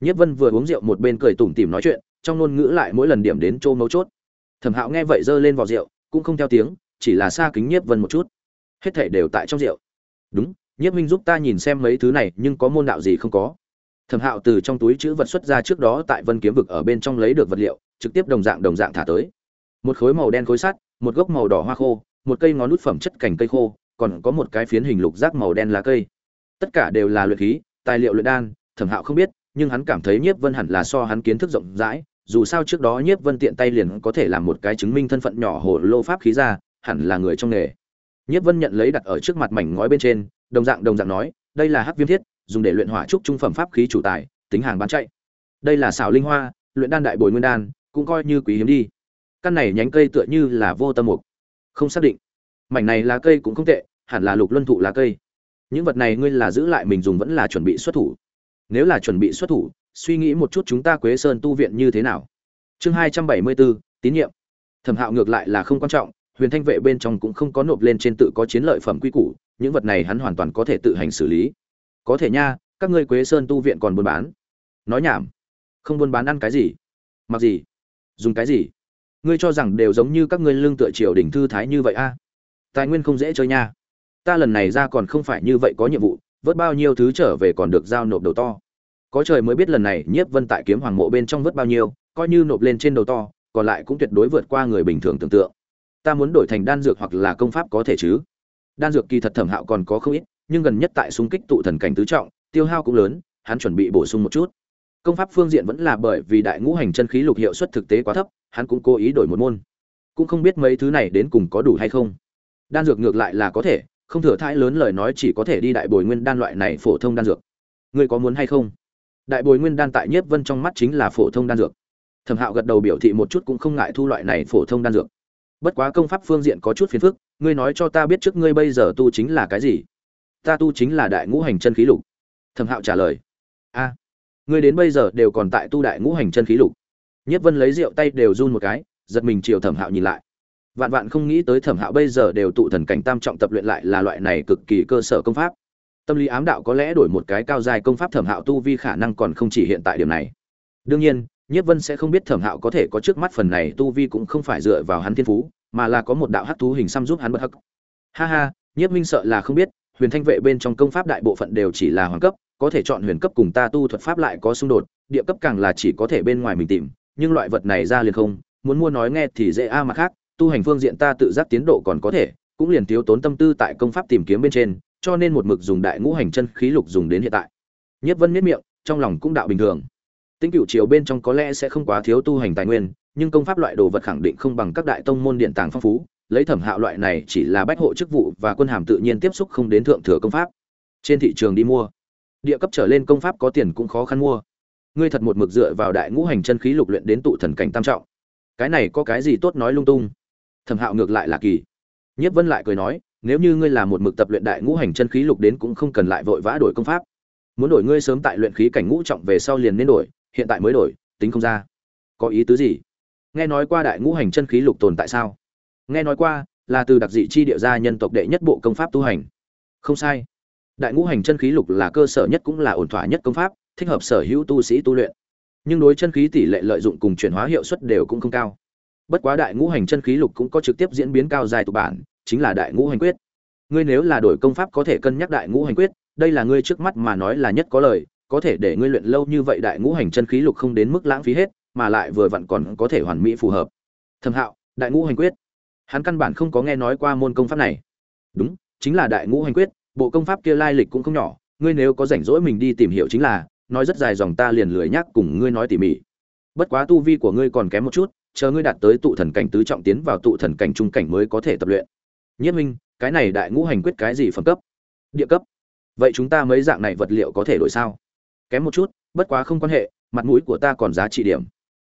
Nhất vân vừa uống rượu một bên cười tủm tỉm nói chuyện, trong ngôn ngữ lại mỗi lần điểm đến chỗ mấu chốt. Thẩm hạo nghe vậy giơ lên vò rượu, cũng không theo tiếng chỉ là xa kính nhiếp vân một chút. Hết thảy đều tại trong rượu. Đúng, nhiếp minh giúp ta nhìn xem mấy thứ này, nhưng có môn đạo gì không có. Thẩm hạo từ trong túi chữ vật xuất ra trước đó tại vân kiếm vực ở bên trong lấy được vật liệu, trực tiếp đồng dạng đồng dạng thả tới. Một khối màu đen khối sắt, một gốc màu đỏ hoa khô, một cây ngón nút phẩm chất cành cây khô, còn có một cái phiến hình lục giác màu đen lá cây. Tất cả đều là luyện khí, tài liệu luyện đan, thẩm hạo không biết, nhưng hắn cảm thấy nhiếp vân hẳn là so hắn kiến thức rộng rãi, dù sao trước đó nhiếp vân tiện tay liền có thể làm một cái chứng minh thân phận nhỏ hồ lô pháp khí ra hẳn là người trong nghề. Nhiếp vân nhận lấy đặt ở trước mặt mảnh ngói bên trên, đồng dạng đồng dạng nói, đây là hắc viêm thiết, dùng để luyện hỏa trúc trung phẩm pháp khí chủ tài, tính hàng bán chạy. Đây là xảo linh hoa, luyện đan đại bồi nguyên đan, cũng coi như quý hiếm đi. Căn này nhánh cây tựa như là vô tâm mục. Không xác định. Mảnh này lá cây cũng không tệ, hẳn là lục luân thụ lá cây. Những vật này ngươi là giữ lại mình dùng vẫn là chuẩn bị xuất thủ? Nếu là chuẩn bị xuất thủ, suy nghĩ một chút chúng ta quế sơn tu viện như thế nào? Chương hai trăm bảy mươi bốn, tín nhiệm. Thẩm hạo ngược lại là không quan trọng huyền thanh vệ bên trong cũng không có nộp lên trên tự có chiến lợi phẩm quy củ, những vật này hắn hoàn toàn có thể tự hành xử lý. Có thể nha, các ngươi quế sơn tu viện còn buôn bán. Nói nhảm. Không buôn bán ăn cái gì? Mặc gì? Dùng cái gì? Ngươi cho rằng đều giống như các ngươi lương tựa triều đình thư thái như vậy a? Tài nguyên không dễ chơi nha. Ta lần này ra còn không phải như vậy có nhiệm vụ, vớt bao nhiêu thứ trở về còn được giao nộp đầu to. Có trời mới biết lần này nhiếp vân tại kiếm hoàng mộ bên trong vớt bao nhiêu, coi như nộp lên trên đầu to, còn lại cũng tuyệt đối vượt qua người bình thường tưởng tượng ta muốn đổi thành đan dược hoặc là công pháp có thể chứ? Đan dược kỳ thật thẩm hạo còn có không ít, nhưng gần nhất tại xung kích tụ thần cảnh tứ trọng, tiêu hao cũng lớn, hắn chuẩn bị bổ sung một chút. Công pháp phương diện vẫn là bởi vì đại ngũ hành chân khí lục hiệu suất thực tế quá thấp, hắn cũng cố ý đổi một môn. Cũng không biết mấy thứ này đến cùng có đủ hay không. Đan dược ngược lại là có thể, không thừa thãi lớn lời nói chỉ có thể đi đại bồi nguyên đan loại này phổ thông đan dược. Ngươi có muốn hay không? Đại bồi nguyên đan tại nhiếp vân trong mắt chính là phổ thông đan dược. Thẩm hạo gật đầu biểu thị một chút cũng không ngại thu loại này phổ thông đan dược bất quá công pháp phương diện có chút phiền phức, ngươi nói cho ta biết trước ngươi bây giờ tu chính là cái gì? Ta tu chính là đại ngũ hành chân khí lục. Thẩm hạo trả lời. A, ngươi đến bây giờ đều còn tại tu đại ngũ hành chân khí lục. Nhất vân lấy rượu tay đều run một cái, giật mình chiều thẩm hạo nhìn lại. Vạn vạn không nghĩ tới thẩm hạo bây giờ đều tụ thần cảnh tam trọng tập luyện lại là loại này cực kỳ cơ sở công pháp. Tâm lý ám đạo có lẽ đổi một cái cao dài công pháp thẩm hạo tu vi khả năng còn không chỉ hiện tại điểm này. Đương nhiên nhất vân sẽ không biết thẩm hạo có thể có trước mắt phần này tu vi cũng không phải dựa vào hắn thiên phú, mà là có một đạo hắc thú hình xăm giúp hắn bất hắc. Ha ha nhất minh sợ là không biết, huyền thanh vệ bên trong công pháp đại bộ phận đều chỉ là hoàng cấp, có thể chọn huyền cấp cùng ta tu thuật pháp lại có xung đột, địa cấp càng là chỉ có thể bên ngoài mình tìm, nhưng loại vật này ra liền không, muốn mua nói nghe thì dễ a à mà khác, tu hành phương diện ta tự giác tiến độ còn có thể, cũng liền thiếu tốn tâm tư tại công pháp tìm kiếm bên trên, cho nên một mực dùng đại ngũ hành chân khí lục dùng đến hiện tại. Nhất vân miết miệng, trong lòng cũng đạo bình thường tính cửu chiều bên trong có lẽ sẽ không quá thiếu tu hành tài nguyên, nhưng công pháp loại đồ vật khẳng định không bằng các đại tông môn điện tàng phong phú. Lấy thẩm hạo loại này chỉ là bách hộ chức vụ và quân hàm tự nhiên tiếp xúc không đến thượng thừa công pháp. Trên thị trường đi mua. Địa cấp trở lên công pháp có tiền cũng khó khăn mua. Ngươi thật một mực dựa vào đại ngũ hành chân khí lục luyện đến tụ thần cảnh tam trọng. Cái này có cái gì tốt nói lung tung? Thẩm hạo ngược lại là kỳ. Nhiếp vân lại cười nói, nếu như ngươi là một mực tập luyện đại ngũ hành chân khí lục đến cũng không cần lại vội vã đổi công pháp. Muốn đổi ngươi sớm tại luyện khí cảnh ngũ trọng về sau liền nên đổi hiện tại mới đổi, tính không ra. Có ý tứ gì? Nghe nói qua đại ngũ hành chân khí lục tồn tại sao? Nghe nói qua, là từ đặc dị chi địa gia nhân tộc đệ nhất bộ công pháp tu hành. Không sai. Đại ngũ hành chân khí lục là cơ sở nhất cũng là ổn thỏa nhất công pháp, thích hợp sở hữu tu sĩ tu luyện. Nhưng đối chân khí tỷ lệ lợi dụng cùng chuyển hóa hiệu suất đều cũng không cao. Bất quá đại ngũ hành chân khí lục cũng có trực tiếp diễn biến cao dài tục bản, chính là đại ngũ hành quyết. Ngươi nếu là đổi công pháp có thể cân nhắc đại ngũ hành quyết, đây là ngươi trước mắt mà nói là nhất có lời có thể để ngươi luyện lâu như vậy đại ngũ hành chân khí lục không đến mức lãng phí hết, mà lại vừa vặn còn có thể hoàn mỹ phù hợp. Thẩm hạo, đại ngũ hành quyết. Hắn căn bản không có nghe nói qua môn công pháp này. Đúng, chính là đại ngũ hành quyết, bộ công pháp kia lai lịch cũng không nhỏ, ngươi nếu có rảnh rỗi mình đi tìm hiểu chính là, nói rất dài dòng ta liền lười nhắc cùng ngươi nói tỉ mỉ. Bất quá tu vi của ngươi còn kém một chút, chờ ngươi đạt tới tụ thần cảnh tứ trọng tiến vào tụ thần cảnh trung cảnh mới có thể tập luyện. Nhất minh, cái này đại ngũ hành quyết cái gì phẩm cấp? Địa cấp. Vậy chúng ta mấy dạng này vật liệu có thể đổi sao? Kém một chút, bất quá không quan hệ, mặt mũi của ta còn giá trị điểm.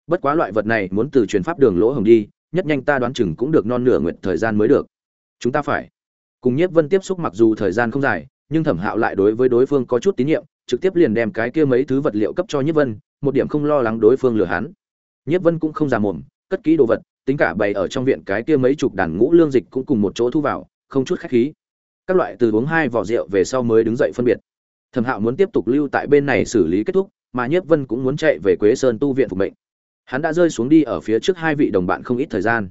Bất quá loại vật này muốn từ truyền pháp đường lỗ hồng đi, nhất nhanh ta đoán chừng cũng được non nửa nguyện thời gian mới được. Chúng ta phải. Cùng nhiếp vân tiếp xúc mặc dù thời gian không dài, nhưng thẩm hạo lại đối với đối phương có chút tín nhiệm, trực tiếp liền đem cái kia mấy thứ vật liệu cấp cho nhiếp vân, một điểm không lo lắng đối phương lừa hắn. Nhiếp vân cũng không già mồm, cất kỹ đồ vật, tính cả bày ở trong viện cái kia mấy chục đàn ngũ lương dịch cũng cùng một chỗ thu vào, không chút khách khí. Các loại từ uống hai vỏ rượu về sau mới đứng dậy phân biệt thẩm hạo muốn tiếp tục lưu tại bên này xử lý kết thúc, mà nhiếp vân cũng muốn chạy về quế sơn tu viện phục mệnh. Hắn đã rơi xuống đi ở phía trước hai vị đồng bạn không ít thời gian.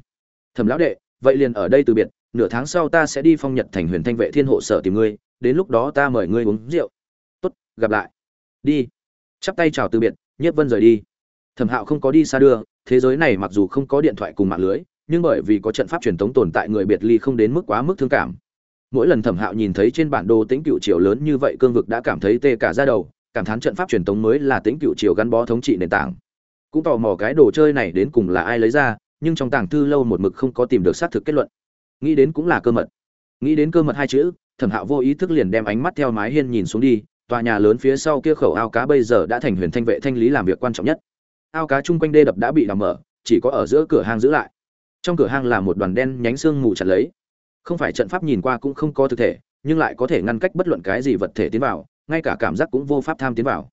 Thẩm lão đệ, vậy liền ở đây từ biệt, nửa tháng sau ta sẽ đi phong nhật thành huyền thanh vệ thiên hộ sở tìm ngươi, đến lúc đó ta mời ngươi uống rượu. Tốt, gặp lại. Đi. Chắp tay chào từ biệt, nhiếp vân rời đi. Thẩm hạo không có đi xa đưa, thế giới này mặc dù không có điện thoại cùng mạng lưới, nhưng bởi vì có trận pháp truyền thống tồn tại người biệt ly không đến mức quá mức thương cảm mỗi lần thẩm hạo nhìn thấy trên bản đồ tính cựu triều lớn như vậy, cương vực đã cảm thấy tê cả ra đầu, cảm thán trận pháp truyền thống mới là tính cựu triều gắn bó thống trị nền tảng. Cũng tò mò cái đồ chơi này đến cùng là ai lấy ra, nhưng trong tàng thư lâu một mực không có tìm được xác thực kết luận. Nghĩ đến cũng là cơ mật. Nghĩ đến cơ mật hai chữ, thẩm hạo vô ý thức liền đem ánh mắt theo mái hiên nhìn xuống đi, tòa nhà lớn phía sau kia khẩu ao cá bây giờ đã thành huyền thanh vệ thanh lý làm việc quan trọng nhất. Ao cá chung quanh đê đập đã bị đào mở, chỉ có ở giữa cửa hang giữ lại. Trong cửa hang là một đoàn đen nhánh xương mù chặt lấy không phải trận pháp nhìn qua cũng không có thực thể, nhưng lại có thể ngăn cách bất luận cái gì vật thể tiến vào, ngay cả cảm giác cũng vô pháp tham tiến vào.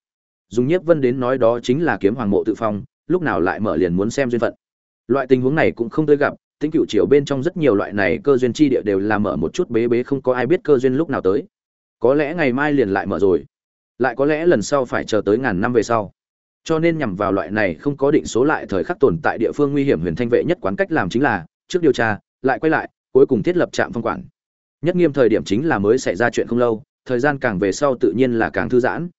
Dùng nhiếp vân đến nói đó chính là kiếm hoàng mộ tự phong, lúc nào lại mở liền muốn xem duyên phận. Loại tình huống này cũng không tới gặp tính cựu chiều bên trong rất nhiều loại này cơ duyên chi địa đều là mở một chút bế bế không có ai biết cơ duyên lúc nào tới. Có lẽ ngày mai liền lại mở rồi. Lại có lẽ lần sau phải chờ tới ngàn năm về sau. Cho nên nhằm vào loại này không có định số lại thời khắc tồn tại địa phương nguy hiểm huyền thanh vệ nhất quán cách làm chính là, trước điều tra, lại quay lại cuối cùng thiết lập trạm phong quản. Nhất nghiêm thời điểm chính là mới xảy ra chuyện không lâu, thời gian càng về sau tự nhiên là càng thư giãn.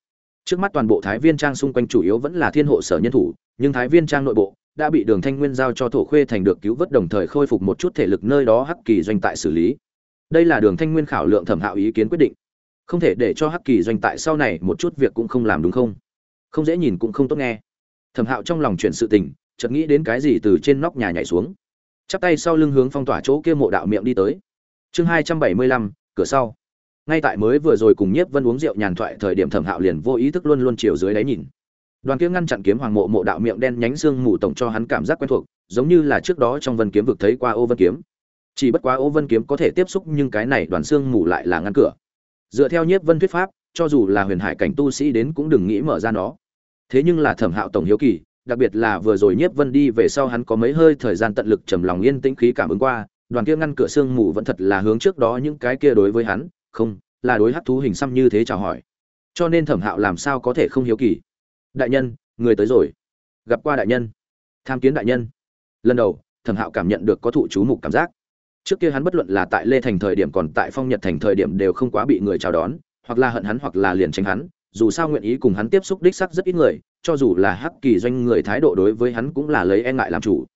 Trước mắt toàn bộ thái viên trang xung quanh chủ yếu vẫn là thiên hộ sở nhân thủ, nhưng thái viên trang nội bộ đã bị đường thanh nguyên giao cho thổ khuê thành được cứu vớt đồng thời khôi phục một chút thể lực nơi đó hắc kỳ doanh tại xử lý. Đây là đường thanh nguyên khảo lượng thẩm hạo ý kiến quyết định. Không thể để cho hắc kỳ doanh tại sau này một chút việc cũng không làm đúng không? Không dễ nhìn cũng không tốt nghe. Thẩm hạo trong lòng chuyển sự tình, chợt nghĩ đến cái gì từ trên nóc nhà nhảy xuống chắp tay sau lưng hướng phong tỏa chỗ kia mộ đạo miệng đi tới. Chương hai trăm bảy mươi lăm, cửa sau. Ngay tại mới vừa rồi cùng nhiếp vân uống rượu nhàn thoại thời điểm thẩm hạo liền vô ý thức luôn luôn chiều dưới đáy nhìn. Đoàn kia ngăn chặn kiếm hoàng mộ mộ đạo miệng đen nhánh xương mù tổng cho hắn cảm giác quen thuộc, giống như là trước đó trong vân kiếm vực thấy qua ô vân kiếm. Chỉ bất quá ô vân kiếm có thể tiếp xúc nhưng cái này đoàn xương mù lại là ngăn cửa. Dựa theo nhiếp vân thuyết pháp, cho dù là huyền hải cảnh tu sĩ đến cũng đừng nghĩ mở ra nó. Thế nhưng là thẩm hạo tổng hiếu kỳ đặc biệt là vừa rồi nhiếp vân đi về sau hắn có mấy hơi thời gian tận lực trầm lòng yên tĩnh khí cảm ứng qua, đoàn kia ngăn cửa xương mù vẫn thật là hướng trước đó những cái kia đối với hắn, không, là đối hắc thú hình xăm như thế chào hỏi. Cho nên thẩm hạo làm sao có thể không hiếu kỳ. Đại nhân, người tới rồi. Gặp qua đại nhân. Tham kiến đại nhân. Lần đầu, thẩm hạo cảm nhận được có thụ chú mục cảm giác. Trước kia hắn bất luận là tại lê thành thời điểm còn tại phong nhật thành thời điểm đều không quá bị người chào đón, hoặc là hận hắn hoặc là liền tránh hắn dù sao nguyện ý cùng hắn tiếp xúc đích sắc rất ít người, cho dù là hắc kỳ doanh người thái độ đối với hắn cũng là lấy e ngại làm chủ.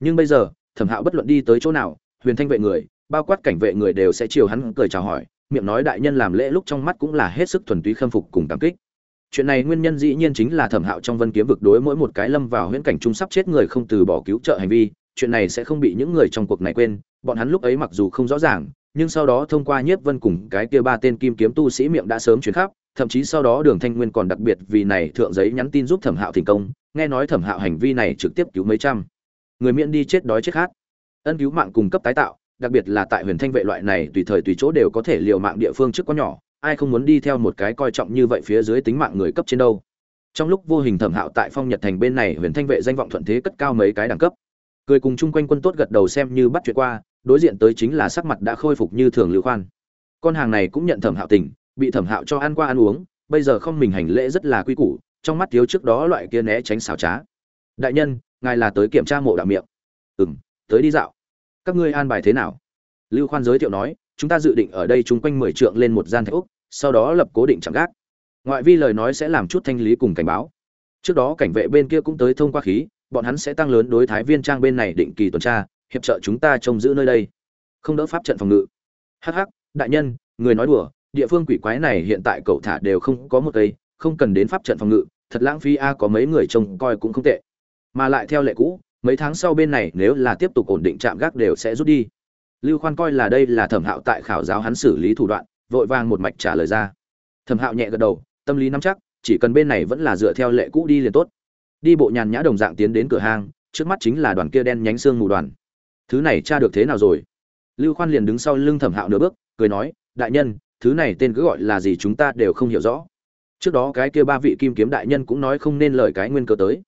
Nhưng bây giờ, thẩm hạo bất luận đi tới chỗ nào, huyền thanh vệ người, bao quát cảnh vệ người đều sẽ chiều hắn cười chào hỏi, miệng nói đại nhân làm lễ lúc trong mắt cũng là hết sức thuần túy khâm phục cùng cảm kích. Chuyện này nguyên nhân dĩ nhiên chính là thẩm hạo trong vân kiếm vực đối mỗi một cái lâm vào huyễn cảnh trung sắp chết người không từ bỏ cứu trợ hành vi, chuyện này sẽ không bị những người trong cuộc này quên, bọn hắn lúc ấy mặc dù không rõ ràng, nhưng sau đó thông qua nhiếp vân cùng cái kia ba tên kim kiếm tu sĩ miệng đã sớm chuyển khắp thậm chí sau đó đường thanh nguyên còn đặc biệt vì này thượng giấy nhắn tin giúp thẩm hạo thành công, nghe nói thẩm hạo hành vi này trực tiếp cứu mấy trăm. Người miễn đi chết đói chết khát. Ân cứu mạng cung cấp tái tạo, đặc biệt là tại huyền thanh vệ loại này tùy thời tùy chỗ đều có thể liều mạng địa phương trước có nhỏ, ai không muốn đi theo một cái coi trọng như vậy phía dưới tính mạng người cấp trên đâu. Trong lúc vô hình thẩm hạo tại phong nhật thành bên này huyền thanh vệ danh vọng thuận thế cất cao mấy cái đẳng cấp. Cười cùng chung quanh quân tốt gật đầu xem như bắt chuyện qua, đối diện tới chính là sắc mặt đã khôi phục như thường lưu khoan. Con hàng này cũng nhận thẩm hạo tình bị thẩm hạo cho ăn qua ăn uống, bây giờ không mình hành lễ rất là quy củ, trong mắt thiếu trước đó loại kia né tránh xảo trá. Đại nhân, ngài là tới kiểm tra mộ đạo miệng. Ừ m tới đi dạo. Các ngươi an bài thế nào? Lưu khoan giới thiệu nói, chúng ta dự định ở đây chung quanh mười trượng lên một gian thạch úc, sau đó lập cố định chạm gác. Ngoại vi lời nói sẽ làm chút thanh lý cùng cảnh báo. Trước đó cảnh vệ bên kia cũng tới thông qua khí, bọn hắn sẽ tăng lớn đối thái viên trang bên này định kỳ tuần tra, hiệp trợ chúng ta trông giữ nơi đây. Không đỡ pháp trận phòng ngự. Hh đại nhân, người nói đùa địa phương quỷ quái này hiện tại cậu thả đều không có một cây không cần đến pháp trận phòng ngự thật lãng phí a có mấy người trông coi cũng không tệ. Mà lại theo lệ cũ mấy tháng sau bên này nếu là tiếp tục ổn định chạm gác đều sẽ rút đi. Lưu khoan coi là đây là thẩm hạo tại khảo giáo hắn xử lý thủ đoạn vội vàng một mạch trả lời ra. Thẩm hạo nhẹ gật đầu tâm lý nắm chắc chỉ cần bên này vẫn là dựa theo lệ cũ đi liền tốt. Đi bộ nhàn nhã đồng dạng tiến đến cửa hàng, trước mắt chính là đoàn kia đen nhánh xương mù đoàn. Thứ này tra được thế nào rồi? Lưu khoan liền đứng sau lưng thẩm hạo nửa bước cười nói đại nhân thứ này tên cứ gọi là gì chúng ta đều không hiểu rõ. Trước đó cái kia ba vị kim kiếm đại nhân cũng nói không nên lời cái nguyên cơ tới.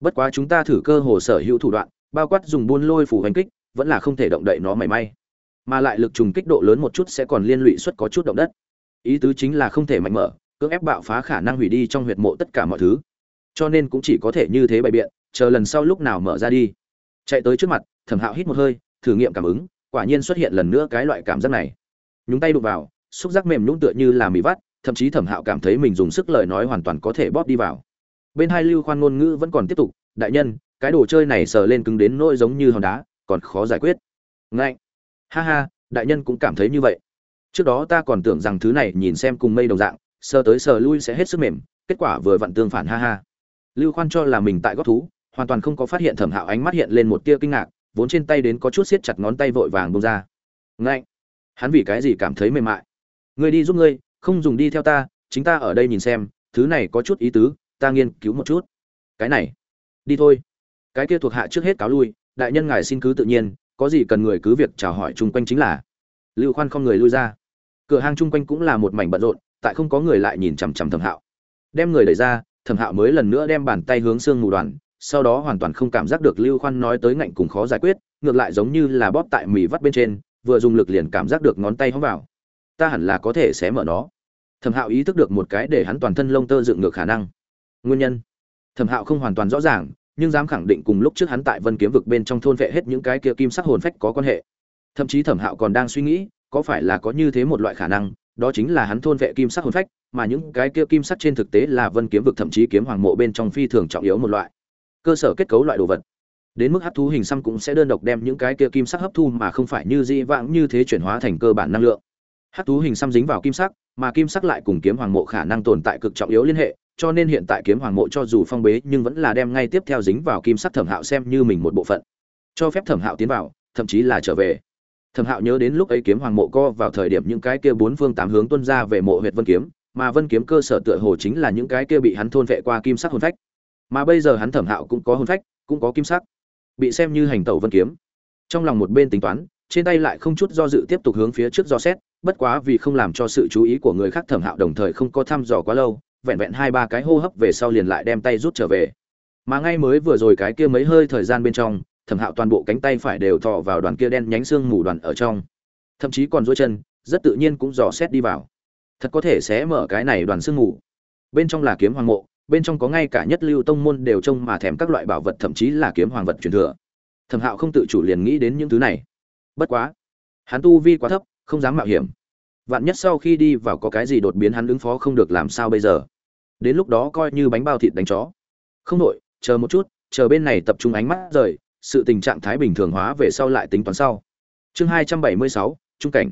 Bất quá chúng ta thử cơ hồ sở hữu thủ đoạn, bao quát dùng buôn lôi phủ hành kích, vẫn là không thể động đậy nó mảy may. Mà lại lực trùng kích độ lớn một chút sẽ còn liên lụy suất có chút động đất. Ý tứ chính là không thể mạnh mở, cưỡng ép bạo phá khả năng hủy đi trong huyệt mộ tất cả mọi thứ. Cho nên cũng chỉ có thể như thế bày biện, chờ lần sau lúc nào mở ra đi. Chạy tới trước mặt, thẩm hạo hít một hơi, thử nghiệm cảm ứng, quả nhiên xuất hiện lần nữa cái loại cảm giác này. Nhúng tay đụng vào xúc giác mềm nhũng tựa như là mì vắt, thậm chí thẩm hạo cảm thấy mình dùng sức lời nói hoàn toàn có thể bóp đi vào. Bên hai lưu khoan ngôn ngữ vẫn còn tiếp tục, đại nhân, cái đồ chơi này sờ lên cứng đến nỗi giống như hòn đá, còn khó giải quyết. Ngạnh. Ha ha, đại nhân cũng cảm thấy như vậy. Trước đó ta còn tưởng rằng thứ này nhìn xem cùng mây đồng dạng, sờ tới sờ lui sẽ hết sức mềm, kết quả vừa vặn tương phản, ha ha. Lưu khoan cho là mình tại góp thú, hoàn toàn không có phát hiện thẩm hạo ánh mắt hiện lên một tia kinh ngạc, vốn trên tay đến có chút siết chặt ngón tay vội vàng bông ra. Ngạnh. Hắn vì cái gì cảm thấy mềm mại? Ngươi đi giúp ngươi, không dùng đi theo ta, chính ta ở đây nhìn xem, thứ này có chút ý tứ, ta nghiên cứu một chút. Cái này, đi thôi. Cái kia thuộc hạ trước hết cáo lui, đại nhân ngài xin cứ tự nhiên, có gì cần người cứ việc chào hỏi chung quanh chính là. Lưu khoan không người lui ra. Cửa hàng chung quanh cũng là một mảnh bận rộn, tại không có người lại nhìn chằm chằm thẩm hạo. Đem người đẩy ra, thẩm hạo mới lần nữa đem bàn tay hướng xương mù đoàn, sau đó hoàn toàn không cảm giác được lưu khoan nói tới ngạnh cùng khó giải quyết, ngược lại giống như là bóp tại mì vắt bên trên, vừa dùng lực liền cảm giác được ngón tay hóng vào ta hẳn là có thể xé mở nó. Thẩm hạo ý thức được một cái để hắn toàn thân lông tơ dựng ngược khả năng. Nguyên nhân? Thẩm hạo không hoàn toàn rõ ràng, nhưng dám khẳng định cùng lúc trước hắn tại vân kiếm vực bên trong thôn vệ hết những cái kia kim sắc hồn phách có quan hệ. Thậm chí thẩm hạo còn đang suy nghĩ, có phải là có như thế một loại khả năng, đó chính là hắn thôn vệ kim sắc hồn phách, mà những cái kia kim sắc trên thực tế là vân kiếm vực thậm chí kiếm hoàng mộ bên trong phi thường trọng yếu một loại. Cơ sở kết cấu loại đồ vật. Đến mức hấp thu hình xăm cũng sẽ đơn độc đem những cái kia kim sắc hấp thu mà không phải như di vãng như thế chuyển hóa thành cơ bản năng lượng hát thú hình xăm dính vào kim sắc, mà kim sắc lại cùng kiếm hoàng mộ khả năng tồn tại cực trọng yếu liên hệ, cho nên hiện tại kiếm hoàng mộ cho dù phong bế nhưng vẫn là đem ngay tiếp theo dính vào kim sắc thẩm hạo xem như mình một bộ phận. Cho phép thẩm hạo tiến vào, thậm chí là trở về. Thẩm hạo nhớ đến lúc ấy kiếm hoàng mộ co vào thời điểm những cái kia bốn phương tám hướng tuân ra về mộ huyệt vân kiếm, mà vân kiếm cơ sở tựa hồ chính là những cái kia bị hắn thôn vệ qua kim sắc hồn phách. Mà bây giờ hắn thẩm hạo cũng có hồn phách, cũng có kim sắc, bị xem như hành tẩu vân kiếm. Trong lòng một bên tính toán, trên tay lại không chút do dự tiếp tục hướng phía trước do xét bất quá vì không làm cho sự chú ý của người khác thẩm hạo đồng thời không có thăm dò quá lâu, vẹn vẹn hai ba cái hô hấp về sau liền lại đem tay rút trở về. Mà ngay mới vừa rồi cái kia mấy hơi thời gian bên trong, thẩm hạo toàn bộ cánh tay phải đều thọ vào đoàn kia đen nhánh xương mù đoàn ở trong. Thậm chí còn dối chân, rất tự nhiên cũng dò xét đi vào. Thật có thể sẽ mở cái này đoàn xương mù. Bên trong là kiếm hoàng mộ, bên trong có ngay cả nhất lưu tông môn đều trông mà thèm các loại bảo vật, thậm chí là kiếm hoàng vật truyền thừa. Thẩm hạo không tự chủ liền nghĩ đến những thứ này. Bất quá, hắn tu vi quá thấp không dám mạo hiểm. Vạn nhất sau khi đi vào có cái gì đột biến hắn ứng phó không được làm sao bây giờ? Đến lúc đó coi như bánh bao thịt đánh chó. Không nội chờ một chút, chờ bên này tập trung ánh mắt rời, sự tình trạng thái bình thường hóa về sau lại tính toán sau. Chương hai trăm bảy mươi sáu, trung cảnh.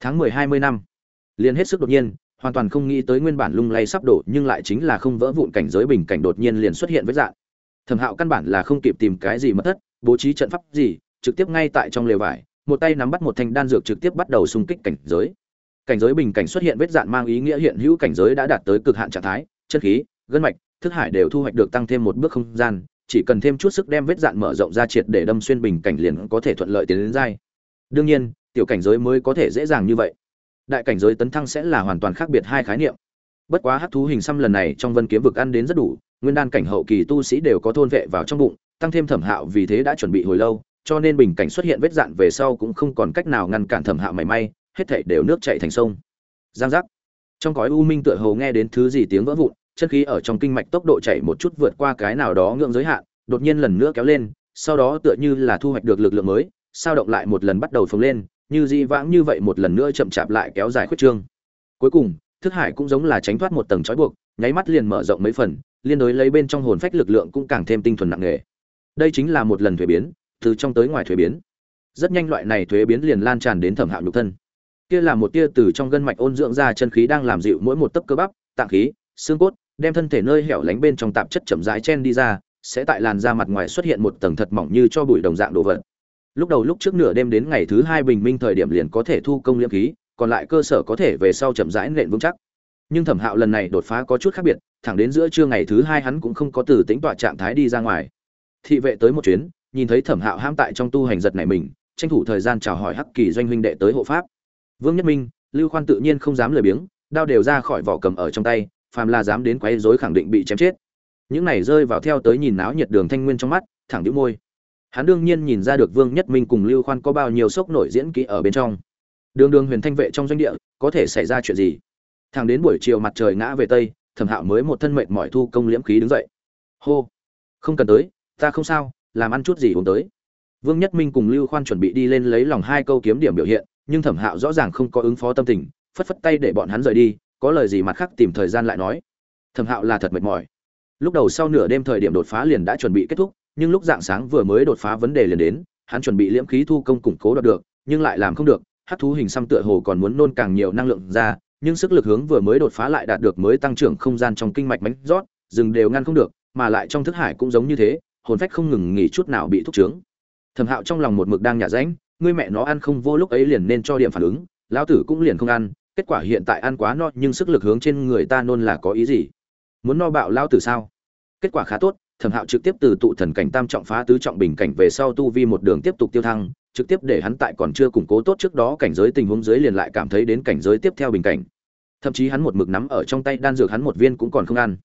Tháng mười hai mươi năm. Liền hết sức đột nhiên, hoàn toàn không nghĩ tới nguyên bản lung lay sắp đổ nhưng lại chính là không vỡ vụn cảnh giới bình cảnh đột nhiên liền xuất hiện với dạng. Thẩm hạo căn bản là không kịp tìm cái gì mất thất, bố trí trận pháp gì, trực tiếp ngay tại trong lều vải một tay nắm bắt một thanh đan dược trực tiếp bắt đầu xung kích cảnh giới. Cảnh giới bình cảnh xuất hiện vết dạn mang ý nghĩa hiện hữu cảnh giới đã đạt tới cực hạn trạng thái, chân khí, gân mạch, thức hải đều thu hoạch được tăng thêm một bước không gian, chỉ cần thêm chút sức đem vết dạn mở rộng ra triệt để đâm xuyên bình cảnh liền có thể thuận lợi tiến đến giai. Đương nhiên, tiểu cảnh giới mới có thể dễ dàng như vậy. Đại cảnh giới tấn thăng sẽ là hoàn toàn khác biệt hai khái niệm. Bất quá hắc thú hình xăm lần này trong vân kiếm vực ăn đến rất đủ, nguyên đan cảnh hậu kỳ tu sĩ đều có thôn vệ vào trong bụng, tăng thêm thẩm hạo vì thế đã chuẩn bị hồi lâu cho nên bình cảnh xuất hiện vết dạn về sau cũng không còn cách nào ngăn cản thẩm hạo mảy may, hết thảy đều nước chảy thành sông. Giang giác. Trong cõi u minh tựa hồ nghe đến thứ gì tiếng vỡ vụn, chân khí ở trong kinh mạch tốc độ chạy một chút vượt qua cái nào đó ngưỡng giới hạn, đột nhiên lần nữa kéo lên, sau đó tựa như là thu hoạch được lực lượng mới, sao động lại một lần bắt đầu phồng lên, như di vãng như vậy một lần nữa chậm chạp lại kéo dài khuyết trương. Cuối cùng, thức hải cũng giống là tránh thoát một tầng trói buộc, nháy mắt liền mở rộng mấy phần, liên đối lấy bên trong hồn phách lực lượng cũng càng thêm tinh thuần nặng nề. Đây chính là một lần thuế biến từ trong tới ngoài thuế biến. Rất nhanh loại này thuế biến liền lan tràn đến thẩm hạo nhục thân. Kia là một tia từ trong gân mạch ôn dưỡng ra chân khí đang làm dịu mỗi một tấc cơ bắp, tạng khí, xương cốt, đem thân thể nơi hẻo lánh bên trong tạp chất chậm rãi chen đi ra, sẽ tại làn da mặt ngoài xuất hiện một tầng thật mỏng như cho bụi đồng dạng đồ vật. Lúc đầu lúc trước nửa đêm đến ngày thứ hai bình minh thời điểm liền có thể thu công liễm khí, còn lại cơ sở có thể về sau chậm rãi nện vững chắc. Nhưng thẩm hạo lần này đột phá có chút khác biệt, thẳng đến giữa trưa ngày thứ hai hắn cũng không có từ tính tọa trạng thái đi ra ngoài. Thị vệ tới một chuyến nhìn thấy thẩm hạo ham tại trong tu hành giật này mình, tranh thủ thời gian chào hỏi hắc kỳ doanh huynh đệ tới hộ pháp. Vương nhất minh, lưu khoan tự nhiên không dám lười biếng, đao đều ra khỏi vỏ cầm ở trong tay, phàm là dám đến quấy rối khẳng định bị chém chết. Những này rơi vào theo tới nhìn náo nhiệt đường thanh nguyên trong mắt, thẳng đĩu môi. Hắn đương nhiên nhìn ra được vương nhất minh cùng lưu khoan có bao nhiêu sốc nổi diễn kỹ ở bên trong. Đường đường huyền thanh vệ trong doanh địa, có thể xảy ra chuyện gì? Thẳng đến buổi chiều mặt trời ngã về tây, thẩm hạo mới một thân mệnh mọi thu công liễm khí đứng dậy. Hô, không cần tới, ta không sao làm ăn chút gì uống tới. Vương nhất minh cùng lưu khoan chuẩn bị đi lên lấy lòng hai câu kiếm điểm biểu hiện, nhưng thẩm hạo rõ ràng không có ứng phó tâm tình, phất phất tay để bọn hắn rời đi, có lời gì mặt khác tìm thời gian lại nói. Thẩm hạo là thật mệt mỏi. Lúc đầu sau nửa đêm thời điểm đột phá liền đã chuẩn bị kết thúc, nhưng lúc dạng sáng vừa mới đột phá vấn đề liền đến, hắn chuẩn bị liễm khí thu công củng cố đoạt được, nhưng lại làm không được hát thú hình xăm tựa hồ còn muốn nôn càng nhiều năng lượng ra, nhưng sức lực hướng vừa mới đột phá lại đạt được mới tăng trưởng không gian trong kinh mạch bánh rót dừng đều ngăn không được, mà lại trong thức hải cũng giống như thế hồn phách không ngừng nghỉ chút nào bị thúc trướng. Thẩm hạo trong lòng một mực đang nhả ránh ngươi mẹ nó ăn không vô lúc ấy liền nên cho điểm phản ứng, lão tử cũng liền không ăn, kết quả hiện tại ăn quá no nhưng sức lực hướng trên người ta nôn là có ý gì? Muốn no bạo lao tử sao? Kết quả khá tốt, thẩm hạo trực tiếp từ tụ thần cảnh tam trọng phá tứ trọng bình cảnh về sau tu vi một đường tiếp tục tiêu thăng, trực tiếp để hắn tại còn chưa củng cố tốt trước đó cảnh giới tình huống dưới liền lại cảm thấy đến cảnh giới tiếp theo bình cảnh. Thậm chí hắn một mực nắm ở trong tay đan dược hắn một viên cũng còn không ăn.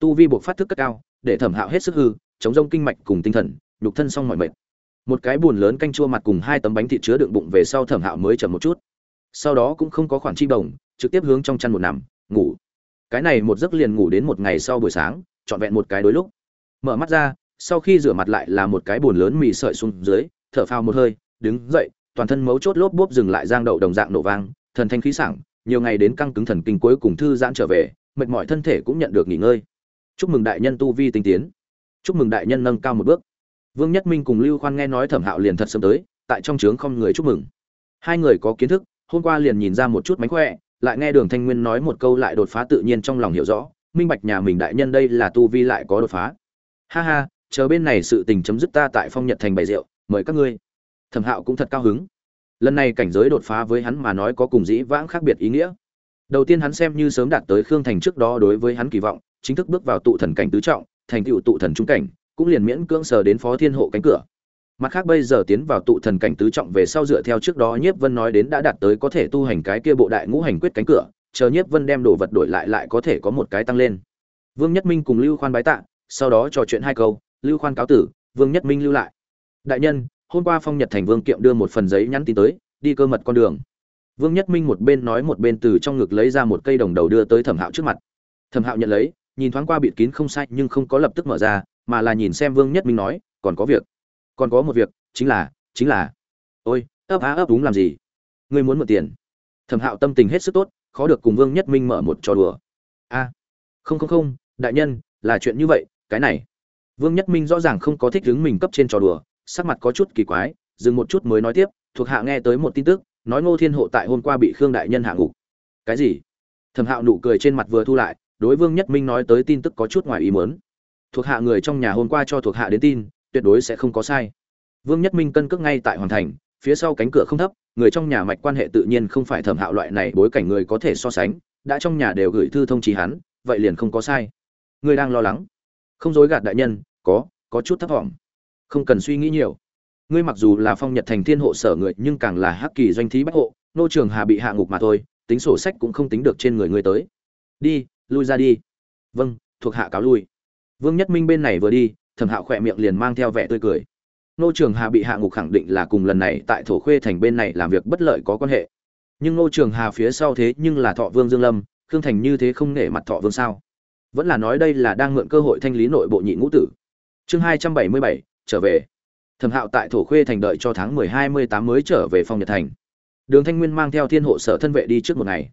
Tu vi buộc phát thức cất cao, để thẩm hạo hết sức hư chống rông kinh mạch cùng tinh thần, nhục thân xong mọi mệt. Một cái buồn lớn canh chua mặt cùng hai tấm bánh thịt chứa đựng bụng về sau thẩm hạo mới chậm một chút. Sau đó cũng không có khoản chi đồng, trực tiếp hướng trong chăn một nằm, ngủ. Cái này một giấc liền ngủ đến một ngày sau buổi sáng, trọn vẹn một cái đối lúc. Mở mắt ra, sau khi rửa mặt lại là một cái buồn lớn mì sợi xuống dưới, thở phào một hơi, đứng dậy, toàn thân mấu chốt lốp bốp dừng lại giang đậu đồng dạng nổ vang, thần thanh khí sảng, nhiều ngày đến căng cứng thần kinh cuối cùng thư giãn trở về, mệt mỏi thân thể cũng nhận được nghỉ ngơi. Chúc mừng đại nhân tu vi tinh tiến chúc mừng đại nhân nâng cao một bước. Vương nhất minh cùng lưu khoan nghe nói thẩm hạo liền thật sớm tới, tại trong trướng không người chúc mừng. Hai người có kiến thức, hôm qua liền nhìn ra một chút mánh khỏe, lại nghe đường thanh nguyên nói một câu lại đột phá tự nhiên trong lòng hiểu rõ, minh bạch nhà mình đại nhân đây là tu vi lại có đột phá. Ha ha, chờ bên này sự tình chấm dứt ta tại phong nhật thành bày rượu, mời các ngươi. Thẩm hạo cũng thật cao hứng. Lần này cảnh giới đột phá với hắn mà nói có cùng dĩ vãng khác biệt ý nghĩa. Đầu tiên hắn xem như sớm đạt tới khương thành trước đó đối với hắn kỳ vọng, chính thức bước vào tụ thần cảnh tứ trọng thành tựu tụ thần trung cảnh, cũng liền miễn cưỡng sờ đến phó thiên hộ cánh cửa. Mặt khác bây giờ tiến vào tụ thần cảnh tứ trọng về sau dựa theo trước đó nhiếp vân nói đến đã đạt tới có thể tu hành cái kia bộ đại ngũ hành quyết cánh cửa, chờ nhiếp vân đem đồ vật đổi lại lại có thể có một cái tăng lên. Vương nhất minh cùng lưu khoan bái tạ, sau đó trò chuyện hai câu, lưu khoan cáo tử, vương nhất minh lưu lại. Đại nhân, hôm qua phong nhật thành vương kiệm đưa một phần giấy nhắn tin tới, đi cơ mật con đường. Vương nhất minh một bên nói một bên từ trong ngực lấy ra một cây đồng đầu đưa tới thẩm hạo trước mặt. Thẩm hạo nhận lấy nhìn thoáng qua bịt kín không sai nhưng không có lập tức mở ra, mà là nhìn xem vương nhất minh nói, còn có việc, còn có một việc, chính là chính là. Ôi, ấp á, ấp đúng làm gì? Ngươi muốn mượn tiền. Thẩm hạo tâm tình hết sức tốt, khó được cùng vương nhất minh mở một trò đùa. A, không không không, đại nhân, là chuyện như vậy, cái này. Vương nhất minh rõ ràng không có thích đứng mình cấp trên trò đùa, sắc mặt có chút kỳ quái, dừng một chút mới nói tiếp, thuộc hạ nghe tới một tin tức, nói ngô thiên hộ tại hôm qua bị khương đại nhân hạ ngục. Cái gì? Thẩm hạo nụ cười trên mặt vừa thu lại đối vương nhất minh nói tới tin tức có chút ngoài ý mớn thuộc hạ người trong nhà hôm qua cho thuộc hạ đến tin, tuyệt đối sẽ không có sai. Vương nhất minh cân cước ngay tại hoàn thành, phía sau cánh cửa không thấp, người trong nhà mạch quan hệ tự nhiên không phải thẩm hạo loại này bối cảnh người có thể so sánh, đã trong nhà đều gửi thư thông trí hắn, vậy liền không có sai. Ngươi đang lo lắng. Không dối gạt đại nhân, có có chút thấp thỏm không cần suy nghĩ nhiều. Ngươi mặc dù là phong nhật thành thiên hộ sở người, nhưng càng là hắc kỳ doanh thí bách hộ, nô trường hà bị hạ ngục mà thôi, tính sổ sách cũng không tính được trên người ngươi tới. Đi lui ra đi. Vâng thuộc hạ cáo lui. Vương nhất minh bên này vừa đi, thẩm hạo khỏe miệng liền mang theo vẻ tươi cười. Nô trường hà bị hạ ngục khẳng định là cùng lần này tại thổ khuê thành bên này làm việc bất lợi có quan hệ. Nhưng nô trường hà phía sau thế nhưng là thọ vương dương lâm, khương thành như thế không nể mặt thọ vương sao? Vẫn là nói đây là đang mượn cơ hội thanh lý nội bộ nhị ngũ tử. Chương hai trăm bảy mươi bảy, trở về. Thẩm hạo tại thổ khuê thành đợi cho tháng mười hai mươi tám mới trở về phong nhật thành. Đường thanh nguyên mang theo thiên hộ sở thân vệ đi trước một ngày.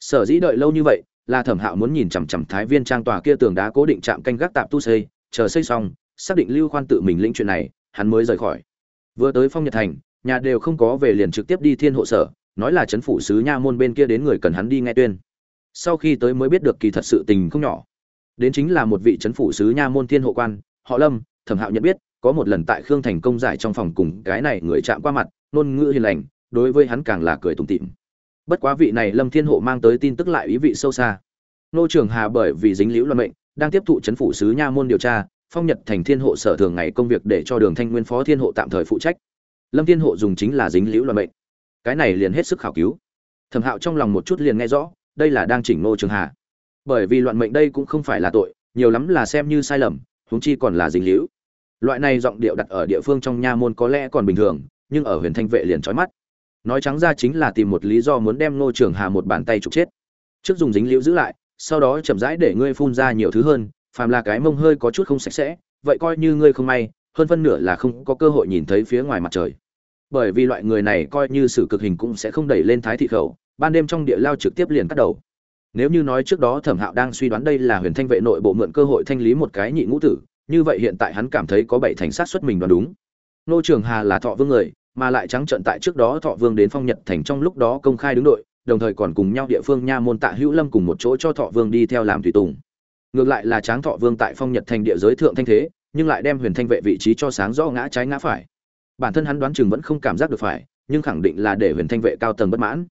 Sở dĩ đợi lâu như vậy là thẩm hạo muốn nhìn chằm chằm thái viên trang tòa kia tường đá cố định chạm canh gác tạm tu xây, chờ xây xong, xác định lưu khoan tự mình lĩnh chuyện này, hắn mới rời khỏi. Vừa tới phong nhật thành, nhà đều không có về liền trực tiếp đi thiên hộ sở, nói là chấn phủ sứ nha môn bên kia đến người cần hắn đi nghe tuyên. Sau khi tới mới biết được kỳ thật sự tình không nhỏ. Đến chính là một vị chấn phủ sứ nha môn thiên hộ quan, họ lâm, thẩm hạo nhận biết, có một lần tại khương thành công giải trong phòng cùng cái này người chạm qua mặt, ngôn ngữ hiền lành, đối với hắn càng là cười tủm tỉm bất quá vị này lâm thiên hộ mang tới tin tức lại ý vị sâu xa. Nô trường hà bởi vì dính liễu luận mệnh, đang tiếp thụ chấn phủ sứ nha môn điều tra, phong nhật thành thiên hộ sở thường ngày công việc để cho đường thanh nguyên phó thiên hộ tạm thời phụ trách. Lâm thiên hộ dùng chính là dính liễu luận mệnh. Cái này liền hết sức khảo cứu. Thẩm hạo trong lòng một chút liền nghe rõ, đây là đang chỉnh nô trường hà. Bởi vì loạn mệnh đây cũng không phải là tội, nhiều lắm là xem như sai lầm, huống chi còn là dính liễu loại này giọng điệu đặt ở địa phương trong nha môn có lẽ còn bình thường, nhưng ở huyền thanh vệ liền trói mắt nói trắng ra chính là tìm một lý do muốn đem Nô trường hà một bàn tay trục chết. Trước dùng dính liễu giữ lại, sau đó chậm rãi để ngươi phun ra nhiều thứ hơn, phàm là cái mông hơi có chút không sạch sẽ, vậy coi như ngươi không may, hơn phân nửa là không có cơ hội nhìn thấy phía ngoài mặt trời. Bởi vì loại người này coi như sự cực hình cũng sẽ không đẩy lên thái thị khẩu, ban đêm trong địa lao trực tiếp liền cắt đầu. Nếu như nói trước đó thẩm hạo đang suy đoán đây là huyền thanh vệ nội bộ mượn cơ hội thanh lý một cái nhị ngũ tử, như vậy hiện tại hắn cảm thấy có bảy thành sát xuất mình đoán đúng. Nô trường hà là thọ vương người mà lại trắng trận tại trước đó thọ vương đến phong nhật thành trong lúc đó công khai đứng đội, đồng thời còn cùng nhau địa phương nha môn tạ hữu lâm cùng một chỗ cho thọ vương đi theo làm tùy tùng. Ngược lại là tráng thọ vương tại phong nhật thành địa giới thượng thanh thế, nhưng lại đem huyền thanh vệ vị trí cho sáng rõ ngã trái ngã phải. Bản thân hắn đoán chừng vẫn không cảm giác được phải, nhưng khẳng định là để huyền thanh vệ cao tầng bất mãn.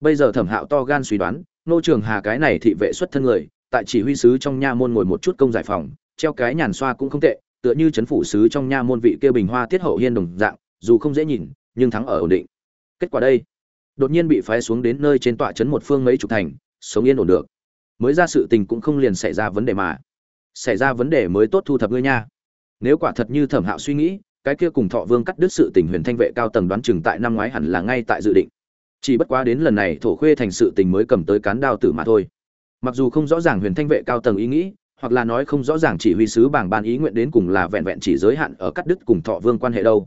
Bây giờ thẩm hạo to gan suy đoán, nô trường hà cái này thị vệ xuất thân người, tại chỉ huy sứ trong nha môn ngồi một chút công giải phòng, treo cái nhàn xoa cũng không tệ, tựa như chấn phủ sứ trong nha môn vị kia bình hoa tiết hậu hiên đồng dạng dù không dễ nhìn, nhưng thắng ở ổn định. Kết quả đây, đột nhiên bị phái xuống đến nơi trên tọa chấn một phương mấy chục thành, sống yên ổn được. Mới ra sự tình cũng không liền xảy ra vấn đề mà. Xảy ra vấn đề mới tốt thu thập ngươi nha. Nếu quả thật như thẩm hạo suy nghĩ, cái kia cùng thọ vương cắt đứt sự tình huyền thanh vệ cao tầng đoán chừng tại năm ngoái hẳn là ngay tại dự định. Chỉ bất quá đến lần này thổ khuê thành sự tình mới cầm tới cán đao tử mà thôi. Mặc dù không rõ ràng huyền thanh vệ cao tầng ý nghĩ, hoặc là nói không rõ ràng chỉ huy sứ bảng ban ý nguyện đến cùng là vẹn vẹn chỉ giới hạn ở cắt đứt cùng thọ vương quan hệ đâu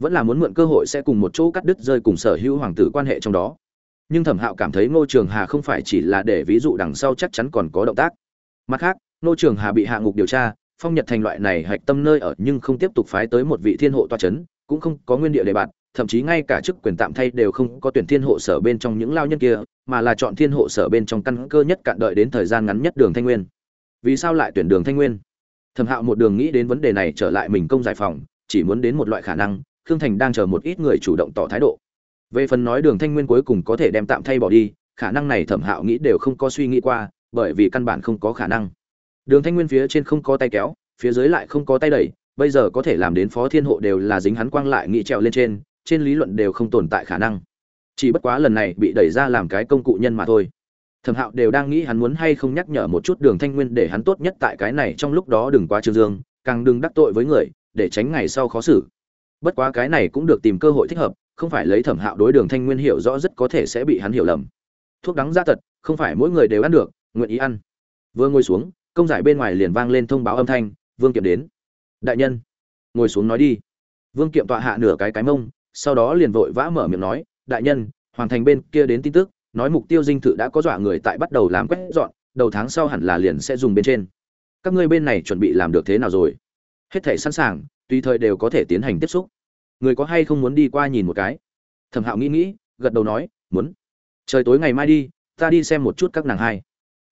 vẫn là muốn mượn cơ hội sẽ cùng một chỗ cắt đứt rơi cùng sở hữu hoàng tử quan hệ trong đó. Nhưng thẩm hạo cảm thấy ngô trường hà không phải chỉ là để ví dụ đằng sau chắc chắn còn có động tác. Mặt khác, ngô trường hà bị hạ ngục điều tra, phong nhật thành loại này hạch tâm nơi ở nhưng không tiếp tục phái tới một vị thiên hộ toa c h ấ n cũng không có nguyên địa đề bạt thậm chí ngay cả chức quyền tạm thay đều không có tuyển thiên hộ sở bên trong những lao nhân kia, mà là chọn thiên hộ sở bên trong căn cơ nhất cạn đợi đến thời gian ngắn nhất đường thanh nguyên. Vì sao lại tuyển đường thanh nguyên? Thẩm hạo một đường nghĩ đến vấn đề này trở lại mình công giải phòng, chỉ muốn đến một loại khả năng khương thành đang chờ một ít người chủ động tỏ thái độ. Về phần nói đường thanh nguyên cuối cùng có thể đem tạm thay bỏ đi, khả năng này thẩm hạo nghĩ đều không có suy nghĩ qua, bởi vì căn bản không có khả năng. Đường thanh nguyên phía trên không có tay kéo, phía dưới lại không có tay đẩy, bây giờ có thể làm đến phó thiên hộ đều là dính hắn quang lại nghĩ trèo lên trên trên lý luận đều không tồn tại khả năng. Chỉ bất quá lần này bị đẩy ra làm cái công cụ nhân mà thôi. Thẩm hạo đều đang nghĩ hắn muốn hay không nhắc nhở một chút đường thanh nguyên để hắn tốt nhất tại cái này trong lúc đó đừng quá trương dương, càng đừng đắc tội với người, để tránh ngày sau khó xử bất quá cái này cũng được tìm cơ hội thích hợp, không phải lấy thẩm hạo đối đường thanh nguyên hiểu rõ rất có thể sẽ bị hắn hiểu lầm. Thuốc đắng ra tật, không phải mỗi người đều ăn được, nguyện ý ăn. Vừa ngồi xuống, công giải bên ngoài liền vang lên thông báo âm thanh, vương kiệm đến. Đại nhân. Ngồi xuống nói đi. Vương kiệm tọa hạ nửa cái cái mông, sau đó liền vội vã mở miệng nói, đại nhân hoàn thành bên kia đến tin tức, nói mục tiêu dinh thự đã có dọa người tại bắt đầu làm quét dọn, đầu tháng sau hẳn là liền sẽ dùng bên trên. Các ngươi bên này chuẩn bị làm được thế nào rồi? Hết thể sẵn sàng tùy thời đều có thể tiến hành tiếp xúc. Người có hay không muốn đi qua nhìn một cái? Thẩm hạo nghĩ nghĩ, gật đầu nói, muốn. Trời tối ngày mai đi, ta đi xem một chút các nàng hai.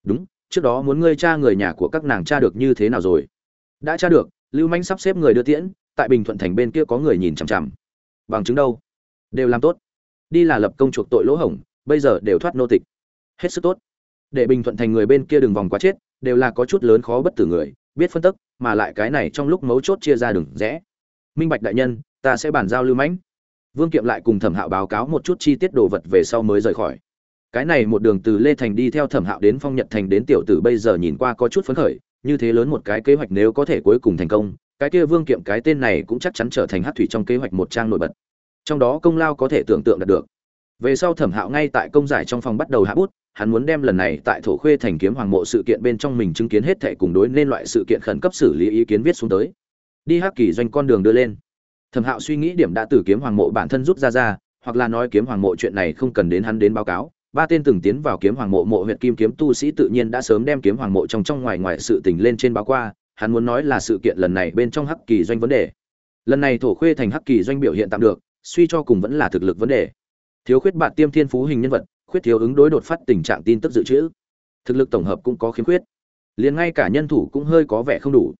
Đúng, trước đó muốn ngươi cha người nhà của các nàng cha được như thế nào rồi? Đã tra được, lưu manh sắp xếp người đưa tiễn, tại bình thuận thành bên kia có người nhìn chằm chằm. Bằng chứng đâu? Đều làm tốt. Đi là lập công chuộc tội lỗ hổng, bây giờ đều thoát nô tịch. Hết sức tốt. Để bình thuận thành người bên kia đừng vòng quá chết, đều là có chút lớn khó bất tử người biết phân tức, mà lại cái này trong lúc mấu chốt chia ra đừng rẽ. Minh bạch đại nhân, ta sẽ bàn giao lưu mãnh. Vương kiệm lại cùng thẩm hạo báo cáo một chút chi tiết đồ vật về sau mới rời khỏi. Cái này một đường từ lê thành đi theo thẩm hạo đến phong nhật thành đến tiểu tử bây giờ nhìn qua có chút phấn khởi, như thế lớn một cái kế hoạch nếu có thể cuối cùng thành công, cái kia vương kiệm cái tên này cũng chắc chắn trở thành hát thủy trong kế hoạch một trang nổi bật. Trong đó công lao có thể tưởng tượng đạt được. Về sau thẩm hạo ngay tại công giải trong phòng bắt đầu hạ bút hắn muốn đem lần này tại thổ khuê thành kiếm hoàng mộ sự kiện bên trong mình chứng kiến hết thệ cùng đối nên loại sự kiện khẩn cấp xử lý ý kiến viết xuống tới. Đi hắc kỳ doanh con đường đưa lên. Thẩm hạo suy nghĩ điểm đã từ kiếm hoàng mộ bản thân rút ra ra, hoặc là nói kiếm hoàng mộ chuyện này không cần đến hắn đến báo cáo. Ba tên từng tiến vào kiếm hoàng mộ mộ huyện kim kiếm tu sĩ tự nhiên đã sớm đem kiếm hoàng mộ trong trong ngoài ngoài sự tình lên trên báo qua, hắn muốn nói là sự kiện lần này bên trong hắc kỳ doanh vấn đề. Lần này thổ khuê thành hắc kỳ doanh biểu hiện tạm được, suy cho cùng vẫn là thực lực vấn đề. Thiếu khuyết bạn tiêm thiên phú hình nhân vật khuyết thiếu ứng đối đột phát tình trạng tin tức dự trữ. Thực lực tổng hợp cũng có khiếm khuyết. Liền ngay cả nhân thủ cũng hơi có vẻ không đủ.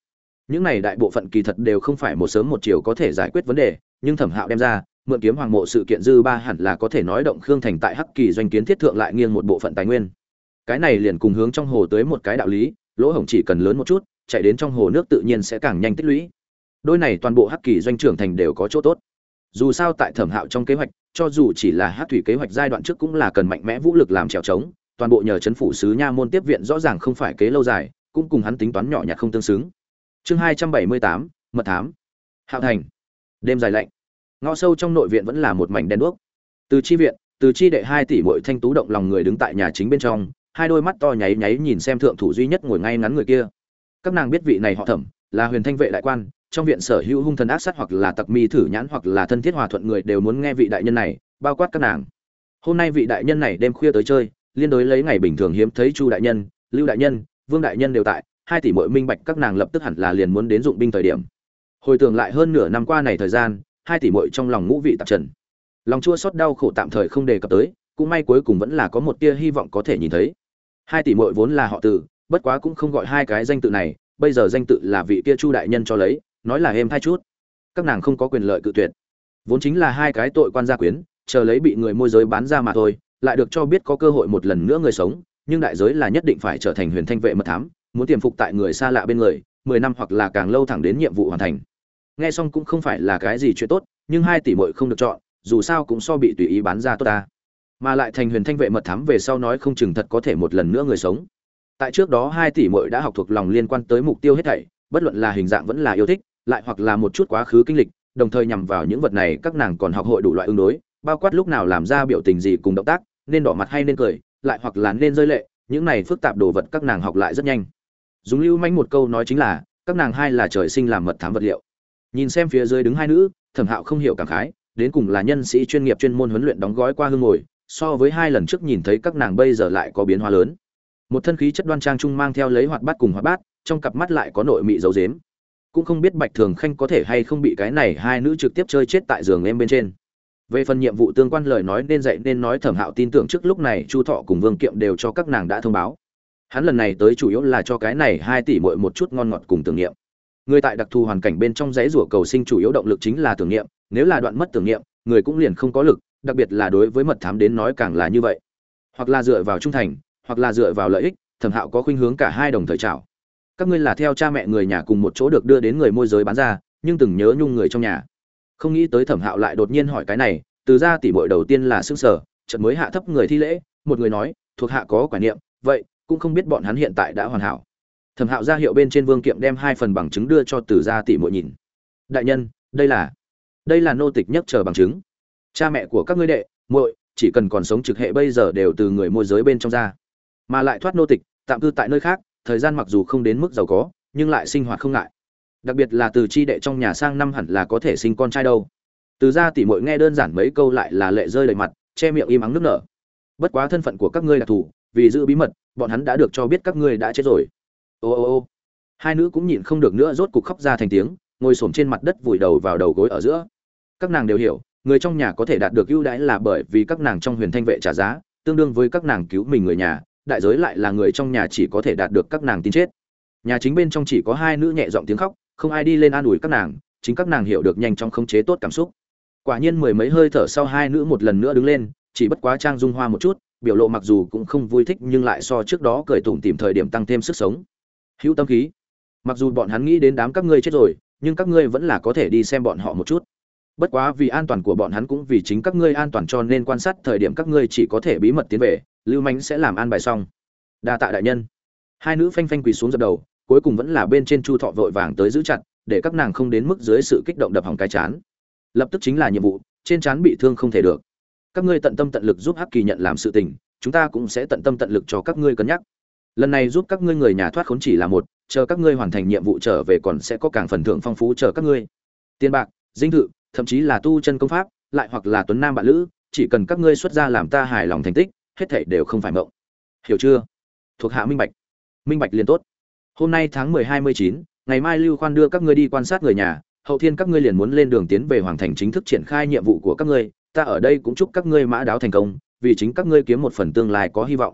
Những này đại bộ phận kỳ thật đều không phải một sớm một chiều có thể giải quyết vấn đề, nhưng thẩm hạo đem ra, mượn kiếm hoàng mộ sự kiện dư ba hẳn là có thể nói động khương thành tại hắc kỳ doanh kiến thiết thượng lại nghiêng một bộ phận tài nguyên. Cái này liền cùng hướng trong hồ tới một cái đạo lý, lỗ hổng chỉ cần lớn một chút, chạy đến trong hồ nước tự nhiên sẽ càng nhanh tích lũy. Đôi này toàn bộ hắc kỳ doanh trưởng thành đều có chỗ tốt dù sao tại thẩm hạo trong kế hoạch, cho dù chỉ là hát thủy kế hoạch giai đoạn trước cũng là cần mạnh mẽ vũ lực làm trèo trống, toàn bộ nhờ chấn phủ sứ nha môn tiếp viện rõ ràng không phải kế lâu dài, cũng cùng hắn tính toán nhỏ nhặt không tương xứng. Chương hai trăm bảy mươi tám, mật thám. Hạo thành. Đêm dài lạnh. Ngõ sâu trong nội viện vẫn là một mảnh đen đuốc. Từ chi viện, từ chi đệ hai tỷ bội thanh tú động lòng người đứng tại nhà chính bên trong, hai đôi mắt to nháy nháy nhìn xem thượng thủ duy nhất ngồi ngay ngắn người kia. Các nàng biết vị này họ thẩm, là huyền thanh vệ đại quan trong viện sở hữu hung thần ác sát hoặc là tặc mi thử nhãn hoặc là thân thiết hòa thuận người đều muốn nghe vị đại nhân này, bao quát các nàng. Hôm nay vị đại nhân này đêm khuya tới chơi, liên đối lấy ngày bình thường hiếm thấy chu đại nhân, lưu đại nhân, vương đại nhân đều tại, hai tỷ muội minh bạch các nàng lập tức hẳn là liền muốn đến dụng binh thời điểm. Hồi tưởng lại hơn nửa năm qua này thời gian, hai tỷ muội trong lòng ngũ vị tạp trần. Lòng chua xót đau khổ tạm thời không đề cập tới, cũng may cuối cùng vẫn là có một tia hy vọng có thể nhìn thấy. Hai tỷ muội vốn là họ tử, bất quá cũng không gọi hai cái danh tự này, bây giờ danh tự là vị kia chu đại nhân cho lấy nói là êm hai chút. Các nàng không có quyền lợi cự tuyệt. Vốn chính là hai cái tội quan gia quyến, chờ lấy bị người môi giới bán ra mà thôi, lại được cho biết có cơ hội một lần nữa người sống, nhưng đại giới là nhất định phải trở thành huyền thanh vệ mật thám, muốn tiềm phục tại người xa lạ bên người, mười năm hoặc là càng lâu thẳng đến nhiệm vụ hoàn thành. Nghe xong cũng không phải là cái gì chuyện tốt, nhưng hai tỷ muội không được chọn, dù sao cũng so bị tùy ý bán ra tốt ta. Mà lại thành huyền thanh vệ mật thám về sau nói không chừng thật có thể một lần nữa người sống. Tại trước đó hai tỷ muội đã học thuộc lòng liên quan tới mục tiêu hết thảy, bất luận là hình dạng vẫn là yêu thích lại hoặc là một chút quá khứ kinh lịch, đồng thời nhằm vào những vật này các nàng còn học hội đủ loại ứng đối, bao quát lúc nào làm ra biểu tình gì cùng động tác, nên đỏ mặt hay nên cười, lại hoặc là nên rơi lệ, những này phức tạp đồ vật các nàng học lại rất nhanh. Dùng lưu manh một câu nói chính là, các nàng hai là trời sinh làm mật thám vật liệu. Nhìn xem phía dưới đứng hai nữ, thẩm hạo không hiểu cảm khái, đến cùng là nhân sĩ chuyên nghiệp chuyên môn huấn luyện đóng gói qua hương ngồi, so với hai lần trước nhìn thấy các nàng bây giờ lại có biến hóa lớn. Một thân khí chất đoan trang trung mang theo lấy hoạt bát cùng hoạt bát, trong cặp mắt lại có nội mị dấu dếm cũng không biết bạch thường khanh có thể hay không bị cái này hai nữ trực tiếp chơi chết tại giường em bên trên. Về phần nhiệm vụ tương quan lời nói nên dạy nên nói thẩm hạo tin tưởng trước lúc này chu thọ cùng vương kiệm đều cho các nàng đã thông báo. Hắn lần này tới chủ yếu là cho cái này hai tỷ mội một chút ngon ngọt cùng tưởng niệm. Người tại đặc thù hoàn cảnh bên trong giấy rủa cầu sinh chủ yếu động lực chính là tưởng niệm, nếu là đoạn mất tưởng niệm, người cũng liền không có lực, đặc biệt là đối với mật thám đến nói càng là như vậy. Hoặc là dựa vào trung thành, hoặc là dựa vào lợi ích, thẩm hạo có khuynh hướng cả hai đồng thời trào các ngươi là theo cha mẹ người nhà cùng một chỗ được đưa đến người môi giới bán ra, nhưng từng nhớ nhung người trong nhà. Không nghĩ tới thẩm hạo lại đột nhiên hỏi cái này, từ ra tỷ bội đầu tiên là xương sở trận mới hạ thấp người thi lễ, một người nói, thuộc hạ có quả niệm, vậy, cũng không biết bọn hắn hiện tại đã hoàn hảo. Thẩm hạo ra hiệu bên trên vương kiệm đem hai phần bằng chứng đưa cho từ gia tỷ muội nhìn. Đại nhân, đây là đây là nô tịch nhất chờ bằng chứng. Cha mẹ của các ngươi đệ, muội, chỉ cần còn sống trực hệ bây giờ đều từ người môi giới bên trong ra. Mà lại thoát nô tịch, tạm cư tại nơi khác thời gian mặc dù không đến mức giàu có, nhưng lại sinh hoạt không ngại. Đặc biệt là từ chi đệ trong nhà sang năm hẳn là có thể sinh con trai đâu. Từ ra tỷ muội nghe đơn giản mấy câu lại là lệ rơi đầy mặt, che miệng im ắng nước nở. Bất quá thân phận của các ngươi đặc thù vì giữ bí mật, bọn hắn đã được cho biết các ngươi đã chết rồi. Ô ô ô. Hai nữ cũng nhịn không được nữa rốt cục khóc ra thành tiếng, ngồi xổm trên mặt đất vùi đầu vào đầu gối ở giữa. Các nàng đều hiểu, người trong nhà có thể đạt được ưu đãi là bởi vì các nàng trong huyền thanh vệ trả giá, tương đương với các nàng cứu mình người nhà đại giới lại là người trong nhà chỉ có thể đạt được các nàng tin chết. Nhà chính bên trong chỉ có hai nữ nhẹ giọng tiếng khóc, không ai đi lên an ủi các nàng, chính các nàng hiểu được nhanh chóng khống chế tốt cảm xúc. Quả nhiên mười mấy hơi thở sau hai nữ một lần nữa đứng lên, chỉ bất quá trang dung hoa một chút, biểu lộ mặc dù cũng không vui thích nhưng lại so trước đó cười tủm tìm thời điểm tăng thêm sức sống. Hữu tâm khí. Mặc dù bọn hắn nghĩ đến đám các ngươi chết rồi, nhưng các ngươi vẫn là có thể đi xem bọn họ một chút. Bất quá vì an toàn của bọn hắn cũng vì chính các ngươi an toàn cho nên quan sát thời điểm các ngươi chỉ có thể bí mật tiến về lưu mánh sẽ làm an bài xong. Đa tạ đại nhân. Hai nữ phanh phanh quỳ xuống dập đầu, cuối cùng vẫn là bên trên chu thọ vội vàng tới giữ chặt, để các nàng không đến mức dưới sự kích động đập hỏng cái chán. Lập tức chính là nhiệm vụ, trên chán bị thương không thể được. Các ngươi tận tâm tận lực giúp hắc kỳ nhận làm sự tình, chúng ta cũng sẽ tận tâm tận lực cho các ngươi cân nhắc. Lần này giúp các ngươi người nhà thoát khốn chỉ là một, chờ các ngươi hoàn thành nhiệm vụ trở về còn sẽ có càng phần thưởng phong phú chờ các ngươi. Tiền bạc, dinh thự, thậm chí là tu chân công pháp, lại hoặc là tuấn nam bạn lữ, chỉ cần các ngươi xuất ra làm ta hài lòng thành tích hết thảy đều không phải mộng. Hiểu chưa? Thuộc hạ minh bạch. Minh bạch liền tốt. Hôm nay tháng mười hai mươi chín, ngày mai lưu khoan đưa các ngươi đi quan sát người nhà, hậu thiên các ngươi liền muốn lên đường tiến về hoàng thành chính thức triển khai nhiệm vụ của các ngươi, ta ở đây cũng chúc các ngươi mã đáo thành công, vì chính các ngươi kiếm một phần tương lai có hy vọng.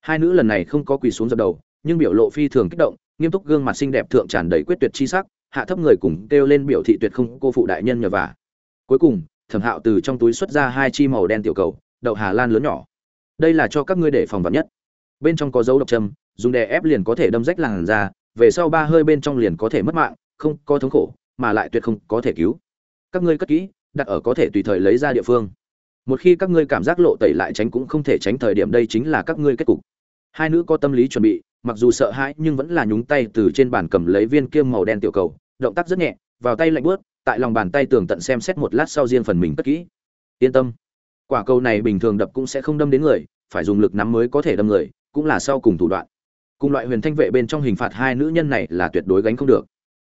Hai nữ lần này không có quỳ xuống dập đầu, nhưng biểu lộ phi thường kích động, nghiêm túc gương mặt xinh đẹp thượng tràn đầy quyết tuyệt chi sắc, hạ thấp người cùng kêu lên biểu thị tuyệt không, cô phụ đại nhân nhờ vả. Cuối cùng, thẩm hạo từ trong túi xuất ra hai chi màu đen tiểu cầu, đậu hà lan lớn nhỏ đây là cho các ngươi để phòng vật nhất. Bên trong có dấu độc châm dùng đè ép liền có thể đâm rách làn da, về sau ba hơi bên trong liền có thể mất mạng, không có thống khổ, mà lại tuyệt không có thể cứu. Các ngươi cất kỹ, đặt ở có thể tùy thời lấy ra địa phương. Một khi các ngươi cảm giác lộ tẩy lại tránh cũng không thể tránh thời điểm đây chính là các ngươi kết cục. Hai nữ có tâm lý chuẩn bị, mặc dù sợ hãi nhưng vẫn là nhúng tay từ trên bàn cầm lấy viên kiêm màu đen tiểu cầu, động tác rất nhẹ, vào tay lạnh bớt tại lòng bàn tay tường tận xem xét một lát sau riêng phần mình cất kỹ. Yên tâm quả cầu này bình thường đập cũng sẽ không đâm đến người, phải dùng lực nắm mới có thể đâm người, cũng là sau cùng thủ đoạn. Cùng loại huyền thanh vệ bên trong hình phạt hai nữ nhân này là tuyệt đối gánh không được.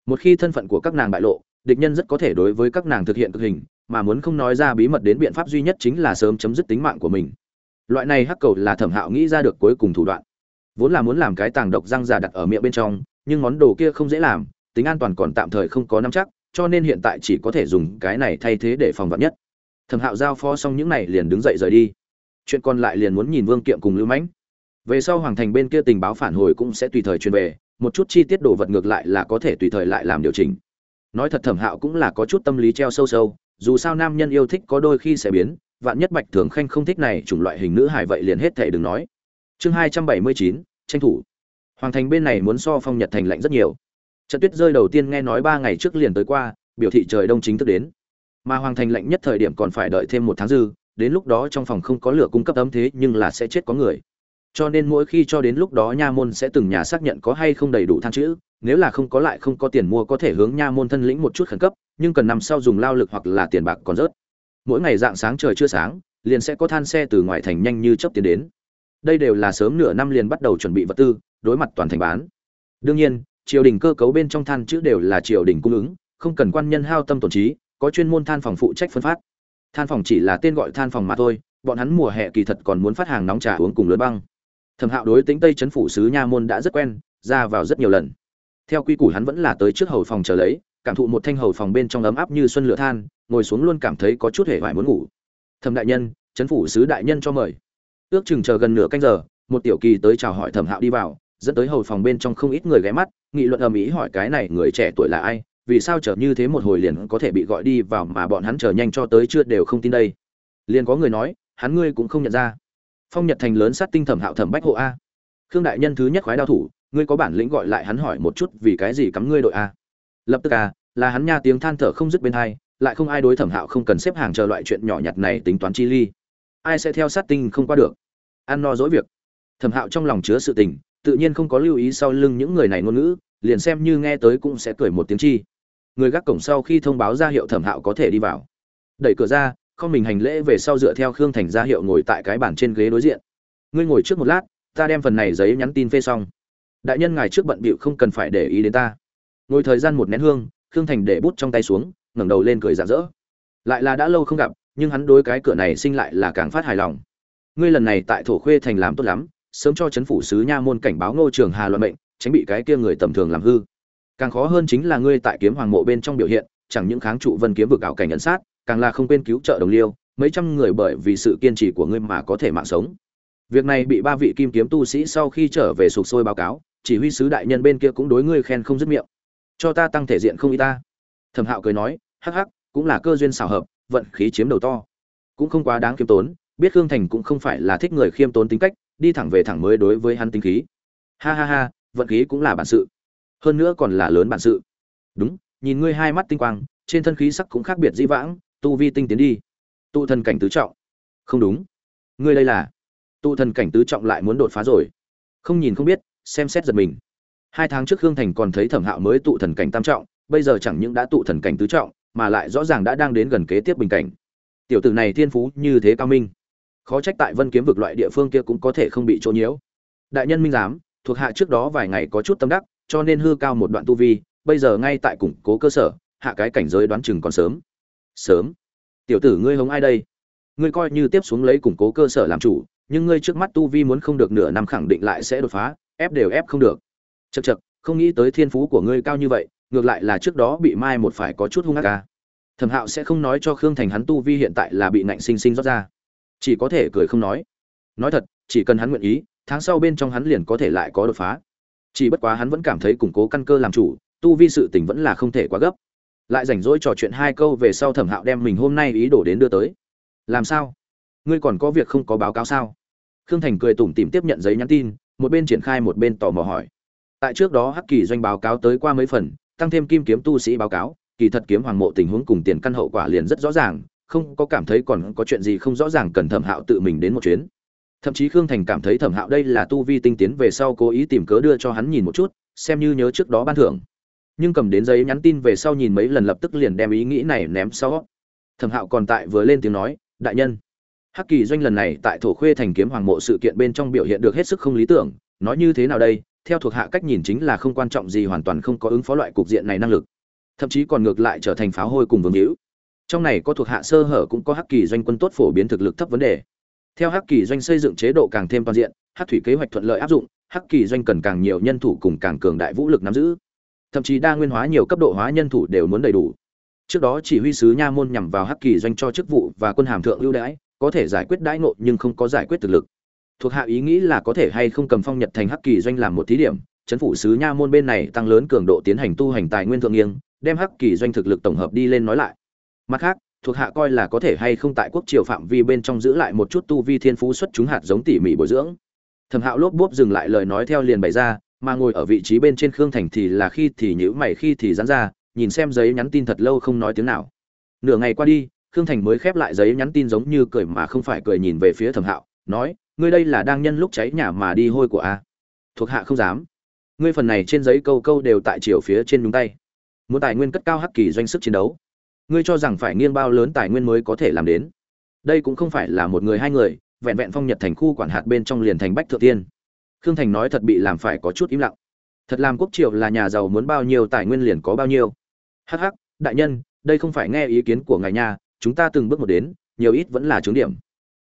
Một khi thân phận của các nàng bại lộ, địch nhân rất có thể đối với các nàng thực hiện thực hình, mà muốn không nói ra bí mật đến biện pháp duy nhất chính là sớm chấm dứt tính mạng của mình. Loại này hắc cầu là thẩm hạo nghĩ ra được cuối cùng thủ đoạn. Vốn là muốn làm cái tàng độc răng giả đặt ở miệng bên trong, nhưng món đồ kia không dễ làm, tính an toàn còn tạm thời không có nắm chắc, cho nên hiện tại chỉ có thể dùng cái này thay thế để phòng vật nhất thẩm hạo giao phó xong những này liền đứng dậy rời đi. Chuyện còn lại liền muốn nhìn vương kiệm cùng lưu mãnh. Về sau hoàng thành bên kia tình báo phản hồi cũng sẽ tùy thời truyền về, một chút chi tiết đồ vật ngược lại là có thể tùy thời lại làm điều chỉnh. Nói thật thẩm hạo cũng là có chút tâm lý treo sâu sâu, dù sao nam nhân yêu thích có đôi khi sẽ biến, vạn nhất bạch thường khanh không thích này, chủng loại hình nữ hài vậy liền hết thể đừng nói. Chương hai trăm bảy mươi chín, tranh thủ. Hoàng thành bên này muốn so phong nhật thành lạnh rất nhiều. Trận tuyết rơi đầu tiên nghe nói ba ngày trước liền tới qua, biểu thị trời đông chính thức đến mà hoàng thành lạnh nhất thời điểm còn phải đợi thêm một tháng dư, đến lúc đó trong phòng không có lửa cung cấp ấm thế nhưng là sẽ chết có người. Cho nên mỗi khi cho đến lúc đó nha môn sẽ từng nhà xác nhận có hay không đầy đủ than chữ, nếu là không có lại không có tiền mua có thể hướng nha môn thân lĩnh một chút khẩn cấp, nhưng cần nằm sau dùng lao lực hoặc là tiền bạc còn rớt. Mỗi ngày dạng sáng trời chưa sáng, liền sẽ có than xe từ ngoài thành nhanh như chớp tiến đến. Đây đều là sớm nửa năm liền bắt đầu chuẩn bị vật tư, đối mặt toàn thành bán. Đương nhiên, triều đình cơ cấu bên trong than chữ đều là triều đình cung ứng, không cần quan nhân hao tâm tổn trí có chuyên môn than phòng phụ trách phân phát. Than phòng chỉ là tên gọi than phòng mà thôi, bọn hắn mùa hè kỳ thật còn muốn phát hàng nóng trà uống cùng lớn băng. Thẩm hạo đối tính tây Trấn phủ sứ nha môn đã rất quen, ra vào rất nhiều lần. Theo quy củ hắn vẫn là tới trước hầu phòng chờ lấy, cảm thụ một thanh hầu phòng bên trong ấm áp như xuân lửa than, ngồi xuống luôn cảm thấy có chút hề vải muốn ngủ. Thẩm đại nhân, Trấn phủ sứ đại nhân cho mời. Ước chừng chờ gần nửa canh giờ, một tiểu kỳ tới chào hỏi thẩm hạo đi vào, dẫn tới hầu phòng bên trong không ít người ghé mắt, nghị luận ầm ĩ hỏi cái này người trẻ tuổi là ai vì sao chờ như thế một hồi liền có thể bị gọi đi vào mà bọn hắn chờ nhanh cho tới chưa đều không tin đây? Liền có người nói, hắn ngươi cũng không nhận ra. Phong nhật thành lớn sát tinh thẩm hạo thẩm bách hộ a. Khương đại nhân thứ nhất khoái đao thủ, ngươi có bản lĩnh gọi lại hắn hỏi một chút vì cái gì cắm ngươi đội a? Lập tức a, là hắn nha tiếng than thở không dứt bên hai, lại không ai đối thẩm hạo không cần xếp hàng chờ loại chuyện nhỏ nhặt này tính toán chi ly. Ai sẽ theo sát tinh không qua được? Ăn no dỗi việc. Thẩm hạo trong lòng chứa sự tình, tự nhiên không có lưu ý sau lưng những người này ngôn ngữ, liền xem như nghe tới cũng sẽ cười một tiếng chi người gác cổng sau khi thông báo ra hiệu thẩm hạo có thể đi vào. Đẩy cửa ra, không mình hành lễ về sau dựa theo khương thành ra hiệu ngồi tại cái bàn trên ghế đối diện. Ngươi ngồi trước một lát, ta đem phần này giấy nhắn tin phê xong. Đại nhân ngài trước bận bịu không cần phải để ý đến ta. Ngồi thời gian một nén hương, khương thành để bút trong tay xuống, ngẩng đầu lên cười rạng rỡ. Lại là đã lâu không gặp, nhưng hắn đối cái cửa này sinh lại là càng phát hài lòng. Ngươi lần này tại thổ khuê thành làm tốt lắm, sớm cho chấn phủ sứ nha môn cảnh báo ngô trường hà luận mệnh, tránh bị cái kia người tầm thường làm hư càng khó hơn chính là ngươi tại kiếm hoàng mộ bên trong biểu hiện, chẳng những kháng trụ vân kiếm vực ảo cảnh nhận sát, càng là không quên cứu trợ đồng liêu, mấy trăm người bởi vì sự kiên trì của ngươi mà có thể mạng sống. Việc này bị ba vị kim kiếm tu sĩ sau khi trở về sụp sôi báo cáo, chỉ huy sứ đại nhân bên kia cũng đối ngươi khen không dứt miệng. Cho ta tăng thể diện không y ta. Thẩm hạo cười nói, hắc hắc, cũng là cơ duyên xảo hợp, vận khí chiếm đầu to. Cũng không quá đáng khiêm tốn, biết khương thành cũng không phải là thích người khiêm tốn tính cách, đi thẳng về thẳng mới đối với hắn tính khí. Ha ha ha, vận khí cũng là bản sự hơn nữa còn là lớn bản sự. Đúng, nhìn ngươi hai mắt tinh quang, trên thân khí sắc cũng khác biệt dĩ vãng, tu vi tinh tiến đi. Tụ thần cảnh tứ trọng. Không đúng. Ngươi đây là? Tụ thần cảnh tứ trọng lại muốn đột phá rồi. Không nhìn không biết, xem xét giật mình. Hai tháng trước hương thành còn thấy thẩm hạo mới tụ thần cảnh tam trọng, bây giờ chẳng những đã tụ thần cảnh tứ trọng, mà lại rõ ràng đã đang đến gần kế tiếp bình cảnh. Tiểu tử này thiên phú như thế cao minh. Khó trách tại vân kiếm vực loại địa phương kia cũng có thể không bị chỗ nhiễu. Đại nhân minh giám, thuộc hạ trước đó vài ngày có chút tâm đắc cho nên hư cao một đoạn tu vi bây giờ ngay tại củng cố cơ sở hạ cái cảnh giới đoán chừng còn sớm. Sớm. Tiểu tử ngươi hống ai đây? Ngươi coi như tiếp xuống lấy củng cố cơ sở làm chủ nhưng ngươi trước mắt tu vi muốn không được nửa năm khẳng định lại sẽ đột phá ép đều ép không được. Chậc chậc, không nghĩ tới thiên phú của ngươi cao như vậy ngược lại là trước đó bị mai một phải có chút hung ác ca. Thẩm hạo sẽ không nói cho khương thành hắn tu vi hiện tại là bị nạnh sinh sinh rót ra. Chỉ có thể cười không nói. Nói thật chỉ cần hắn nguyện ý tháng sau bên trong hắn liền có thể lại có đột phá chỉ bất quá hắn vẫn cảm thấy củng cố căn cơ làm chủ, tu vi sự tình vẫn là không thể quá gấp. Lại rảnh rỗi trò chuyện hai câu về sau thẩm hạo đem mình hôm nay ý đồ đến đưa tới. Làm sao? Ngươi còn có việc không có báo cáo sao? Khương thành cười tủm tìm tiếp nhận giấy nhắn tin, một bên triển khai một bên tò mò hỏi. Tại trước đó hắc kỳ doanh báo cáo tới qua mấy phần, tăng thêm kim kiếm tu sĩ báo cáo, kỳ thật kiếm hoàng mộ tình huống cùng tiền căn hậu quả liền rất rõ ràng, không có cảm thấy còn có chuyện gì không rõ ràng cần thẩm hạo tự mình đến một chuyến thậm chí khương thành cảm thấy thẩm hạo đây là tu vi tinh tiến về sau cố ý tìm cớ đưa cho hắn nhìn một chút, xem như nhớ trước đó ban thưởng. Nhưng cầm đến giấy nhắn tin về sau nhìn mấy lần lập tức liền đem ý nghĩ này ném sau. Thẩm hạo còn tại vừa lên tiếng nói, đại nhân. Hắc kỳ doanh lần này tại thổ khuê thành kiếm hoàng mộ sự kiện bên trong biểu hiện được hết sức không lý tưởng, nói như thế nào đây, theo thuộc hạ cách nhìn chính là không quan trọng gì hoàn toàn không có ứng phó loại cục diện này năng lực. Thậm chí còn ngược lại trở thành pháo hôi cùng vương hữu. Trong này có thuộc hạ sơ hở cũng có hắc kỳ doanh quân tốt phổ biến thực lực thấp vấn đề theo hắc kỳ doanh xây dựng chế độ càng thêm toàn diện, hắc thủy kế hoạch thuận lợi áp dụng, hắc kỳ doanh cần càng nhiều nhân thủ cùng càng cường đại vũ lực nắm giữ. Thậm chí đa nguyên hóa nhiều cấp độ hóa nhân thủ đều muốn đầy đủ. Trước đó chỉ huy sứ nha môn nhằm vào hắc kỳ doanh cho chức vụ và quân hàm thượng ưu đãi, có thể giải quyết đãi ngộ nhưng không có giải quyết thực lực. Thuộc hạ ý nghĩ là có thể hay không cầm phong nhật thành hắc kỳ doanh làm một thí điểm, chấn phủ sứ nha môn bên này tăng lớn cường độ tiến hành tu hành tài nguyên thượng nghiêng, đem hắc kỳ doanh thực lực tổng hợp đi lên nói lại. Mặt khác thuộc hạ coi là có thể hay không tại quốc triều phạm vi bên trong giữ lại một chút tu vi thiên phú xuất chúng hạt giống tỉ mỉ bồi dưỡng. Thẩm hạo lốp bốp dừng lại lời nói theo liền bày ra, mà ngồi ở vị trí bên trên khương thành thì là khi thì nhữ mày khi thì dán ra, nhìn xem giấy nhắn tin thật lâu không nói tiếng nào. Nửa ngày qua đi, khương thành mới khép lại giấy nhắn tin giống như cười mà không phải cười nhìn về phía thẩm hạo, nói, ngươi đây là đang nhân lúc cháy nhà mà đi hôi của a? Thuộc hạ không dám. Ngươi phần này trên giấy câu câu đều tại chiều phía trên nhúng tay. Muốn tài nguyên cất cao hắc kỳ doanh sức chiến đấu ngươi cho rằng phải nghiêng bao lớn tài nguyên mới có thể làm đến. Đây cũng không phải là một người hai người, vẹn vẹn phong nhật thành khu quản hạt bên trong liền thành bách thượng tiên. Khương thành nói thật bị làm phải có chút im lặng. Thật làm quốc triều là nhà giàu muốn bao nhiêu tài nguyên liền có bao nhiêu. Hh đại nhân, đây không phải nghe ý kiến của ngài nha, chúng ta từng bước một đến, nhiều ít vẫn là trướng điểm.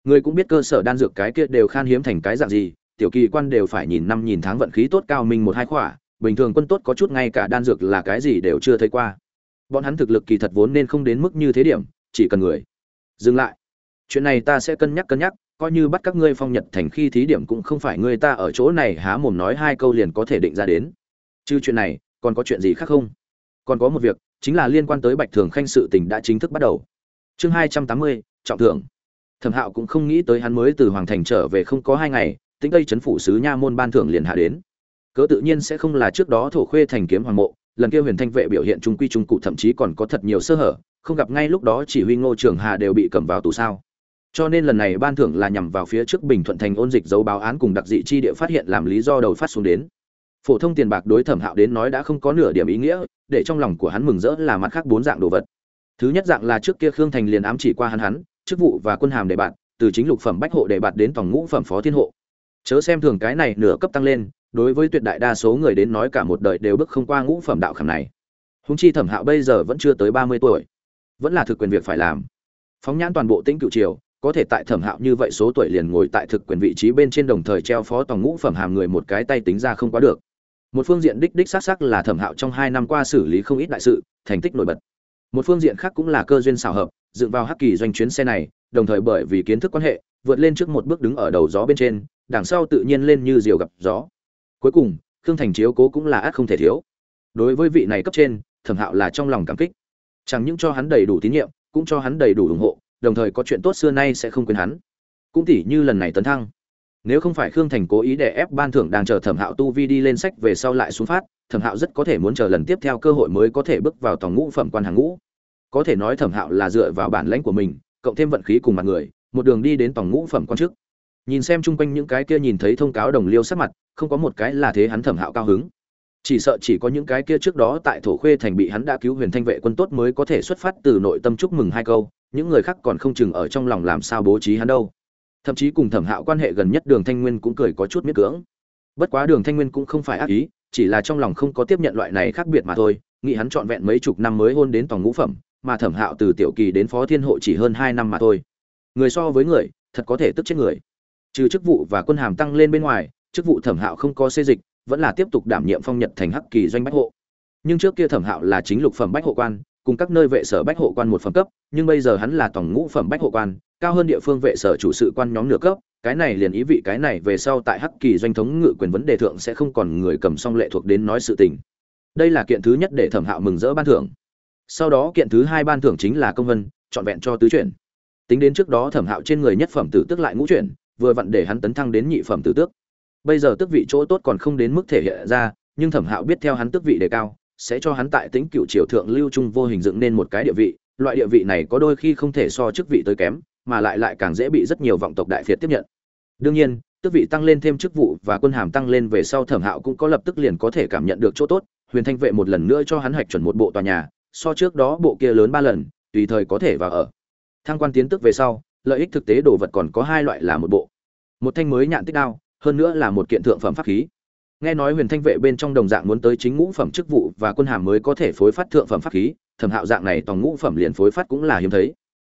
Người cũng biết cơ sở đan dược cái kia đều khan hiếm thành cái dạng gì, tiểu kỳ quan đều phải nhìn năm nhìn tháng vận khí tốt cao minh một hai khỏa, bình thường quân tốt có chút ngay cả đan dược là cái gì đều chưa thấy qua bọn hắn thực lực kỳ thật vốn nên không đến mức như thế điểm, chỉ cần người. Dừng lại. Chuyện này ta sẽ cân nhắc cân nhắc, coi như bắt các ngươi phong nhật thành khi thí điểm cũng không phải ngươi ta ở chỗ này há mồm nói hai câu liền có thể định ra đến. Chứ chuyện này, còn có chuyện gì khác không? Còn có một việc, chính là liên quan tới bạch thường khanh sự tình đã chính thức bắt đầu. Chương hai trăm tám mươi, trọng thưởng. Thẩm hạo cũng không nghĩ tới hắn mới từ hoàng thành trở về không có hai ngày tính tây chấn phủ sứ nha môn ban thưởng liền hạ đến. Cớ tự nhiên sẽ không là trước đó thổ khuê thành kiếm hoàng mộ lần kia huyền thanh vệ biểu hiện trung quy trung cụ thậm chí còn có thật nhiều sơ hở, không gặp ngay lúc đó chỉ huy ngô trường hà đều bị cầm vào tù sao. Cho nên lần này ban thưởng là nhằm vào phía trước bình thuận thành ôn dịch dấu báo án cùng đặc dị chi địa phát hiện làm lý do đầu phát xuống đến. Phổ thông tiền bạc đối thẩm hạo đến nói đã không có nửa điểm ý nghĩa, để trong lòng của hắn mừng rỡ là mặt khác bốn dạng đồ vật. Thứ nhất dạng là trước kia khương thành liền ám chỉ qua hắn hắn, chức vụ và quân hàm đề bạt từ chính lục phẩm bách hộ đề bạt đến tổng ngũ phẩm phó thiên hộ. Chớ xem thường cái này nửa cấp tăng lên đối với tuyệt đại đa số người đến nói cả một đời đều bước không qua ngũ phẩm đạo khảm này. Húng chi thẩm hạo bây giờ vẫn chưa tới ba mươi tuổi, vẫn là thực quyền việc phải làm. Phóng nhãn toàn bộ tĩnh cựu triều, có thể tại thẩm hạo như vậy số tuổi liền ngồi tại thực quyền vị trí bên trên đồng thời treo phó tòng ngũ phẩm hàm người một cái tay tính ra không quá được. Một phương diện đích đích xác c là thẩm hạo trong hai năm qua xử lý không ít đại sự, thành tích nổi bật. Một phương diện khác cũng là cơ duyên xào hợp, dựng vào hắc kỳ doanh chuyến xe này, đồng thời bởi vì kiến thức quan hệ, vượt lên trước một bước đứng ở đầu gió bên trên, đằng sau tự nhiên lên như diều gặp gió cuối cùng, khương thành chiếu cố cũng là át không thể thiếu. Đối với vị này cấp trên, thẩm hạo là trong lòng cảm kích. Chẳng những cho hắn đầy đủ tín nhiệm, cũng cho hắn đầy đủ ủng hộ, đồng thời có chuyện tốt xưa nay sẽ không quên hắn. Cũng tỉ như lần này tấn thăng. Nếu không phải khương thành cố ý để ép ban thưởng đang chờ thẩm hạo tu vi đi lên sách về sau lại xuống phát, thẩm hạo rất có thể muốn chờ lần tiếp theo cơ hội mới có thể bước vào Tòng ngũ phẩm quan hàng ngũ. Có thể nói thẩm hạo là dựa vào bản lãnh của mình, cộng thêm vận khí cùng mặt người, một đường đi đến Tòng ngũ phẩm quan chức nhìn xem chung quanh những cái kia nhìn thấy thông cáo đồng liêu sắc mặt, không có một cái là thế hắn thẩm hạo cao hứng. Chỉ sợ chỉ có những cái kia trước đó tại thổ khuê thành bị hắn đã cứu huyền thanh vệ quân tốt mới có thể xuất phát từ nội tâm chúc mừng hai câu, những người khác còn không chừng ở trong lòng làm sao bố trí hắn đâu. Thậm chí cùng thẩm hạo quan hệ gần nhất đường thanh nguyên cũng cười có chút miết cưỡng. Bất quá đường thanh nguyên cũng không phải ác ý, chỉ là trong lòng không có tiếp nhận loại này khác biệt mà thôi, nghĩ hắn trọn vẹn mấy chục năm mới hôn đến tòng ngũ phẩm, mà thẩm hạo từ tiểu kỳ đến phó thiên hộ chỉ hơn hai năm mà thôi. Người so với người, thật có thể tức chết người trừ chức vụ và quân hàm tăng lên bên ngoài, chức vụ thẩm hạo không có xê dịch, vẫn là tiếp tục đảm nhiệm phong nhật thành hắc kỳ doanh bách hộ. Nhưng trước kia thẩm hạo là chính lục phẩm bách hộ quan, cùng các nơi vệ sở bách hộ quan một phẩm cấp, nhưng bây giờ hắn là tổng ngũ phẩm bách hộ quan, cao hơn địa phương vệ sở chủ sự quan nhóm nửa cấp, cái này liền ý vị cái này về sau tại hắc kỳ doanh thống ngự quyền vấn đề thượng sẽ không còn người cầm song lệ thuộc đến nói sự tình. Đây là kiện thứ nhất để thẩm hạo mừng rỡ ban thưởng. Sau đó kiện thứ hai ban thưởng chính là công vân, trọn vẹn cho tứ chuyển. Tính đến trước đó thẩm hạo trên người nhất phẩm tử tước lại ngũ chuyển vừa vặn để hắn tấn thăng đến nhị phẩm tử tước. Bây giờ tước vị chỗ tốt còn không đến mức thể hiện ra, nhưng thẩm hạo biết theo hắn tước vị đề cao, sẽ cho hắn tại tính cựu triều thượng lưu trung vô hình dựng nên một cái địa vị, loại địa vị này có đôi khi không thể so chức vị tới kém, mà lại lại càng dễ bị rất nhiều vọng tộc đại phiệt tiếp nhận. Đương nhiên, tước vị tăng lên thêm chức vụ và quân hàm tăng lên về sau thẩm hạo cũng có lập tức liền có thể cảm nhận được chỗ tốt, huyền thanh vệ một lần nữa cho hắn hạch chuẩn một bộ tòa nhà, so trước đó bộ kia lớn ba lần, tùy thời có thể vào ở. Thăng quan tiến tức về sau lợi ích thực tế đồ vật còn có hai loại là một bộ. Một thanh mới nhạn tích đao, hơn nữa là một kiện thượng phẩm pháp khí. Nghe nói huyền thanh vệ bên trong đồng dạng muốn tới chính ngũ phẩm chức vụ và quân hàm mới có thể phối phát thượng phẩm pháp khí, thẩm hạo dạng này toàn ngũ phẩm liền phối phát cũng là hiếm thấy.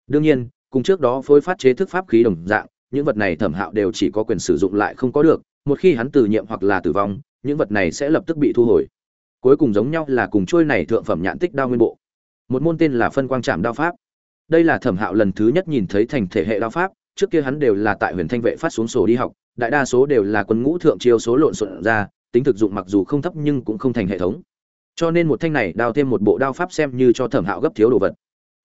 Đương nhiên, cùng trước đó phối phát chế thức pháp khí đồng dạng, những vật này thẩm hạo đều chỉ có quyền sử dụng lại không có được, một khi hắn từ nhiệm hoặc là tử vong, những vật này sẽ lập tức bị thu hồi. Cuối cùng giống nhau là cùng trôi này thượng phẩm nhạn tích đao nguyên bộ. Một môn tên là phân quang trạm đao pháp đây là thẩm hạo lần thứ nhất nhìn thấy thành thể hệ đao pháp, trước kia hắn đều là tại huyền thanh vệ phát xuống sổ đi học, đại đa số đều là quân ngũ thượng chiêu số lộn xộn ra, tính thực dụng mặc dù không thấp nhưng cũng không thành hệ thống. Cho nên một thanh này đao thêm một bộ đao pháp xem như cho thẩm hạo gấp thiếu đồ vật.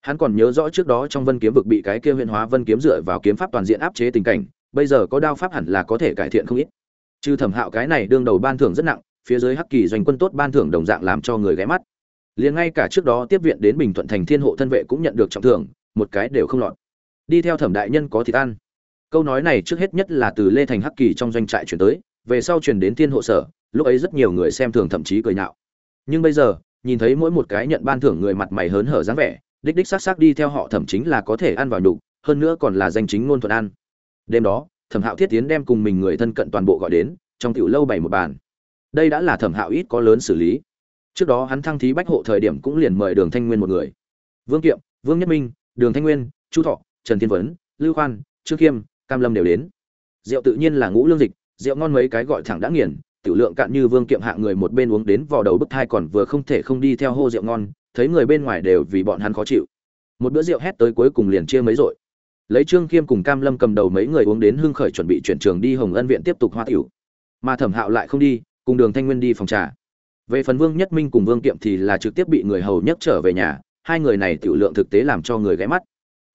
Hắn còn nhớ rõ trước đó trong vân kiếm vực bị cái kia huyện hóa vân kiếm dựa vào kiếm pháp toàn diện áp chế tình cảnh, bây giờ có đao pháp hẳn là có thể cải thiện không ít. Chứ thẩm hạo cái này đương đầu ban thưởng rất nặng, phía dưới hắc kỳ doanh quân tốt ban thưởng đồng dạng làm cho người ghé mắt liền ngay cả trước đó tiếp viện đến bình thuận thành thiên hộ thân vệ cũng nhận được trọng thưởng, một cái đều không lọt. Đi theo thẩm đại nhân có thịt ăn. Câu nói này trước hết nhất là từ lê thành hắc kỳ trong doanh trại chuyển tới, về sau chuyển đến thiên hộ sở, lúc ấy rất nhiều người xem thường thậm chí cười nhạo. Nhưng bây giờ, nhìn thấy mỗi một cái nhận ban thưởng người mặt mày hớn hở dáng vẻ, đích đích xác xác đi theo họ thẩm chính là có thể ăn vào nhục, hơn nữa còn là danh chính ngôn thuận ăn. Đêm đó, thẩm hạo thiết tiến đem cùng mình người thân cận toàn bộ gọi đến, trong tiểu lâu bày một bàn. Đây đã là thẩm hạo ít có lớn xử lý trước đó hắn thăng thí bách hộ thời điểm cũng liền mời đường thanh nguyên một người. Vương kiệm, vương nhất minh, đường thanh nguyên, chu thọ, trần thiên vấn, lưu khoan, trương khiêm, cam lâm đều đến. Rượu tự nhiên là ngũ lương dịch, rượu ngon mấy cái gọi thẳng đã nghiền, tiểu lượng cạn như vương kiệm hạ người một bên uống đến vò đầu bức thai còn vừa không thể không đi theo hô rượu ngon, thấy người bên ngoài đều vì bọn hắn khó chịu. Một bữa rượu hét tới cuối cùng liền chia mấy rội lấy trương khiêm cùng cam lâm cầm đầu mấy người uống đến hưng khởi chuẩn bị chuyển trường đi hồng ân viện tiếp tục hoa tiểu. Mà thẩm hạo lại không đi, cùng đường thanh nguyên đi phòng trà về phần vương nhất minh cùng vương kiệm thì là trực tiếp bị người hầu nhất trở về nhà, hai người này tiểu lượng thực tế làm cho người ghé mắt.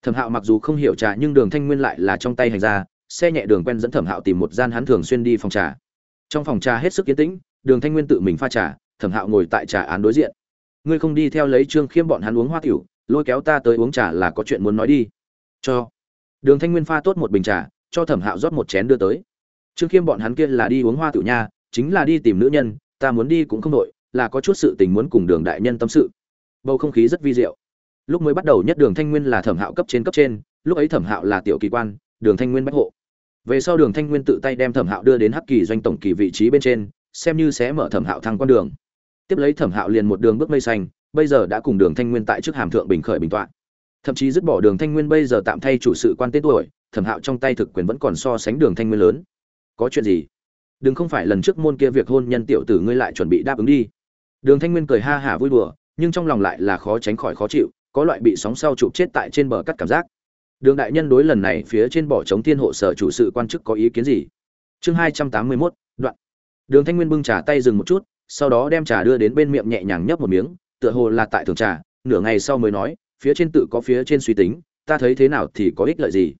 Thẩm hạo mặc dù không hiểu trà nhưng đường thanh nguyên lại là trong tay hành ra xe nhẹ đường quen dẫn thẩm hạo tìm một gian hắn thường xuyên đi phòng trà. Trong phòng trà hết sức yên tĩnh, đường thanh nguyên tự mình pha trà, thẩm hạo ngồi tại trà án đối diện. Ngươi không đi theo lấy trương khiêm bọn hắn uống hoa tiểu, lôi kéo ta tới uống trà là có chuyện muốn nói đi. Cho. Đường thanh nguyên pha tốt một bình trà, cho thẩm hạo rót một chén đưa tới. Trương khiêm bọn hắn kia là đi uống hoa tiểu nha, chính là đi tìm nữ nhân ta muốn đi cũng không đội, là có chút sự tình muốn cùng đường đại nhân tâm sự. Bầu không khí rất vi diệu. Lúc mới bắt đầu nhất đường thanh nguyên là thẩm hạo cấp trên cấp trên, lúc ấy thẩm hạo là tiểu kỳ quan, đường thanh nguyên bách hộ. Về sau đường thanh nguyên tự tay đem thẩm hạo đưa đến hắc kỳ doanh tổng kỳ vị trí bên trên, xem như sẽ mở thẩm hạo thăng con đường. Tiếp lấy thẩm hạo liền một đường bước mây xanh, bây giờ đã cùng đường thanh nguyên tại trước hàm thượng bình khởi bình tọa thậm chí dứt bỏ đường thanh nguyên bây giờ tạm thay chủ sự quan tên tuổi, thẩm hạo trong tay thực quyền vẫn còn so sánh đường thanh nguyên lớn. Có chuyện gì? Đừng không phải lần trước môn kia việc hôn nhân tiểu tử ngươi lại chuẩn bị đáp ứng đi. Đường thanh nguyên cười ha hả vui đùa, nhưng trong lòng lại là khó tránh khỏi khó chịu, có loại bị sóng sau chụp chết tại trên bờ cắt cảm giác. Đường đại nhân đối lần này phía trên bỏ chống thiên hộ sở chủ sự quan chức có ý kiến gì? Chương hai trăm tám mươi mốt, đoạn. Đường thanh nguyên bưng trà tay dừng một chút, sau đó đem trà đưa đến bên miệng nhẹ nhàng nhấp một miếng, tựa hồ là tại thường trà, nửa ngày sau mới nói, phía trên tự có phía trên suy tính, ta thấy thế nào thì có ích lợi gì?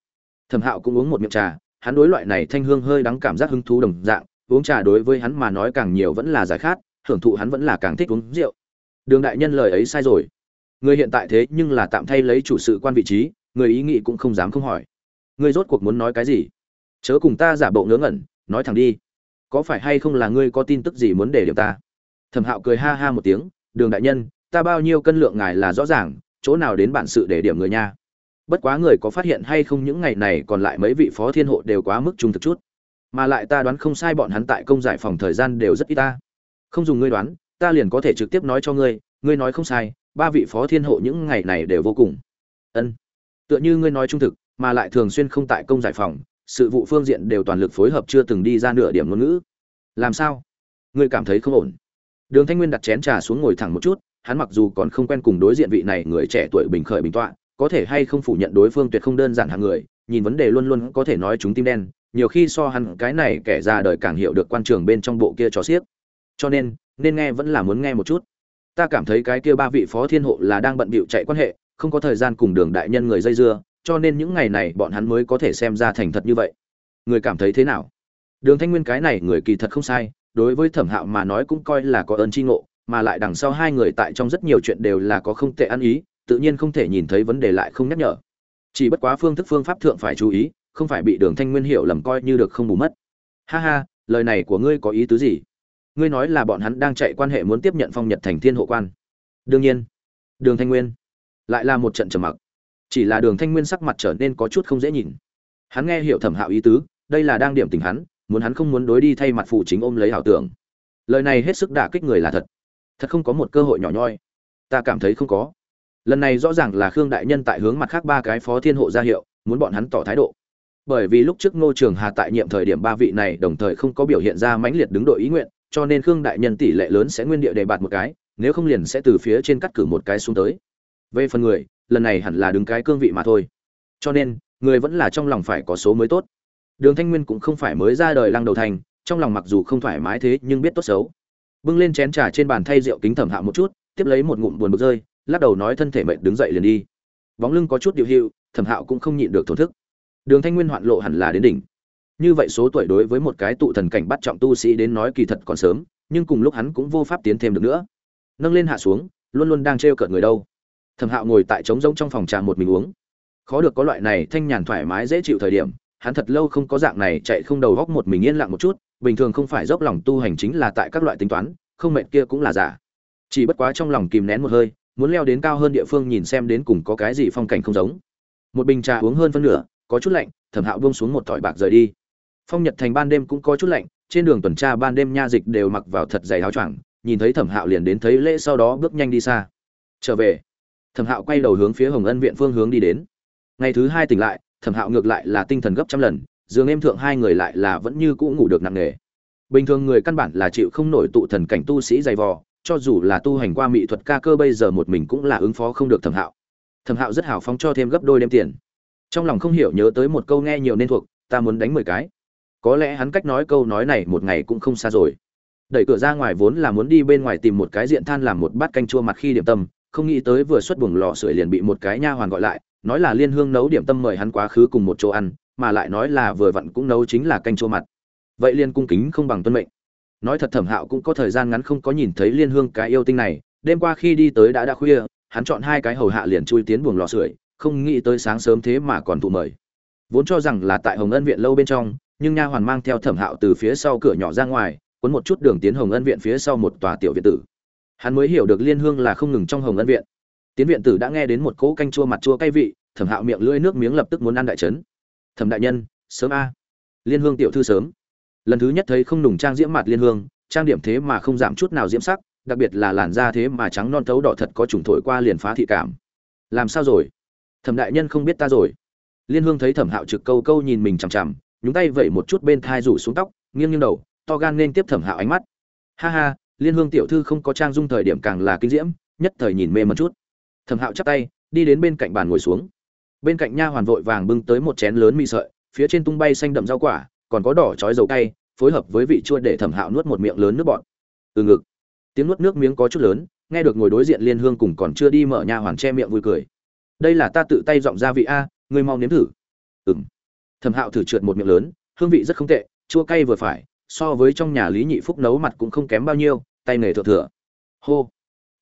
Thẩm hạo cũng uống một miệng trà, hắn đối loại này thanh hương hơi đắng cảm giác hứng thú đồng dạng uống trà đối với hắn mà nói càng nhiều vẫn là giải khát, hưởng thụ hắn vẫn là càng thích uống rượu. Đường đại nhân lời ấy sai rồi. Người hiện tại thế nhưng là tạm thay lấy chủ sự quan vị trí, người ý nghĩ cũng không dám không hỏi. Ngươi rốt cuộc muốn nói cái gì? Chớ cùng ta giả bộ ngớ ngẩn, nói thẳng đi. Có phải hay không là ngươi có tin tức gì muốn để điểm ta? Thẩm hạo cười ha ha một tiếng, đường đại nhân, ta bao nhiêu cân lượng ngài là rõ ràng, chỗ nào đến bản sự để điểm người nha. Bất quá người có phát hiện hay không những ngày này còn lại mấy vị phó thiên hộ đều quá mức trung thực chút mà lại ta đoán không sai bọn hắn tại công giải phòng thời gian đều rất ít ta. Không dùng ngươi đoán, ta liền có thể trực tiếp nói cho ngươi ngươi nói không sai, ba vị phó thiên hộ những ngày này đều vô cùng. Ân. Tựa như ngươi nói trung thực, mà lại thường xuyên không tại công giải phòng, sự vụ phương diện đều toàn lực phối hợp chưa từng đi ra nửa điểm ngôn ngữ. Làm sao? Ngươi cảm thấy không ổn. Đường thanh nguyên đặt chén trà xuống ngồi thẳng một chút, hắn mặc dù còn không quen cùng đối diện vị này người trẻ tuổi bình khởi bình tọa có thể hay không phủ nhận đối phương tuyệt không đơn giản hạng người, nhìn vấn đề luôn luôn có thể nói chúng tim đen, nhiều khi so hắn cái này kẻ ra đời càng hiểu được quan trường bên trong bộ kia cho xiếc. Cho nên nên nghe vẫn là muốn nghe một chút. Ta cảm thấy cái kia ba vị phó thiên hộ là đang bận bịu chạy quan hệ, không có thời gian cùng đường đại nhân người dây dưa, cho nên những ngày này bọn hắn mới có thể xem ra thành thật như vậy. Người cảm thấy thế nào? Đường thanh nguyên cái này người kỳ thật không sai, đối với thẩm hạo mà nói cũng coi là có ơn tri ngộ, mà lại đằng sau hai người tại trong rất nhiều chuyện đều là có không tệ ăn ý tự nhiên không thể nhìn thấy vấn đề lại không nhắc nhở. Chỉ bất quá phương thức phương pháp thượng phải chú ý, không phải bị đường thanh nguyên hiểu lầm coi như được không bù mất. Ha ha, lời này của ngươi có ý tứ gì? Ngươi nói là bọn hắn đang chạy quan hệ muốn tiếp nhận phong nhật thành thiên hộ quan. Đương nhiên, đường thanh nguyên lại là một trận trầm mặc. Chỉ là đường thanh nguyên sắc mặt trở nên có chút không dễ nhìn. Hắn nghe hiểu thẩm hạo ý tứ, đây là đang điểm tình hắn, muốn hắn không muốn đối đi thay mặt phụ chính ôm lấy ảo tưởng. Lời này hết sức đả kích người là thật. Thật không có một cơ hội nhỏ nhoi. Ta cảm thấy không có lần này rõ ràng là khương đại nhân tại hướng mặt khác ba cái phó thiên hộ ra hiệu, muốn bọn hắn tỏ thái độ. Bởi vì lúc trước ngô trường hà tại nhiệm thời điểm ba vị này đồng thời không có biểu hiện ra mãnh liệt đứng đội ý nguyện, cho nên khương đại nhân tỷ lệ lớn sẽ nguyên địa đề bạt một cái, nếu không liền sẽ từ phía trên cắt cử một cái xuống tới. Về phần người, lần này hẳn là đứng cái cương vị mà thôi. Cho nên, người vẫn là trong lòng phải có số mới tốt. Đường thanh nguyên cũng không phải mới ra đời lăng đầu thành, trong lòng mặc dù không thoải mái thế nhưng biết tốt xấu. Bưng lên chén trà trên bàn thay rượu kính thẩm hạ một chút, tiếp lấy một ngụm buồn bực rơi lắc đầu nói thân thể mệt đứng dậy liền đi. Bóng lưng có chút điệu hiệu, thẩm hạo cũng không nhịn được thổn thức. Đường thanh nguyên hoạn lộ hẳn là đến đỉnh. Như vậy số tuổi đối với một cái tụ thần cảnh bắt trọng tu sĩ đến nói kỳ thật còn sớm, nhưng cùng lúc hắn cũng vô pháp tiến thêm được nữa. Nâng lên hạ xuống, luôn luôn đang trêu cợt người đâu. Thẩm hạo ngồi tại trống rỗng trong phòng trà một mình uống. Khó được có loại này thanh nhàn thoải mái dễ chịu thời điểm, hắn thật lâu không có dạng này chạy không đầu góc một mình yên lặng một chút, bình thường không phải dốc lòng tu hành chính là tại các loại tính toán, không mệt kia cũng là giả. Chỉ bất quá trong lòng kìm nén một hơi muốn leo đến cao hơn địa phương nhìn xem đến cùng có cái gì phong cảnh không giống. Một bình trà uống hơn phân nửa, có chút lạnh, thẩm hạo buông xuống một thỏi bạc rời đi. Phong nhật thành ban đêm cũng có chút lạnh, trên đường tuần tra ban đêm nha dịch đều mặc vào thật dày áo choàng, nhìn thấy thẩm hạo liền đến thấy lễ sau đó bước nhanh đi xa. Trở về, thẩm hạo quay đầu hướng phía hồng ân viện phương hướng đi đến. Ngày thứ hai tỉnh lại, thẩm hạo ngược lại là tinh thần gấp trăm lần, giường em thượng hai người lại là vẫn như cũ ngủ được nặng nề. Bình thường người căn bản là chịu không nổi tụ thần cảnh tu sĩ dày vò cho dù là tu hành qua mỹ thuật ca cơ bây giờ một mình cũng là ứng phó không được thẩm hạo. Thẩm hạo rất hào phóng cho thêm gấp đôi đem tiền. Trong lòng không hiểu nhớ tới một câu nghe nhiều nên thuộc, ta muốn đánh mười cái. Có lẽ hắn cách nói câu nói này một ngày cũng không xa rồi. Đẩy cửa ra ngoài vốn là muốn đi bên ngoài tìm một cái diện than làm một bát canh chua mặt khi điểm tâm, không nghĩ tới vừa xuất buồng lò sưởi liền bị một cái nha hoàn gọi lại, nói là liên hương nấu điểm tâm mời hắn quá khứ cùng một chỗ ăn, mà lại nói là vừa vặn cũng nấu chính là canh chua mặt. Vậy liên cung kính không bằng tuân mệnh nói thật thẩm hạo cũng có thời gian ngắn không có nhìn thấy liên hương cái yêu tinh này, đêm qua khi đi tới đã đã khuya, hắn chọn hai cái hầu hạ liền chui tiến buồng lò sưởi, không nghĩ tới sáng sớm thế mà còn thụ mời. Vốn cho rằng là tại hồng ân viện lâu bên trong, nhưng nha hoàn mang theo thẩm hạo từ phía sau cửa nhỏ ra ngoài, cuốn một chút đường tiến hồng ân viện phía sau một tòa tiểu viện tử. Hắn mới hiểu được liên hương là không ngừng trong hồng ân viện. Tiến viện tử đã nghe đến một cỗ canh chua mặt chua cay vị, thẩm hạo miệng lưỡi nước miếng lập tức muốn ăn đại trấn thẩm đại nhân, sớm a. Liên hương tiểu thư sớm lần thứ nhất thấy không nùng trang diễm mặt liên hương, trang điểm thế mà không giảm chút nào diễm sắc, đặc biệt là làn da thế mà trắng non thấu đỏ thật có trùng thổi qua liền phá thị cảm. Làm sao rồi? Thẩm đại nhân không biết ta rồi. Liên hương thấy thẩm hạo trực câu câu nhìn mình chằm chằm, nhúng tay vẩy một chút bên thai rủ xuống tóc, nghiêng nghiêng đầu, to gan nên tiếp thẩm hạo ánh mắt. Ha ha, liên hương tiểu thư không có trang dung thời điểm càng là kinh diễm, nhất thời nhìn mê một chút. Thẩm hạo chắp tay, đi đến bên cạnh bàn ngồi xuống. Bên cạnh nha hoàn vội vàng bưng tới một chén lớn mì sợi, phía trên tung bay xanh đậm rau quả còn có đỏ chói dầu cay phối hợp với vị chua để thẩm hạo nuốt một miệng lớn nước bọt. Từ ngực tiếng nuốt nước miếng có chút lớn nghe được ngồi đối diện liên hương cùng còn chưa đi mở nha hoàn che miệng vui cười. Đây là ta tự tay dọn ra vị a ngươi mau nếm thử. Ừm, thẩm hạo thử trượt một miệng lớn hương vị rất không tệ chua cay vừa phải so với trong nhà lý nhị phúc nấu mặt cũng không kém bao nhiêu tay nghề thượng thừa. Hô.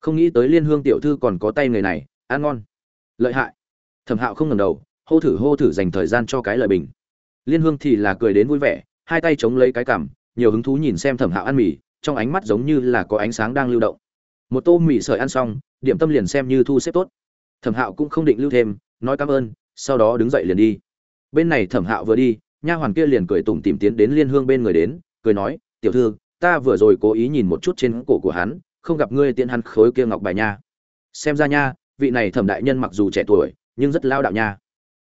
Không nghĩ tới liên hương tiểu thư còn có tay nghề này ăn ngon. Lợi hại. Thẩm hạo không ngẩng đầu hô thử hô thử dành thời gian cho cái lời bình liên hương thì là cười đến vui vẻ, hai tay chống lấy cái cằm, nhiều hứng thú nhìn xem thẩm hạo ăn mì, trong ánh mắt giống như là có ánh sáng đang lưu động. Một tô mì sợi ăn xong, điểm tâm liền xem như thu xếp tốt. Thẩm hạo cũng không định lưu thêm, nói cảm ơn, sau đó đứng dậy liền đi. Bên này thẩm hạo vừa đi, nha hoàn kia liền cười tủm tìm tiến đến liên hương bên người đến, cười nói, tiểu thư, ta vừa rồi cố ý nhìn một chút trên cổ của hắn, không gặp ngươi tiện hắn khối kia ngọc bài nha. Xem ra nha, vị này thẩm đại nhân mặc dù trẻ tuổi, nhưng rất lao đạo nha.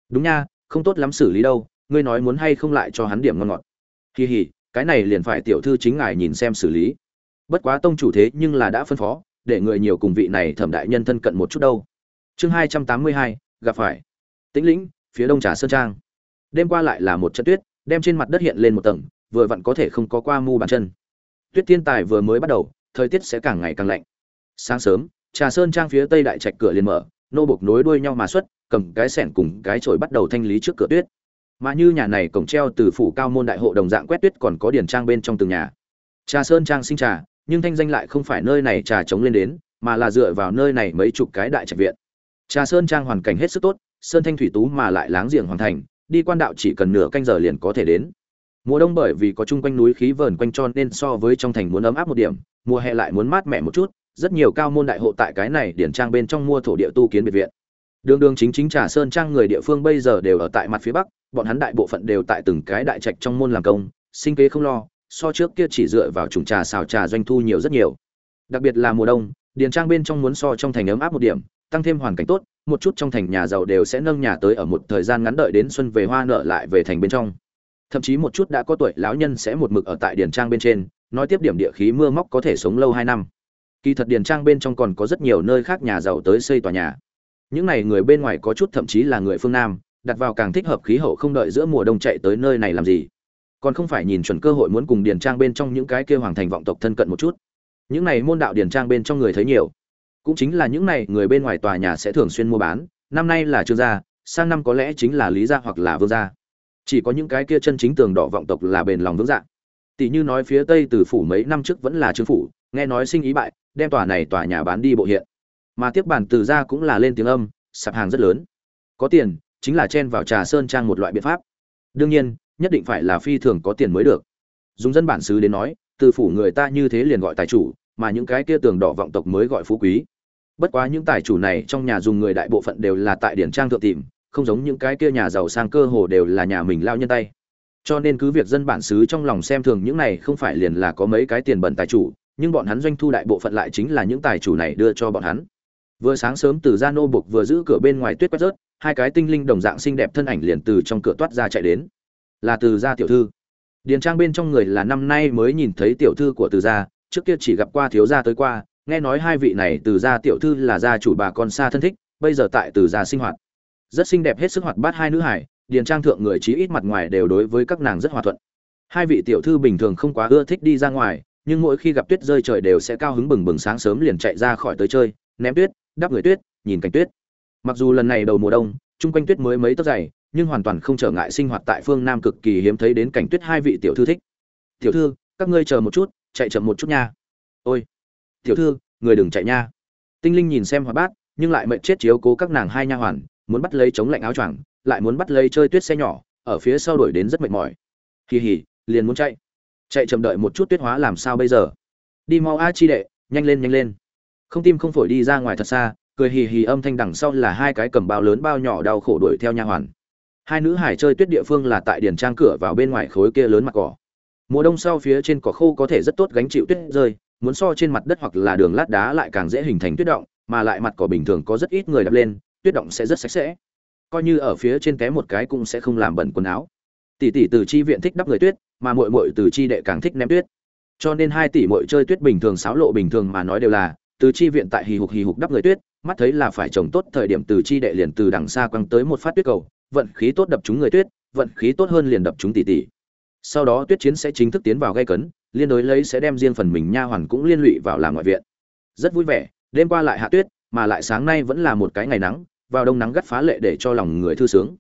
Đúng nha, không tốt lắm xử lý đâu ngươi nói muốn hay không lại cho hắn điểm ngon ngọt. Kỳ hỉ, cái này liền phải tiểu thư chính ngài nhìn xem xử lý. Bất quá tông chủ thế nhưng là đã phân phó, để người nhiều cùng vị này thẩm đại nhân thân cận một chút đâu. Chương hai trăm tám mươi hai, gặp phải. Tĩnh lĩnh, phía đông trà sơn trang. Đêm qua lại là một trận tuyết, đem trên mặt đất hiện lên một tầng, vừa vặn có thể không có qua mu bàn chân. Tuyết thiên tài vừa mới bắt đầu, thời tiết sẽ càng ngày càng lạnh. Sáng sớm, trà sơn trang phía tây đại trạch cửa liền mở, nô bục nối đuôi nhau mà xuất, cầm cái sẻn cùng cái chổi bắt đầu thanh lý trước cửa tuyết mà như nhà này cổng treo từ phủ cao môn đại hộ đồng dạng quét tuyết còn có điển trang bên trong từng nhà. Trà sơn trang sinh trà, nhưng thanh danh lại không phải nơi này trà chống lên đến, mà là dựa vào nơi này mấy chục cái đại trạch viện. Trà sơn trang hoàn cảnh hết sức tốt, sơn thanh thủy tú mà lại láng giềng hoàn thành, đi quan đạo chỉ cần nửa canh giờ liền có thể đến. Mùa đông bởi vì có chung quanh núi khí vờn quanh tròn nên so với trong thành muốn ấm áp một điểm, mùa hè lại muốn mát mẻ một chút, rất nhiều cao môn đại hộ tại cái này điển trang bên trong mua thổ địa tu kiến biệt viện. Đường đường chính chính trà sơn trang người địa phương bây giờ đều ở tại mặt phía bắc bọn hắn đại bộ phận đều tại từng cái đại trạch trong môn làm công, sinh kế không lo, so trước kia chỉ dựa vào trùng trà xào trà doanh thu nhiều rất nhiều. Đặc biệt là mùa đông, điền trang bên trong muốn so trong thành ấm áp một điểm, tăng thêm hoàn cảnh tốt, một chút trong thành nhà giàu đều sẽ nâng nhà tới ở một thời gian ngắn đợi đến xuân về hoa nợ lại về thành bên trong. Thậm chí một chút đã có tuổi lão nhân sẽ một mực ở tại điền trang bên trên, nói tiếp điểm địa khí mưa móc có thể sống lâu hai năm. Kỳ thật điền trang bên trong còn có rất nhiều nơi khác nhà giàu tới xây tòa nhà. Những này người bên ngoài có chút thậm chí là người phương nam đặt vào càng thích hợp khí hậu không đợi giữa mùa đông chạy tới nơi này làm gì. Còn không phải nhìn chuẩn cơ hội muốn cùng điền trang bên trong những cái kêu hoàng thành vọng tộc thân cận một chút. Những này môn đạo điền trang bên trong người thấy nhiều. Cũng chính là những này người bên ngoài tòa nhà sẽ thường xuyên mua bán. Năm nay là trương gia, sang năm có lẽ chính là lý gia hoặc là vương gia. Chỉ có những cái kia chân chính tường đỏ vọng tộc là bền lòng vững dạng tỷ như nói phía tây từ phủ mấy năm trước vẫn là trương phủ, nghe nói sinh ý bại, đem tòa này tòa nhà bán đi bộ hiện. Mà tiếp bản từ gia cũng là lên tiếng âm, sạp hàng rất lớn. Có tiền chính là chen vào trà sơn trang một loại biện pháp. Đương nhiên, nhất định phải là phi thường có tiền mới được. Dùng dân bản xứ đến nói, từ phủ người ta như thế liền gọi tài chủ, mà những cái kia tường đỏ vọng tộc mới gọi phú quý. Bất quá những tài chủ này trong nhà dùng người đại bộ phận đều là tại điển trang thượng tìm, không giống những cái kia nhà giàu sang cơ hồ đều là nhà mình lao nhân tay. Cho nên cứ việc dân bản xứ trong lòng xem thường những này không phải liền là có mấy cái tiền bẩn tài chủ, nhưng bọn hắn doanh thu đại bộ phận lại chính là những tài chủ này đưa cho bọn hắn. Vừa sáng sớm từ gia nô buộc vừa giữ cửa bên ngoài tuyết quét rớt hai cái tinh linh đồng dạng xinh đẹp thân ảnh liền từ trong cửa toát ra chạy đến. Là từ gia tiểu thư. Điền trang bên trong người là năm nay mới nhìn thấy tiểu thư của từ gia, trước kia chỉ gặp qua thiếu gia tới qua, nghe nói hai vị này từ gia tiểu thư là gia chủ bà con xa thân thích, bây giờ tại từ gia sinh hoạt. Rất xinh đẹp hết sức hoạt bát hai nữ hải, điền trang thượng người chí ít mặt ngoài đều đối với các nàng rất hòa thuận. Hai vị tiểu thư bình thường không quá ưa thích đi ra ngoài, nhưng mỗi khi gặp tuyết rơi trời đều sẽ cao hứng bừng bừng sáng sớm liền chạy ra khỏi tới chơi, ném tuyết, đắp người tuyết, nhìn cảnh tuyết mặc dù lần này đầu mùa đông, chung quanh tuyết mới mấy tấc dày, nhưng hoàn toàn không trở ngại sinh hoạt tại phương nam cực kỳ hiếm thấy đến cảnh tuyết hai vị tiểu thư thích. Tiểu thư, các ngươi chờ một chút, chạy chậm một chút nha. Ôi, tiểu thư, người đừng chạy nha. Tinh linh nhìn xem hoạt bát, nhưng lại mệnh chết chiếu cố các nàng hai nha hoàn, muốn bắt lấy chống lạnh áo choàng, lại muốn bắt lấy chơi tuyết xe nhỏ, ở phía sau đuổi đến rất mệt mỏi. Kỳ hỉ liền muốn chạy. Chạy chậm đợi một chút tuyết hóa làm sao bây giờ? Đi mau a, chi đệ, nhanh lên nhanh lên. Không tim không phổi đi ra ngoài thật xa cười hì hì âm thanh đằng sau là hai cái cầm bao lớn bao nhỏ đau khổ đuổi theo nha hoàn. Hai nữ hải chơi tuyết địa phương là tại điền trang cửa vào bên ngoài khối kia lớn mặt cỏ. Mùa đông sau phía trên cỏ khô có thể rất tốt gánh chịu tuyết rơi, muốn so trên mặt đất hoặc là đường lát đá lại càng dễ hình thành tuyết động, mà lại mặt cỏ bình thường có rất ít người đập lên, tuyết động sẽ rất sạch sẽ. Coi như ở phía trên té một cái cũng sẽ không làm bẩn quần áo. Tỷ tỷ từ chi viện thích đắp người tuyết, mà muội muội từ chi đệ càng thích ném tuyết. Cho nên hai tỷ muội chơi tuyết bình thường xáo lộ bình thường mà nói đều là từ chi viện tại hì hục hì hục đắp người tuyết, mắt thấy là phải trồng tốt thời điểm từ chi đệ liền từ đằng xa quăng tới một phát tuyết cầu, vận khí tốt đập chúng người tuyết, vận khí tốt hơn liền đập chúng tỷ tỷ. Sau đó tuyết chiến sẽ chính thức tiến vào gây cấn, liên đối lấy sẽ đem riêng phần mình nha hoàn cũng liên lụy vào làm ngoại viện. Rất vui vẻ, đêm qua lại hạ tuyết, mà lại sáng nay vẫn là một cái ngày nắng, vào đông nắng gắt phá lệ để cho lòng người thư sướng.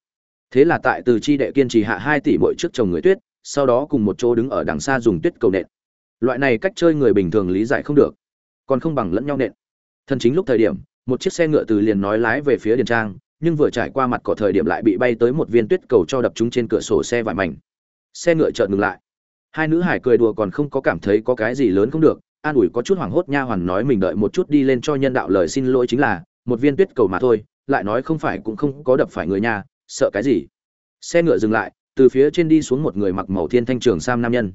Thế là tại từ chi đệ kiên trì hạ hai tỷ mỗi trước chồng người tuyết, sau đó cùng một chỗ đứng ở đằng xa dùng tuyết cầu nện. Loại này cách chơi người bình thường lý giải không được còn không bằng lẫn nhau nện. Thân chính lúc thời điểm, một chiếc xe ngựa từ liền nói lái về phía điền trang, nhưng vừa trải qua mặt cỏ thời điểm lại bị bay tới một viên tuyết cầu cho đập chúng trên cửa sổ xe vải mảnh. Xe ngựa chợt ngừng lại. Hai nữ hải cười đùa còn không có cảm thấy có cái gì lớn không được, an ủi có chút hoảng hốt nha hoàn nói mình đợi một chút đi lên cho nhân đạo lời xin lỗi chính là, một viên tuyết cầu mà thôi, lại nói không phải cũng không có đập phải người nhà sợ cái gì? Xe ngựa dừng lại, từ phía trên đi xuống một người mặc màu thiên thanh trường sam nam nhân.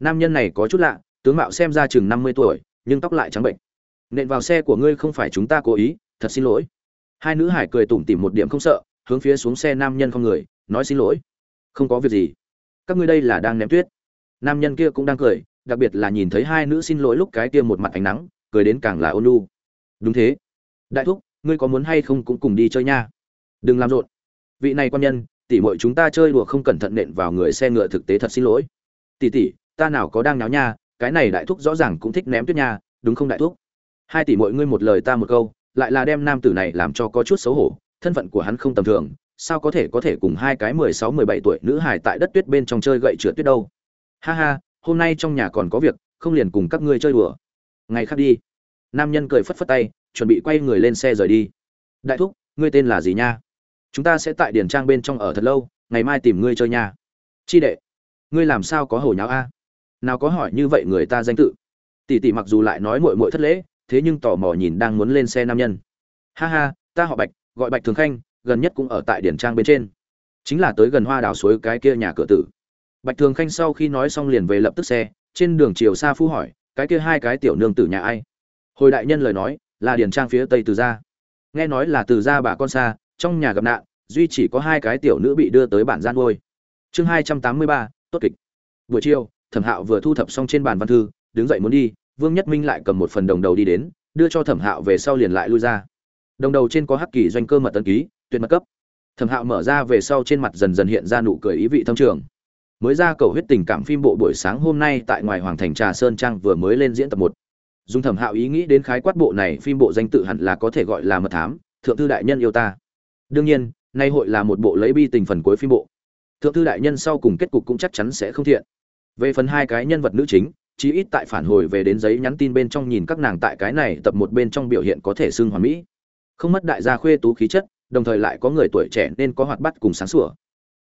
Nam nhân này có chút lạ, tướng mạo xem ra chừng năm mươi tuổi nhưng tóc lại trắng bệnh. Nện vào xe của ngươi không phải chúng ta cố ý, thật xin lỗi. Hai nữ hải cười tủm tỉm một điểm không sợ, hướng phía xuống xe nam nhân không người, nói xin lỗi. Không có việc gì. Các ngươi đây là đang ném tuyết. Nam nhân kia cũng đang cười, đặc biệt là nhìn thấy hai nữ xin lỗi lúc cái kia một mặt ánh nắng, cười đến càng là ôn lu đúng thế. Đại thúc, ngươi có muốn hay không cũng cùng đi chơi nha. Đừng làm rộn. Vị này quan nhân tỷ muội chúng ta chơi đùa không cẩn thận nện vào người xe ngựa thực tế thật xin lỗi. Tỷ tỷ ta nào có đang náo nha cái này đại thúc rõ ràng cũng thích ném tuyết nha, đúng không đại thúc? Hai tỷ mọi ngươi một lời ta một câu, lại là đem nam tử này làm cho có chút xấu hổ, thân phận của hắn không tầm thường, sao có thể có thể cùng hai cái mười sáu, mười bảy tuổi nữ hài tại đất tuyết bên trong chơi gậy trượt tuyết đâu? Ha ha, hôm nay trong nhà còn có việc, không liền cùng các ngươi chơi đùa. Ngày khác đi. Nam nhân cười phất phất tay, chuẩn bị quay người lên xe rời đi. Đại thúc, ngươi tên là gì nha? Chúng ta sẽ tại điền trang bên trong ở thật lâu, ngày mai tìm ngươi chơi nha. Chi đệ, ngươi làm sao có hồ nháo a? Nào có hỏi như vậy người ta danh tự. Tỷ tỷ mặc dù lại nói mội mội thất lễ, thế nhưng tò mò nhìn đang muốn lên xe nam nhân. Ha ha, ta họ bạch, gọi bạch thường khanh, gần nhất cũng ở tại điển trang bên trên. Chính là tới gần hoa đào suối cái kia nhà cửa tử. Bạch thường khanh sau khi nói xong liền về lập tức xe, trên đường chiều xa phu hỏi, cái kia hai cái tiểu nương tử nhà ai? Hồi đại nhân lời nói, là điển trang phía tây từ gia. Nghe nói là từ gia bà con xa, trong nhà gặp nạn, duy chỉ có hai cái tiểu nữ bị đưa tới bản gian ngôi chương hai trăm tám mươi ba, tốt kịch. Buổi chiều thẩm hạo vừa thu thập xong trên bàn văn thư, đứng dậy muốn đi, vương nhất minh lại cầm một phần đồng đầu đi đến, đưa cho thẩm hạo về sau liền lại lui ra. Đồng đầu trên có hắc kỳ doanh cơ mật tân ký, tuyệt mật cấp. Thẩm hạo mở ra về sau trên mặt dần dần hiện ra nụ cười ý vị thâm trường. Mới ra cầu huyết tình cảm phim bộ buổi sáng hôm nay tại ngoài hoàng thành trà sơn trang vừa mới lên diễn tập một. Dùng thẩm hạo ý nghĩ đến khái quát bộ này phim bộ danh tự hẳn là có thể gọi là mật thám, thượng thư đại nhân yêu ta. Đương nhiên, nay hội là một bộ lấy bi tình phần cuối phim bộ. Thượng thư đại nhân sau cùng kết cục cũng chắc chắn sẽ không thiện về phần hai cái nhân vật nữ chính, chí ít tại phản hồi về đến giấy nhắn tin bên trong nhìn các nàng tại cái này tập một bên trong biểu hiện có thể xưng hoàn mỹ. Không mất đại gia khuê tú khí chất, đồng thời lại có người tuổi trẻ nên có hoạt bát cùng sáng sủa.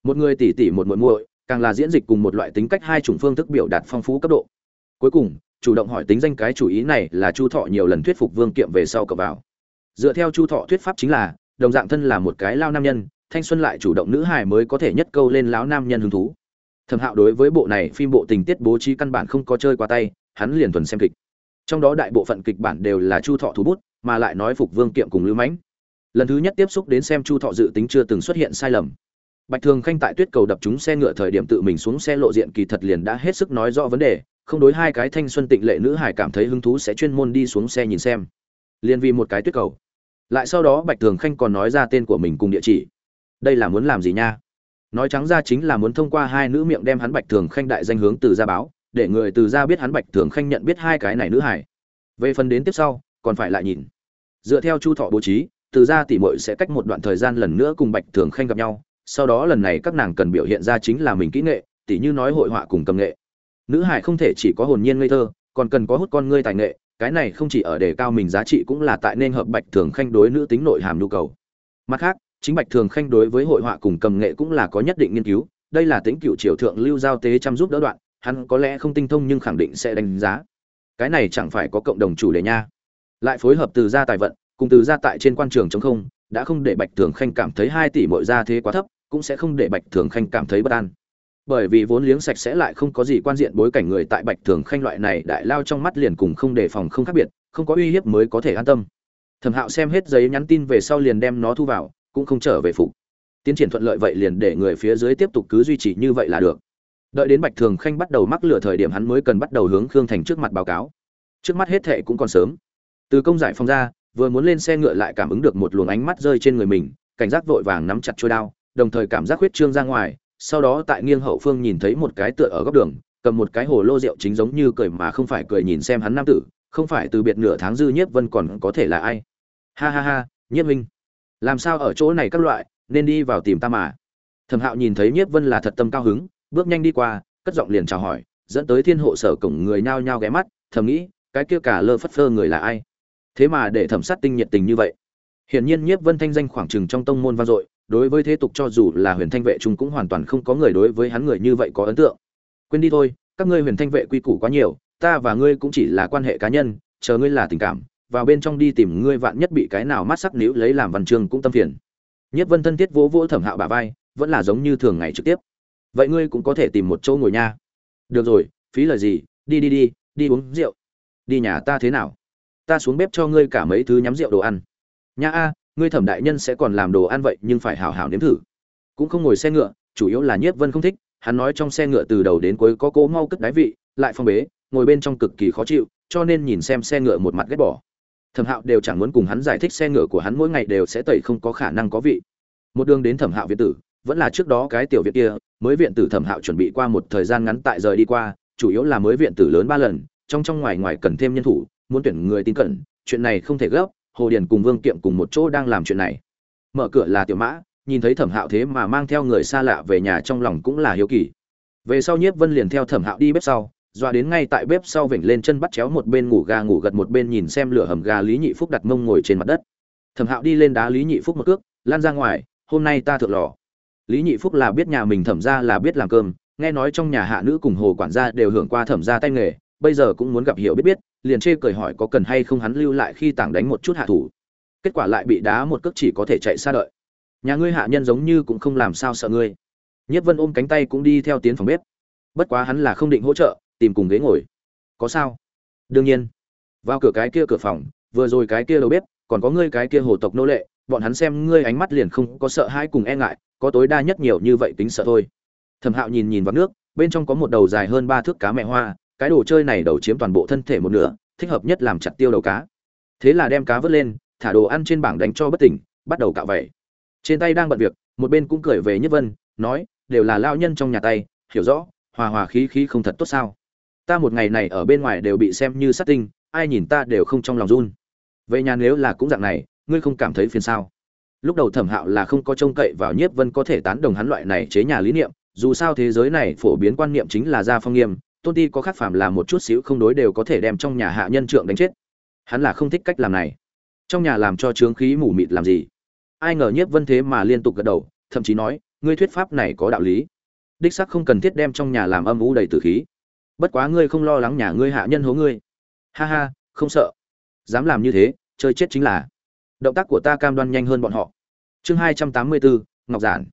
Một người tỉ tỉ một muội muội, càng là diễn dịch cùng một loại tính cách hai chủng phương thức biểu đạt phong phú cấp độ. Cuối cùng, chủ động hỏi tính danh cái chủ ý này là chu thọ nhiều lần thuyết phục vương kiệm về sau cập vào. Dựa theo chu thọ thuyết pháp chính là, đồng dạng thân là một cái lao nam nhân, thanh xuân lại chủ động nữ hài mới có thể nhất câu lên lão nam nhân hứng thú thẩm hạo đối với bộ này phim bộ tình tiết bố trí căn bản không có chơi qua tay, hắn liền thuần xem kịch. Trong đó đại bộ phận kịch bản đều là chu thọ thủ bút, mà lại nói phục vương kiệm cùng lưu mãnh. Lần thứ nhất tiếp xúc đến xem chu thọ dự tính chưa từng xuất hiện sai lầm. Bạch thường khanh tại tuyết cầu đập chúng xe ngựa thời điểm tự mình xuống xe lộ diện kỳ thật liền đã hết sức nói rõ vấn đề, không đối hai cái thanh xuân tịnh lệ nữ hải cảm thấy hứng thú sẽ chuyên môn đi xuống xe nhìn xem. Liền vì một cái tuyết cầu. Lại sau đó bạch thường khanh còn nói ra tên của mình cùng địa chỉ. Đây là muốn làm gì nha? Nói trắng ra chính là muốn thông qua hai nữ miệng đem hắn bạch thường khanh đại danh hướng từ gia báo, để người từ gia biết hắn bạch thường khanh nhận biết hai cái này nữ hải về phần đến tiếp sau, còn phải lại nhìn. Dựa theo chu thọ bố trí, từ gia tỷ muội sẽ cách một đoạn thời gian lần nữa cùng bạch thường khanh gặp nhau, sau đó lần này các nàng cần biểu hiện ra chính là mình kỹ nghệ tỷ như nói hội họa cùng cầm nghệ. Nữ hải không thể chỉ có hồn nhiên ngây thơ, còn cần có hút con ngươi tài nghệ, cái này không chỉ ở đề cao mình giá trị cũng là tại nên hợp bạch thường khanh đối nữ tính nội hàm nhu cầu. Mặt khác chính bạch thường khanh đối với hội họa cùng cầm nghệ cũng là có nhất định nghiên cứu, đây là tính cựu triều thượng lưu giao tế chăm giúp đỡ đoạn, hắn có lẽ không tinh thông nhưng khẳng định sẽ đánh giá. Cái này chẳng phải có cộng đồng chủ đề nha. Lại phối hợp từ gia tài vận, cùng từ gia tại trên quan trường chống không, đã không để bạch thường khanh cảm thấy hai tỷ mỗi gia thế quá thấp, cũng sẽ không để bạch thường khanh cảm thấy bất an. Bởi vì vốn liếng sạch sẽ lại không có gì quan diện bối cảnh người tại bạch thường khanh loại này đại lao trong mắt liền cùng không đề phòng không khác biệt, không có uy hiếp mới có thể an tâm. Thẩm hạo xem hết giấy nhắn tin về sau liền đem nó thu vào cũng không trở về phục. Tiến triển thuận lợi vậy liền để người phía dưới tiếp tục cứ duy trì như vậy là được. Đợi đến bạch thường khanh bắt đầu mắc lửa thời điểm hắn mới cần bắt đầu hướng khương thành trước mặt báo cáo. Trước mắt hết thệ cũng còn sớm. Từ công giải phong ra, vừa muốn lên xe ngựa lại cảm ứng được một luồng ánh mắt rơi trên người mình, cảnh giác vội vàng nắm chặt trôi đao, đồng thời cảm giác huyết trương ra ngoài, sau đó tại nghiêng hậu phương nhìn thấy một cái tựa ở góc đường, cầm một cái hồ lô rượu chính giống như cười mà không phải cười nhìn xem hắn nam tử, không phải từ biệt nửa tháng dư nhiếp vân còn có thể là ai. Ha ha ha, nhiếp minh làm sao ở chỗ này các loại, nên đi vào tìm ta mà. Thẩm hạo nhìn thấy nhiếp vân là thật tâm cao hứng, bước nhanh đi qua, cất giọng liền chào hỏi, dẫn tới thiên hộ sở cổng người nhao nhao ghé mắt, thầm nghĩ, cái kia cả lơ phất phơ người là ai? Thế mà để thẩm sát tinh nhiệt tình như vậy. Hiển nhiên nhiếp vân thanh danh khoảng trừng trong tông môn vang dội, đối với thế tục cho dù là huyền thanh vệ chúng cũng hoàn toàn không có người đối với hắn người như vậy có ấn tượng. Quên đi thôi, các ngươi huyền thanh vệ quy củ quá nhiều, ta và ngươi cũng chỉ là quan hệ cá nhân, chờ ngươi là tình cảm vào bên trong đi tìm ngươi vạn nhất bị cái nào mắt sắc níu lấy làm văn chương cũng tâm phiền. Nhất vân thân thiết vỗ vỗ thẩm hạo bà vai, vẫn là giống như thường ngày trực tiếp. Vậy ngươi cũng có thể tìm một chỗ ngồi nha. Được rồi, phí lời gì, đi đi đi đi uống rượu. Đi nhà ta thế nào? Ta xuống bếp cho ngươi cả mấy thứ nhắm rượu đồ ăn. Nha a, ngươi thẩm đại nhân sẽ còn làm đồ ăn vậy nhưng phải hảo hảo nếm thử. Cũng không ngồi xe ngựa, chủ yếu là nhiếp vân không thích, hắn nói trong xe ngựa từ đầu đến cuối có cố mau cất đáy vị, lại phong bế, ngồi bên trong cực kỳ khó chịu, cho nên nhìn xem xe ngựa một mặt ghét bỏ thẩm hạo đều chẳng muốn cùng hắn giải thích xe ngựa của hắn mỗi ngày đều sẽ tẩy không có khả năng có vị. Một đường đến thẩm hạo viện tử, vẫn là trước đó cái tiểu viện kia, mới viện tử thẩm hạo chuẩn bị qua một thời gian ngắn tại rời đi qua, chủ yếu là mới viện tử lớn ba lần, trong trong ngoài ngoài cần thêm nhân thủ, muốn tuyển người tin cẩn, chuyện này không thể gấp, hồ điền cùng vương kiệm cùng một chỗ đang làm chuyện này. Mở cửa là tiểu mã, nhìn thấy thẩm hạo thế mà mang theo người xa lạ về nhà trong lòng cũng là hiếu kỳ. Về sau nhiếp vân liền theo thẩm hạo đi bếp sau doa đến ngay tại bếp sau vểnh lên chân bắt chéo một bên ngủ gà ngủ gật một bên nhìn xem lửa hầm gà lý nhị phúc đặt mông ngồi trên mặt đất. Thẩm hạo đi lên đá lý nhị phúc một cước, lan ra ngoài, hôm nay ta thượng lò. Lý nhị phúc là biết nhà mình thẩm ra là biết làm cơm, nghe nói trong nhà hạ nữ cùng hồ quản gia đều hưởng qua thẩm ra tay nghề, bây giờ cũng muốn gặp hiểu biết biết, liền chê cười hỏi có cần hay không hắn lưu lại khi tảng đánh một chút hạ thủ. Kết quả lại bị đá một cước chỉ có thể chạy xa đợi. Nhà ngươi hạ nhân giống như cũng không làm sao sợ ngươi. Nhất vân ôm cánh tay cũng đi theo tiến phòng bếp. Bất quá hắn là không định hỗ trợ tìm cùng ghế ngồi. Có sao? Đương nhiên. Vào cửa cái kia cửa phòng, vừa rồi cái kia đầu bếp, còn có ngươi cái kia hồ tộc nô lệ, bọn hắn xem ngươi ánh mắt liền không có sợ hãi cùng e ngại, có tối đa nhất nhiều như vậy tính sợ thôi. Thẩm hạo nhìn nhìn vào nước, bên trong có một đầu dài hơn ba thước cá mẹ hoa, cái đồ chơi này đầu chiếm toàn bộ thân thể một nửa, thích hợp nhất làm chặt tiêu đầu cá. Thế là đem cá vớt lên, thả đồ ăn trên bảng đánh cho bất tỉnh, bắt đầu cạo vẩy trên tay đang bận việc, một bên cũng cười về nhất vân, nói, đều là lao nhân trong nhà tay, hiểu rõ, hòa hòa khí khí không thật tốt sao? Ta một ngày này ở bên ngoài đều bị xem như sát tinh, ai nhìn ta đều không trong lòng run. Vậy nhà nếu là cũng dạng này, ngươi không cảm thấy phiền sao? Lúc đầu thẩm hạo là không có trông cậy vào nhiếp vân có thể tán đồng hắn loại này chế nhà lý niệm, dù sao thế giới này phổ biến quan niệm chính là gia phong nghiêm, tôn ti có khác phàm là một chút xíu không đối đều có thể đem trong nhà hạ nhân trượng đánh chết. Hắn là không thích cách làm này. Trong nhà làm cho trướng khí mù mịt làm gì? Ai ngờ nhiếp vân thế mà liên tục gật đầu, thậm chí nói, ngươi thuyết pháp này có đạo lý. Đích sắc không cần thiết đem trong nhà làm âm u đầy tử khí bất quá ngươi không lo lắng nhà ngươi hạ nhân hố ngươi. Ha ha, không sợ. Dám làm như thế, chơi chết chính là. Động tác của ta cam đoan nhanh hơn bọn họ. Chương hai trăm tám mươi bốn ngọc giản.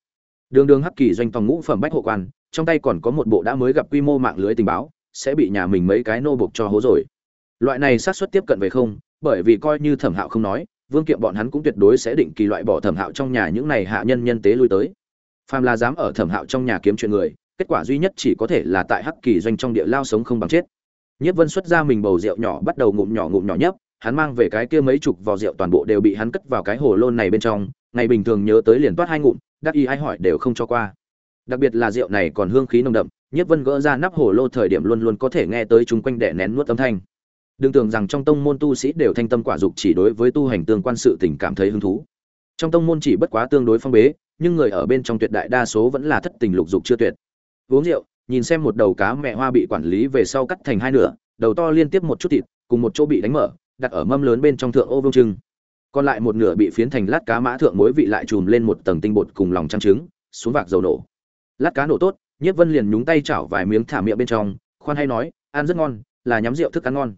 Đường đường hắc kỳ doanh phòng ngũ phẩm bách hộ quan, trong tay còn có một bộ đã mới gặp quy mô mạng lưới tình báo, sẽ bị nhà mình mấy cái nô bộc cho hố rồi. Loại này sát suất tiếp cận về không, bởi vì coi như thẩm hạo không nói, vương kiệm bọn hắn cũng tuyệt đối sẽ định kỳ loại bỏ thẩm hạo trong nhà những này hạ nhân nhân tế lui tới. Phàm là dám ở thẩm hạo trong nhà kiếm chuyện người kết quả duy nhất chỉ có thể là tại hắc kỳ doanh trong địa lao sống không bằng chết. Nhất vân xuất ra mình bầu rượu nhỏ, bắt đầu ngụm nhỏ ngụm nhỏ nhấp, hắn mang về cái kia mấy chục vò rượu toàn bộ đều bị hắn cất vào cái hồ lôn này bên trong, ngày bình thường nhớ tới liền toát hai ngụm, đắc y ai hỏi đều không cho qua. Đặc biệt là rượu này còn hương khí nồng đậm nhất vân gỡ ra nắp hồ lô thời điểm luôn luôn có thể nghe tới chúng quanh đẻ nén nuốt âm thanh. Đừng tưởng rằng trong tông môn tu sĩ đều thanh tâm quả dục chỉ đối với tu hành tương quan sự tình cảm thấy hứng thú. Trong tông môn chỉ bất quá tương đối phong bế, nhưng người ở bên trong tuyệt đại đa số vẫn là thất tình lục dục chưa tuyệt uống rượu, nhìn xem một đầu cá mẹ hoa bị quản lý về sau cắt thành hai nửa, đầu to liên tiếp một chút thịt, cùng một chỗ bị đánh mở, đặt ở mâm lớn bên trong thượng ô vương trưng. Còn lại một nửa bị phiến thành lát cá mã thượng mối vị lại chùm lên một tầng tinh bột cùng lòng trăng trứng, xuống vạc dầu nổ. Lát cá nổ tốt, nhiếp vân liền nhúng tay chảo vài miếng thả miệng bên trong, khoan hay nói, ăn rất ngon, là nhắm rượu thức ăn ngon.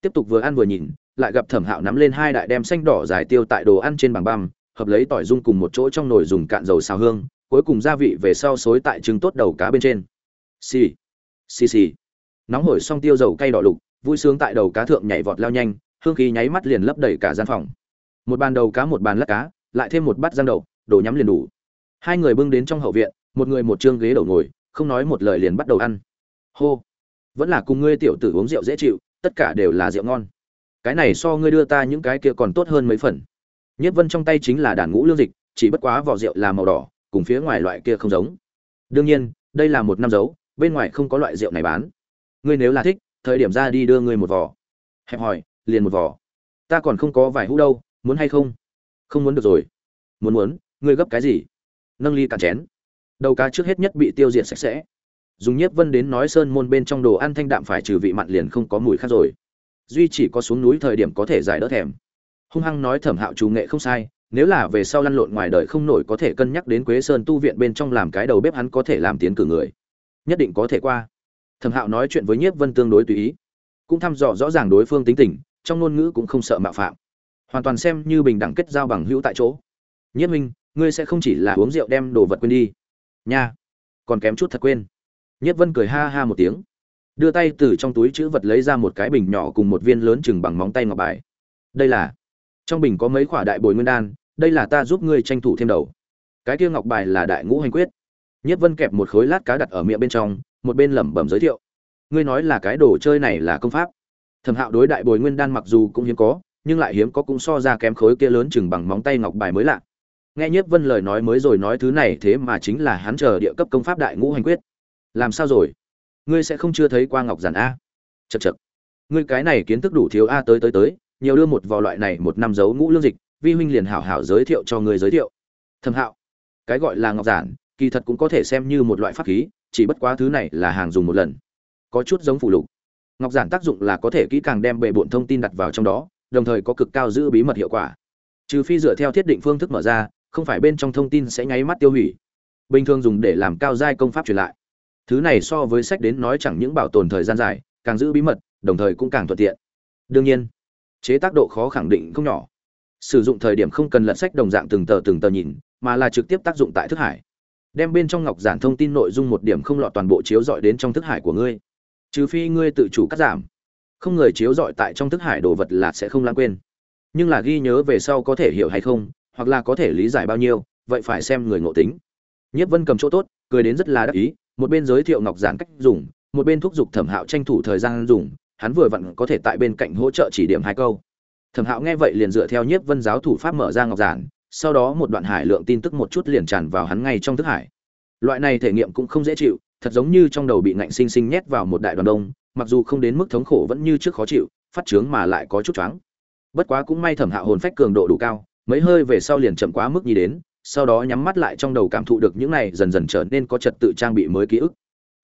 Tiếp tục vừa ăn vừa nhìn, lại gặp thẩm hạo nắm lên hai đại đem xanh đỏ dài tiêu tại đồ ăn trên bảng băm, hợp lấy tỏi dung cùng một chỗ trong nồi dùng cạn dầu xào hương cuối cùng gia vị về sau xối tại trứng tốt đầu cá bên trên. Xì xì xì. Nóng hổi xong tiêu dầu cay đỏ lục, vui sướng tại đầu cá thượng nhảy vọt lao nhanh, hương khí nháy mắt liền lấp đầy cả gian phòng. Một bàn đầu cá, một bàn lát cá, lại thêm một bát giang đậu, đồ nhắm liền đủ. Hai người bưng đến trong hậu viện, một người một chương ghế đầu ngồi, không nói một lời liền bắt đầu ăn. Hô. Vẫn là cùng ngươi tiểu tử uống rượu dễ chịu, tất cả đều là rượu ngon. Cái này so ngươi đưa ta những cái kia còn tốt hơn mấy phần. Nhất vân trong tay chính là đàn ngũ lương dịch, chỉ bất quá vỏ rượu là màu đỏ cùng phía ngoài loại kia không giống. Đương nhiên, đây là một năm dấu bên ngoài không có loại rượu này bán. Ngươi nếu là thích, thời điểm ra đi đưa ngươi một vỏ hẹp hỏi liền một vỏ ta còn không có vài hũ đâu, muốn hay không? Không muốn được rồi. Muốn muốn, ngươi gấp cái gì? Nâng ly cạn chén. Đầu cá trước hết nhất bị tiêu diệt sạch sẽ. Dùng nhiếp vân đến nói sơn môn bên trong đồ ăn thanh đạm phải trừ vị mặn liền không có mùi khác rồi. Duy chỉ có xuống núi thời điểm có thể giải đỡ thèm. Hung hăng nói thẩm hạo chủ nghệ không sai nếu là về sau lăn lộn ngoài đời không nổi có thể cân nhắc đến quế sơn tu viện bên trong làm cái đầu bếp hắn có thể làm tiến cử người. Nhất định có thể qua. Thẩm hạo nói chuyện với nhiếp vân tương đối tùy ý. Cũng thăm dò rõ ràng đối phương tính tình, trong ngôn ngữ cũng không sợ mạo phạm. Hoàn toàn xem như bình đẳng kết giao bằng hữu tại chỗ. Nhiếp minh ngươi sẽ không chỉ là uống rượu đem đồ vật quên đi. Nha, còn kém chút thật quên. Nhiếp vân cười ha ha một tiếng. Đưa tay từ trong túi chữ vật lấy ra một cái bình nhỏ cùng một viên lớn chừng bằng móng tay ngọc bài. Đây là, trong bình có mấy quả đại bồi nguyên đan đây là ta giúp ngươi tranh thủ thêm đầu. Cái kia ngọc bài là đại ngũ hành quyết. Nhất vân kẹp một khối lát cá đặt ở miệng bên trong, một bên lẩm bẩm giới thiệu. Ngươi nói là cái đồ chơi này là công pháp. Thẩm hạo đối đại bồi nguyên đan mặc dù cũng hiếm có, nhưng lại hiếm có cũng so ra kém khối kia lớn chừng bằng móng tay ngọc bài mới lạ. Nghe nhất vân lời nói mới rồi nói thứ này thế mà chính là hắn chờ địa cấp công pháp đại ngũ hành quyết. Làm sao rồi? Ngươi sẽ không chưa thấy qua ngọc giản a? Chật chật ngươi cái này kiến thức đủ thiếu a tới tới tới, nhiều đưa một vò loại này một năm dấu ngũ lương dịch vi huynh liền hảo hảo giới thiệu cho người giới thiệu. Thẩm hạo, cái gọi là ngọc giản, kỳ thật cũng có thể xem như một loại pháp khí, chỉ bất quá thứ này là hàng dùng một lần. Có chút giống phụ lục. Ngọc giản tác dụng là có thể kỹ càng đem bề bộn thông tin đặt vào trong đó, đồng thời có cực cao giữ bí mật hiệu quả. Trừ phi dựa theo thiết định phương thức mở ra, không phải bên trong thông tin sẽ nháy mắt tiêu hủy. Bình thường dùng để làm cao giai công pháp truyền lại. Thứ này so với sách đến nói chẳng những bảo tồn thời gian dài, càng giữ bí mật, đồng thời cũng càng thuận tiện. Đương nhiên, chế tác độ khó khẳng định không nhỏ sử dụng thời điểm không cần lật sách đồng dạng từng tờ từng tờ nhìn, mà là trực tiếp tác dụng tại thức hải. Đem bên trong ngọc giản thông tin nội dung một điểm không lọt toàn bộ chiếu dọi đến trong thức hải của ngươi. Trừ phi ngươi tự chủ cắt giảm. Không người chiếu dọi tại trong thức hải đồ vật là sẽ không lãng quên. Nhưng là ghi nhớ về sau có thể hiểu hay không, hoặc là có thể lý giải bao nhiêu, vậy phải xem người ngộ tính. Nhất vân cầm chỗ tốt, cười đến rất là đắc ý, một bên giới thiệu ngọc giản cách dùng, một bên thúc giục thẩm hạo tranh thủ thời gian dùng, hắn vừa vặn có thể tại bên cạnh hỗ trợ chỉ điểm hai câu thẩm hạo nghe vậy liền dựa theo nhiếp vân giáo thủ pháp mở ra ngọc giản, sau đó một đoạn hải lượng tin tức một chút liền tràn vào hắn ngay trong thức hải. Loại này thể nghiệm cũng không dễ chịu, thật giống như trong đầu bị ngạnh sinh sinh nhét vào một đại đoàn đông, mặc dù không đến mức thống khổ vẫn như trước khó chịu, phát trướng mà lại có chút choáng. Bất quá cũng may thẩm hạo hồn phách cường độ đủ cao, mấy hơi về sau liền chậm quá mức nhì đến, sau đó nhắm mắt lại trong đầu cảm thụ được những này dần dần trở nên có trật tự trang bị mới ký ức.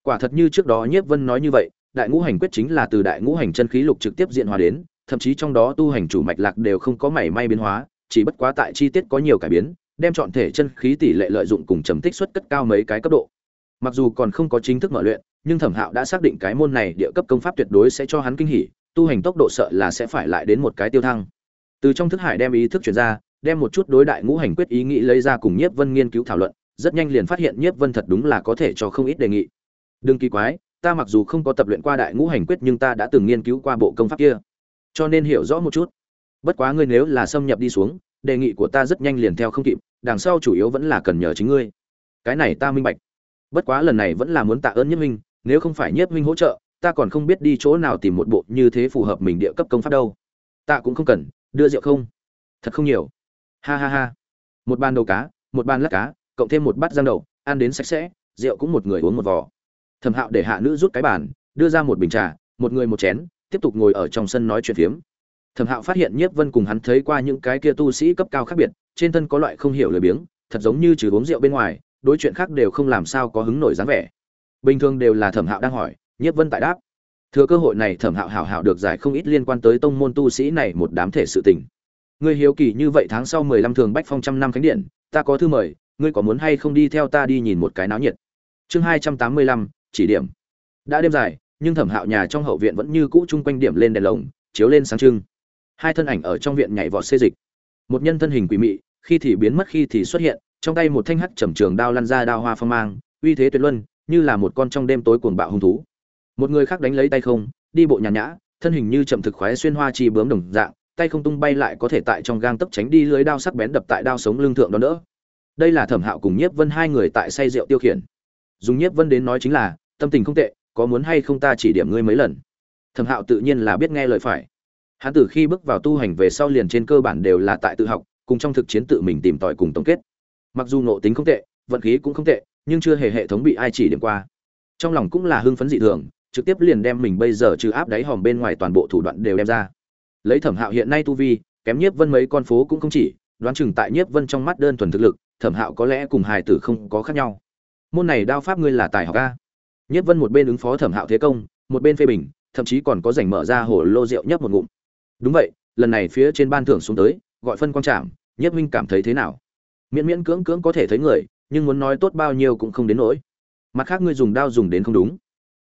Quả thật như trước đó nhiếp vân nói như vậy, đại ngũ hành quyết chính là từ đại ngũ hành chân khí lục trực tiếp diện hóa đến thậm chí trong đó tu hành chủ mạch lạc đều không có mảy may biến hóa, chỉ bất quá tại chi tiết có nhiều cải biến, đem chọn thể chân khí tỷ lệ lợi dụng cùng trầm tích suất cất cao mấy cái cấp độ. Mặc dù còn không có chính thức mở luyện, nhưng thẩm hạo đã xác định cái môn này địa cấp công pháp tuyệt đối sẽ cho hắn kinh hỉ, tu hành tốc độ sợ là sẽ phải lại đến một cái tiêu thăng. Từ trong thức hải đem ý thức chuyển ra, đem một chút đối đại ngũ hành quyết ý nghĩ lấy ra cùng nhiếp vân nghiên cứu thảo luận, rất nhanh liền phát hiện nhiếp vân thật đúng là có thể cho không ít đề nghị. Đừng kỳ quái, ta mặc dù không có tập luyện qua đại ngũ hành quyết nhưng ta đã từng nghiên cứu qua bộ công pháp kia cho nên hiểu rõ một chút. Bất quá ngươi nếu là xâm nhập đi xuống, đề nghị của ta rất nhanh liền theo không kịp, đằng sau chủ yếu vẫn là cần nhờ chính ngươi. Cái này ta minh bạch. Bất quá lần này vẫn là muốn tạ ơn nhất minh, nếu không phải nhất minh hỗ trợ, ta còn không biết đi chỗ nào tìm một bộ như thế phù hợp mình địa cấp công pháp đâu. Ta cũng không cần, đưa rượu không? Thật không nhiều. Ha ha ha. Một bàn đầu cá, một bàn lát cá, cộng thêm một bát giang đậu, ăn đến sạch sẽ, rượu cũng một người uống một vò. Thẩm hạo để hạ nữ rút cái bàn, đưa ra một bình trà, một người một chén tiếp tục ngồi ở trong sân nói chuyện phiếm. Thẩm hạo phát hiện nhiếp vân cùng hắn thấy qua những cái kia tu sĩ cấp cao khác biệt, trên thân có loại không hiểu lười biếng, thật giống như trừ uống rượu bên ngoài, đối chuyện khác đều không làm sao có hứng nổi dáng vẻ. Bình thường đều là thẩm hạo đang hỏi, nhiếp vân tại đáp. Thừa cơ hội này thẩm hạo hảo hảo được giải không ít liên quan tới tông môn tu sĩ này một đám thể sự tình. Ngươi hiếu kỳ như vậy tháng sau mười lăm thường bách phong trăm năm khánh điện, ta có thư mời, ngươi có muốn hay không đi theo ta đi nhìn một cái náo nhiệt? Chương hai trăm tám mươi lăm, chỉ điểm. Đã đêm dài nhưng thẩm hạo nhà trong hậu viện vẫn như cũ chung quanh điểm lên đèn lồng, chiếu lên sáng trưng. Hai thân ảnh ở trong viện nhảy vọt xê dịch. Một nhân thân hình quỷ mị, khi thì biến mất khi thì xuất hiện, trong tay một thanh hắc trầm trường đao lăn ra đao hoa phong mang, uy thế tuyệt luân, như là một con trong đêm tối cuồng bạo hung thú. Một người khác đánh lấy tay không, đi bộ nhàn nhã, thân hình như chậm thực khoái xuyên hoa chi bướm đồng dạng, tay không tung bay lại có thể tại trong gang tấc tránh đi lưới đao sắc bén đập tại đao sống lưng thượng đó nữa. Đây là thẩm hạo cùng nhiếp vân hai người tại say rượu tiêu khiển. Dùng nhiếp vân đến nói chính là, tâm tình không tệ có muốn hay không ta chỉ điểm ngươi mấy lần? Thẩm hạo tự nhiên là biết nghe lời phải. Hắn từ khi bước vào tu hành về sau liền trên cơ bản đều là tại tự học, cùng trong thực chiến tự mình tìm tòi cùng tổng kết. Mặc dù nộ tính không tệ, vận khí cũng không tệ, nhưng chưa hề hệ thống bị ai chỉ điểm qua. Trong lòng cũng là hưng phấn dị thường, trực tiếp liền đem mình bây giờ trừ áp đáy hòm bên ngoài toàn bộ thủ đoạn đều đem ra. Lấy thẩm hạo hiện nay tu vi, kém nhiếp vân mấy con phố cũng không chỉ, đoán chừng tại nhiếp vân trong mắt đơn thuần thực lực, thẩm hạo có lẽ cùng hài tử không có khác nhau. Môn này đao pháp ngươi là tài học a? Nhiếp vân một bên ứng phó thẩm hạo thế công, một bên phê bình, thậm chí còn có rảnh mở ra hồ lô rượu nhấp một ngụm. Đúng vậy, lần này phía trên ban thưởng xuống tới, gọi phân quan trạm nhiếp minh cảm thấy thế nào? Miễn miễn cưỡng cưỡng có thể thấy người, nhưng muốn nói tốt bao nhiêu cũng không đến nỗi. Mặt khác ngươi dùng đao dùng đến không đúng.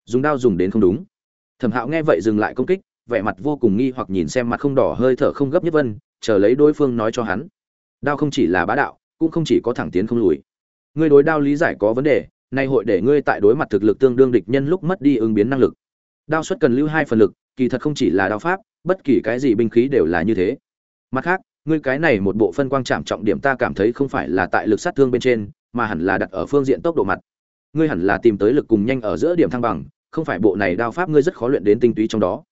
Dùng đao dùng đến không đúng. Thẩm hạo nghe vậy dừng lại công kích, vẻ mặt vô cùng nghi hoặc nhìn xem mặt không đỏ hơi thở không gấp nhất vân, chờ lấy đối phương nói cho hắn. Đao không chỉ là bá đạo, cũng không chỉ có thẳng tiến không lùi. Ngươi đối đao lý giải có vấn đề nay hội để ngươi tại đối mặt thực lực tương đương địch nhân lúc mất đi ứng biến năng lực. Đao xuất cần lưu hai phần lực, kỳ thật không chỉ là đao pháp, bất kỳ cái gì binh khí đều là như thế. Mặt khác, ngươi cái này một bộ phân quang chạm trọng điểm ta cảm thấy không phải là tại lực sát thương bên trên, mà hẳn là đặt ở phương diện tốc độ mặt. Ngươi hẳn là tìm tới lực cùng nhanh ở giữa điểm thăng bằng, không phải bộ này đao pháp ngươi rất khó luyện đến tinh túy trong đó.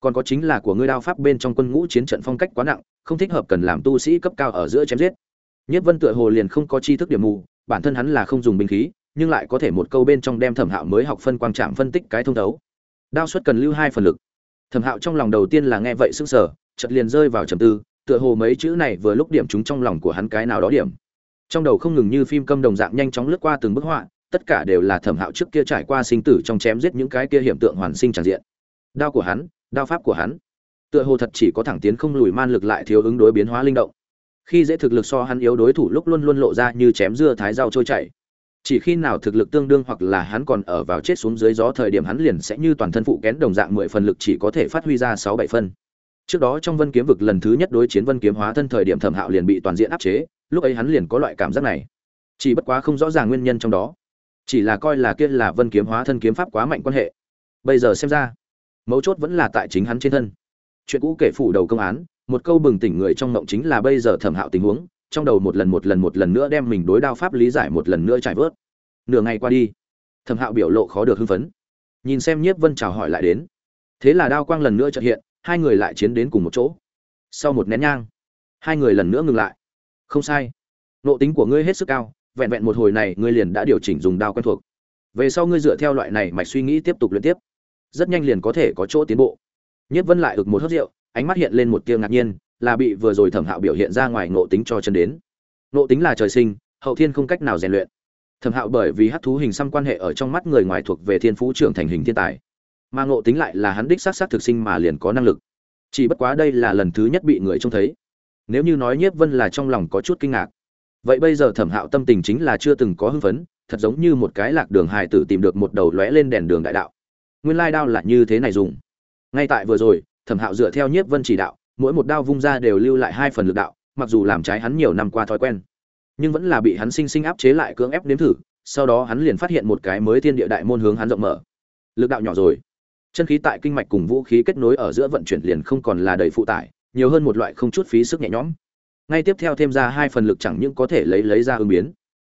Còn có chính là của ngươi đao pháp bên trong quân ngũ chiến trận phong cách quá nặng, không thích hợp cần làm tu sĩ cấp cao ở giữa chém giết. Nhất vân tựa hồ liền không có tri thức điểm mù, bản thân hắn là không dùng binh khí nhưng lại có thể một câu bên trong đem thẩm hạo mới học phân quang trạm phân tích cái thông thấu. Đao xuất cần lưu hai phần lực. Thẩm hạo trong lòng đầu tiên là nghe vậy sững sờ, chợt liền rơi vào trầm tư, tựa hồ mấy chữ này vừa lúc điểm chúng trong lòng của hắn cái nào đó điểm. Trong đầu không ngừng như phim câm đồng dạng nhanh chóng lướt qua từng bức họa, tất cả đều là thẩm hạo trước kia trải qua sinh tử trong chém giết những cái kia hiểm tượng hoàn sinh tràn diện. Đao của hắn, đao pháp của hắn. Tựa hồ thật chỉ có thẳng tiến không lùi man lực lại thiếu ứng đối biến hóa linh động. Khi dễ thực lực so hắn yếu đối thủ lúc luôn luôn lộ ra như chém dưa thái rau trôi chảy chỉ khi nào thực lực tương đương hoặc là hắn còn ở vào chết xuống dưới gió thời điểm hắn liền sẽ như toàn thân phụ kén đồng dạng mười phần lực chỉ có thể phát huy ra sáu bảy phân. Trước đó trong vân kiếm vực lần thứ nhất đối chiến vân kiếm hóa thân thời điểm thẩm hạo liền bị toàn diện áp chế, lúc ấy hắn liền có loại cảm giác này. Chỉ bất quá không rõ ràng nguyên nhân trong đó. Chỉ là coi là kia là vân kiếm hóa thân kiếm pháp quá mạnh quan hệ. Bây giờ xem ra, mấu chốt vẫn là tại chính hắn trên thân. Chuyện cũ kể phủ đầu công án, một câu bừng tỉnh người trong mộng chính là bây giờ thẩm hạo tình huống trong đầu một lần một lần một lần nữa đem mình đối đao pháp lý giải một lần nữa trải vớt. Nửa ngày qua đi, thẩm hạo biểu lộ khó được hưng phấn. Nhìn xem nhiếp vân chào hỏi lại đến. Thế là đao quang lần nữa trợ hiện, hai người lại chiến đến cùng một chỗ. Sau một nén nhang, hai người lần nữa ngừng lại. Không sai. Nộ tính của ngươi hết sức cao, vẹn vẹn một hồi này ngươi liền đã điều chỉnh dùng đao quen thuộc. Về sau ngươi dựa theo loại này mạch suy nghĩ tiếp tục luyện tiếp. Rất nhanh liền có thể có chỗ tiến bộ. Nhất vân lại ực một hớt rượu, ánh mắt hiện lên một tia ngạc nhiên là bị vừa rồi thẩm hạo biểu hiện ra ngoài ngộ tính cho chân đến. Ngộ tính là trời sinh, hậu thiên không cách nào rèn luyện. Thẩm hạo bởi vì hát thú hình xăm quan hệ ở trong mắt người ngoài thuộc về thiên phú trưởng thành hình thiên tài. Mà ngộ tính lại là hắn đích xác xác thực sinh mà liền có năng lực. Chỉ bất quá đây là lần thứ nhất bị người trông thấy. Nếu như nói nhiếp vân là trong lòng có chút kinh ngạc. Vậy bây giờ thẩm hạo tâm tình chính là chưa từng có hưng phấn, thật giống như một cái lạc đường hài tử tìm được một đầu lóe lên đèn đường đại đạo. Nguyên lai đao là như thế này dùng. Ngay tại vừa rồi, thẩm hạo dựa theo nhiếp vân chỉ đạo mỗi một đao vung ra đều lưu lại hai phần lực đạo, mặc dù làm trái hắn nhiều năm qua thói quen, nhưng vẫn là bị hắn sinh sinh áp chế lại cưỡng ép nếm thử, sau đó hắn liền phát hiện một cái mới thiên địa đại môn hướng hắn rộng mở. Lực đạo nhỏ rồi. Chân khí tại kinh mạch cùng vũ khí kết nối ở giữa vận chuyển liền không còn là đầy phụ tải, nhiều hơn một loại không chút phí sức nhẹ nhõm. Ngay tiếp theo thêm ra hai phần lực chẳng những có thể lấy lấy ra ứng biến,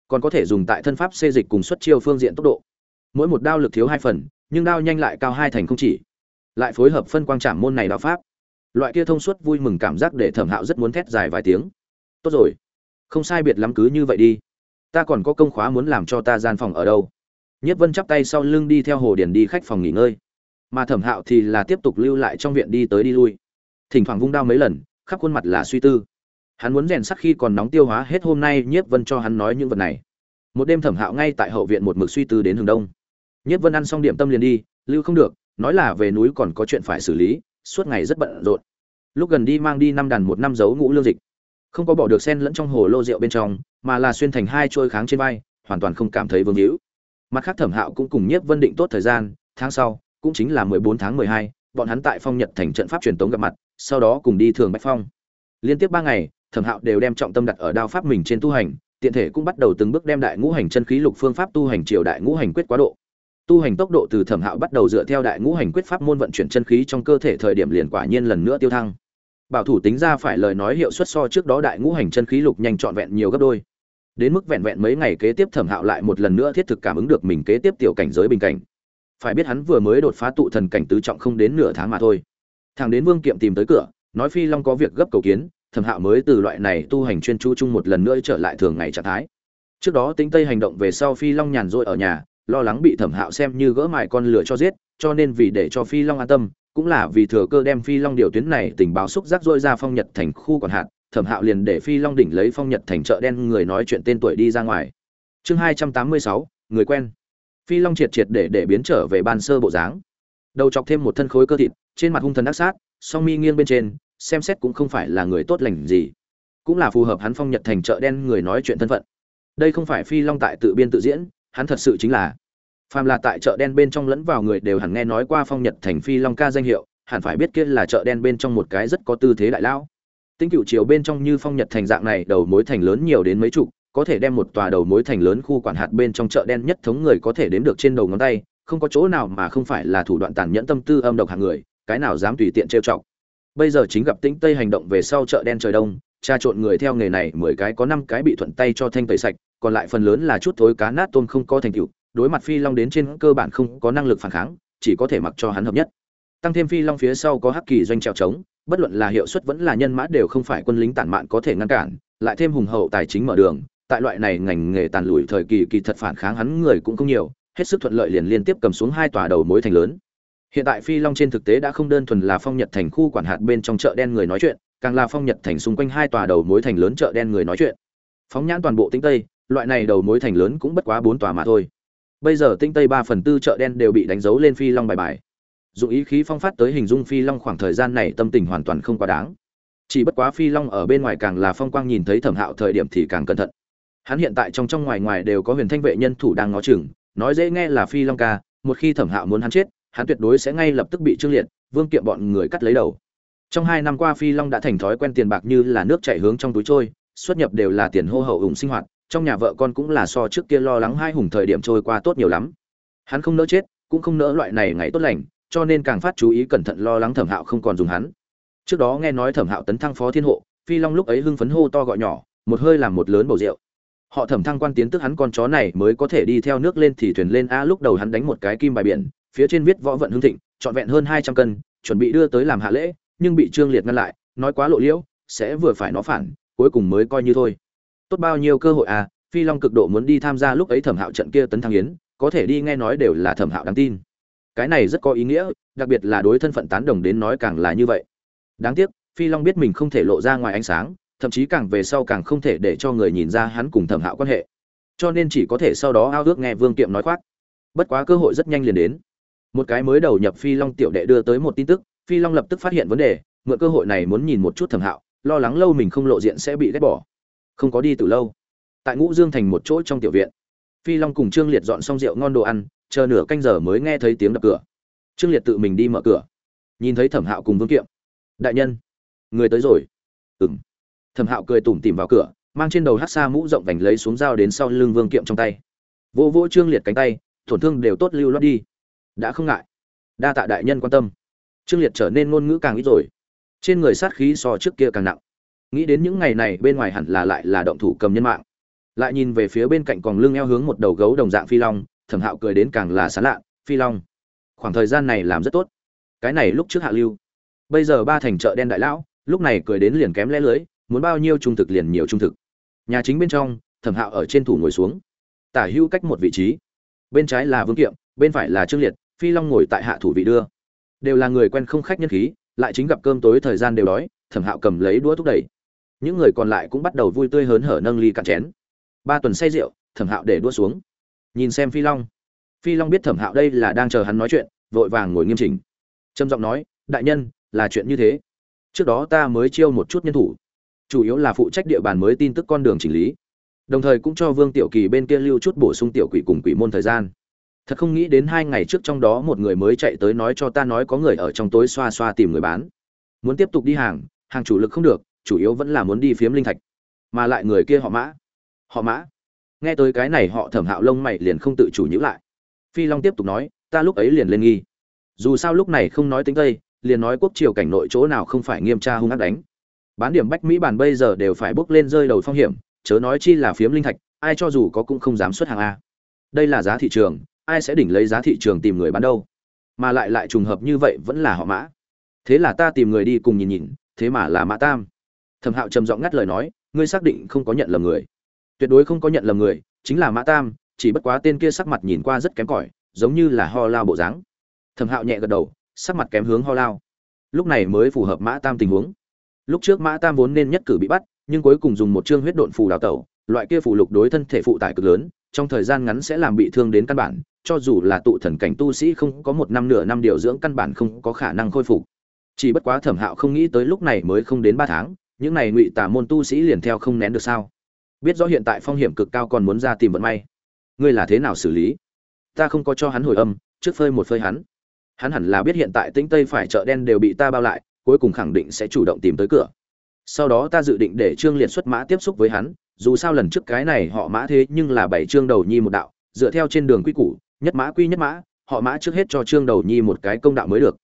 còn có thể dùng tại thân pháp xê dịch cùng xuất chiêu phương diện tốc độ. Mỗi một đao lực thiếu hai phần, nhưng đao nhanh lại cao hai thành không chỉ. Lại phối hợp phân quang trảm môn này đao pháp loại kia thông suốt vui mừng cảm giác để thẩm hạo rất muốn thét dài vài tiếng. Tốt rồi, không sai biệt lắm cứ như vậy đi. Ta còn có công khóa muốn làm cho ta gian phòng ở đâu. Nhất vân chắp tay sau lưng đi theo hồ điền đi khách phòng nghỉ ngơi. Mà thẩm hạo thì là tiếp tục lưu lại trong viện đi tới đi lui. Thỉnh thoảng vung đao mấy lần, khắp khuôn mặt là suy tư. Hắn muốn rèn sắc khi còn nóng tiêu hóa hết hôm nay, nhiếp vân cho hắn nói những vật này. Một đêm thẩm hạo ngay tại hậu viện một mực suy tư đến hướng đông. Nhiếp vân ăn xong điểm tâm liền đi, lưu không được, nói là về núi còn có chuyện phải xử lý suốt ngày rất bận rộn lúc gần đi mang đi năm đàn một năm dấu ngũ lương dịch không có bỏ được sen lẫn trong hồ lô rượu bên trong mà là xuyên thành hai trôi kháng trên vai hoàn toàn không cảm thấy vương hữu mặt khác thẩm hạo cũng cùng nhiếp vân định tốt thời gian tháng sau cũng chính là 14 tháng 12, bọn hắn tại Phong Nhật thành trận pháp truyền tống gặp mặt, sau đó cùng đi thường Bạch Phong. Liên tiếp 3 ngày, Thẩm Hạo đều đem trọng tâm đặt ở đao pháp mình trên tu hành, tiện thể cũng bắt đầu từng bước đem đại ngũ hành chân khí lục phương pháp tu hành triều đại ngũ hành quyết quá độ. Tu hành tốc độ từ Thẩm Hạo bắt đầu dựa theo đại ngũ hành quyết pháp môn vận chuyển chân khí trong cơ thể thời điểm liền quả nhiên lần nữa tiêu thăng. Bảo thủ tính ra phải lời nói hiệu suất so trước đó đại ngũ hành chân khí lục nhanh trọn vẹn nhiều gấp đôi. Đến mức vẹn vẹn mấy ngày kế tiếp Thẩm Hạo lại một lần nữa thiết thực cảm ứng được mình kế tiếp tiểu cảnh giới bình cảnh phải biết hắn vừa mới đột phá tụ thần cảnh tứ trọng không đến nửa tháng mà thôi thằng đến vương kiệm tìm tới cửa, nói phi long có việc gấp cầu kiến, thẩm hạo mới từ loại này tu hành chuyên chú chung một lần nữa trở lại thường ngày trạng thái trước đó tính tây hành động về sau phi long nhàn rỗi ở nhà lo lắng bị thẩm hạo xem như gỡ mài con lửa cho giết, cho nên vì để cho phi long an tâm, cũng là vì thừa cơ đem phi long điều tuyến này tình báo xúc giác dội ra phong nhật thành khu còn hạn thẩm hạo liền để phi long đỉnh lấy phong nhật thành chợ đen người nói chuyện tên tuổi đi ra ngoài. Chương hai trăm tám mươi sáu, người quen. Phi long triệt triệt để để biến trở về ban sơ bộ dáng. Đầu chọc thêm một thân khối cơ thịt, trên mặt hung thần đắc sát, song mi nghiêng bên trên, xem xét cũng không phải là người tốt lành gì. Cũng là phù hợp hắn phong nhật thành chợ đen người nói chuyện thân phận. Đây không phải phi long tại tự biên tự diễn hắn thật sự chính là phàm là tại chợ đen bên trong lẫn vào người đều hẳn nghe nói qua phong nhật thành phi long ca danh hiệu hẳn phải biết kia là chợ đen bên trong một cái rất có tư thế đại lão tinh cựu chiều bên trong như phong nhật thành dạng này đầu mối thành lớn nhiều đến mấy chục có thể đem một tòa đầu mối thành lớn khu quản hạt bên trong chợ đen nhất thống người có thể đếm được trên đầu ngón tay, không có chỗ nào mà không phải là thủ đoạn tàn nhẫn tâm tư âm độc hàng người, cái nào dám tùy tiện trêu chọc. Bây giờ chính gặp Tĩnh Tây hành động về sau chợ đen trời đông, tra trộn người theo nghề này mười cái có năm cái bị thuận tay cho thanh tẩy sạch, còn lại phần lớn là chút thối cá nát tôm không có thành tựu, đối mặt Phi Long đến trên cơ bản không có năng lực phản kháng, chỉ có thể mặc cho hắn hợp nhất. Tăng thêm Phi Long phía sau có Hắc Kỳ doanh trèo trống, bất luận là hiệu suất vẫn là nhân mã đều không phải quân lính tản mạn có thể ngăn cản, lại thêm hùng hậu tài chính mở đường, tại loại này ngành nghề tàn lùi thời kỳ kỳ thật phản kháng hắn người cũng không nhiều, hết sức thuận lợi liền liên tiếp cầm xuống hai tòa đầu mối thành lớn. Hiện tại Phi Long trên thực tế đã không đơn thuần là Phong Nhật thành khu quản hạt bên trong chợ đen người nói chuyện, càng là Phong Nhật thành xung quanh hai tòa đầu mối thành lớn chợ đen người nói chuyện. Phóng nhãn toàn bộ Tinh Tây, loại này đầu mối thành lớn cũng bất quá bốn tòa mà thôi. Bây giờ Tinh Tây ba phần tư chợ đen đều bị đánh dấu lên Phi Long bài bài. Dụng ý khí phong phát tới hình dung Phi Long khoảng thời gian này tâm tình hoàn toàn không quá đáng. Chỉ bất quá Phi Long ở bên ngoài càng là phong quang nhìn thấy Thẩm Hạo thời điểm thì càng cẩn thận hắn hiện tại trong trong ngoài ngoài đều có huyền thanh vệ nhân thủ đang ngó chừng, nói dễ nghe là phi long ca, một khi thẩm hạo muốn hắn chết, hắn tuyệt đối sẽ ngay lập tức bị trương liệt, vương kiệm bọn người cắt lấy đầu trong hai năm qua phi long đã thành thói quen tiền bạc như là nước chảy hướng trong túi trôi, xuất nhập đều là tiền hô hậu ủng sinh hoạt trong nhà vợ con cũng là so trước kia lo lắng hai hùng thời điểm trôi qua tốt nhiều lắm. Hắn không nỡ chết, cũng không nỡ loại này ngày tốt lành, cho nên càng phát chú ý cẩn thận lo lắng thẩm hạo không còn dùng hắn. Trước đó nghe nói thẩm hạo tấn thăng phó thiên hộ, phi long lúc ấy hưng phấn hô to gọi nhỏ, một hơi làm một lớn bầu rượu. Họ thẩm thăng quan tiến tức hắn con chó này mới có thể đi theo nước lên thì thuyền lên a lúc đầu hắn đánh một cái kim bài biển, phía trên viết võ vận hưng thịnh, trọn vẹn hơn hai trăm cân, chuẩn bị đưa tới làm hạ lễ, nhưng bị trương liệt ngăn lại, nói quá lộ liễu, sẽ vừa phải nó phản, cuối cùng mới coi như thôi tốt bao nhiêu cơ hội à phi long cực độ muốn đi tham gia lúc ấy thẩm hạo trận kia tấn thăng yến, có thể đi nghe nói đều là thẩm hạo đáng tin. Cái này rất có ý nghĩa, đặc biệt là đối thân phận tán đồng đến nói càng là như vậy. Đáng tiếc, phi long biết mình không thể lộ ra ngoài ánh sáng, thậm chí càng về sau càng không thể để cho người nhìn ra hắn cùng thẩm hạo quan hệ. Cho nên chỉ có thể sau đó ao ước nghe vương kiệm nói khoác. Bất quá cơ hội rất nhanh liền đến. Một cái mới đầu nhập phi long tiểu đệ đưa tới một tin tức, phi long lập tức phát hiện vấn đề, mượn cơ hội này muốn nhìn một chút thẩm hạo, lo lắng lâu mình không lộ diện sẽ bị ghét bỏ không có đi từ lâu. Tại ngũ dương thành một chỗ trong tiểu viện, phi long cùng trương liệt dọn xong rượu ngon đồ ăn, chờ nửa canh giờ mới nghe thấy tiếng đập cửa. Trương liệt tự mình đi mở cửa, nhìn thấy thẩm hạo cùng vương kiệm. Đại nhân, người tới rồi. Ừng thẩm hạo cười tủm tỉm vào cửa, mang trên đầu hát xa mũ rộng vành lấy xuống dao đến sau lưng vương kiệm trong tay. Vô vỗ trương liệt cánh tay, tổn thương đều tốt lưu loát đi. Đã không ngại. Đa tạ đại nhân quan tâm. Trương liệt trở nên ngôn ngữ càng ít rồi. Trên người sát khí so trước kia càng nặng nghĩ đến những ngày này bên ngoài hẳn là lại là động thủ cầm nhân mạng. Lại nhìn về phía bên cạnh còn lưng eo hướng một đầu gấu đồng dạng phi long, thẩm hạo cười đến càng là sán lạ, phi long, khoảng thời gian này làm rất tốt. Cái này lúc trước hạ lưu. Bây giờ ba thành chợ đen đại lão, lúc này cười đến liền kém lẽ lưới, muốn bao nhiêu trung thực liền nhiều trung thực. Nhà chính bên trong, thẩm hạo ở trên thủ ngồi xuống. Tả hữu cách một vị trí. Bên trái là vương kiệm, bên phải là trương liệt, phi long ngồi tại hạ thủ vị đưa. Đều là người quen không khách nhân khí, lại chính gặp cơm tối thời gian đều đói, thẩm hạo cầm lấy đũa thúc đẩy những người còn lại cũng bắt đầu vui tươi hớn hở nâng ly cạn chén. Ba tuần say rượu, thẩm hạo để đua xuống. Nhìn xem phi long. Phi long biết thẩm hạo đây là đang chờ hắn nói chuyện, vội vàng ngồi nghiêm chỉnh. Trâm giọng nói, đại nhân, là chuyện như thế. Trước đó ta mới chiêu một chút nhân thủ. Chủ yếu là phụ trách địa bàn mới tin tức con đường chỉnh lý. Đồng thời cũng cho vương tiểu kỳ bên kia lưu chút bổ sung tiểu quỷ cùng quỷ môn thời gian. Thật không nghĩ đến hai ngày trước trong đó một người mới chạy tới nói cho ta nói có người ở trong tối xoa xoa tìm người bán. Muốn tiếp tục đi hàng hàng chủ lực không được chủ yếu vẫn là muốn đi phiếm linh thạch, mà lại người kia họ mã. Họ mã. Nghe tới cái này họ thẩm hạo lông mày liền không tự chủ nhữ lại. Phi long tiếp tục nói, ta lúc ấy liền lên nghi. Dù sao lúc này không nói tính tây, liền nói quốc triều cảnh nội chỗ nào không phải nghiêm tra hung ác đánh. Bán điểm bách mỹ bản bây giờ đều phải bước lên rơi đầu phong hiểm, chớ nói chi là phiếm linh thạch, ai cho dù có cũng không dám xuất hàng a. Đây là giá thị trường, ai sẽ đỉnh lấy giá thị trường tìm người bán đâu? Mà lại lại trùng hợp như vậy vẫn là họ mã. Thế là ta tìm người đi cùng nhìn nhìn, thế mà là mã tam thẩm hạo trầm giọng ngắt lời nói, ngươi xác định không có nhận lầm người. Tuyệt đối không có nhận lầm người, chính là mã tam, chỉ bất quá tên kia sắc mặt nhìn qua rất kém cỏi, giống như là ho lao bộ dáng. Thẩm hạo nhẹ gật đầu, sắc mặt kém hướng ho lao. Lúc này mới phù hợp mã tam tình huống. Lúc trước mã tam vốn nên nhất cử bị bắt, nhưng cuối cùng dùng một chương huyết độn phù đào tẩu, loại kia phù lục đối thân thể phụ tải cực lớn, trong thời gian ngắn sẽ làm bị thương đến căn bản, cho dù là tụ thần cảnh tu sĩ không có một năm nửa năm điều dưỡng căn bản không có khả năng khôi phục. Chỉ bất quá thẩm hạo không nghĩ tới lúc này mới không đến ba tháng những này ngụy tả môn tu sĩ liền theo không nén được sao? Biết rõ hiện tại phong hiểm cực cao còn muốn ra tìm vận may. Ngươi là thế nào xử lý? Ta không có cho hắn hồi âm, trước phơi một phơi hắn. Hắn hẳn là biết hiện tại tĩnh tây phải chợ đen đều bị ta bao lại, cuối cùng khẳng định sẽ chủ động tìm tới cửa. Sau đó ta dự định để trương liệt xuất mã tiếp xúc với hắn, dù sao lần trước cái này họ mã thế nhưng là bảy trương đầu nhi một đạo, dựa theo trên đường quy củ, nhất mã quy nhất mã, họ mã trước hết cho trương đầu nhi một cái công đạo mới được.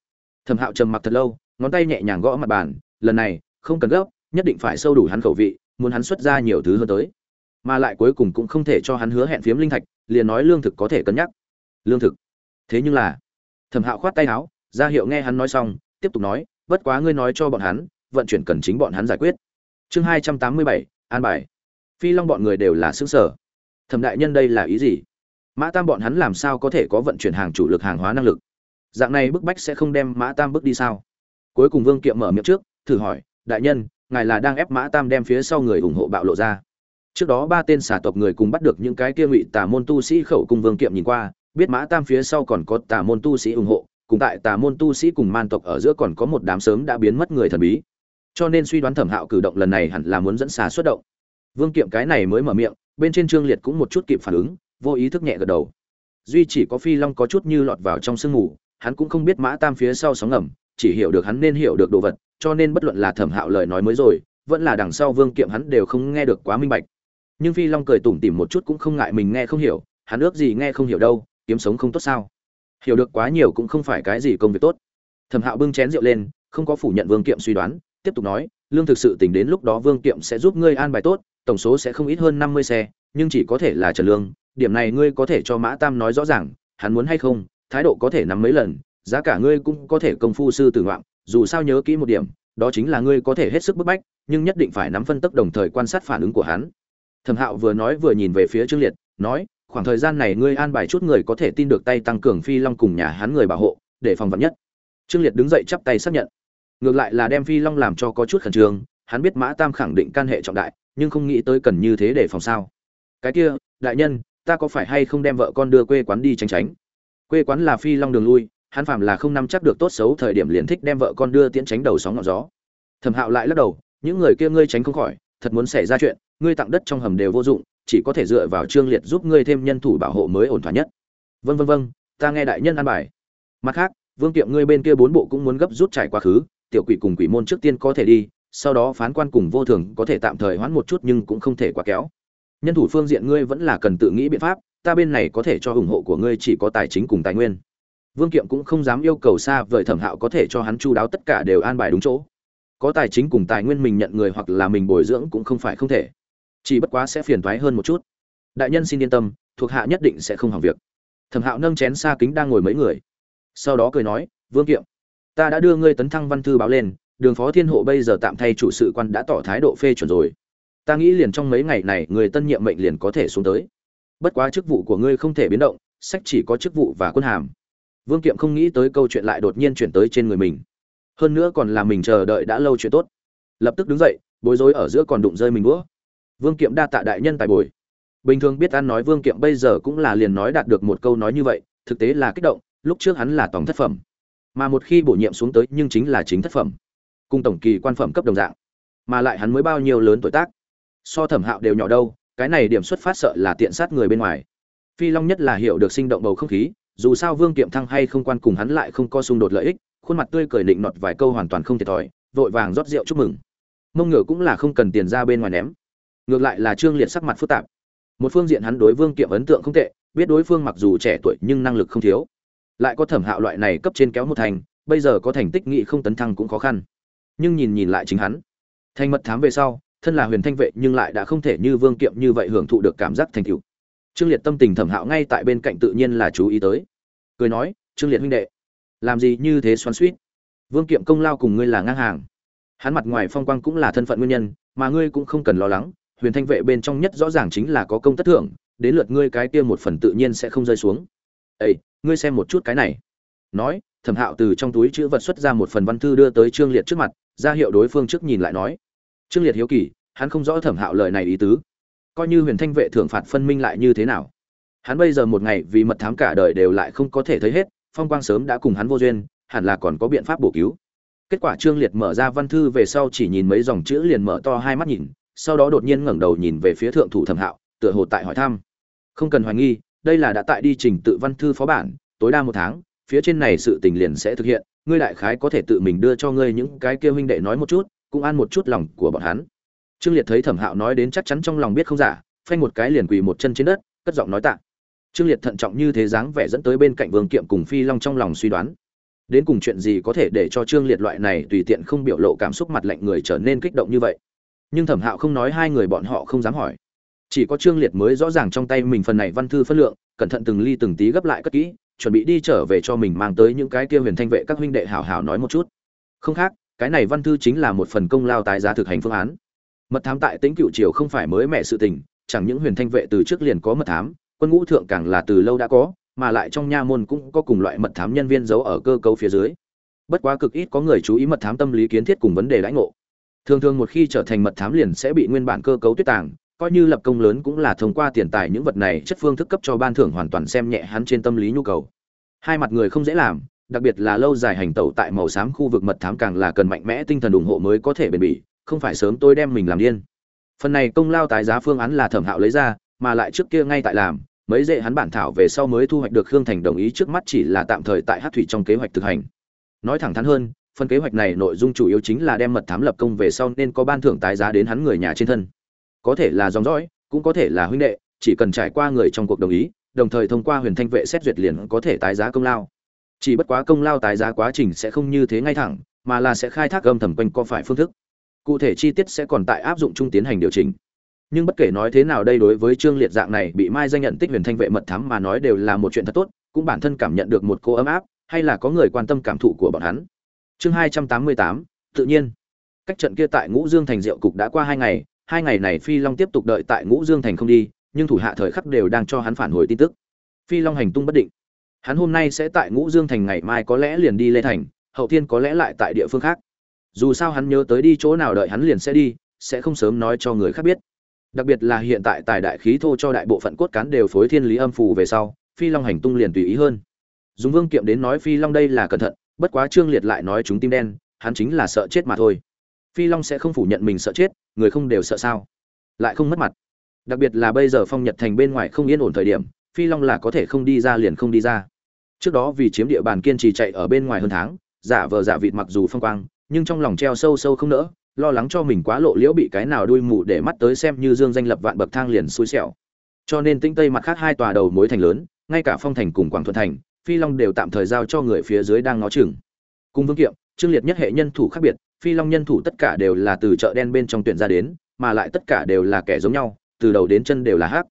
Thẩm hạo trầm mặc thật lâu, ngón tay nhẹ nhàng gõ mặt bàn, lần này, không cần gấp nhất định phải sâu đủ hắn khẩu vị, muốn hắn xuất ra nhiều thứ hơn tới. Mà lại cuối cùng cũng không thể cho hắn hứa hẹn phiếm linh thạch, liền nói lương thực có thể cân nhắc. Lương thực? Thế nhưng là, thẩm hạo khoát tay áo, ra hiệu nghe hắn nói xong, tiếp tục nói, bất quá ngươi nói cho bọn hắn, vận chuyển cần chính bọn hắn giải quyết. Chương hai trăm tám mươi bảy, an bài. Phi long bọn người đều là xứ sở thẩm đại nhân đây là ý gì? Mã tam bọn hắn làm sao có thể có vận chuyển hàng chủ lực hàng hóa năng lực? Dạng này bức bách sẽ không đem mã tam bước đi sao? Cuối cùng vương kiệm mở miệng trước, thử hỏi, đại nhân ngài là đang ép mã tam đem phía sau người ủng hộ bạo lộ ra. Trước đó ba tên xả tộc người cùng bắt được những cái kia ngụy tà môn tu sĩ khẩu cùng vương kiệm nhìn qua, biết mã tam phía sau còn có tà môn tu sĩ ủng hộ, cùng tại tà môn tu sĩ cùng man tộc ở giữa còn có một đám sớm đã biến mất người thần bí. Cho nên suy đoán thẩm hạo cử động lần này hẳn là muốn dẫn xà xuất động. Vương kiệm cái này mới mở miệng, bên trên trương liệt cũng một chút kịp phản ứng, vô ý thức nhẹ gật đầu. Duy chỉ có phi long có chút như lọt vào trong sương mù, hắn cũng không biết mã tam phía sau sóng ngầm chỉ hiểu được hắn nên hiểu được đồ vật, cho nên bất luận là thẩm hạo lời nói mới rồi, vẫn là đằng sau vương kiệm hắn đều không nghe được quá minh bạch. Nhưng phi long cười tủm tỉm một chút cũng không ngại mình nghe không hiểu, hắn ước gì nghe không hiểu đâu, kiếm sống không tốt sao? Hiểu được quá nhiều cũng không phải cái gì công việc tốt. Thẩm hạo bưng chén rượu lên, không có phủ nhận vương kiệm suy đoán, tiếp tục nói, lương thực sự tính đến lúc đó vương kiệm sẽ giúp ngươi an bài tốt, tổng số sẽ không ít hơn năm mươi xe, nhưng chỉ có thể là trần lương, điểm này ngươi có thể cho mã tam nói rõ ràng, hắn muốn hay không, thái độ có thể nắm mấy lần giá cả ngươi cũng có thể công phu sư tử ngoạn dù sao nhớ kỹ một điểm, đó chính là ngươi có thể hết sức bức bách, nhưng nhất định phải nắm phân tức đồng thời quan sát phản ứng của hắn. Thẩm hạo vừa nói vừa nhìn về phía trương liệt, nói, khoảng thời gian này ngươi an bài chút người có thể tin được tay tăng cường phi long cùng nhà hắn người bảo hộ, để phòng vật nhất. Trương liệt đứng dậy chắp tay xác nhận. Ngược lại là đem phi long làm cho có chút khẩn trương, hắn biết mã tam khẳng định can hệ trọng đại, nhưng không nghĩ tới cần như thế để phòng sao. Cái kia, đại nhân, ta có phải hay không đem vợ con đưa quê quán đi tránh tránh? Quê quán là phi long đường lui hắn phạm là không nắm chắc được tốt xấu thời điểm liền thích đem vợ con đưa tiễn tránh đầu sóng ngọn gió. Thẩm hạo lại lắc đầu, những người kia ngươi tránh không khỏi, thật muốn xảy ra chuyện, ngươi tặng đất trong hầm đều vô dụng, chỉ có thể dựa vào trương liệt giúp ngươi thêm nhân thủ bảo hộ mới ổn thỏa nhất. Vân vân vân ta nghe đại nhân an bài. Mặt khác, vương kiệm ngươi bên kia bốn bộ cũng muốn gấp rút trải quá khứ, tiểu quỷ cùng quỷ môn trước tiên có thể đi, sau đó phán quan cùng vô thường có thể tạm thời hoãn một chút nhưng cũng không thể quá kéo. Nhân thủ phương diện ngươi vẫn là cần tự nghĩ biện pháp, ta bên này có thể cho ủng hộ của ngươi chỉ có tài chính cùng tài nguyên vương kiệm cũng không dám yêu cầu xa vời thẩm hạo có thể cho hắn chu đáo tất cả đều an bài đúng chỗ. Có tài chính cùng tài nguyên mình nhận người hoặc là mình bồi dưỡng cũng không phải không thể. Chỉ bất quá sẽ phiền thoái hơn một chút. Đại nhân xin yên tâm, thuộc hạ nhất định sẽ không hỏng việc. Thẩm hạo nâng chén xa kính đang ngồi mấy người. Sau đó cười nói, vương kiệm, ta đã đưa ngươi tấn thăng văn thư báo lên, đường phó thiên hộ bây giờ tạm thay chủ sự quan đã tỏ thái độ phê chuẩn rồi. Ta nghĩ liền trong mấy ngày này người tân nhiệm mệnh liền có thể xuống tới. Bất quá chức vụ của ngươi không thể biến động, sách chỉ có chức vụ và quân hàm vương kiệm không nghĩ tới câu chuyện lại đột nhiên chuyển tới trên người mình. Hơn nữa còn là mình chờ đợi đã lâu chuyện tốt. Lập tức đứng dậy, bối rối ở giữa còn đụng rơi mình đũa. Vương kiệm đa tạ đại nhân tài bồi. Bình thường biết ăn nói vương kiệm bây giờ cũng là liền nói đạt được một câu nói như vậy, thực tế là kích động, lúc trước hắn là tổng thất phẩm. Mà một khi bổ nhiệm xuống tới nhưng chính là chính thất phẩm. Cùng tổng kỳ quan phẩm cấp đồng dạng. Mà lại hắn mới bao nhiêu lớn tuổi tác. So thẩm hạo đều nhỏ đâu, cái này điểm xuất phát sợ là tiện sát người bên ngoài. Phi long nhất là hiểu được sinh động bầu không khí dù sao vương kiệm thăng hay không quan cùng hắn lại không có xung đột lợi ích, khuôn mặt tươi cười định nọt vài câu hoàn toàn không thiệt thòi, vội vàng rót rượu chúc mừng. Mông ngựa cũng là không cần tiền ra bên ngoài ném. Ngược lại là trương liệt sắc mặt phức tạp. Một phương diện hắn đối vương kiệm ấn tượng không tệ, biết đối phương mặc dù trẻ tuổi nhưng năng lực không thiếu. Lại có thẩm hạo loại này cấp trên kéo một thành, bây giờ có thành tích nghị không tấn thăng cũng khó khăn. Nhưng nhìn nhìn lại chính hắn. Thành mật thám về sau, thân là huyền thanh vệ nhưng lại đã không thể như vương kiệm như vậy hưởng thụ được cảm giác thành tựu trương liệt tâm tình thẩm hạo ngay tại bên cạnh tự nhiên là chú ý tới. Cười nói, trương liệt huynh đệ, làm gì như thế xoắn suýt vương kiệm công lao cùng ngươi là ngang hàng. Hắn mặt ngoài phong quang cũng là thân phận nguyên nhân, mà ngươi cũng không cần lo lắng, huyền thanh vệ bên trong nhất rõ ràng chính là có công tất thưởng, đến lượt ngươi cái kia một phần tự nhiên sẽ không rơi xuống. Ây ngươi xem một chút cái này. Nói, thẩm hạo từ trong túi chữ vật xuất ra một phần văn thư đưa tới trương liệt trước mặt, ra hiệu đối phương trước nhìn lại nói, trương liệt hiếu kỳ, hắn không rõ thẩm hạo lời này ý tứ coi như huyền thanh vệ thưởng phạt phân minh lại như thế nào. Hắn bây giờ một ngày vì mật thám cả đời đều lại không có thể thấy hết, phong quang sớm đã cùng hắn vô duyên, hẳn là còn có biện pháp bổ cứu. Kết quả trương liệt mở ra văn thư về sau chỉ nhìn mấy dòng chữ liền mở to hai mắt nhìn, sau đó đột nhiên ngẩng đầu nhìn về phía thượng thủ thẩm hạo, tựa hồ tại hỏi thăm. Không cần hoài nghi, đây là đã tại đi trình tự văn thư phó bản, tối đa một tháng, phía trên này sự tình liền sẽ thực hiện, ngươi đại khái có thể tự mình đưa cho ngươi những cái kia huynh đệ nói một chút, cũng an một chút lòng của bọn hắn trương liệt thấy thẩm hạo nói đến chắc chắn trong lòng biết không giả, phanh một cái liền quỳ một chân trên đất, cất giọng nói tạ. Trương liệt thận trọng như thế dáng vẻ dẫn tới bên cạnh vương kiệm cùng phi long trong lòng suy đoán. Đến cùng chuyện gì có thể để cho trương liệt loại này tùy tiện không biểu lộ cảm xúc mặt lạnh người trở nên kích động như vậy? Nhưng thẩm hạo không nói hai người bọn họ không dám hỏi. Chỉ có trương liệt mới rõ ràng trong tay mình phần này văn thư phân lượng, cẩn thận từng ly từng tí gấp lại cất kỹ, chuẩn bị đi trở về cho mình mang tới những cái kia huyền thanh vệ các huynh đệ hảo hảo nói một chút. Không khác, cái này văn thư chính là một phần công lao tái giá thực hành phương án mật thám tại tĩnh cựu triều không phải mới mẻ sự tình, chẳng những huyền thanh vệ từ trước liền có mật thám, quân ngũ thượng càng là từ lâu đã có, mà lại trong nha môn cũng có cùng loại mật thám nhân viên giấu ở cơ cấu phía dưới. Bất quá cực ít có người chú ý mật thám tâm lý kiến thiết cùng vấn đề lãnh ngộ. Thường thường một khi trở thành mật thám liền sẽ bị nguyên bản cơ cấu tuyết tàng, coi như lập công lớn cũng là thông qua tiền tài những vật này chất phương thức cấp cho ban thưởng hoàn toàn xem nhẹ hắn trên tâm lý nhu cầu. Hai mặt người không dễ làm, đặc biệt là lâu dài hành tẩu tại màu xám khu vực mật thám càng là cần mạnh mẽ tinh thần ủng hộ mới có thể bền bỉ không phải sớm tôi đem mình làm điên. Phần này công lao tái giá phương án là thẩm hạo lấy ra, mà lại trước kia ngay tại làm, mấy dễ hắn bản thảo về sau mới thu hoạch được khương thành đồng ý trước mắt chỉ là tạm thời tại hát thủy trong kế hoạch thực hành. Nói thẳng thắn hơn, phần kế hoạch này nội dung chủ yếu chính là đem mật thám lập công về sau nên có ban thưởng tái giá đến hắn người nhà trên thân. Có thể là dòng dõi, cũng có thể là huynh đệ, chỉ cần trải qua người trong cuộc đồng ý, đồng thời thông qua huyền thanh vệ xét duyệt liền có thể tái giá công lao. Chỉ bất quá công lao tái giá quá trình sẽ không như thế ngay thẳng, mà là sẽ khai thác âm thầm quanh co phải phương thức cụ thể chi tiết sẽ còn tại áp dụng chung tiến hành điều chỉnh. Nhưng bất kể nói thế nào đây đối với trương liệt dạng này bị mai danh nhận tích huyền thanh vệ mật thám mà nói đều là một chuyện thật tốt, cũng bản thân cảm nhận được một cô ấm áp, hay là có người quan tâm cảm thụ của bọn hắn. Chương hai trăm tám mươi tám, tự nhiên. Cách trận kia tại ngũ dương thành diệu cục đã qua hai ngày hai ngày này phi long tiếp tục đợi tại ngũ dương thành không đi, nhưng thủ hạ thời khắc đều đang cho hắn phản hồi tin tức. Phi long hành tung bất định. Hắn hôm nay sẽ tại ngũ dương thành ngày mai có lẽ liền đi lê thành, hậu thiên có lẽ lại tại địa phương khác dù sao hắn nhớ tới đi chỗ nào đợi hắn liền sẽ đi, sẽ không sớm nói cho người khác biết. Đặc biệt là hiện tại tài đại khí thô cho đại bộ phận cốt cán đều phối thiên lý âm phù về sau, phi long hành tung liền tùy ý hơn. Dùng vương kiệm đến nói phi long đây là cẩn thận, bất quá trương liệt lại nói chúng tim đen, hắn chính là sợ chết mà thôi. Phi long sẽ không phủ nhận mình sợ chết, người không đều sợ sao? Lại không mất mặt. Đặc biệt là bây giờ phong nhật thành bên ngoài không yên ổn thời điểm, phi long là có thể không đi ra liền không đi ra. Trước đó vì chiếm địa bàn kiên trì chạy ở bên ngoài hơn tháng, giả vờ giả vịt mặc dù phong quang nhưng trong lòng treo sâu sâu không nỡ, lo lắng cho mình quá lộ liễu bị cái nào đuôi mù để mắt tới xem như dương danh lập vạn bậc thang liền xui xẻo. Cho nên tinh tây mặt khác hai tòa đầu mối thành lớn, ngay cả phong thành cùng quảng thuận thành, phi long đều tạm thời giao cho người phía dưới đang ngó chừng. Cùng vương kiệm, trương liệt nhất hệ nhân thủ khác biệt, phi long nhân thủ tất cả đều là từ chợ đen bên trong tuyển ra đến, mà lại tất cả đều là kẻ giống nhau, từ đầu đến chân đều là hắc.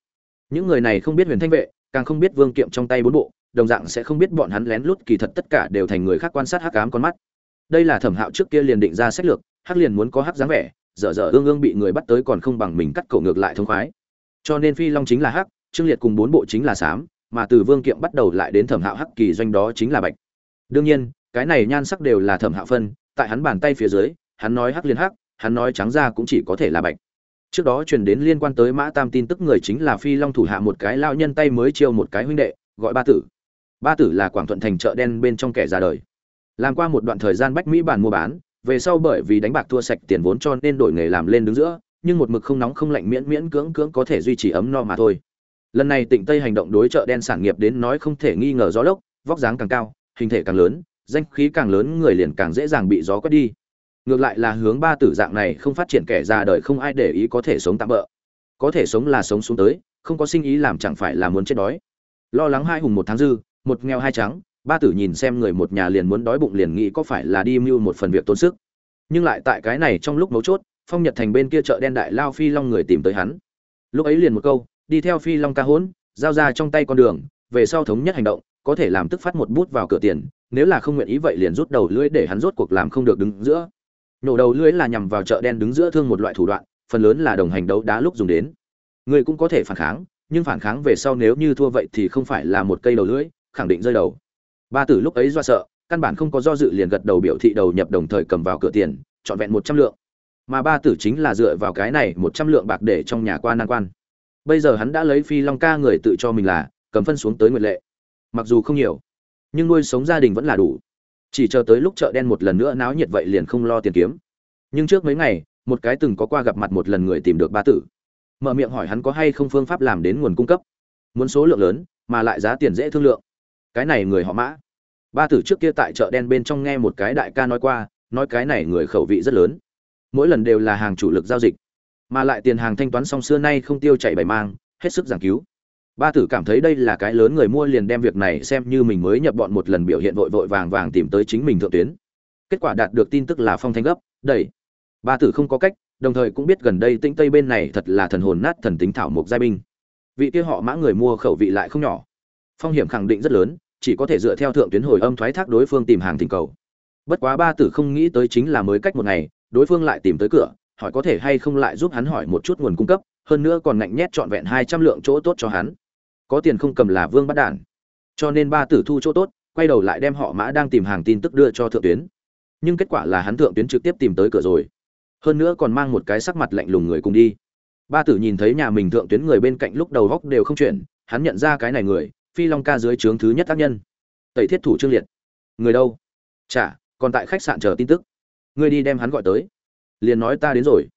Những người này không biết huyền thanh vệ, càng không biết vương kiệm trong tay bốn bộ, đồng dạng sẽ không biết bọn hắn lén lút kỳ thật tất cả đều thành người khác quan sát hắc ám con mắt đây là thẩm hạo trước kia liền định ra sách lược, hắc liền muốn có hắc dáng vẻ, dở dở ương ương bị người bắt tới còn không bằng mình cắt cổ ngược lại thông khoái. Cho nên phi long chính là hắc, trương liệt cùng bốn bộ chính là xám mà từ vương kiệm bắt đầu lại đến thẩm hạo hắc kỳ doanh đó chính là bạch. Đương nhiên, cái này nhan sắc đều là thẩm hạo phân, tại hắn bàn tay phía dưới, hắn nói hắc liền hắc, hắn nói trắng ra cũng chỉ có thể là bạch. Trước đó truyền đến liên quan tới mã tam tin tức người chính là phi long thủ hạ một cái lao nhân tay mới chiêu một cái huynh đệ, gọi ba tử. Ba tử là quảng thuận thành chợ đen bên trong kẻ ra đời làm qua một đoạn thời gian bách mỹ bản mua bán, về sau bởi vì đánh bạc thua sạch tiền vốn cho nên đổi nghề làm lên đứng giữa, nhưng một mực không nóng không lạnh miễn miễn cưỡng cưỡng có thể duy trì ấm no mà thôi. Lần này tỉnh tây hành động đối chợ đen sản nghiệp đến nói không thể nghi ngờ gió lốc, vóc dáng càng cao, hình thể càng lớn, danh khí càng lớn người liền càng dễ dàng bị gió quét đi. Ngược lại là hướng ba tử dạng này không phát triển kẻ ra đời không ai để ý có thể sống tạm bỡ. Có thể sống là sống xuống tới, không có sinh ý làm chẳng phải là muốn chết đói. Lo lắng hai hùng một tháng dư, một nghèo hai trắng ba tử nhìn xem người một nhà liền muốn đói bụng liền nghĩ có phải là đi mưu một phần việc tốn sức. Nhưng lại tại cái này trong lúc mấu chốt, phong nhật thành bên kia chợ đen đại lao phi long người tìm tới hắn. Lúc ấy liền một câu, đi theo phi long ca hỗn giao ra trong tay con đường, về sau thống nhất hành động, có thể làm tức phát một bút vào cửa tiền, nếu là không nguyện ý vậy liền rút đầu lưỡi để hắn rốt cuộc làm không được đứng giữa. Nhổ đầu lưỡi là nhằm vào chợ đen đứng giữa thương một loại thủ đoạn, phần lớn là đồng hành đấu đá lúc dùng đến. Người cũng có thể phản kháng, nhưng phản kháng về sau nếu như thua vậy thì không phải là một cây đầu lưỡi, khẳng định rơi đầu ba tử lúc ấy do sợ, căn bản không có do dự liền gật đầu biểu thị đầu nhập đồng thời cầm vào cửa tiền, trọn vẹn một trăm lượng. Mà ba tử chính là dựa vào cái này một trăm lượng bạc để trong nhà quan nan quan. Bây giờ hắn đã lấy phi long ca người tự cho mình là, cầm phân xuống tới nguyệt lệ. Mặc dù không nhiều, nhưng nuôi sống gia đình vẫn là đủ. Chỉ chờ tới lúc chợ đen một lần nữa náo nhiệt vậy liền không lo tiền kiếm. Nhưng trước mấy ngày, một cái từng có qua gặp mặt một lần người tìm được ba tử. Mở miệng hỏi hắn có hay không phương pháp làm đến nguồn cung cấp. Muốn số lượng lớn, mà lại giá tiền dễ thương lượng cái này người họ mã. Ba tử trước kia tại chợ đen bên trong nghe một cái đại ca nói qua, nói cái này người khẩu vị rất lớn. Mỗi lần đều là hàng chủ lực giao dịch, mà lại tiền hàng thanh toán xong xưa nay không tiêu chảy bày mang, hết sức giảng cứu. Ba tử cảm thấy đây là cái lớn người mua liền đem việc này xem như mình mới nhập bọn một lần biểu hiện vội vội vàng vàng tìm tới chính mình thượng tuyến. Kết quả đạt được tin tức là phong thanh gấp đẩy ba tử không có cách, đồng thời cũng biết gần đây tĩnh tây bên này thật là thần hồn nát thần tính thảo mộc giai binh. Vị kia họ mã người mua khẩu vị lại không nhỏ. Phong hiểm khẳng định rất lớn chỉ có thể dựa theo thượng tuyến hồi âm thoái thác đối phương tìm hàng tình cầu. Bất quá ba tử không nghĩ tới chính là mới cách một ngày, đối phương lại tìm tới cửa, hỏi có thể hay không lại giúp hắn hỏi một chút nguồn cung cấp, hơn nữa còn ngạnh nhét trọn vẹn hai trăm lượng chỗ tốt cho hắn. Có tiền không cầm là vương bắt đản. Cho nên ba tử thu chỗ tốt, quay đầu lại đem họ mã đang tìm hàng tin tức đưa cho thượng tuyến. Nhưng kết quả là hắn thượng tuyến trực tiếp tìm tới cửa rồi. Hơn nữa còn mang một cái sắc mặt lạnh lùng người cùng đi. Ba tử nhìn thấy nhà mình thượng tuyến người bên cạnh lúc đầu góc đều không chuyển, hắn nhận ra cái này người phi long ca dưới trướng thứ nhất tác nhân. Tẩy thiết thủ trương liệt. Người đâu? Chả, còn tại khách sạn chờ tin tức. Ngươi đi đem hắn gọi tới. Liền nói ta đến rồi.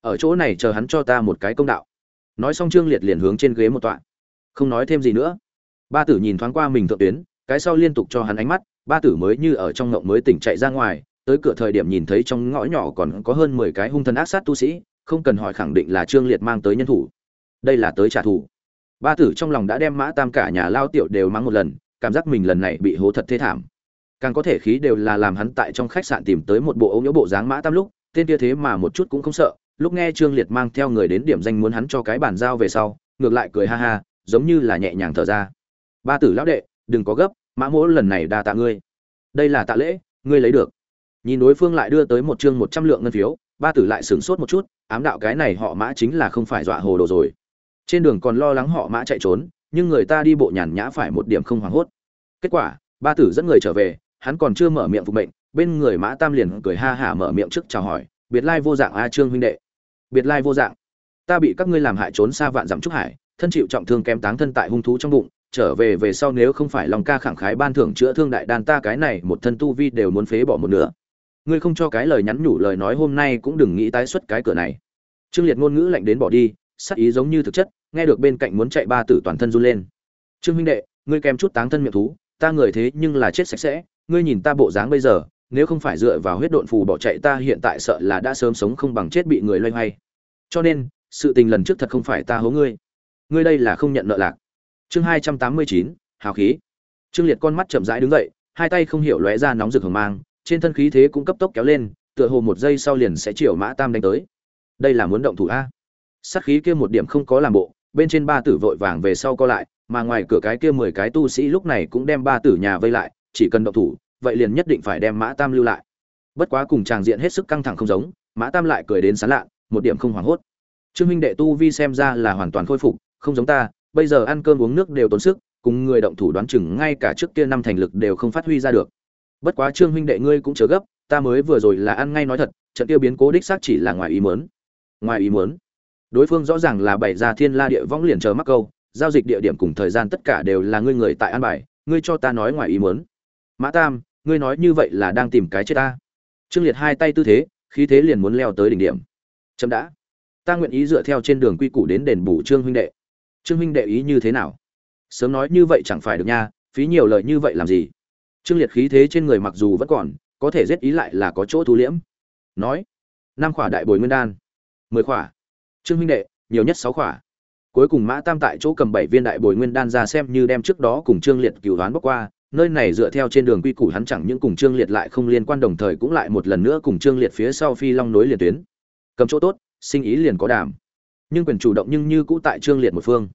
Ở chỗ này chờ hắn cho ta một cái công đạo. Nói xong trương liệt liền hướng trên ghế một tọa. Không nói thêm gì nữa. Ba tử nhìn thoáng qua mình thượng tuyến, cái sau liên tục cho hắn ánh mắt, ba tử mới như ở trong ngộng mới tỉnh chạy ra ngoài, tới cửa thời điểm nhìn thấy trong ngõ nhỏ còn có hơn mười cái hung thần ác sát tu sĩ, không cần hỏi khẳng định là trương liệt mang tới nhân thủ. Đây là tới trả thù ba tử trong lòng đã đem mã tam cả nhà lao tiểu đều mắng một lần, cảm giác mình lần này bị hố thật thế thảm. Càng có thể khí đều là làm hắn tại trong khách sạn tìm tới một bộ ống nhỡ bộ dáng mã tam lúc, tên kia thế mà một chút cũng không sợ, lúc nghe trương liệt mang theo người đến điểm danh muốn hắn cho cái bàn giao về sau, ngược lại cười ha ha, giống như là nhẹ nhàng thở ra. Ba tử lão đệ, đừng có gấp, mã mỗ lần này đa tạ ngươi. Đây là tạ lễ, ngươi lấy được. Nhìn đối phương lại đưa tới một chương một trăm lượng ngân phiếu, ba tử lại sửng sốt một chút, ám đạo cái này họ mã chính là không phải dọa hồ đồ rồi trên đường còn lo lắng họ mã chạy trốn, nhưng người ta đi bộ nhàn nhã phải một điểm không hoảng hốt. Kết quả, ba tử dẫn người trở về, hắn còn chưa mở miệng phục mệnh, bên người mã tam liền cười ha hả mở miệng trước chào hỏi, biệt lai vô dạng a trương huynh đệ. Biệt lai vô dạng. Ta bị các ngươi làm hại trốn xa vạn dặm trúc hải, thân chịu trọng thương kém táng thân tại hung thú trong bụng, trở về về sau nếu không phải lòng ca khẳng khái ban thưởng chữa thương đại đan ta cái này một thân tu vi đều muốn phế bỏ một nửa. Ngươi không cho cái lời nhắn nhủ lời nói hôm nay cũng đừng nghĩ tái xuất cái cửa này. Trương liệt ngôn ngữ lạnh đến bỏ đi sắc ý giống như thực chất, nghe được bên cạnh muốn chạy ba tử toàn thân run lên. Trương huynh đệ, ngươi kèm chút táng thân miệng thú, ta người thế nhưng là chết sạch sẽ, ngươi nhìn ta bộ dáng bây giờ, nếu không phải dựa vào huyết độn phù bỏ chạy ta hiện tại sợ là đã sớm sống không bằng chết bị người loay hoay. Cho nên, sự tình lần trước thật không phải ta hố ngươi. Ngươi đây là không nhận nợ lạc. Chương hai trăm tám mươi chín, hào khí. Trương liệt con mắt chậm rãi đứng dậy, hai tay không hiểu lóe ra nóng rực hừng mang, trên thân khí thế cũng cấp tốc kéo lên, tựa hồ một giây sau liền sẽ chiều mã tam đánh tới. Đây là muốn động thủ a? Sát khí kia một điểm không có làm bộ, bên trên ba tử vội vàng về sau co lại, mà ngoài cửa cái kia mười cái tu sĩ lúc này cũng đem ba tử nhà vây lại, chỉ cần động thủ, vậy liền nhất định phải đem mã tam lưu lại. Bất quá cùng tràng diện hết sức căng thẳng không giống, mã tam lại cười đến sán lạ, một điểm không hoảng hốt. Trương minh đệ tu vi xem ra là hoàn toàn khôi phục, không giống ta, bây giờ ăn cơm uống nước đều tốn sức, cùng người động thủ đoán chừng ngay cả trước kia năm thành lực đều không phát huy ra được. Bất quá trương huynh đệ ngươi cũng chớ gấp, ta mới vừa rồi là ăn ngay nói thật, trận tiêu biến cố đích xác chỉ là ngoài ý muốn. Ngoài ý muốn đối phương rõ ràng là bày ra thiên la địa võng liền chờ mắc câu, giao dịch địa điểm cùng thời gian tất cả đều là ngươi người tại an bài, ngươi cho ta nói ngoài ý muốn. Mã tam, ngươi nói như vậy là đang tìm cái chết ta. Trương liệt hai tay tư thế, khí thế liền muốn leo tới đỉnh điểm. Chậm đã. Ta nguyện ý dựa theo trên đường quy củ đến đền bù trương huynh đệ. Trương huynh đệ ý như thế nào? Sớm nói như vậy chẳng phải được nha, phí nhiều lời như vậy làm gì? Trương liệt khí thế trên người mặc dù vẫn còn, có thể giết ý lại là có chỗ thu liễm. Nói, năm khỏa đại bồi nguyên đan, mười khỏa trương huynh đệ, nhiều nhất sáu khỏa. Cuối cùng mã tam tại chỗ cầm bảy viên đại bồi nguyên đan ra xem như đem trước đó cùng trương liệt cửu đoán bốc qua, nơi này dựa theo trên đường quy củ hắn chẳng những cùng trương liệt lại không liên quan đồng thời cũng lại một lần nữa cùng trương liệt phía sau phi long nối liền tuyến. Cầm chỗ tốt, sinh ý liền có đảm. Nhưng quyền chủ động nhưng như cũ tại trương liệt một phương.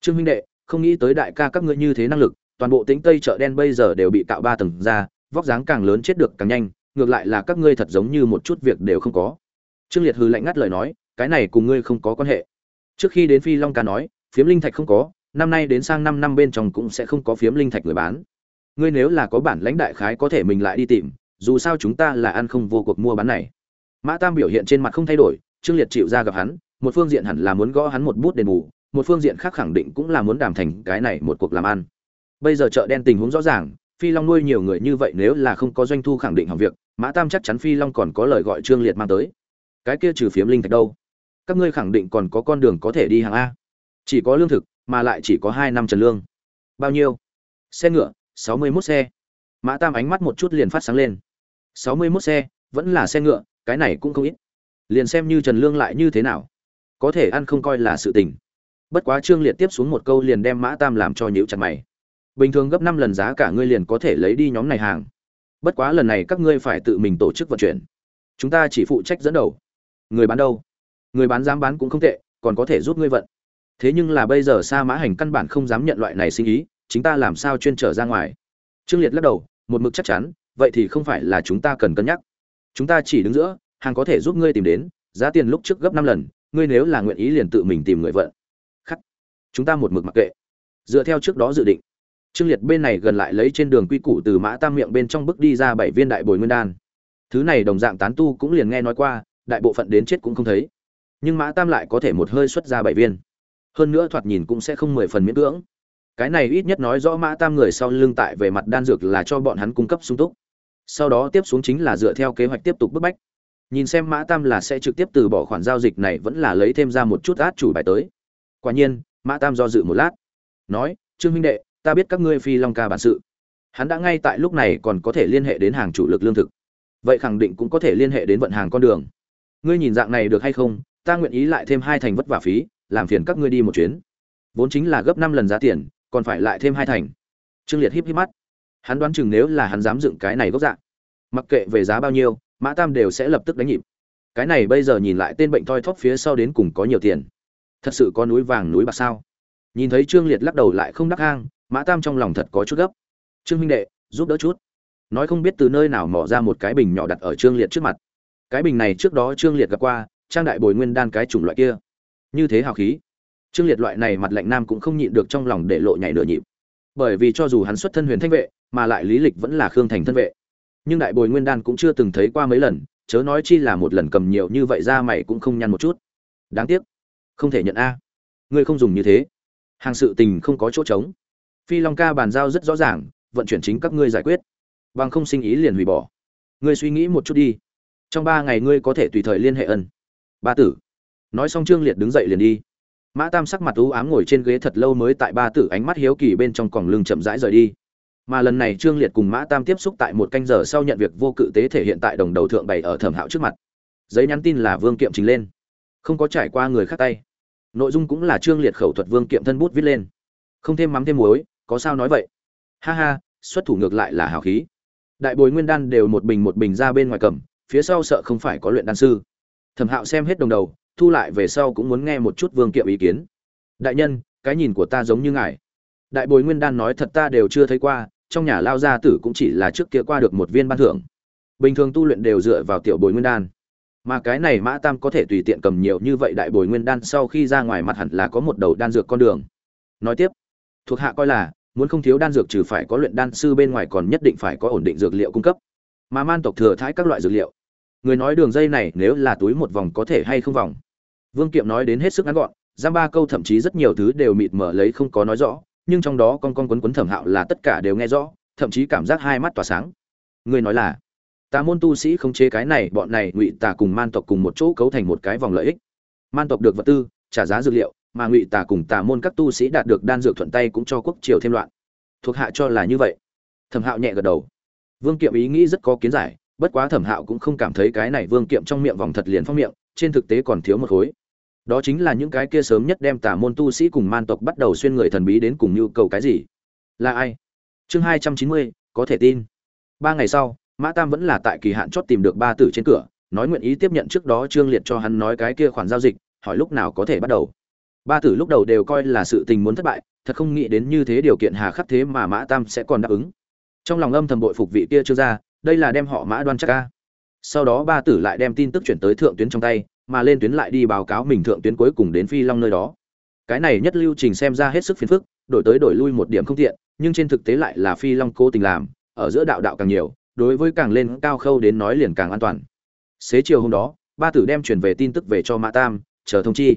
Trương huynh đệ, không nghĩ tới đại ca các ngươi như thế năng lực, toàn bộ tính tây chợ đen bây giờ đều bị cạo ba tầng ra, vóc dáng càng lớn chết được càng nhanh, ngược lại là các ngươi thật giống như một chút việc đều không có. Trương liệt hừ lạnh ngắt lời nói cái này cùng ngươi không có quan hệ. Trước khi đến phi long ca nói, phiếm linh thạch không có, năm nay đến sang năm năm bên trong cũng sẽ không có phiếm linh thạch người bán. Ngươi nếu là có bản lãnh đại khái có thể mình lại đi tìm, dù sao chúng ta là ăn không vô cuộc mua bán này. Mã tam biểu hiện trên mặt không thay đổi, trương liệt chịu ra gặp hắn, một phương diện hẳn là muốn gõ hắn một bút đền bù, một phương diện khác khẳng định cũng là muốn đàm thành cái này một cuộc làm ăn. Bây giờ chợ đen tình huống rõ ràng, phi long nuôi nhiều người như vậy nếu là không có doanh thu khẳng định hỏng việc, mã tam chắc chắn phi long còn có lời gọi trương liệt mang tới. Cái kia trừ phiếm linh thạch đâu? Các ngươi khẳng định còn có con đường có thể đi hàng a. Chỉ có lương thực, mà lại chỉ có hai năm trần lương. Bao nhiêu? Xe ngựa, sáu mươi mốt xe. Mã tam ánh mắt một chút liền phát sáng lên. sáu mươi mốt xe, vẫn là xe ngựa, cái này cũng không ít. Liền xem như trần lương lại như thế nào, có thể ăn không coi là sự tình. Bất quá trương liệt tiếp xuống một câu liền đem mã tam làm cho nhịu chặt mày. Bình thường gấp năm lần giá cả ngươi liền có thể lấy đi nhóm này hàng. Bất quá lần này các ngươi phải tự mình tổ chức vận chuyển. Chúng ta chỉ phụ trách dẫn đầu. Người bán đâu? Người bán dám bán cũng không tệ, còn có thể giúp ngươi vận. Thế nhưng là bây giờ sa mã hành căn bản không dám nhận loại này sinh ý chúng ta làm sao chuyên trở ra ngoài? Trương liệt lắc đầu, một mực chắc chắn, vậy thì không phải là chúng ta cần cân nhắc. Chúng ta chỉ đứng giữa, hàng có thể giúp ngươi tìm đến, giá tiền lúc trước gấp năm lần, ngươi nếu là nguyện ý liền tự mình tìm người vận. Khắc. Chúng ta một mực mặc kệ. Dựa theo trước đó dự định. Trương liệt bên này gần lại lấy trên đường quy củ từ mã tam miệng bên trong bước đi ra bảy viên đại bồi nguyên đan. Thứ này đồng dạng tán tu cũng liền nghe nói qua, đại bộ phận đến chết cũng không thấy nhưng mã tam lại có thể một hơi xuất ra bảy viên. Hơn nữa thoạt nhìn cũng sẽ không mười phần miễn cưỡng. Cái này ít nhất nói rõ mã tam người sau lưng tại về mặt đan dược là cho bọn hắn cung cấp sung túc. Sau đó tiếp xuống chính là dựa theo kế hoạch tiếp tục bức bách. Nhìn xem mã tam là sẽ trực tiếp từ bỏ khoản giao dịch này vẫn là lấy thêm ra một chút át chủ bài tới. Quả nhiên, mã tam do dự một lát. Nói, trương huynh đệ, ta biết các ngươi phi long ca bản sự. Hắn đã ngay tại lúc này còn có thể liên hệ đến hàng chủ lực lương thực. Vậy khẳng định cũng có thể liên hệ đến vận hàng con đường. Ngươi nhìn dạng này được hay không? Ta nguyện ý lại thêm hai thành vất vả phí, làm phiền các ngươi đi một chuyến. Vốn chính là gấp năm lần giá tiền, còn phải lại thêm hai thành. Trương liệt híp híp mắt. Hắn đoán chừng nếu là hắn dám dựng cái này gốc dạng, mặc kệ về giá bao nhiêu, mã tam đều sẽ lập tức đánh nhịp. Cái này bây giờ nhìn lại tên bệnh thoi thóp phía sau đến cùng có nhiều tiền. Thật sự có núi vàng núi bạc sao? Nhìn thấy trương liệt lắc đầu lại không đắc hang, mã tam trong lòng thật có chút gấp. Trương huynh đệ, giúp đỡ chút. Nói không biết từ nơi nào mỏ ra một cái bình nhỏ đặt ở trương liệt trước mặt. Cái bình này trước đó trương liệt gặp qua trang đại bồi nguyên đan cái chủng loại kia. Như thế hào khí. Trương liệt loại này mặt lạnh nam cũng không nhịn được trong lòng để lộ nhảy nửa nhịp. Bởi vì cho dù hắn xuất thân huyền thanh vệ, mà lại lý lịch vẫn là khương thành thân vệ. Nhưng đại bồi nguyên đan cũng chưa từng thấy qua mấy lần, chớ nói chi là một lần cầm nhiều như vậy ra mày cũng không nhăn một chút. Đáng tiếc. Không thể nhận a. Ngươi không dùng như thế. Hàng sự tình không có chỗ trống. Phi long ca bàn giao rất rõ ràng, vận chuyển chính các ngươi giải quyết. Bằng không sinh ý liền hủy bỏ. Ngươi suy nghĩ một chút đi. Trong ba ngày ngươi có thể tùy thời liên hệ ân ba tử. Nói xong trương liệt đứng dậy liền đi. Mã tam sắc mặt u ám ngồi trên ghế thật lâu mới tại ba tử ánh mắt hiếu kỳ bên trong còng lưng chậm rãi rời đi. Mà lần này trương liệt cùng mã tam tiếp xúc tại một canh giờ sau nhận việc vô cự tế thể hiện tại đồng đầu thượng bày ở thẩm hạo trước mặt. Giấy nhắn tin là vương kiệm trình lên. Không có trải qua người khác tay. Nội dung cũng là trương liệt khẩu thuật vương kiệm thân bút viết lên. Không thêm mắm thêm muối, có sao nói vậy? Ha ha, xuất thủ ngược lại là hào khí. Đại bồi nguyên đan đều một bình một bình ra bên ngoài cầm, phía sau sợ không phải có luyện đan sư thẩm hạo xem hết đồng đầu, thu lại về sau cũng muốn nghe một chút vương kiệm ý kiến. Đại nhân, cái nhìn của ta giống như ngài. Đại bồi nguyên đan nói thật ta đều chưa thấy qua, trong nhà lao gia tử cũng chỉ là trước kia qua được một viên ban thưởng. Bình thường tu luyện đều dựa vào tiểu bồi nguyên đan. Mà cái này mã tam có thể tùy tiện cầm nhiều như vậy đại bồi nguyên đan sau khi ra ngoài mặt hẳn là có một đầu đan dược con đường. Nói tiếp, thuộc hạ coi là, muốn không thiếu đan dược trừ phải có luyện đan sư bên ngoài còn nhất định phải có ổn định dược liệu cung cấp. Mà man tộc thừa thái các loại dược liệu người nói đường dây này nếu là túi một vòng có thể hay không vòng? Vương kiệm nói đến hết sức ngắn gọn, giam ba câu thậm chí rất nhiều thứ đều mịt mở lấy không có nói rõ, nhưng trong đó con con quấn quấn thẩm hạo là tất cả đều nghe rõ, thậm chí cảm giác hai mắt tỏa sáng. Người nói là tà môn tu sĩ không chế cái này, bọn này ngụy tà cùng man tộc cùng một chỗ cấu thành một cái vòng lợi ích. Man tộc được vật tư, trả giá dược liệu, mà ngụy tà cùng tà môn các tu sĩ đạt được đan dược thuận tay cũng cho quốc triều thêm loạn. Thuộc hạ cho là như vậy. Thẩm hạo nhẹ gật đầu. Vương kiệm ý nghĩ rất có kiến giải bất quá thẩm hạo cũng không cảm thấy cái này vương kiệm trong miệng vòng thật liền phong miệng, trên thực tế còn thiếu một khối. Đó chính là những cái kia sớm nhất đem tà môn tu sĩ cùng man tộc bắt đầu xuyên người thần bí đến cùng nhu cầu cái gì. Là ai? Chương hai trăm chín mươi, có thể tin. Ba ngày sau, mã tam vẫn là tại kỳ hạn chót tìm được ba tử trên cửa, nói nguyện ý tiếp nhận trước đó trương liệt cho hắn nói cái kia khoản giao dịch, hỏi lúc nào có thể bắt đầu. Ba tử lúc đầu đều coi là sự tình muốn thất bại, thật không nghĩ đến như thế điều kiện hà khắc thế mà mã tam sẽ còn đáp ứng. Trong lòng âm thầm bội phục vị kia chưa ra đây là đem họ mã đoan chắc ca. Sau đó ba tử lại đem tin tức chuyển tới thượng tuyến trong tay, mà lên tuyến lại đi báo cáo mình thượng tuyến cuối cùng đến phi long nơi đó. Cái này nhất lưu trình xem ra hết sức phiền phức, đổi tới đổi lui một điểm không tiện, nhưng trên thực tế lại là phi long cố tình làm, ở giữa đạo đạo càng nhiều, đối với càng lên cao khâu đến nói liền càng an toàn. Xế chiều hôm đó, ba tử đem chuyển về tin tức về cho mã tam, chờ thông chi.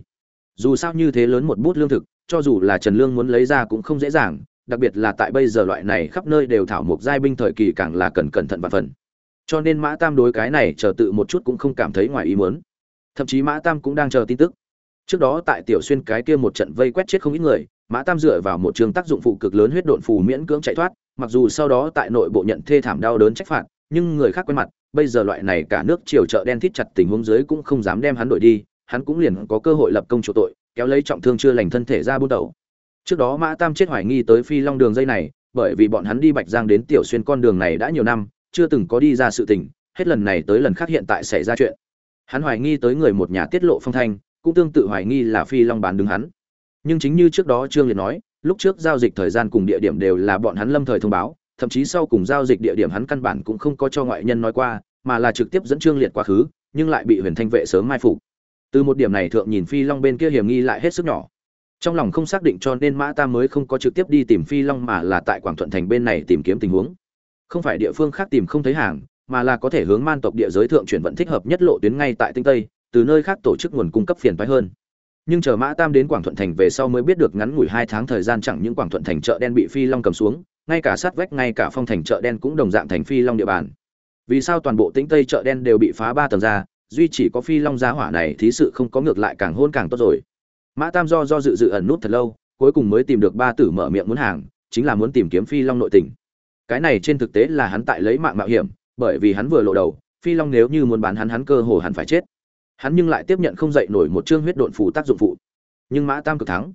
Dù sao như thế lớn một bút lương thực, cho dù là trần lương muốn lấy ra cũng không dễ dàng đặc biệt là tại bây giờ loại này khắp nơi đều thảo mộc giai binh thời kỳ càng là cần cẩn thận và phần. Cho nên mã tam đối cái này chờ tự một chút cũng không cảm thấy ngoài ý muốn. Thậm chí mã tam cũng đang chờ tin tức. Trước đó tại tiểu xuyên cái kia một trận vây quét chết không ít người, mã tam dựa vào một trường tác dụng phụ cực lớn huyết độn phù miễn cưỡng chạy thoát, mặc dù sau đó tại nội bộ nhận thê thảm đau đớn trách phạt, nhưng người khác quen mặt, bây giờ loại này cả nước triều chợ đen thít chặt tình huống dưới cũng không dám đem hắn đổi đi, hắn cũng liền có cơ hội lập công chủ tội, kéo lấy trọng thương chưa lành thân thể ra buôn đầu trước đó mã tam chết hoài nghi tới phi long đường dây này, bởi vì bọn hắn đi bạch giang đến tiểu xuyên con đường này đã nhiều năm, chưa từng có đi ra sự tình, hết lần này tới lần khác hiện tại xảy ra chuyện. Hắn hoài nghi tới người một nhà tiết lộ phong thanh, cũng tương tự hoài nghi là phi long bán đứng hắn. Nhưng chính như trước đó trương liệt nói, lúc trước giao dịch thời gian cùng địa điểm đều là bọn hắn lâm thời thông báo, thậm chí sau cùng giao dịch địa điểm hắn căn bản cũng không có cho ngoại nhân nói qua, mà là trực tiếp dẫn trương liệt quá khứ, nhưng lại bị huyền thanh vệ sớm mai phục. Từ một điểm này thượng nhìn phi long bên kia hiểm nghi lại hết sức nhỏ trong lòng không xác định cho nên mã tam mới không có trực tiếp đi tìm phi long mà là tại quảng thuận thành bên này tìm kiếm tình huống. Không phải địa phương khác tìm không thấy hàng, mà là có thể hướng man tộc địa giới thượng chuyển vận thích hợp nhất lộ tuyến ngay tại tinh tây, từ nơi khác tổ chức nguồn cung cấp phiền phái hơn. Nhưng chờ mã tam đến quảng thuận thành về sau mới biết được ngắn ngủi hai tháng thời gian chẳng những quảng thuận thành chợ đen bị phi long cầm xuống, ngay cả sát vách, ngay cả phong thành chợ đen cũng đồng dạng thành phi long địa bàn. Vì sao toàn bộ tĩnh tây chợ đen đều bị phá ba tầng ra, duy chỉ có phi long giá hỏa này thí sự không có ngược lại càng hôn càng tốt rồi mã tam do do dự dự ẩn nút thật lâu, cuối cùng mới tìm được ba tử mở miệng muốn hàng, chính là muốn tìm kiếm phi long nội tình. Cái này trên thực tế là hắn tại lấy mạng mạo hiểm, bởi vì hắn vừa lộ đầu, phi long nếu như muốn bán hắn hắn cơ hồ hắn phải chết. Hắn nhưng lại tiếp nhận không dậy nổi một chương huyết độn phù tác dụng phụ. Nhưng mã tam cực thắng.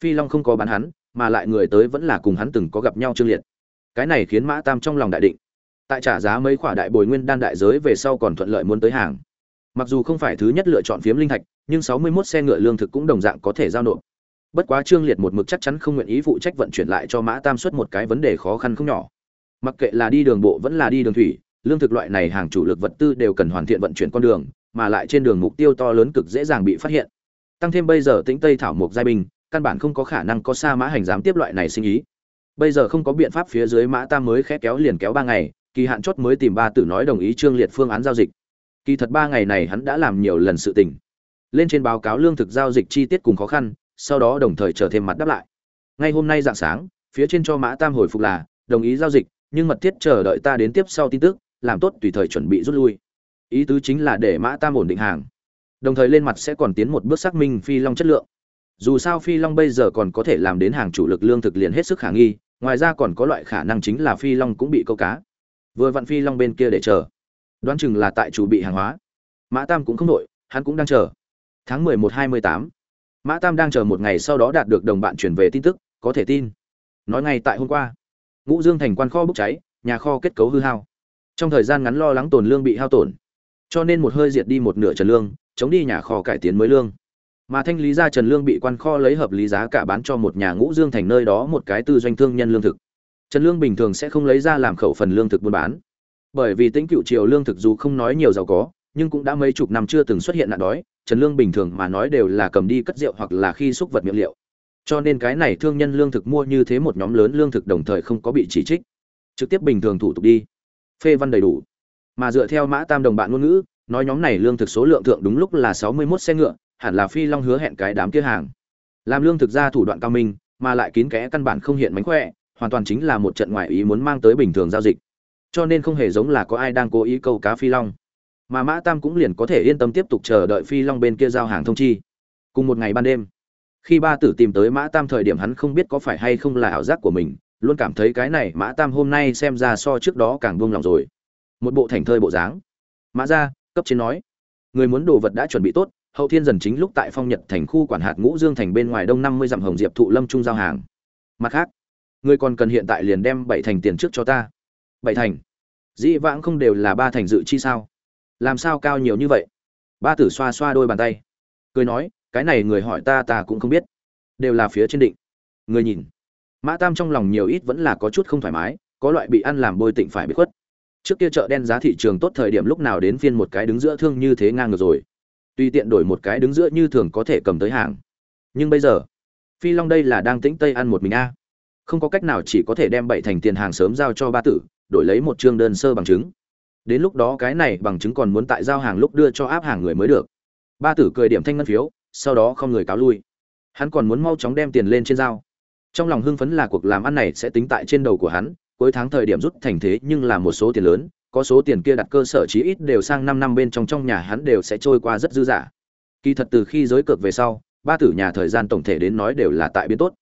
Phi long không có bán hắn, mà lại người tới vẫn là cùng hắn từng có gặp nhau trương liệt. Cái này khiến mã tam trong lòng đại định. Tại trả giá mấy khoả đại bồi nguyên đan đại giới về sau còn thuận lợi muốn tới hàng mặc dù không phải thứ nhất lựa chọn phiếm linh thạch, nhưng sáu mươi 61 xe ngựa lương thực cũng đồng dạng có thể giao nộp. Bất quá trương liệt một mực chắc chắn không nguyện ý phụ trách vận chuyển lại cho mã tam xuất một cái vấn đề khó khăn không nhỏ. Mặc kệ là đi đường bộ vẫn là đi đường thủy, lương thực loại này hàng chủ lực vật tư đều cần hoàn thiện vận chuyển con đường, mà lại trên đường mục tiêu to lớn cực dễ dàng bị phát hiện. Tăng thêm bây giờ tĩnh tây thảo mục giai binh, căn bản không có khả năng có xa mã hành dám tiếp loại này sinh ý. Bây giờ không có biện pháp phía dưới mã tam mới khẽ kéo liền kéo ba ngày, kỳ hạn chót mới tìm ba tử nói đồng ý trương liệt phương án giao dịch kỳ thật ba ngày này hắn đã làm nhiều lần sự tình. Lên trên báo cáo lương thực giao dịch chi tiết cùng khó khăn, sau đó đồng thời chờ thêm mặt đáp lại. Ngay hôm nay dạng sáng, phía trên cho mã tam hồi phục là, đồng ý giao dịch, nhưng mật thiết chờ đợi ta đến tiếp sau tin tức, làm tốt tùy thời chuẩn bị rút lui. Ý tứ chính là để mã tam ổn định hàng. Đồng thời lên mặt sẽ còn tiến một bước xác minh phi long chất lượng. Dù sao phi long bây giờ còn có thể làm đến hàng chủ lực lương thực liền hết sức khả nghi, ngoài ra còn có loại khả năng chính là phi long cũng bị câu cá. Vừa vặn phi long bên kia để chờ đoán chừng là tại chủ bị hàng hóa. Mã tam cũng không đội hắn cũng đang chờ. Tháng mười một hai mươi tám. Mã tam đang chờ một ngày sau đó đạt được đồng bạn chuyển về tin tức, có thể tin. Nói ngay tại hôm qua, ngũ dương thành quan kho bốc cháy, nhà kho kết cấu hư hao. Trong thời gian ngắn lo lắng tồn lương bị hao tổn, cho nên một hơi diệt đi một nửa trần lương, chống đi nhà kho cải tiến mới lương. Mà thanh lý ra trần lương bị quan kho lấy hợp lý giá cả bán cho một nhà ngũ dương thành nơi đó một cái tư doanh thương nhân lương thực. Trần lương bình thường sẽ không lấy ra làm khẩu phần lương thực buôn bán bởi vì tính cựu triều lương thực dù không nói nhiều giàu có, nhưng cũng đã mấy chục năm chưa từng xuất hiện nạn đói, trần lương bình thường mà nói đều là cầm đi cất rượu hoặc là khi xúc vật miệng liệu. Cho nên cái này thương nhân lương thực mua như thế một nhóm lớn lương thực đồng thời không có bị chỉ trích. Trực tiếp bình thường thủ tục đi. Phê văn đầy đủ. Mà dựa theo mã tam đồng bạn ngôn ngữ, nói nhóm này lương thực số lượng thượng đúng lúc là sáu mươi 61 xe ngựa, hẳn là phi long hứa hẹn cái đám kia hàng. Làm lương thực ra thủ đoạn cao minh, mà lại kín kẽ căn bản không hiện mánh khỏe, hoàn toàn chính là một trận ngoại ý muốn mang tới bình thường giao dịch cho nên không hề giống là có ai đang cố ý câu cá phi long. Mà mã tam cũng liền có thể yên tâm tiếp tục chờ đợi phi long bên kia giao hàng thông chi. Cùng một ngày ban đêm, khi ba tử tìm tới mã tam thời điểm hắn không biết có phải hay không là ảo giác của mình, luôn cảm thấy cái này mã tam hôm nay xem ra so trước đó càng buông lòng rồi. Một bộ thành thơi bộ dáng. Mã ra cấp trên nói, người muốn đồ vật đã chuẩn bị tốt, hậu thiên dần chính lúc tại phong nhật thành khu quản hạt ngũ dương thành bên ngoài đông năm mươi dặm hồng diệp thụ lâm trung giao hàng. Mặt khác, người còn cần hiện tại liền đem bảy thành tiền trước cho ta bảy thành. Dĩ vãng không đều là ba thành dự chi sao? Làm sao cao nhiều như vậy? Ba tử xoa xoa đôi bàn tay. Cười nói, cái này người hỏi ta ta cũng không biết. Đều là phía trên định. Người nhìn. Mã tam trong lòng nhiều ít vẫn là có chút không thoải mái, có loại bị ăn làm bôi tịnh phải bị khuất. Trước kia chợ đen giá thị trường tốt thời điểm lúc nào đến phiên một cái đứng giữa thương như thế ngang ngược rồi. Tuy tiện đổi một cái đứng giữa như thường có thể cầm tới hàng. Nhưng bây giờ, phi long đây là đang tĩnh tây ăn một mình a. Không có cách nào chỉ có thể đem bảy thành tiền hàng sớm giao cho ba tử đổi lấy một chương đơn sơ bằng chứng. Đến lúc đó cái này bằng chứng còn muốn tại giao hàng lúc đưa cho áp hàng người mới được. Ba tử cười điểm thanh ngân phiếu, sau đó không người cáo lui. Hắn còn muốn mau chóng đem tiền lên trên dao trong lòng hưng phấn là cuộc làm ăn này sẽ tính tại trên đầu của hắn, cuối tháng thời điểm rút thành thế nhưng là một số tiền lớn, có số tiền kia đặt cơ sở chí ít đều sang năm năm bên trong trong nhà hắn đều sẽ trôi qua rất dư dả. Kỳ thật từ khi giới cược về sau, ba tử nhà thời gian tổng thể đến nói đều là tại biến tốt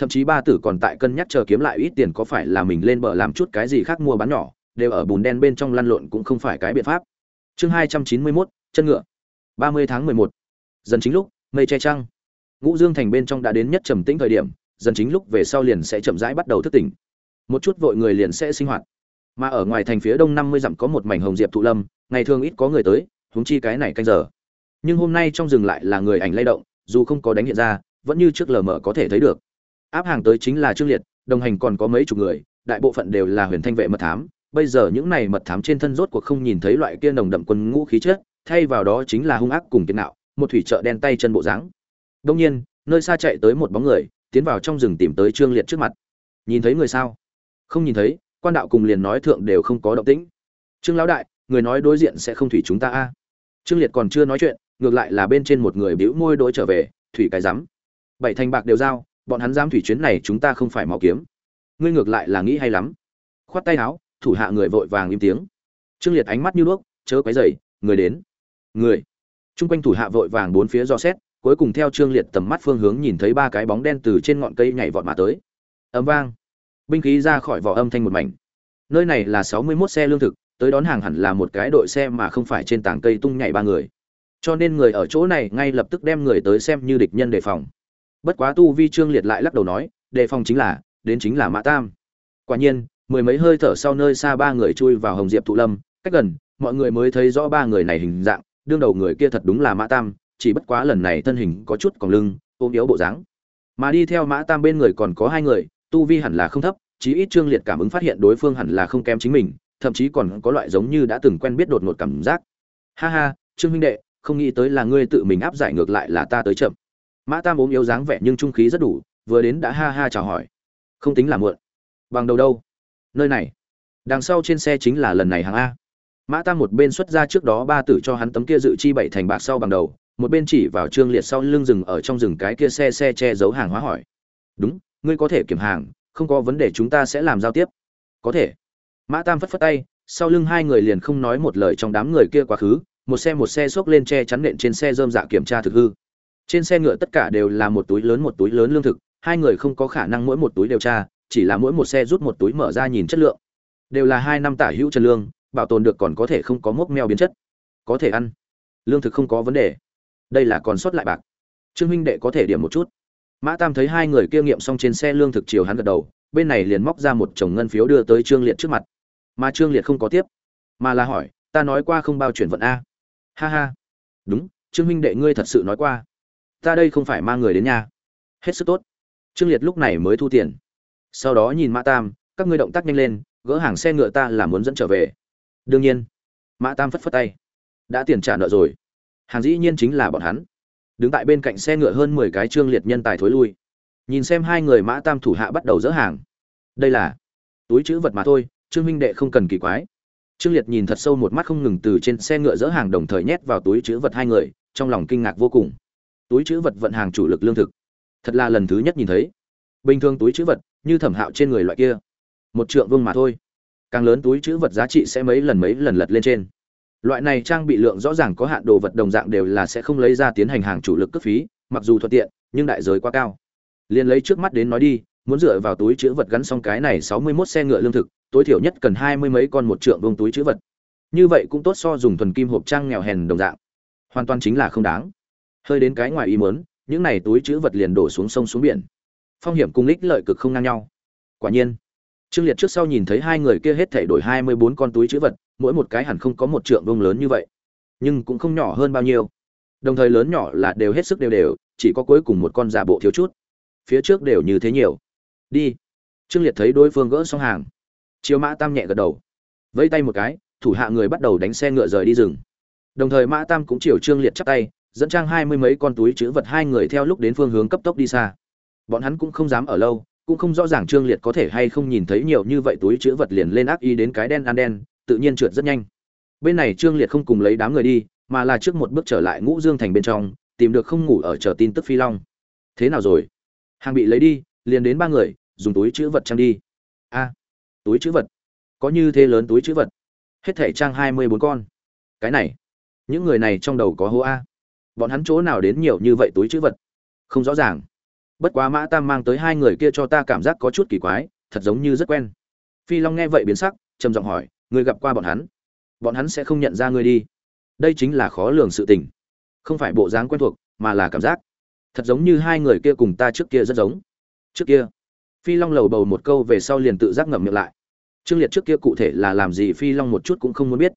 thậm chí ba tử còn tại cân nhắc chờ kiếm lại ít tiền có phải là mình lên bờ làm chút cái gì khác mua bán nhỏ, đều ở bùn đen bên trong lăn lộn cũng không phải cái biện pháp. Chương hai trăm chín mươi mốt, chân ngựa. ba mươi tháng mười một. Dần chính lúc, mây che trăng. Ngũ dương thành bên trong đã đến nhất trầm tĩnh thời điểm, dần chính lúc về sau liền sẽ chậm rãi bắt đầu thức tỉnh. Một chút vội người liền sẽ sinh hoạt. Mà ở ngoài thành phía đông năm mươi dặm có một mảnh hồng diệp thụ lâm, ngày thường ít có người tới, huống chi cái này canh giờ. Nhưng hôm nay trong rừng lại là người ảnh lay động, dù không có đánh hiện ra, vẫn như trước lờ mờ có thể thấy được áp hàng tới chính là trương liệt, đồng hành còn có mấy chục người, đại bộ phận đều là huyền thanh vệ mật thám. Bây giờ những này mật thám trên thân rốt cuộc không nhìn thấy loại kia nồng đậm quân ngũ khí chất, thay vào đó chính là hung ác cùng kiệt nạo, một thủy trợ đen tay chân bộ dáng. Đông nhiên, nơi xa chạy tới một bóng người, tiến vào trong rừng tìm tới trương liệt trước mặt. Nhìn thấy người sao? Không nhìn thấy, quan đạo cùng liền nói thượng đều không có động tĩnh. Trương lão đại, người nói đối diện sẽ không thủy chúng ta a. Trương liệt còn chưa nói chuyện, ngược lại là bên trên một người bĩu môi đối trở về, thủy cái rắm. Bảy thành bạc đều giao bọn hắn dám thủy chuyến này chúng ta không phải máu kiếm. Ngươi ngược lại là nghĩ hay lắm. Khoát tay áo, thủ hạ người vội vàng im tiếng. Trương liệt ánh mắt như đuốc, chớ quấy dày người đến. Người. Chung quanh thủ hạ vội vàng bốn phía do xét, cuối cùng theo trương liệt tầm mắt phương hướng nhìn thấy ba cái bóng đen từ trên ngọn cây nhảy vọt mà tới. Ấm vang. Binh khí ra khỏi vỏ âm thanh một mảnh. Nơi này là sáu mươi 61 xe lương thực, tới đón hàng hẳn là một cái đội xe mà không phải trên tảng cây tung nhảy ba người. Cho nên người ở chỗ này ngay lập tức đem người tới xem như địch nhân đề phòng bất quá tu vi trương liệt lại lắc đầu nói, đề phòng chính là, đến chính là mã tam. Quả nhiên, mười mấy hơi thở sau nơi xa ba người chui vào hồng diệp thụ lâm, cách gần, mọi người mới thấy rõ ba người này hình dạng, đương đầu người kia thật đúng là mã tam, chỉ bất quá lần này thân hình có chút còn lưng, ôm yếu bộ dáng. Mà đi theo mã tam bên người còn có hai người, tu vi hẳn là không thấp, chí ít trương liệt cảm ứng phát hiện đối phương hẳn là không kém chính mình, thậm chí còn có loại giống như đã từng quen biết đột ngột cảm giác. Ha ha, trương huynh đệ, không nghĩ tới là ngươi tự mình áp giải ngược lại là ta tới chậm mã tam ốm yếu dáng vẻ nhưng trung khí rất đủ, vừa đến đã ha ha chào hỏi. Không tính là muộn. Bằng đầu đâu? Nơi này. Đằng sau trên xe chính là lần này hàng a. Mã tam một bên xuất ra trước đó ba tử cho hắn tấm kia dự chi bảy thành bạc sau bằng đầu, một bên chỉ vào trương liệt sau lưng rừng ở trong rừng cái kia xe xe che giấu hàng hóa hỏi. Đúng, ngươi có thể kiểm hàng, không có vấn đề chúng ta sẽ làm giao tiếp. Có thể. Mã tam phất phất tay, sau lưng hai người liền không nói một lời trong đám người kia quá khứ, một xe một xe xốc lên che chắn nện trên xe dơm dạ kiểm tra thực hư trên xe ngựa tất cả đều là một túi lớn một túi lớn lương thực, hai người không có khả năng mỗi một túi đều tra, chỉ là mỗi một xe rút một túi mở ra nhìn chất lượng. Đều là hai năm tả hữu chân lương, bảo tồn được còn có thể không có mốc meo biến chất. Có thể ăn. Lương thực không có vấn đề. Đây là còn sót lại bạc. Trương huynh đệ có thể điểm một chút. Mã tam thấy hai người kia nghiệm xong trên xe lương thực chiều hắn gật đầu, bên này liền móc ra một chồng ngân phiếu đưa tới trương liệt trước mặt. Mà trương liệt không có tiếp, mà là hỏi, ta nói qua không bao chuyển vận a. Ha ha. Đúng, trương huynh đệ ngươi thật sự nói qua ta đây không phải mang người đến nhà. Hết sức tốt. Trương liệt lúc này mới thu tiền. Sau đó nhìn mã tam, các ngươi động tác nhanh lên, gỡ hàng xe ngựa ta là muốn dẫn trở về. Đương nhiên, mã tam phất phất tay. Đã tiền trả nợ rồi. Hàng dĩ nhiên chính là bọn hắn. Đứng tại bên cạnh xe ngựa hơn mười cái trương liệt nhân tài thối lui. Nhìn xem hai người mã tam thủ hạ bắt đầu dỡ hàng. Đây là túi chữ vật mà thôi, trương minh đệ không cần kỳ quái. Trương liệt nhìn thật sâu một mắt không ngừng từ trên xe ngựa dỡ hàng đồng thời nhét vào túi chữ vật hai người, trong lòng kinh ngạc vô cùng túi chữ vật vận hàng chủ lực lương thực. Thật là lần thứ nhất nhìn thấy. Bình thường túi chữ vật, như thẩm hạo trên người loại kia. Một trượng vương mà thôi. Càng lớn túi chữ vật giá trị sẽ mấy lần mấy lần lật lên trên. Loại này trang bị lượng rõ ràng có hạn đồ vật đồng dạng đều là sẽ không lấy ra tiến hành hàng chủ lực cấp phí, mặc dù thuận tiện, nhưng đại giới quá cao. Liền lấy trước mắt đến nói đi, muốn dựa vào túi chữ vật gắn xong cái này sáu mươi 61 xe ngựa lương thực, tối thiểu nhất cần hai mươi mấy con một trượng vương túi chữ vật. Như vậy cũng tốt so dùng thuần kim hộp trang nghèo hèn đồng dạng. Hoàn toàn chính là không đáng hơi đến cái ngoài ý muốn, những này túi chữ vật liền đổ xuống sông xuống biển. Phong hiểm cung ích lợi cực không ngang nhau. Quả nhiên, trương liệt trước sau nhìn thấy hai người kia hết thảy đổi hai mươi bốn con túi chữ vật, mỗi một cái hẳn không có một trượng vông lớn như vậy, nhưng cũng không nhỏ hơn bao nhiêu. Đồng thời lớn nhỏ là đều hết sức đều đều, chỉ có cuối cùng một con giả bộ thiếu chút. Phía trước đều như thế nhiều. Đi. Trương liệt thấy đối phương gỡ xong hàng. Chiếu mã tam nhẹ gật đầu. Vẫy tay một cái, thủ hạ người bắt đầu đánh xe ngựa rời đi rừng. Đồng thời mã tam cũng chiều trương liệt chắp tay dẫn trang hai mươi mấy con túi chữ vật hai người theo lúc đến phương hướng cấp tốc đi xa. Bọn hắn cũng không dám ở lâu, cũng không rõ ràng trương liệt có thể hay không nhìn thấy nhiều như vậy túi chữ vật liền lên ác y đến cái đen ăn đen, tự nhiên trượt rất nhanh. Bên này trương liệt không cùng lấy đám người đi, mà là trước một bước trở lại ngũ dương thành bên trong, tìm được không ngủ ở chờ tin tức phi long. Thế nào rồi? Hàng bị lấy đi, liền đến ba người, dùng túi chữ vật trang đi. A, túi chữ vật? Có như thế lớn túi chữ vật? Hết thể trang hai mươi bốn con. Cái này, những người này trong đầu có hố a bọn hắn chỗ nào đến nhiều như vậy túi chữ vật? Không rõ ràng. Bất quá mã tam mang tới hai người kia cho ta cảm giác có chút kỳ quái, thật giống như rất quen. Phi long nghe vậy biến sắc, trầm giọng hỏi người gặp qua bọn hắn? Bọn hắn sẽ không nhận ra ngươi đi. Đây chính là khó lường sự tình. Không phải bộ dáng quen thuộc, mà là cảm giác. Thật giống như hai người kia cùng ta trước kia rất giống. Trước kia? Phi long lầu bầu một câu về sau liền tự giác ngậm miệng lại. Trương liệt trước kia cụ thể là làm gì phi long một chút cũng không muốn biết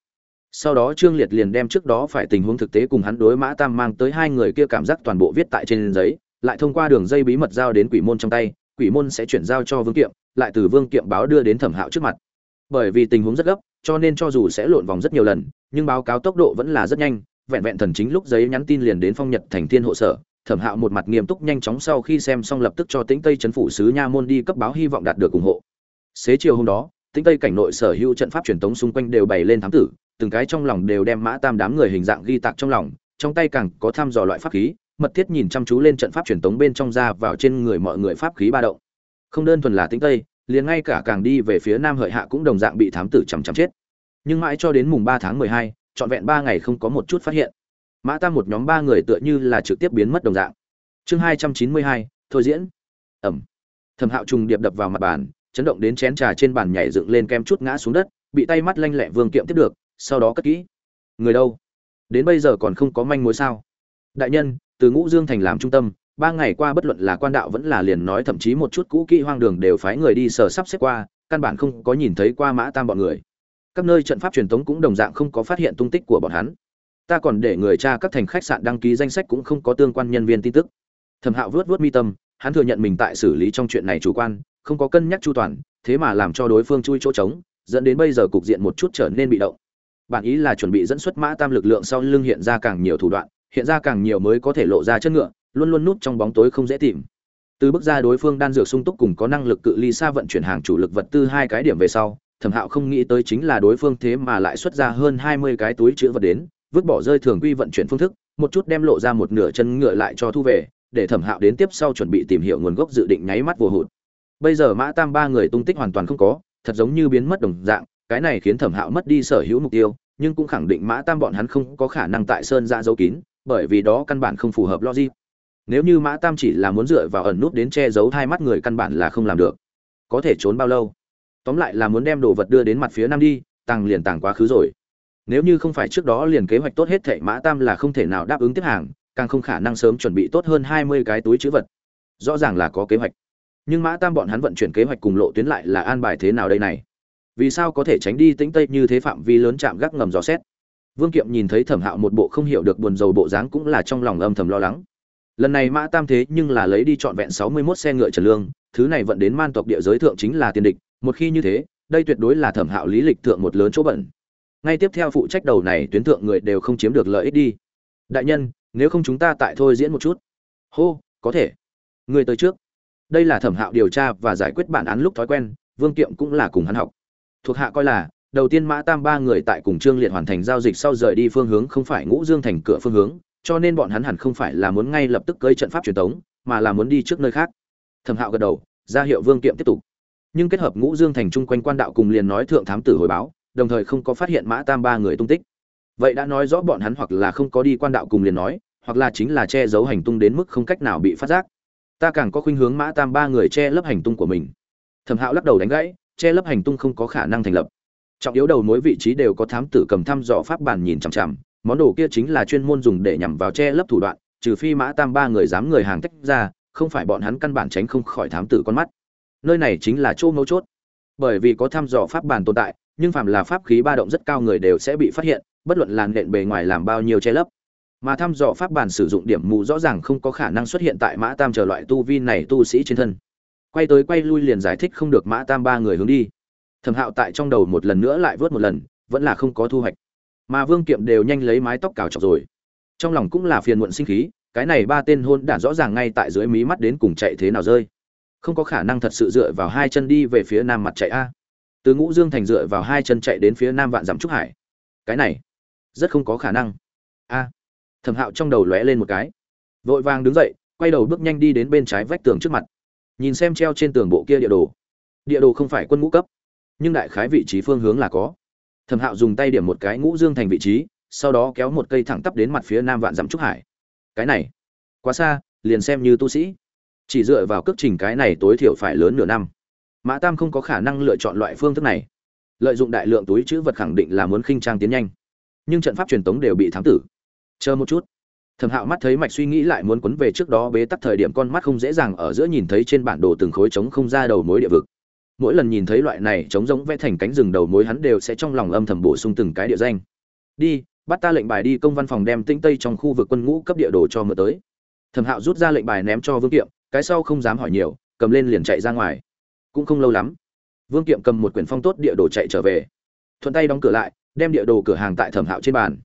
sau đó trương liệt liền đem trước đó phải tình huống thực tế cùng hắn đối mã tam mang tới hai người kia cảm giác toàn bộ viết tại trên giấy, lại thông qua đường dây bí mật giao đến quỷ môn trong tay, quỷ môn sẽ chuyển giao cho vương kiệm, lại từ vương kiệm báo đưa đến thẩm hạo trước mặt. Bởi vì tình huống rất gấp, cho nên cho dù sẽ lộn vòng rất nhiều lần, nhưng báo cáo tốc độ vẫn là rất nhanh, vẹn vẹn thần chính lúc giấy nhắn tin liền đến phong nhật thành thiên hộ sở, thẩm hạo một mặt nghiêm túc nhanh chóng sau khi xem xong lập tức cho tĩnh tây chấn phủ sứ nha môn đi cấp báo hy vọng đạt được ủng hộ. Xế chiều hôm đó, tĩnh tây cảnh nội sở hữu trận pháp truyền tống xung quanh đều bày lên thám tử từng cái trong lòng đều đem mã tam đám người hình dạng ghi tạc trong lòng, trong tay càng có thăm dò loại pháp khí, mật thiết nhìn chăm chú lên trận pháp truyền tống bên trong ra vào trên người mọi người pháp khí ba động. Không đơn thuần là tính tây, liền ngay cả càng đi về phía nam hợi hạ cũng đồng dạng bị thám tử chằm chằm chết. Nhưng mãi cho đến mùng ba tháng mười hai, trọn vẹn ba ngày không có một chút phát hiện. Mã tam một nhóm ba người tựa như là trực tiếp biến mất đồng dạng. Chương hai trăm chín mươi hai, thôi diễn. Ẩm. Thẩm hạo trùng điệp đập vào mặt bàn, chấn động đến chén trà trên bàn nhảy dựng lên kem chút ngã xuống đất, bị tay mắt lanh lẹ vương kiệm tiếp được sau đó cất kỹ. Người đâu? Đến bây giờ còn không có manh mối sao? Đại nhân, từ ngũ dương thành làm trung tâm, ba ngày qua bất luận là quan đạo vẫn là liền nói thậm chí một chút cũ kỹ hoang đường đều phái người đi sờ sắp xếp qua, căn bản không có nhìn thấy qua mã tam bọn người. Các nơi trận pháp truyền thống cũng đồng dạng không có phát hiện tung tích của bọn hắn. Ta còn để người cha các thành khách sạn đăng ký danh sách cũng không có tương quan nhân viên tin tức. Thẩm hạo vớt vớt mi tâm, hắn thừa nhận mình tại xử lý trong chuyện này chủ quan, không có cân nhắc chu toàn, thế mà làm cho đối phương chui chỗ trống, dẫn đến bây giờ cục diện một chút trở nên bị động bản ý là chuẩn bị dẫn xuất mã tam lực lượng sau lưng hiện ra càng nhiều thủ đoạn, hiện ra càng nhiều mới có thể lộ ra chất ngựa, luôn luôn núp trong bóng tối không dễ tìm. Từ bước ra đối phương đan dược sung túc cùng có năng lực cự ly xa vận chuyển hàng chủ lực vật tư hai cái điểm về sau, thẩm hạo không nghĩ tới chính là đối phương thế mà lại xuất ra hơn hai mươi cái túi chữ vật đến, vứt bỏ rơi thường quy vận chuyển phương thức, một chút đem lộ ra một nửa chân ngựa lại cho thu về, để thẩm hạo đến tiếp sau chuẩn bị tìm hiểu nguồn gốc dự định nháy mắt vô hụt. Bây giờ mã tam ba người tung tích hoàn toàn không có, thật giống như biến mất đồng dạng cái này khiến thẩm hạo mất đi sở hữu mục tiêu, nhưng cũng khẳng định mã tam bọn hắn không có khả năng tại sơn ra dấu kín, bởi vì đó căn bản không phù hợp logic. Nếu như mã tam chỉ là muốn dựa vào ẩn nút đến che giấu hai mắt người căn bản là không làm được. Có thể trốn bao lâu? Tóm lại là muốn đem đồ vật đưa đến mặt phía nam đi tăng liền tàng quá khứ rồi. Nếu như không phải trước đó liền kế hoạch tốt hết thệ mã tam là không thể nào đáp ứng tiếp hàng, càng không khả năng sớm chuẩn bị tốt hơn hai mươi cái túi chữ vật. Rõ ràng là có kế hoạch. Nhưng mã tam bọn hắn vận chuyển kế hoạch cùng lộ tuyến lại là an bài thế nào đây này? Vì sao có thể tránh đi tĩnh tây như thế phạm vi lớn chạm gác ngầm dò xét? Vương kiệm nhìn thấy thẩm hạo một bộ không hiểu được buồn rầu bộ dáng cũng là trong lòng âm thầm lo lắng. Lần này mã tam thế nhưng là lấy đi trọn vẹn sáu mươi mốt xe ngựa trần lương, thứ này vận đến man tộc địa giới thượng chính là tiền địch, một khi như thế, đây tuyệt đối là thẩm hạo lý lịch thượng một lớn chỗ bẩn. Ngay tiếp theo phụ trách đầu này tuyến thượng người đều không chiếm được lợi ích đi. Đại nhân, nếu không chúng ta tại thôi diễn một chút. Hô, có thể. Người tới trước. Đây là thẩm hạo điều tra và giải quyết bản án lúc thói quen, vương kiệm cũng là cùng hắn học thuộc hạ coi là, đầu tiên mã tam ba người tại cùng trương liệt hoàn thành giao dịch sau rời đi phương hướng không phải ngũ dương thành cửa phương hướng, cho nên bọn hắn hẳn không phải là muốn ngay lập tức cơi trận pháp truyền thống mà là muốn đi trước nơi khác. Thẩm hạo gật đầu, ra hiệu vương kiệm tiếp tục. Nhưng kết hợp ngũ dương thành chung quanh quan đạo cùng liền nói thượng thám tử hồi báo, đồng thời không có phát hiện mã tam ba người tung tích. Vậy đã nói rõ bọn hắn hoặc là không có đi quan đạo cùng liền nói, hoặc là chính là che giấu hành tung đến mức không cách nào bị phát giác. Ta càng có khuynh hướng mã tam ba người che lấp hành tung của mình. Thẩm hạo lắc đầu đánh gãy che lấp hành tung không có khả năng thành lập. Trọng yếu đầu mối vị trí đều có thám tử cầm thăm dò pháp bản nhìn chằm chằm, món đồ kia chính là chuyên môn dùng để nhằm vào che lấp thủ đoạn, trừ phi mã tam ba người dám người hàng tách ra, không phải bọn hắn căn bản tránh không khỏi thám tử con mắt. Nơi này chính là chỗ mấu chốt. Bởi vì có thăm dò pháp bản tồn tại, nhưng phàm là pháp khí ba động rất cao người đều sẽ bị phát hiện, bất luận làn nện bề ngoài làm bao nhiêu che lấp. Mà thăm dò pháp bản sử dụng điểm mù rõ ràng không có khả năng xuất hiện tại mã tam chờ loại tu vi này tu sĩ trên thân quay tới quay lui liền giải thích không được mã tam ba người hướng đi. Thẩm hạo tại trong đầu một lần nữa lại vớt một lần, vẫn là không có thu hoạch. Mà vương kiệm đều nhanh lấy mái tóc cào chọc rồi. Trong lòng cũng là phiền muộn sinh khí, cái này ba tên hôn đản rõ ràng ngay tại dưới mí mắt đến cùng chạy thế nào rơi. Không có khả năng thật sự dựa vào hai chân đi về phía nam mặt chạy a. Từ ngũ dương thành dựa vào hai chân chạy đến phía nam vạn dặm trúc hải. Cái này, rất không có khả năng. A. Thẩm hạo trong đầu lóe lên một cái. Vội vàng đứng dậy, quay đầu bước nhanh đi đến bên trái vách tường trước mặt nhìn xem treo trên tường bộ kia địa đồ. Địa đồ không phải quân ngũ cấp, nhưng đại khái vị trí phương hướng là có. Thẩm hạo dùng tay điểm một cái ngũ dương thành vị trí, sau đó kéo một cây thẳng tắp đến mặt phía nam vạn dặm trúc hải. Cái này, quá xa, liền xem như tu sĩ. Chỉ dựa vào cước trình cái này tối thiểu phải lớn nửa năm. Mã tam không có khả năng lựa chọn loại phương thức này. Lợi dụng đại lượng túi chữ vật khẳng định là muốn khinh trang tiến nhanh. Nhưng trận pháp truyền tống đều bị thám tử. Chờ một chút thẩm hạo mắt thấy mạch suy nghĩ lại muốn quấn về trước đó bế tắc thời điểm con mắt không dễ dàng ở giữa nhìn thấy trên bản đồ từng khối trống không ra đầu mối địa vực. Mỗi lần nhìn thấy loại này trống giống vẽ thành cánh rừng đầu mối hắn đều sẽ trong lòng âm thầm bổ sung từng cái địa danh. Đi, bắt ta lệnh bài đi, công văn phòng đem tinh tây trong khu vực quân ngũ cấp địa đồ cho mượn tới. Thẩm hạo rút ra lệnh bài ném cho vương kiệm, cái sau không dám hỏi nhiều, cầm lên liền chạy ra ngoài. Cũng không lâu lắm, vương kiệm cầm một quyển phong tốt địa đồ chạy trở về. Thuận tay đóng cửa lại, đem địa đồ cửa hàng tại thẩm hạo trên bàn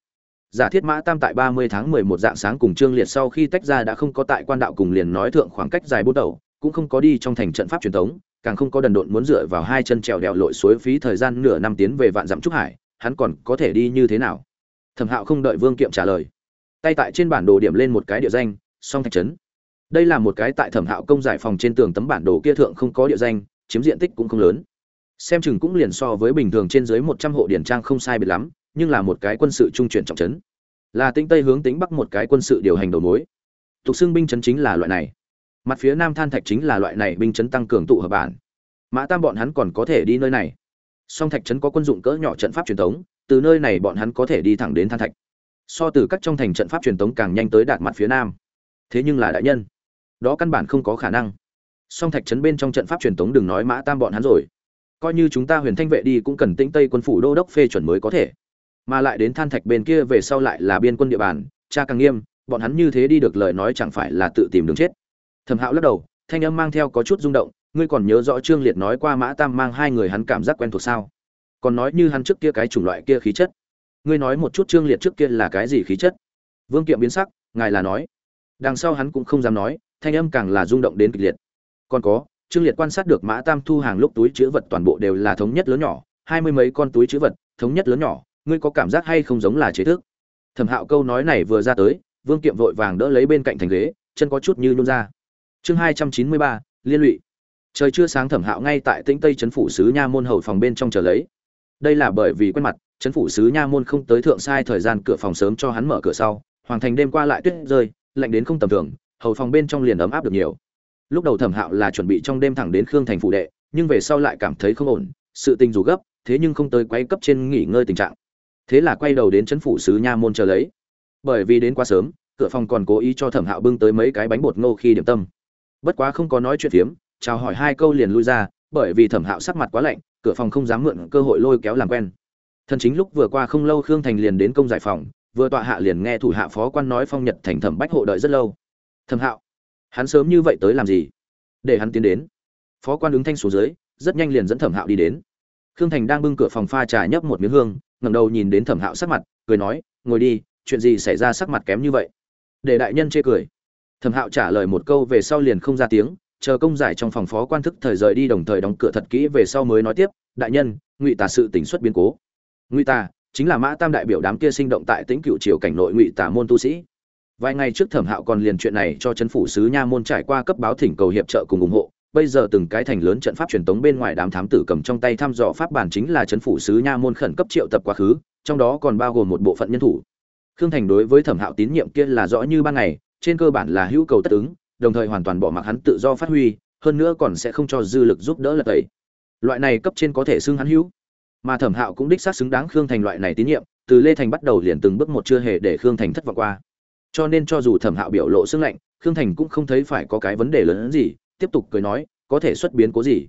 giả thiết mã tam tại ba mươi tháng mười một dạng sáng cùng trương liệt sau khi tách ra đã không có tại quan đạo cùng liền nói thượng khoảng cách dài bốn đầu, cũng không có đi trong thành trận pháp truyền thống càng không có đần độn muốn dựa vào hai chân trèo đèo lội suối phí thời gian nửa năm tiến về vạn dặm trúc hải, hắn còn có thể đi như thế nào? Thẩm hạo không đợi vương kiệm trả lời. Tay tại trên bản đồ điểm lên một cái địa danh, song thạch trấn. Đây là một cái tại thẩm hạo công giải phòng trên tường tấm bản đồ kia thượng không có địa danh, chiếm diện tích cũng không lớn. Xem chừng cũng liền so với bình thường trên dưới một trăm hộ điển trang không sai biệt lắm nhưng là một cái quân sự trung chuyển trọng trấn. Là tĩnh tây hướng tính bắc một cái quân sự điều hành đầu mối. Tục xưng binh chấn chính là loại này. Mặt phía nam than thạch chính là loại này binh chấn tăng cường tụ hợp bản. Mã tam bọn hắn còn có thể đi nơi này. Song thạch trấn có quân dụng cỡ nhỏ trận pháp truyền thống từ nơi này bọn hắn có thể đi thẳng đến than thạch. So từ các trong thành trận pháp truyền thống càng nhanh tới đạt mặt phía nam. Thế nhưng là đại nhân, đó căn bản không có khả năng. Song thạch trấn bên trong trận pháp truyền thống đừng nói mã tam bọn hắn rồi. Coi như chúng ta huyền thanh vệ đi cũng cần tĩnh tây quân phủ đô đốc phê chuẩn mới có thể mà lại đến than thạch bên kia về sau lại là biên quân địa bàn, cha càng nghiêm, bọn hắn như thế đi được lời nói chẳng phải là tự tìm đường chết. Thẩm hạo lắc đầu, thanh âm mang theo có chút rung động, ngươi còn nhớ rõ trương liệt nói qua mã tam mang hai người hắn cảm giác quen thuộc sao? Còn nói như hắn trước kia cái chủng loại kia khí chất. Ngươi nói một chút trương liệt trước kia là cái gì khí chất? Vương kiệm biến sắc, ngài là nói. Đằng sau hắn cũng không dám nói, thanh âm càng là rung động đến kịch liệt. Còn có, trương liệt quan sát được mã tam thu hàng lúc túi chữ vật toàn bộ đều là thống nhất lớn nhỏ, hai mươi mấy con túi chữ vật, thống nhất lớn nhỏ ngươi có cảm giác hay không giống là chế thức? Thẩm hạo câu nói này vừa ra tới, vương kiệm vội vàng đỡ lấy bên cạnh thành ghế, chân có chút như nhún ra. Chương hai trăm chín mươi ba, liên lụy. Trời chưa sáng thẩm hạo ngay tại tĩnh tây trấn phủ sứ nha môn hầu phòng bên trong chờ lấy. Đây là bởi vì quen mặt trấn phủ sứ nha môn không tới thượng sai thời gian cửa phòng sớm cho hắn mở cửa sau, hoàng thành đêm qua lại tuyết rơi, lạnh đến không tầm thường, hầu phòng bên trong liền ấm áp được nhiều. Lúc đầu thẩm hạo là chuẩn bị trong đêm thẳng đến khương thành phụ đệ, nhưng về sau lại cảm thấy không ổn, sự tình dù gấp, thế nhưng không tới quay cấp trên nghỉ ngơi tình trạng thế là quay đầu đến chấn phủ sứ nha môn chờ lấy. Bởi vì đến quá sớm, cửa phòng còn cố ý cho thẩm hạo bưng tới mấy cái bánh bột ngô khi điểm tâm. Bất quá không có nói chuyện phiếm, chào hỏi hai câu liền lui ra, bởi vì thẩm hạo sắc mặt quá lạnh, cửa phòng không dám mượn cơ hội lôi kéo làm quen. Thần chính lúc vừa qua không lâu khương thành liền đến công giải phòng, vừa tọa hạ liền nghe thủ hạ phó quan nói phong nhật thành thẩm bách hộ đợi rất lâu. Thẩm hạo, hắn sớm như vậy tới làm gì? Để hắn tiến đến. Phó quan ứng thanh xuống dưới, rất nhanh liền dẫn thẩm hạo đi đến. Khương thành đang bưng cửa phòng pha trà nhấp một miếng hương ngẩng đầu nhìn đến thẩm hạo sắc mặt, cười nói, ngồi đi, chuyện gì xảy ra sắc mặt kém như vậy? Để đại nhân chê cười. Thẩm hạo trả lời một câu về sau liền không ra tiếng, chờ công giải trong phòng phó quan thức thời rời đi đồng thời đóng cửa thật kỹ về sau mới nói tiếp, đại nhân, ngụy tà sự tỉnh xuất biến cố. Ngụy tà chính là mã tam đại biểu đám kia sinh động tại tĩnh cựu triều cảnh nội ngụy tà môn tu sĩ. Vài ngày trước thẩm hạo còn liền chuyện này cho chấn phủ sứ nha môn trải qua cấp báo thỉnh cầu hiệp trợ cùng ủng hộ bây giờ từng cái thành lớn trận pháp truyền tống bên ngoài đám thám tử cầm trong tay thăm dò pháp bản chính là chấn phủ sứ nha môn khẩn cấp triệu tập quá khứ, trong đó còn bao gồm một bộ phận nhân thủ. Khương thành đối với thẩm hạo tín nhiệm kia là rõ như ban ngày, trên cơ bản là hữu cầu tất ứng, đồng thời hoàn toàn bỏ mặc hắn tự do phát huy, hơn nữa còn sẽ không cho dư lực giúp đỡ lật tẩy. Loại này cấp trên có thể xưng hắn hữu. Mà thẩm hạo cũng đích xác xứng đáng khương thành loại này tín nhiệm, từ lê thành bắt đầu liền từng bước một chưa hề để khương thành thất vọng qua. Cho nên cho dù thẩm hạo biểu lộ xương lạnh, khương thành cũng không thấy phải có cái vấn đề lớn hơn gì tiếp tục cười nói, có thể xuất biến cố gì?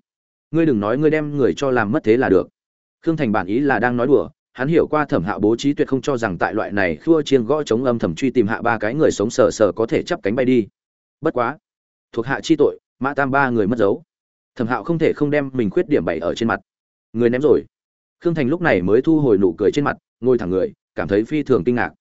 Ngươi đừng nói ngươi đem người cho làm mất thế là được. Khương thành bản ý là đang nói đùa, hắn hiểu qua thẩm hạo bố trí tuyệt không cho rằng tại loại này khua chiên gõ chống âm thầm truy tìm hạ ba cái người sống sờ sờ có thể chắp cánh bay đi. Bất quá, thuộc hạ chi tội, mã tam ba người mất dấu. Thẩm hạo không thể không đem mình khuyết điểm bày ở trên mặt. Người ném rồi. Khương thành lúc này mới thu hồi nụ cười trên mặt, ngồi thẳng người, cảm thấy phi thường kinh ngạc.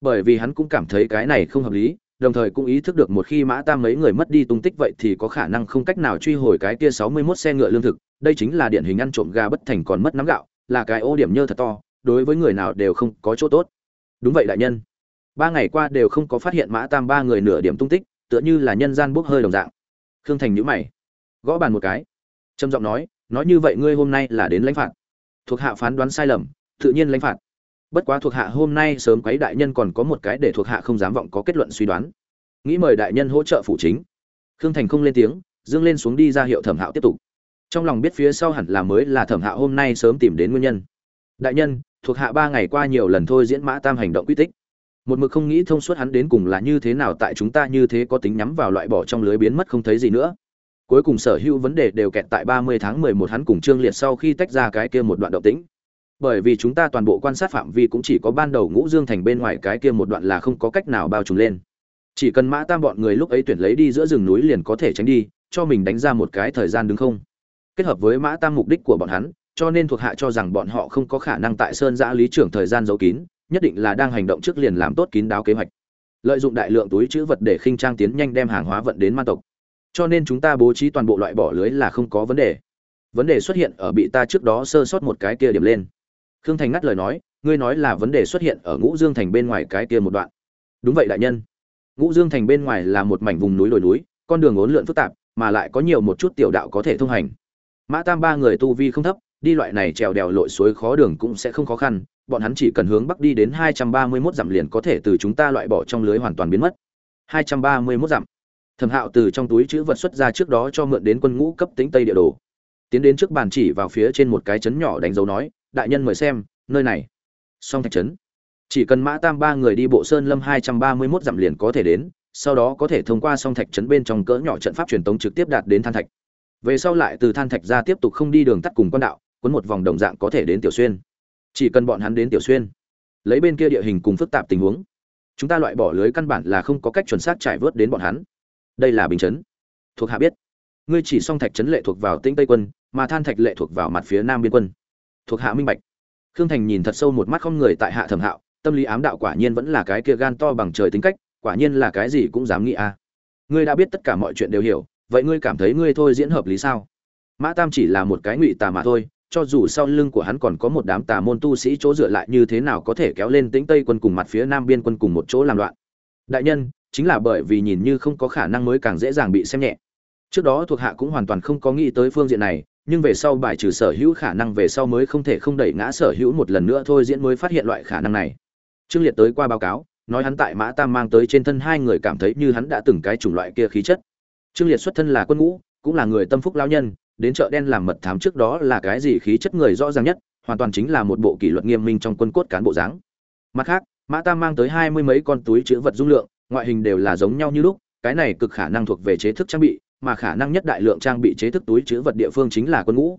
Bởi vì hắn cũng cảm thấy cái này không hợp lý đồng thời cũng ý thức được một khi mã tam mấy người mất đi tung tích vậy thì có khả năng không cách nào truy hồi cái kia sáu mươi 61 xe ngựa lương thực. Đây chính là điển hình ăn trộm gà bất thành còn mất nắm gạo, là cái ô điểm nhơ thật to, đối với người nào đều không có chỗ tốt. Đúng vậy đại nhân. Ba ngày qua đều không có phát hiện mã tam ba người nửa điểm tung tích, tựa như là nhân gian bốc hơi đồng dạng. Khương thành nhíu mày, gõ bàn một cái. Trầm giọng nói nói như vậy ngươi hôm nay là đến lãnh phạt. Thuộc hạ phán đoán sai lầm, tự nhiên lãnh phạt bất quá thuộc hạ hôm nay sớm quấy đại nhân còn có một cái để thuộc hạ không dám vọng có kết luận suy đoán. Nghĩ mời đại nhân hỗ trợ phụ chính. Khương thành không lên tiếng, dương lên xuống đi ra hiệu thẩm hạo tiếp tục. Trong lòng biết phía sau hẳn là mới là thẩm hạo hôm nay sớm tìm đến nguyên nhân. Đại nhân, thuộc hạ ba ngày qua nhiều lần thôi diễn mã tam hành động quy tích. Một mực không nghĩ thông suốt hắn đến cùng là như thế nào tại chúng ta như thế có tính nhắm vào loại bỏ trong lưới biến mất không thấy gì nữa. Cuối cùng sở hữu vấn đề đều kẹt tại ba mươi tháng mười một hắn cùng trương liệt sau khi tách ra cái kia một đoạn động tĩnh bởi vì chúng ta toàn bộ quan sát phạm vi cũng chỉ có ban đầu ngũ dương thành bên ngoài cái kia một đoạn là không có cách nào bao trùm lên. Chỉ cần mã tam bọn người lúc ấy tuyển lấy đi giữa rừng núi liền có thể tránh đi, cho mình đánh ra một cái thời gian đứng không. Kết hợp với mã tam mục đích của bọn hắn, cho nên thuộc hạ cho rằng bọn họ không có khả năng tại sơn giã lý trưởng thời gian giấu kín, nhất định là đang hành động trước liền làm tốt kín đáo kế hoạch. Lợi dụng đại lượng túi chữ vật để khinh trang tiến nhanh đem hàng hóa vận đến man tộc. Cho nên chúng ta bố trí toàn bộ loại bỏ lưới là không có vấn đề. Vấn đề xuất hiện ở bị ta trước đó sơ sót một cái kia điểm lên khương thành ngắt lời nói, ngươi nói là vấn đề xuất hiện ở ngũ dương thành bên ngoài cái kia một đoạn. Đúng vậy, đại nhân. Ngũ dương thành bên ngoài là một mảnh vùng núi đồi núi, con đường ốn lượn phức tạp, mà lại có nhiều một chút tiểu đạo có thể thông hành. Mã tam ba người tu vi không thấp, đi loại này trèo đèo lội suối khó đường cũng sẽ không khó khăn, bọn hắn chỉ cần hướng bắc đi đến 231 dặm liền có thể từ chúng ta loại bỏ trong lưới hoàn toàn biến mất. 231 dặm. Thẩm hạo từ trong túi chữ vật xuất ra trước đó cho mượn đến quân ngũ cấp tính tây địa đồ. Tiến đến trước bàn chỉ vào phía trên một cái chấn nhỏ đánh dấu nói đại nhân mời xem, nơi này. Song thạch trấn. Chỉ cần mã tam ba người đi bộ sơn lâm 231 dặm liền có thể đến, sau đó có thể thông qua song thạch trấn bên trong cỡ nhỏ trận pháp truyền tống trực tiếp đạt đến than thạch. Về sau lại từ than thạch ra tiếp tục không đi đường tắt cùng quan đạo, cuốn một vòng đồng dạng có thể đến tiểu xuyên. Chỉ cần bọn hắn đến tiểu xuyên, lấy bên kia địa hình cùng phức tạp tình huống, chúng ta loại bỏ lưới căn bản là không có cách chuẩn xác trải vớt đến bọn hắn. Đây là bình chấn. Thuộc hạ biết, ngươi chỉ song thạch trấn lệ thuộc vào tĩnh tây quân, mà than thạch lệ thuộc vào mặt phía nam biên quân thuộc hạ minh bạch. Khương thành nhìn thật sâu một mắt không người tại hạ thẩm hạo, tâm lý ám đạo quả nhiên vẫn là cái kia gan to bằng trời tính cách, quả nhiên là cái gì cũng dám nghĩ a. À. ngươi đã biết tất cả mọi chuyện đều hiểu, vậy ngươi cảm thấy ngươi thôi diễn hợp lý sao? Mã tam chỉ là một cái ngụy tà mà thôi, cho dù sau lưng của hắn còn có một đám tà môn tu sĩ chỗ dựa lại như thế nào có thể kéo lên tĩnh tây quân cùng mặt phía nam biên quân cùng một chỗ làm loạn. Đại nhân, chính là bởi vì nhìn như không có khả năng mới càng dễ dàng bị xem nhẹ. Trước đó thuộc hạ cũng hoàn toàn không có nghĩ tới phương diện này nhưng về sau bài trừ sở hữu khả năng về sau mới không thể không đẩy ngã sở hữu một lần nữa thôi diễn mới phát hiện loại khả năng này. Trương liệt tới qua báo cáo, nói hắn tại mã tam mang tới trên thân hai người cảm thấy như hắn đã từng cái chủng loại kia khí chất. Trương liệt xuất thân là quân ngũ, cũng là người tâm phúc lao nhân, đến chợ đen làm mật thám trước đó là cái gì khí chất người rõ ràng nhất, hoàn toàn chính là một bộ kỷ luật nghiêm minh trong quân cốt cán bộ dáng. Mặt khác, mã tam mang tới hai mươi mấy con túi chữ vật dung lượng, ngoại hình đều là giống nhau như lúc, cái này cực khả năng thuộc về chế thức trang bị mà khả năng nhất đại lượng trang bị chế thức túi chứa vật địa phương chính là quân ngũ.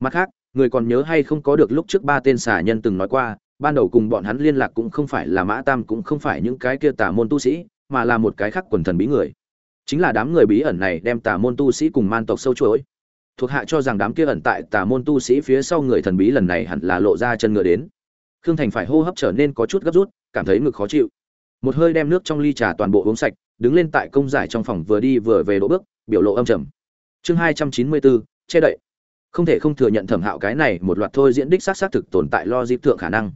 Mặt khác, người còn nhớ hay không có được lúc trước ba tên xà nhân từng nói qua, ban đầu cùng bọn hắn liên lạc cũng không phải là mã tam cũng không phải những cái kia tà môn tu sĩ, mà là một cái khác quần thần bí người. Chính là đám người bí ẩn này đem tà môn tu sĩ cùng man tộc sâu chuỗi. Thuộc hạ cho rằng đám kia ẩn tại tà môn tu sĩ phía sau người thần bí lần này hẳn là lộ ra chân ngựa đến. Khương thành phải hô hấp trở nên có chút gấp rút, cảm thấy ngực khó chịu. Một hơi đem nước trong ly trà toàn bộ uống sạch đứng lên tại công giải trong phòng vừa đi vừa về đỗ bước biểu lộ âm trầm. Chương hai trăm chín mươi bốn che đậy. Không thể không thừa nhận thẩm hạo cái này một loạt thôi diễn đích xác xác thực tồn tại lo dịp thượng khả năng.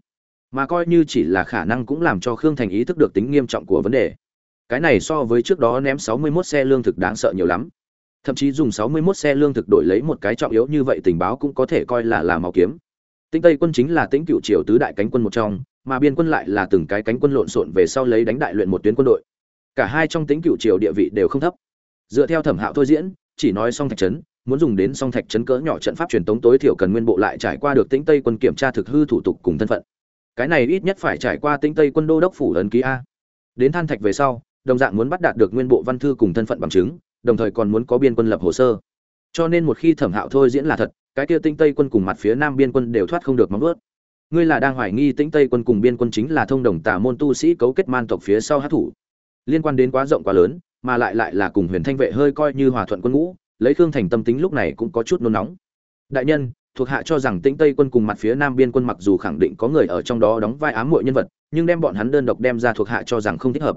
Mà coi như chỉ là khả năng cũng làm cho khương thành ý thức được tính nghiêm trọng của vấn đề. Cái này so với trước đó ném sáu mươi 61 xe lương thực đáng sợ nhiều lắm. Thậm chí dùng sáu mươi 61 xe lương thực đổi lấy một cái trọng yếu như vậy tình báo cũng có thể coi là là máu kiếm. Tĩnh Tây quân chính là Tĩnh Cựu Triều tứ đại cánh quân một trong, mà biên quân lại là từng cái cánh quân lộn xộn về sau lấy đánh đại luyện một tuyến quân đội. Cả hai trong tính Cựu Triều địa vị đều không thấp. Dựa theo Thẩm Hạo thôi diễn, chỉ nói song thạch trấn, muốn dùng đến song thạch trấn cỡ nhỏ trận pháp truyền tống tối thiểu cần nguyên bộ lại trải qua được Tĩnh Tây quân kiểm tra thực hư thủ tục cùng thân phận. Cái này ít nhất phải trải qua Tĩnh Tây quân đô đốc phủ ấn ký a. Đến than thạch về sau, đồng dạng muốn bắt đạt được nguyên bộ văn thư cùng thân phận bằng chứng, đồng thời còn muốn có biên quân lập hồ sơ. Cho nên một khi Thẩm Hạo thôi diễn là thật, cái kia Tĩnh Tây quân cùng mặt phía Nam biên quân đều thoát không được móng ướt ngươi là đang hoài nghi tĩnh tây quân cùng biên quân chính là thông đồng tà môn tu sĩ cấu kết man tộc phía sau hát thủ liên quan đến quá rộng quá lớn, mà lại lại là cùng huyền thanh vệ hơi coi như hòa thuận quân ngũ, lấy khương thành tâm tính lúc này cũng có chút nôn nóng. Đại nhân, thuộc hạ cho rằng tĩnh tây quân cùng mặt phía nam biên quân mặc dù khẳng định có người ở trong đó đóng vai ám muội nhân vật, nhưng đem bọn hắn đơn độc đem ra thuộc hạ cho rằng không thích hợp.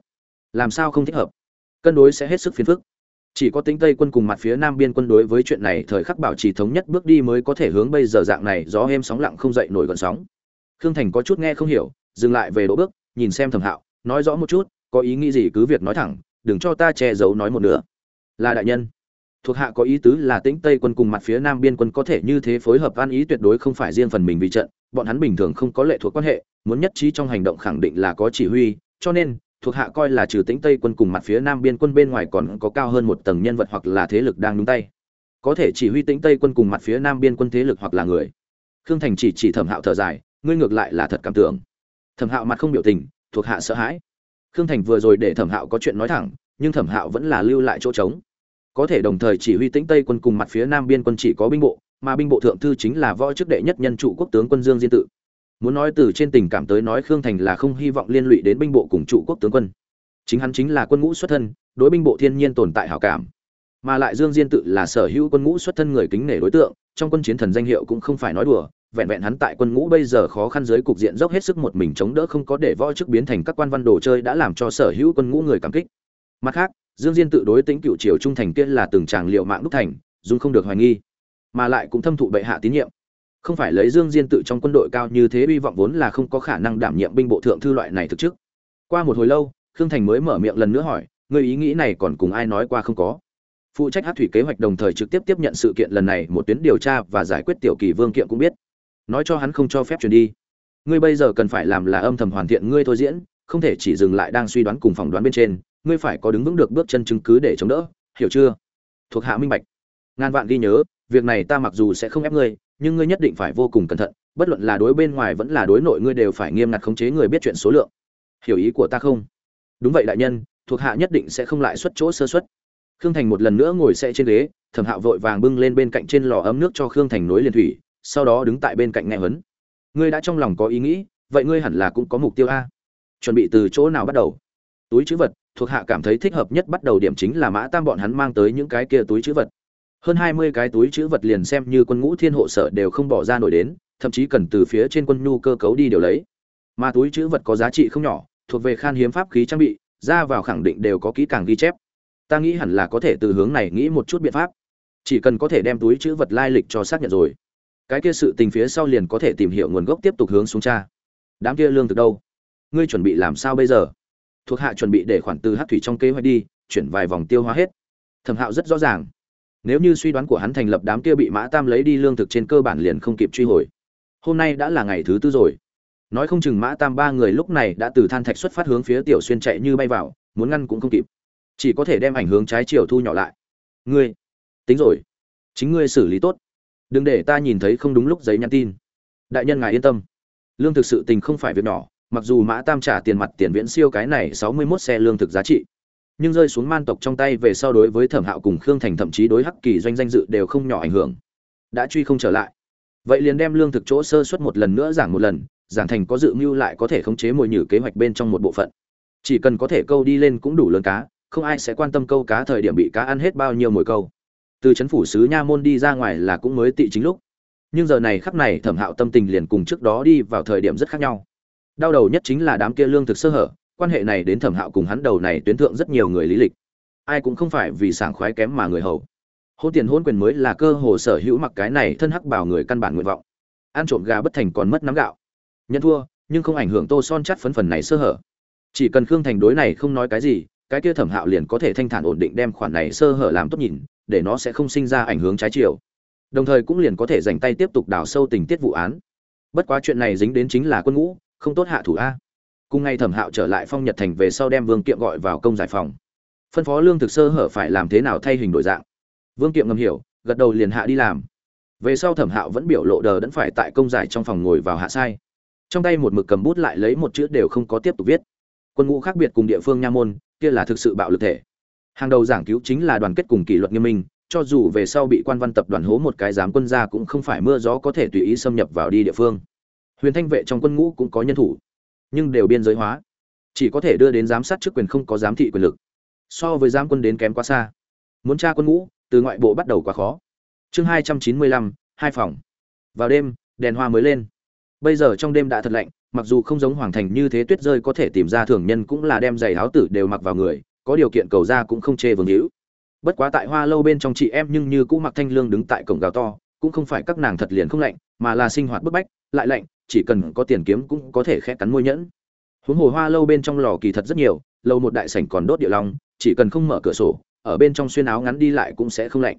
Làm sao không thích hợp? Cân đối sẽ hết sức phiền phức. Chỉ có tính tây quân cùng mặt phía nam biên quân đối với chuyện này thời khắc bảo trì thống nhất bước đi mới có thể hướng bây giờ dạng này gió êm sóng lặng không dậy nổi gần sóng. Khương thành có chút nghe không hiểu, dừng lại về đỗ bước, nhìn xem thẩm hạo, nói rõ một chút có ý nghĩ gì cứ việc nói thẳng, đừng cho ta che giấu nói một nữa là đại nhân. Thuộc hạ có ý tứ là tĩnh tây quân cùng mặt phía nam biên quân có thể như thế phối hợp an ý tuyệt đối không phải riêng phần mình vì trận, bọn hắn bình thường không có lệ thuộc quan hệ, muốn nhất trí trong hành động khẳng định là có chỉ huy, cho nên, thuộc hạ coi là trừ tĩnh tây quân cùng mặt phía nam biên quân bên ngoài còn có cao hơn một tầng nhân vật hoặc là thế lực đang nhúng tay. Có thể chỉ huy tĩnh tây quân cùng mặt phía nam biên quân thế lực hoặc là người. Khương thành chỉ chỉ thẩm hạo thở dài, ngươi ngược lại là thật cảm tưởng. Thẩm hạo mặt không biểu tình, thuộc hạ sợ hãi khương thành vừa rồi để thẩm hạo có chuyện nói thẳng, nhưng thẩm hạo vẫn là lưu lại chỗ trống. Có thể đồng thời chỉ huy tĩnh tây quân cùng mặt phía nam biên quân chỉ có binh bộ, mà binh bộ thượng thư chính là võ chức đệ nhất nhân trụ quốc tướng quân dương diên tự. Muốn nói từ trên tình cảm tới nói khương thành là không hy vọng liên lụy đến binh bộ cùng trụ quốc tướng quân. Chính hắn chính là quân ngũ xuất thân, đối binh bộ thiên nhiên tồn tại hảo cảm. Mà lại dương diên tự là sở hữu quân ngũ xuất thân người kính nể đối tượng, trong quân chiến thần danh hiệu cũng không phải nói đùa vẹn vẹn hắn tại quân ngũ bây giờ khó khăn dưới cục diện dốc hết sức một mình chống đỡ không có để võ chức biến thành các quan văn đồ chơi đã làm cho sở hữu quân ngũ người cảm kích. Mặt khác, dương diên tự đối tính cựu triều trung thành kia là từng tràng liệu mạng đúc thành dung không được hoài nghi, mà lại cũng thâm thụ bệ hạ tín nhiệm. Không phải lấy dương diên tự trong quân đội cao như thế hy vọng vốn là không có khả năng đảm nhiệm binh bộ thượng thư loại này thực chức. Qua một hồi lâu, khương thành mới mở miệng lần nữa hỏi người ý nghĩ này còn cùng ai nói qua không có? Phụ trách hát thủy kế hoạch đồng thời trực tiếp tiếp nhận sự kiện lần này, một tuyến điều tra và giải quyết tiểu kỳ vương kiện cũng biết nói cho hắn không cho phép chuyển đi. Ngươi bây giờ cần phải làm là âm thầm hoàn thiện ngươi thôi diễn, không thể chỉ dừng lại đang suy đoán cùng phỏng đoán bên trên, ngươi phải có đứng vững được bước chân chứng cứ để chống đỡ, hiểu chưa? Thuộc hạ minh bạch. Ngàn vạn ghi nhớ, việc này ta mặc dù sẽ không ép ngươi, nhưng ngươi nhất định phải vô cùng cẩn thận, bất luận là đối bên ngoài vẫn là đối nội ngươi đều phải nghiêm ngặt khống chế người biết chuyện số lượng. Hiểu ý của ta không? Đúng vậy đại nhân, thuộc hạ nhất định sẽ không lại xuất chỗ sơ xuất khương thành một lần nữa ngồi xe trên ghế, thẩm hạo vội vàng bưng lên bên cạnh trên lò ấm nước cho khương thành nối liền thủy sau đó đứng tại bên cạnh nghe huấn, ngươi đã trong lòng có ý nghĩ vậy ngươi hẳn là cũng có mục tiêu a. Chuẩn bị từ chỗ nào bắt đầu? Túi chữ vật thuộc hạ cảm thấy thích hợp nhất bắt đầu điểm chính là mã tam bọn hắn mang tới những cái kia túi chữ vật. Hơn hai mươi cái túi chữ vật liền xem như quân ngũ thiên hộ sở đều không bỏ ra nổi đến thậm chí cần từ phía trên quân nhu cơ cấu đi điều lấy. Mà túi chữ vật có giá trị không nhỏ thuộc về khan hiếm pháp khí trang bị ra vào khẳng định đều có kỹ càng ghi chép. Ta nghĩ hẳn là có thể từ hướng này nghĩ một chút biện pháp. Chỉ cần có thể đem túi chữ vật lai lịch cho xác nhận rồi cái kia sự tình phía sau liền có thể tìm hiểu nguồn gốc tiếp tục hướng xuống cha. Đám kia lương từ đâu? Ngươi chuẩn bị làm sao bây giờ? Thuộc hạ chuẩn bị để khoản từ hát thủy trong kế hoạch đi, chuyển vài vòng tiêu hóa hết. Thẩm hạo rất rõ ràng. Nếu như suy đoán của hắn thành lập đám kia bị mã tam lấy đi lương thực trên cơ bản liền không kịp truy hồi. Hôm nay đã là ngày thứ tư rồi. Nói không chừng mã tam ba người lúc này đã từ than thạch xuất phát hướng phía tiểu xuyên chạy như bay vào, muốn ngăn cũng không kịp. Chỉ có thể đem ảnh hướng trái chiều thu nhỏ lại. Ngươi, tính rồi. Chính ngươi xử lý tốt đừng để ta nhìn thấy không đúng lúc giấy nhắn tin. Đại nhân ngài yên tâm. Lương thực sự tình không phải việc nhỏ, mặc dù mã tam trả tiền mặt tiền viễn siêu cái này sáu mươi 61 xe lương thực giá trị, nhưng rơi xuống man tộc trong tay về so đối với thẩm hạo cùng khương thành thậm chí đối hắc kỳ doanh danh dự đều không nhỏ ảnh hưởng. Đã truy không trở lại. Vậy liền đem lương thực chỗ sơ suất một lần nữa giảng một lần, giảng thành có dự mưu lại có thể khống chế mồi nhử kế hoạch bên trong một bộ phận. Chỉ cần có thể câu đi lên cũng đủ lớn cá, không ai sẽ quan tâm câu cá thời điểm bị cá ăn hết bao nhiêu mồi câu từ chấn phủ sứ nha môn đi ra ngoài là cũng mới tị chính lúc. Nhưng giờ này khắp này thẩm hạo tâm tình liền cùng trước đó đi vào thời điểm rất khác nhau. Đau đầu nhất chính là đám kia lương thực sơ hở, quan hệ này đến thẩm hạo cùng hắn đầu này tuyến thượng rất nhiều người lý lịch. Ai cũng không phải vì sảng khoái kém mà người hầu. Hôn tiền hôn quyền mới là cơ hồ sở hữu mặc cái này thân hắc bảo người căn bản nguyện vọng. Ăn trộm gà bất thành còn mất nắm gạo. Nhận thua, nhưng không ảnh hưởng tô son chắt phấn phần này sơ hở. Chỉ cần khương thành đối này không nói cái gì, cái kia thẩm hạo liền có thể thanh thản ổn định đem khoản này sơ hở làm tốt nhìn để nó sẽ không sinh ra ảnh hưởng trái chiều. Đồng thời cũng liền có thể dành tay tiếp tục đào sâu tình tiết vụ án. Bất quá chuyện này dính đến chính là quân ngũ, không tốt hạ thủ a. Cùng ngày thẩm hạo trở lại phong nhật thành về sau đem vương kiệm gọi vào công giải phòng. Phân phó lương thực sơ hở phải làm thế nào thay hình đổi dạng. Vương kiệm ngầm hiểu, gật đầu liền hạ đi làm. Về sau thẩm hạo vẫn biểu lộ đờ đẫn phải tại công giải trong phòng ngồi vào hạ sai. Trong tay một mực cầm bút lại lấy một chữ đều không có tiếp tục viết. Quân ngũ khác biệt cùng địa phương nha môn, kia là thực sự bạo lực thể hàng đầu giảng cứu chính là đoàn kết cùng kỷ luật nghiêm minh, cho dù về sau bị quan văn tập đoàn hố một cái giám quân ra cũng không phải mưa gió có thể tùy ý xâm nhập vào đi địa phương. Huyền thanh vệ trong quân ngũ cũng có nhân thủ, nhưng đều biên giới hóa. Chỉ có thể đưa đến giám sát chức quyền không có giám thị quyền lực. So với giám quân đến kém quá xa. Muốn tra quân ngũ, từ ngoại bộ bắt đầu quá khó. Chương hai trăm chín mươi lăm, hai phòng. Vào đêm, đèn hoa mới lên. Bây giờ trong đêm đã thật lạnh, mặc dù không giống hoàng thành như thế tuyết rơi có thể tìm ra thường nhân cũng là đem giày áo tử đều mặc vào người có điều kiện cầu ra cũng không chê vương hữu. Bất quá tại hoa lâu bên trong chị em nhưng như cũ mặc thanh lương đứng tại cổng gào to, cũng không phải các nàng thật liền không lạnh, mà là sinh hoạt bức bách, lại lạnh, chỉ cần có tiền kiếm cũng có thể khẽ cắn môi nhẫn. Huống hồ hoa lâu bên trong lò kỳ thật rất nhiều, lâu một đại sảnh còn đốt địa long, chỉ cần không mở cửa sổ, ở bên trong xuyên áo ngắn đi lại cũng sẽ không lạnh.